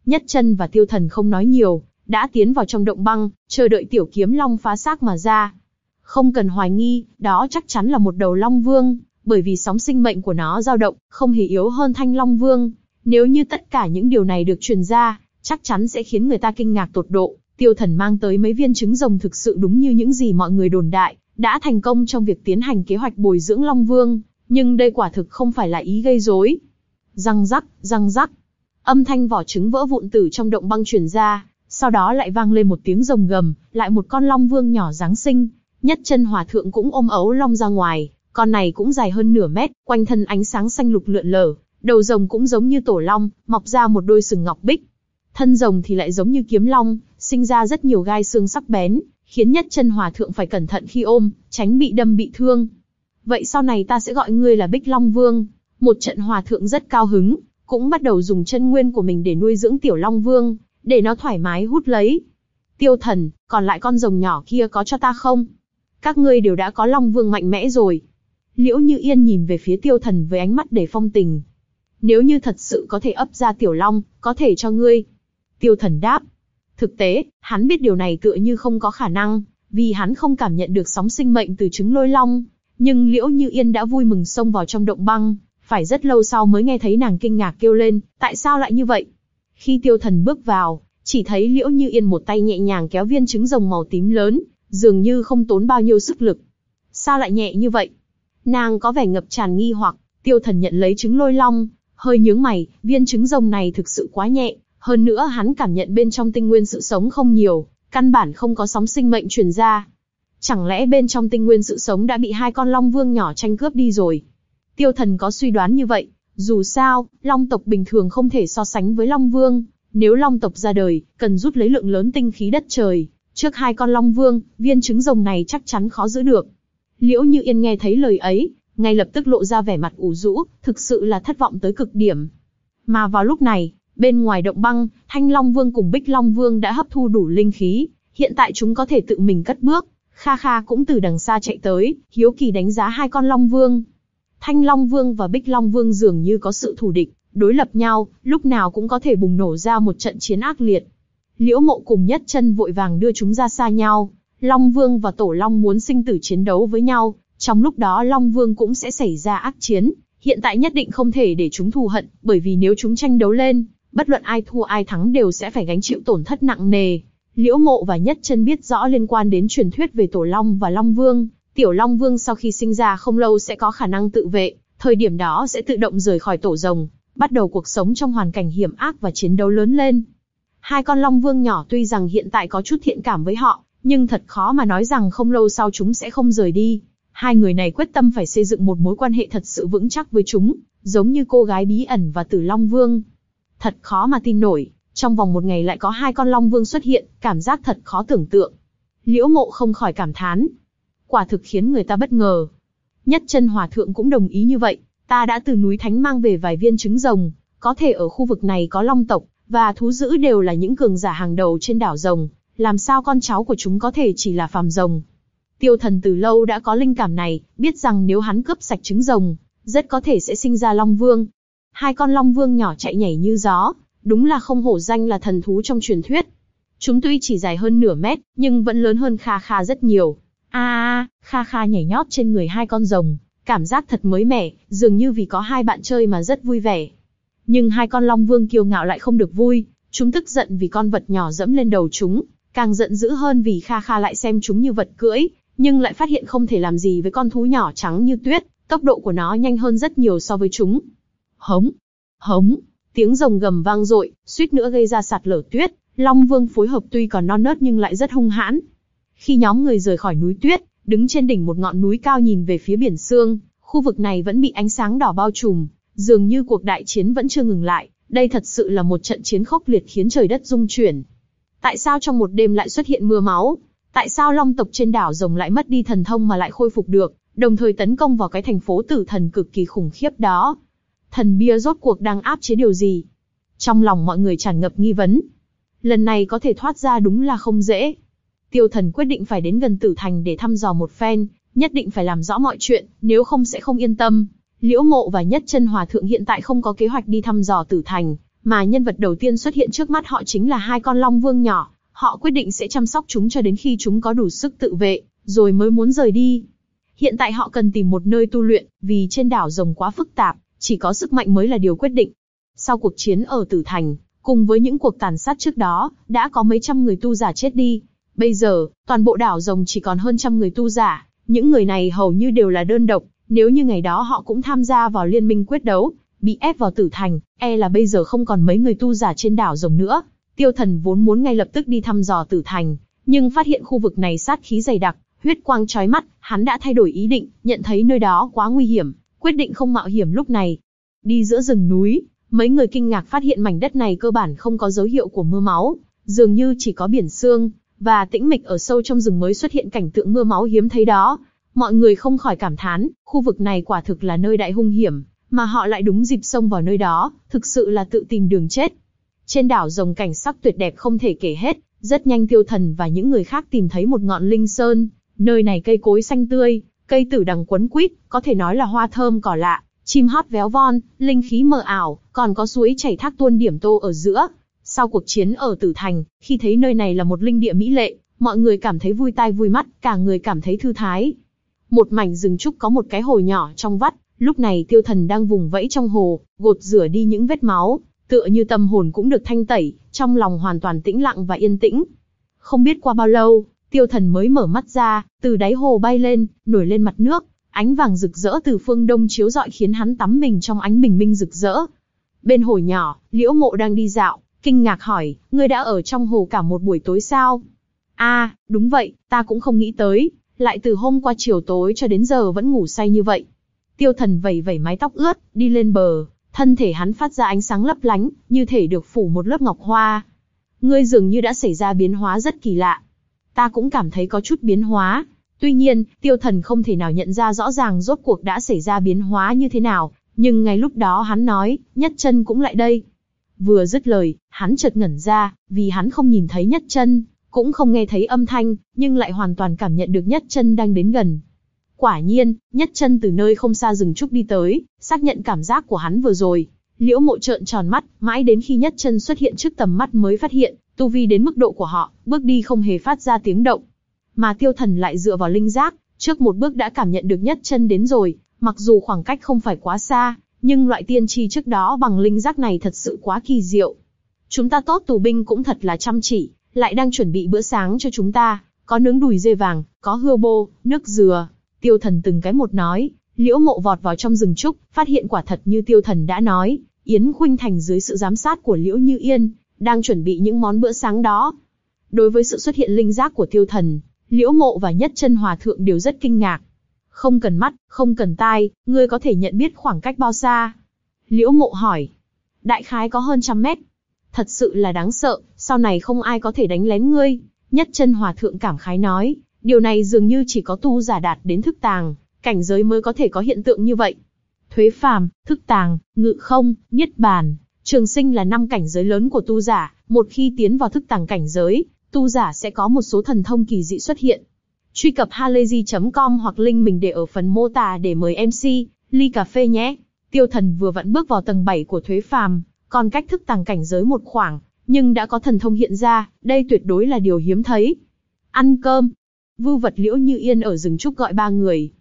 Nhất chân và tiêu thần không nói nhiều, đã tiến vào trong động băng, chờ đợi tiểu kiếm long phá xác mà ra. Không cần hoài nghi, đó chắc chắn là một đầu Long Vương, bởi vì sóng sinh mệnh của nó dao động, không hề yếu hơn Thanh Long Vương. Nếu như tất cả những điều này được truyền ra, chắc chắn sẽ khiến người ta kinh ngạc tột độ, Tiêu thần mang tới mấy viên trứng rồng thực sự đúng như những gì mọi người đồn đại, đã thành công trong việc tiến hành kế hoạch bồi dưỡng Long Vương, nhưng đây quả thực không phải là ý gây rối. Răng rắc, răng rắc. Âm thanh vỏ trứng vỡ vụn từ trong động băng truyền ra, sau đó lại vang lên một tiếng rồng gầm, lại một con Long Vương nhỏ dáng sinh, nhất chân hòa thượng cũng ôm ấu long ra ngoài, con này cũng dài hơn nửa mét, quanh thân ánh sáng xanh lục lượn lờ, đầu rồng cũng giống như tổ long, mọc ra một đôi sừng ngọc bích. Thân rồng thì lại giống như kiếm long, sinh ra rất nhiều gai xương sắc bén, khiến nhất chân hòa thượng phải cẩn thận khi ôm, tránh bị đâm bị thương. Vậy sau này ta sẽ gọi ngươi là Bích Long Vương. Một trận hòa thượng rất cao hứng, cũng bắt đầu dùng chân nguyên của mình để nuôi dưỡng tiểu Long Vương, để nó thoải mái hút lấy. Tiêu thần, còn lại con rồng nhỏ kia có cho ta không? Các ngươi đều đã có Long Vương mạnh mẽ rồi. Liễu Như Yên nhìn về phía tiêu thần với ánh mắt đầy phong tình. Nếu như thật sự có thể ấp ra tiểu long, có thể cho ngươi. Tiêu thần đáp. Thực tế, hắn biết điều này tựa như không có khả năng, vì hắn không cảm nhận được sóng sinh mệnh từ trứng lôi long. Nhưng Liễu Như Yên đã vui mừng xông vào trong động băng, phải rất lâu sau mới nghe thấy nàng kinh ngạc kêu lên, tại sao lại như vậy? Khi tiêu thần bước vào, chỉ thấy Liễu Như Yên một tay nhẹ nhàng kéo viên trứng rồng màu tím lớn, dường như không tốn bao nhiêu sức lực. Sao lại nhẹ như vậy? Nàng có vẻ ngập tràn nghi hoặc, tiêu thần nhận lấy trứng lôi long, hơi nhướng mày, viên trứng rồng này thực sự quá nhẹ, hơn nữa hắn cảm nhận bên trong tinh nguyên sự sống không nhiều, căn bản không có sóng sinh mệnh truyền ra. Chẳng lẽ bên trong tinh nguyên sự sống đã bị hai con long vương nhỏ tranh cướp đi rồi? Tiêu thần có suy đoán như vậy, dù sao, long tộc bình thường không thể so sánh với long vương, nếu long tộc ra đời, cần rút lấy lượng lớn tinh khí đất trời, trước hai con long vương, viên trứng rồng này chắc chắn khó giữ được. Liễu Như Yên nghe thấy lời ấy, ngay lập tức lộ ra vẻ mặt ủ rũ, thực sự là thất vọng tới cực điểm. Mà vào lúc này, bên ngoài động băng, Thanh Long Vương cùng Bích Long Vương đã hấp thu đủ linh khí, hiện tại chúng có thể tự mình cất bước. Kha Kha cũng từ đằng xa chạy tới, hiếu kỳ đánh giá hai con Long Vương. Thanh Long Vương và Bích Long Vương dường như có sự thù địch, đối lập nhau, lúc nào cũng có thể bùng nổ ra một trận chiến ác liệt. Liễu Mộ cùng Nhất Chân vội vàng đưa chúng ra xa nhau, Long Vương và Tổ Long muốn sinh tử chiến đấu với nhau, trong lúc đó Long Vương cũng sẽ xảy ra ác chiến, hiện tại nhất định không thể để chúng thù hận, bởi vì nếu chúng tranh đấu lên, bất luận ai thua ai thắng đều sẽ phải gánh chịu tổn thất nặng nề. Liễu Mộ và Nhất Chân biết rõ liên quan đến truyền thuyết về Tổ Long và Long Vương, Tiểu Long Vương sau khi sinh ra không lâu sẽ có khả năng tự vệ, thời điểm đó sẽ tự động rời khỏi tổ rồng, bắt đầu cuộc sống trong hoàn cảnh hiểm ác và chiến đấu lớn lên. Hai con Long Vương nhỏ tuy rằng hiện tại có chút thiện cảm với họ, nhưng thật khó mà nói rằng không lâu sau chúng sẽ không rời đi. Hai người này quyết tâm phải xây dựng một mối quan hệ thật sự vững chắc với chúng, giống như cô gái bí ẩn và Tử Long Vương. Thật khó mà tin nổi, trong vòng một ngày lại có hai con Long Vương xuất hiện, cảm giác thật khó tưởng tượng. Liễu mộ không khỏi cảm thán. Quả thực khiến người ta bất ngờ. Nhất chân hòa thượng cũng đồng ý như vậy, ta đã từ núi Thánh mang về vài viên trứng rồng, có thể ở khu vực này có long tộc, và thú dữ đều là những cường giả hàng đầu trên đảo rồng, làm sao con cháu của chúng có thể chỉ là phàm rồng. Tiêu thần từ lâu đã có linh cảm này, biết rằng nếu hắn cướp sạch trứng rồng, rất có thể sẽ sinh ra long vương. Hai con long vương nhỏ chạy nhảy như gió, đúng là không hổ danh là thần thú trong truyền thuyết. Chúng tuy chỉ dài hơn nửa mét, nhưng vẫn lớn hơn Kha Kha rất nhiều. A a, Kha Kha nhảy nhót trên người hai con rồng, cảm giác thật mới mẻ, dường như vì có hai bạn chơi mà rất vui vẻ. Nhưng hai con long vương kiêu ngạo lại không được vui, chúng tức giận vì con vật nhỏ dẫm lên đầu chúng, càng giận dữ hơn vì Kha Kha lại xem chúng như vật cưỡi, nhưng lại phát hiện không thể làm gì với con thú nhỏ trắng như tuyết, tốc độ của nó nhanh hơn rất nhiều so với chúng. Hống, hống, tiếng rồng gầm vang dội, suýt nữa gây ra sạt lở tuyết, Long Vương phối hợp tuy còn non nớt nhưng lại rất hung hãn. Khi nhóm người rời khỏi núi tuyết, đứng trên đỉnh một ngọn núi cao nhìn về phía biển sương, khu vực này vẫn bị ánh sáng đỏ bao trùm, dường như cuộc đại chiến vẫn chưa ngừng lại, đây thật sự là một trận chiến khốc liệt khiến trời đất rung chuyển. Tại sao trong một đêm lại xuất hiện mưa máu? Tại sao long tộc trên đảo rồng lại mất đi thần thông mà lại khôi phục được, đồng thời tấn công vào cái thành phố tử thần cực kỳ khủng khiếp đó? Thần bia rốt cuộc đang áp chế điều gì? Trong lòng mọi người tràn ngập nghi vấn. Lần này có thể thoát ra đúng là không dễ. Tiêu thần quyết định phải đến gần tử thành để thăm dò một phen, nhất định phải làm rõ mọi chuyện, nếu không sẽ không yên tâm. Liễu mộ và nhất chân hòa thượng hiện tại không có kế hoạch đi thăm dò tử thành, mà nhân vật đầu tiên xuất hiện trước mắt họ chính là hai con long vương nhỏ. Họ quyết định sẽ chăm sóc chúng cho đến khi chúng có đủ sức tự vệ, rồi mới muốn rời đi. Hiện tại họ cần tìm một nơi tu luyện, vì trên đảo rồng quá phức tạp, chỉ có sức mạnh mới là điều quyết định. Sau cuộc chiến ở Tử Thành, cùng với những cuộc tàn sát trước đó, đã có mấy trăm người tu giả chết đi. Bây giờ, toàn bộ đảo rồng chỉ còn hơn trăm người tu giả, những người này hầu như đều là đơn độc, nếu như ngày đó họ cũng tham gia vào liên minh quyết đấu, bị ép vào tử thành, e là bây giờ không còn mấy người tu giả trên đảo rồng nữa. Tiêu thần vốn muốn ngay lập tức đi thăm dò tử thành, nhưng phát hiện khu vực này sát khí dày đặc, huyết quang chói mắt, hắn đã thay đổi ý định, nhận thấy nơi đó quá nguy hiểm, quyết định không mạo hiểm lúc này. Đi giữa rừng núi, mấy người kinh ngạc phát hiện mảnh đất này cơ bản không có dấu hiệu của mưa máu, dường như chỉ có biển xương và tĩnh mịch ở sâu trong rừng mới xuất hiện cảnh tượng mưa máu hiếm thấy đó. Mọi người không khỏi cảm thán, khu vực này quả thực là nơi đại hung hiểm, mà họ lại đúng dịp xông vào nơi đó, thực sự là tự tìm đường chết. Trên đảo rồng cảnh sắc tuyệt đẹp không thể kể hết, rất nhanh tiêu thần và những người khác tìm thấy một ngọn linh sơn, nơi này cây cối xanh tươi, cây tử đằng quấn quýt, có thể nói là hoa thơm cỏ lạ, chim hót véo von, linh khí mờ ảo, còn có suối chảy thác tuôn điểm tô ở giữa. Sau cuộc chiến ở Tử Thành, khi thấy nơi này là một linh địa mỹ lệ, mọi người cảm thấy vui tai vui mắt, cả người cảm thấy thư thái. Một mảnh rừng trúc có một cái hồ nhỏ trong vắt, lúc này tiêu thần đang vùng vẫy trong hồ, gột rửa đi những vết máu, tựa như tâm hồn cũng được thanh tẩy, trong lòng hoàn toàn tĩnh lặng và yên tĩnh. Không biết qua bao lâu, tiêu thần mới mở mắt ra, từ đáy hồ bay lên, nổi lên mặt nước, ánh vàng rực rỡ từ phương đông chiếu rọi khiến hắn tắm mình trong ánh bình minh rực rỡ. Bên hồ nhỏ, liễu mộ đang đi dạo, kinh ngạc hỏi, ngươi đã ở trong hồ cả một buổi tối sao? a đúng vậy, ta cũng không nghĩ tới, lại từ hôm qua chiều tối cho đến giờ vẫn ngủ say như vậy. Tiêu thần vẩy vẩy mái tóc ướt, đi lên bờ, thân thể hắn phát ra ánh sáng lấp lánh, như thể được phủ một lớp ngọc hoa. Ngươi dường như đã xảy ra biến hóa rất kỳ lạ. Ta cũng cảm thấy có chút biến hóa. Tuy nhiên, tiêu thần không thể nào nhận ra rõ ràng rốt cuộc đã xảy ra biến hóa như thế nào, nhưng ngay lúc đó hắn nói, nhất chân cũng lại đây. Vừa dứt lời, hắn chợt ngẩn ra, vì hắn không nhìn thấy nhất chân, cũng không nghe thấy âm thanh, nhưng lại hoàn toàn cảm nhận được nhất chân đang đến gần. Quả nhiên, nhất chân từ nơi không xa rừng trúc đi tới, xác nhận cảm giác của hắn vừa rồi. Liễu mộ trợn tròn mắt, mãi đến khi nhất chân xuất hiện trước tầm mắt mới phát hiện, tu vi đến mức độ của họ, bước đi không hề phát ra tiếng động. Mà tiêu thần lại dựa vào linh giác, trước một bước đã cảm nhận được nhất chân đến rồi, mặc dù khoảng cách không phải quá xa, nhưng loại tiên tri trước đó bằng linh giác này thật sự quá kỳ diệu. Chúng ta tốt tù binh cũng thật là chăm chỉ, lại đang chuẩn bị bữa sáng cho chúng ta, có nướng đùi dê vàng, có hươu bô, nước dừa. Tiêu thần từng cái một nói, liễu mộ vọt vào trong rừng trúc, phát hiện quả thật như tiêu thần đã nói, Yến Khuynh Thành dưới sự giám sát của Liễu Như Yên, đang chuẩn bị những món bữa sáng đó. Đối với sự xuất hiện linh giác của tiêu thần, Liễu Mộ và Nhất Chân Hòa Thượng đều rất kinh ngạc. Không cần mắt, không cần tai, ngươi có thể nhận biết khoảng cách bao xa? Liễu Mộ hỏi. Đại khái có hơn trăm mét. Thật sự là đáng sợ, sau này không ai có thể đánh lén ngươi. Nhất Chân Hòa Thượng cảm khái nói, điều này dường như chỉ có tu giả đạt đến thức tàng, cảnh giới mới có thể có hiện tượng như vậy. Thuế phàm, thức tàng, ngự không, niết bàn, trường sinh là năm cảnh giới lớn của tu giả, một khi tiến vào thức tàng cảnh giới, tu giả sẽ có một số thần thông kỳ dị xuất hiện. Truy cập halayzi.com hoặc link mình để ở phần mô tả để mời MC, ly cà phê nhé. Tiêu thần vừa vặn bước vào tầng 7 của thuế phàm, còn cách thức tàng cảnh giới một khoảng, nhưng đã có thần thông hiện ra, đây tuyệt đối là điều hiếm thấy. Ăn cơm. Vưu vật liễu như yên ở rừng trúc gọi ba người.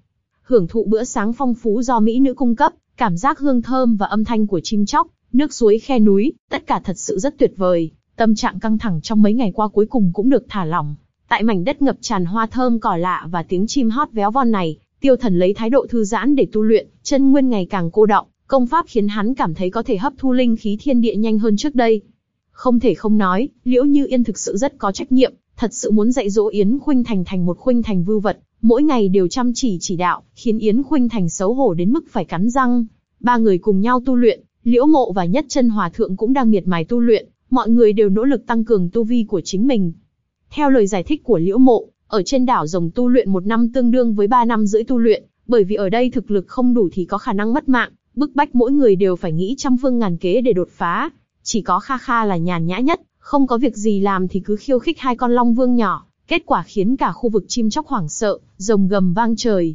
Hưởng thụ bữa sáng phong phú do mỹ nữ cung cấp, cảm giác hương thơm và âm thanh của chim chóc, nước suối khe núi, tất cả thật sự rất tuyệt vời. Tâm trạng căng thẳng trong mấy ngày qua cuối cùng cũng được thả lỏng. Tại mảnh đất ngập tràn hoa thơm cỏ lạ và tiếng chim hót véo von này, tiêu thần lấy thái độ thư giãn để tu luyện, chân nguyên ngày càng cô động, công pháp khiến hắn cảm thấy có thể hấp thu linh khí thiên địa nhanh hơn trước đây. Không thể không nói, Liễu Như Yên thực sự rất có trách nhiệm, thật sự muốn dạy dỗ Yến Khuynh Thành thành một khuynh thành vưu vật, mỗi ngày đều chăm chỉ chỉ đạo, khiến Yến Khuynh Thành xấu hổ đến mức phải cắn răng. Ba người cùng nhau tu luyện, Liễu Mộ và Nhất Chân Hòa Thượng cũng đang miệt mài tu luyện, mọi người đều nỗ lực tăng cường tu vi của chính mình. Theo lời giải thích của Liễu Mộ, ở trên đảo rồng tu luyện một năm tương đương với ba năm rưỡi tu luyện, bởi vì ở đây thực lực không đủ thì có khả năng mất mạng, bức bách mỗi người đều phải nghĩ trăm phương ngàn kế để đột phá. Chỉ có Kha Kha là nhàn nhã nhất, không có việc gì làm thì cứ khiêu khích hai con long vương nhỏ, kết quả khiến cả khu vực chim chóc hoảng sợ, rồng gầm vang trời.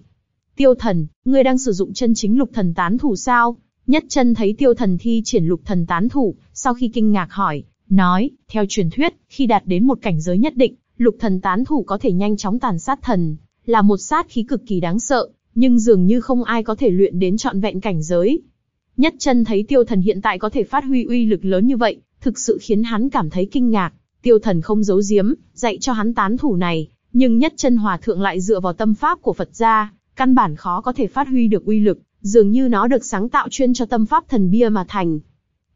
Tiêu thần, ngươi đang sử dụng chân chính lục thần tán thủ sao? Nhất chân thấy tiêu thần thi triển lục thần tán thủ, sau khi kinh ngạc hỏi, nói, theo truyền thuyết, khi đạt đến một cảnh giới nhất định, lục thần tán thủ có thể nhanh chóng tàn sát thần, là một sát khí cực kỳ đáng sợ, nhưng dường như không ai có thể luyện đến trọn vẹn cảnh giới. Nhất chân thấy tiêu thần hiện tại có thể phát huy uy lực lớn như vậy, thực sự khiến hắn cảm thấy kinh ngạc. Tiêu thần không giấu giếm, dạy cho hắn tán thủ này, nhưng nhất chân hòa thượng lại dựa vào tâm pháp của Phật gia, căn bản khó có thể phát huy được uy lực, dường như nó được sáng tạo chuyên cho tâm pháp thần bia mà thành.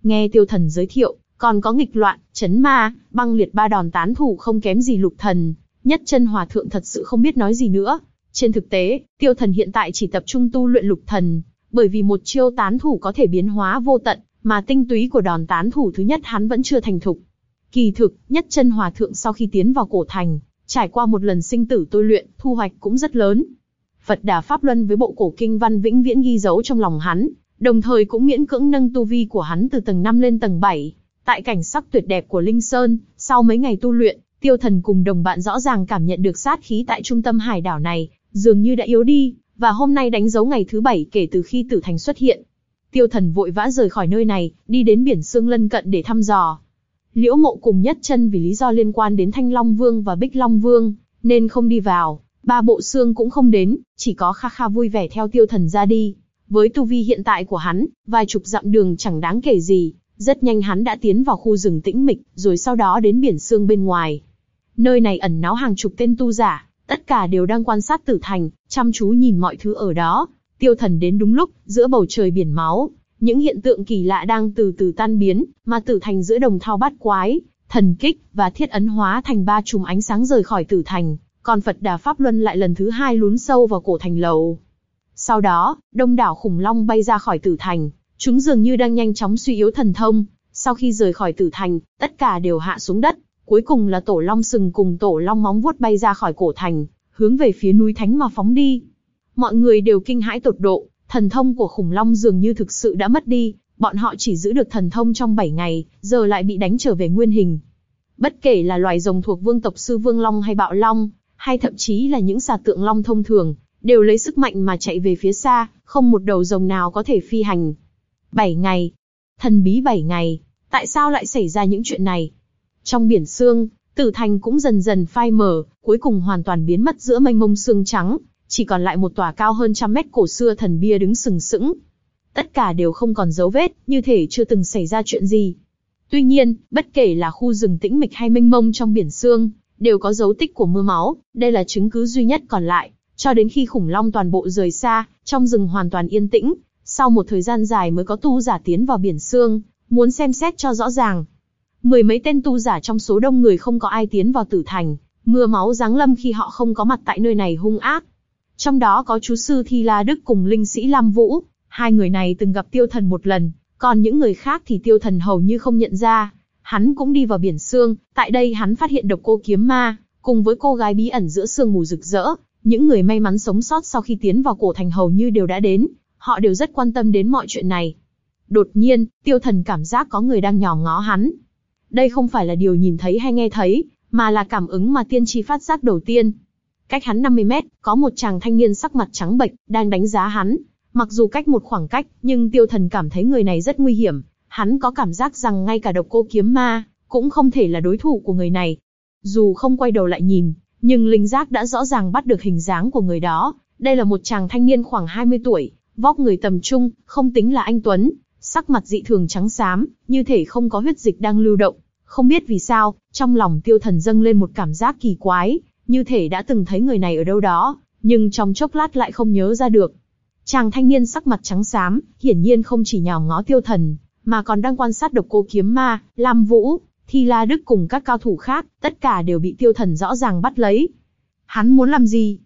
Nghe tiêu thần giới thiệu, còn có nghịch loạn, chấn ma, băng liệt ba đòn tán thủ không kém gì lục thần, nhất chân hòa thượng thật sự không biết nói gì nữa. Trên thực tế, tiêu thần hiện tại chỉ tập trung tu luyện lục thần, bởi vì một chiêu tán thủ có thể biến hóa vô tận, mà tinh túy của đòn tán thủ thứ nhất hắn vẫn chưa thành thục. Kỳ thực, nhất chân hòa thượng sau khi tiến vào cổ thành, trải qua một lần sinh tử tôi luyện, thu hoạch cũng rất lớn. Phật Đà Pháp Luân với bộ cổ kinh văn vĩnh viễn ghi dấu trong lòng hắn, đồng thời cũng miễn cưỡng nâng tu vi của hắn từ tầng 5 lên tầng 7. Tại cảnh sắc tuyệt đẹp của Linh Sơn, sau mấy ngày tu luyện, tiêu thần cùng đồng bạn rõ ràng cảm nhận được sát khí tại trung tâm hải đảo này, dường như đã yếu đi, và hôm nay đánh dấu ngày thứ bảy kể từ khi tử thành xuất hiện. Tiêu thần vội vã rời khỏi nơi này, đi đến biển xương lân cận để thăm dò. Liễu mộ cùng nhất chân vì lý do liên quan đến Thanh Long Vương và Bích Long Vương, nên không đi vào. Ba bộ xương cũng không đến, chỉ có Kha Kha vui vẻ theo tiêu thần ra đi. Với tu vi hiện tại của hắn, vài chục dặm đường chẳng đáng kể gì, rất nhanh hắn đã tiến vào khu rừng tĩnh mịch, rồi sau đó đến biển xương bên ngoài. Nơi này ẩn náu hàng chục tên tu giả, tất cả đều đang quan sát tử thành, chăm chú nhìn mọi thứ ở đó. Tiêu thần đến đúng lúc, giữa bầu trời biển máu, những hiện tượng kỳ lạ đang từ từ tan biến, mà tử thành giữa đồng thao bát quái, thần kích và thiết ấn hóa thành ba chùm ánh sáng rời khỏi tử thành, còn Phật Đà Pháp Luân lại lần thứ hai lún sâu vào cổ thành lầu. Sau đó, đông đảo khủng long bay ra khỏi tử thành, chúng dường như đang nhanh chóng suy yếu thần thông, sau khi rời khỏi tử thành, tất cả đều hạ xuống đất, cuối cùng là tổ long sừng cùng tổ long móng vuốt bay ra khỏi cổ thành, hướng về phía núi thánh mà phóng đi. Mọi người đều kinh hãi tột độ, thần thông của khủng long dường như thực sự đã mất đi, bọn họ chỉ giữ được thần thông trong 7 ngày, giờ lại bị đánh trở về nguyên hình. Bất kể là loài rồng thuộc vương tộc sư vương long hay bạo long, hay thậm chí là những xà tượng long thông thường, đều lấy sức mạnh mà chạy về phía xa, không một đầu rồng nào có thể phi hành. 7 ngày. Thần bí 7 ngày. Tại sao lại xảy ra những chuyện này? Trong biển xương, tử thành cũng dần dần phai mờ, cuối cùng hoàn toàn biến mất giữa mênh mông xương trắng, chỉ còn lại một tòa cao hơn trăm mét cổ xưa thần bia đứng sừng sững. Tất cả đều không còn dấu vết, như thể chưa từng xảy ra chuyện gì. Tuy nhiên, bất kể là khu rừng tĩnh mịch hay mênh mông trong biển xương, đều có dấu tích của mưa máu, đây là chứng cứ duy nhất còn lại, cho đến khi khủng long toàn bộ rời xa, trong rừng hoàn toàn yên tĩnh, sau một thời gian dài mới có tu giả tiến vào biển xương, muốn xem xét cho rõ ràng. Mười mấy tên tu giả trong số đông người không có ai tiến vào tử thành, mưa máu giáng lâm khi họ không có mặt tại nơi này hung ác. Trong đó có chú sư Thi La Đức cùng linh sĩ Lam Vũ, hai người này từng gặp tiêu thần một lần, còn những người khác thì tiêu thần hầu như không nhận ra. Hắn cũng đi vào biển xương, tại đây hắn phát hiện độc cô kiếm ma, cùng với cô gái bí ẩn giữa sương mù rực rỡ. Những người may mắn sống sót sau khi tiến vào cổ thành hầu như đều đã đến, họ đều rất quan tâm đến mọi chuyện này. Đột nhiên, tiêu thần cảm giác có người đang nhòm ngó hắn. Đây không phải là điều nhìn thấy hay nghe thấy, mà là cảm ứng mà tiên tri phát giác đầu tiên. Cách hắn 50 mét, có một chàng thanh niên sắc mặt trắng bệch, đang đánh giá hắn. Mặc dù cách một khoảng cách, nhưng tiêu thần cảm thấy người này rất nguy hiểm. Hắn có cảm giác rằng ngay cả độc cô kiếm ma, cũng không thể là đối thủ của người này. Dù không quay đầu lại nhìn, nhưng linh giác đã rõ ràng bắt được hình dáng của người đó. Đây là một chàng thanh niên khoảng 20 tuổi, vóc người tầm trung, không tính là anh Tuấn, sắc mặt dị thường trắng xám, như thể không có huyết dịch đang lưu động. Không biết vì sao, trong lòng tiêu thần dâng lên một cảm giác kỳ quái, như thể đã từng thấy người này ở đâu đó, nhưng trong chốc lát lại không nhớ ra được. Chàng thanh niên sắc mặt trắng xám, hiển nhiên không chỉ nhào ngó tiêu thần, mà còn đang quan sát độc cô kiếm ma, Lam Vũ, Thi La Đức cùng các cao thủ khác, tất cả đều bị tiêu thần rõ ràng bắt lấy. Hắn muốn làm gì?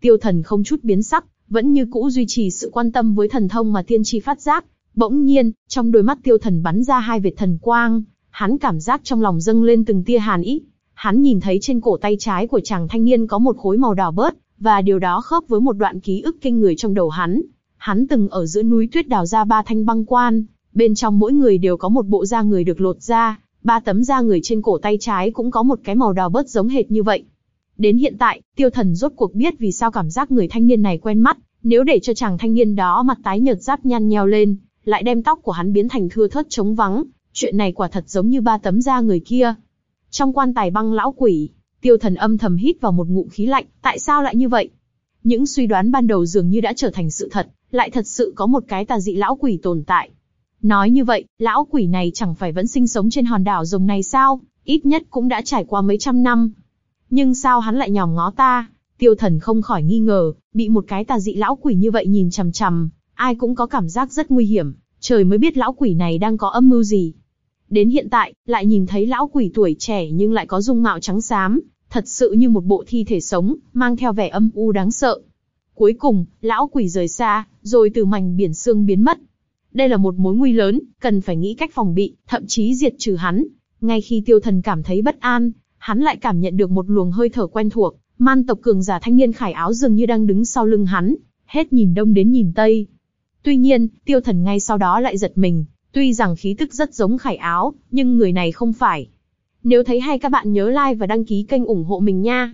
Tiêu thần không chút biến sắc, vẫn như cũ duy trì sự quan tâm với thần thông mà tiên tri phát giác. Bỗng nhiên, trong đôi mắt tiêu thần bắn ra hai vệt thần quang, hắn cảm giác trong lòng dâng lên từng tia hàn ý. Hắn nhìn thấy trên cổ tay trái của chàng thanh niên có một khối màu đỏ bớt, và điều đó khớp với một đoạn ký ức kinh người trong đầu hắn. Hắn từng ở giữa núi tuyết đào ra ba thanh băng quan, bên trong mỗi người đều có một bộ da người được lột ra, ba tấm da người trên cổ tay trái cũng có một cái màu đỏ bớt giống hệt như vậy. Đến hiện tại, tiêu thần rốt cuộc biết vì sao cảm giác người thanh niên này quen mắt, nếu để cho chàng thanh niên đó mặt tái nhợt giáp nhăn nheo lên, lại đem tóc của hắn biến thành thưa thớt trống vắng, chuyện này quả thật giống như ba tấm da người kia. Trong quan tài băng lão quỷ, tiêu thần âm thầm hít vào một ngụm khí lạnh, tại sao lại như vậy? Những suy đoán ban đầu dường như đã trở thành sự thật, lại thật sự có một cái tà dị lão quỷ tồn tại. Nói như vậy, lão quỷ này chẳng phải vẫn sinh sống trên hòn đảo rồng này sao, ít nhất cũng đã trải qua mấy trăm năm. Nhưng sao hắn lại nhòm ngó ta? Tiêu thần không khỏi nghi ngờ, bị một cái tà dị lão quỷ như vậy nhìn chằm chằm, ai cũng có cảm giác rất nguy hiểm, trời mới biết lão quỷ này đang có âm mưu gì. Đến hiện tại, lại nhìn thấy lão quỷ tuổi trẻ nhưng lại có dung mạo trắng xám, thật sự như một bộ thi thể sống, mang theo vẻ âm u đáng sợ. Cuối cùng, lão quỷ rời xa, rồi từ mảnh biển xương biến mất. Đây là một mối nguy lớn, cần phải nghĩ cách phòng bị, thậm chí diệt trừ hắn. Ngay khi tiêu thần cảm thấy bất an, hắn lại cảm nhận được một luồng hơi thở quen thuộc, man tộc cường giả thanh niên khải áo dường như đang đứng sau lưng hắn, hết nhìn đông đến nhìn tây. Tuy nhiên, tiêu thần ngay sau đó lại giật mình, tuy rằng khí tức rất giống khải áo, nhưng người này không phải. Nếu thấy hay các bạn nhớ like và đăng ký kênh ủng hộ mình nha.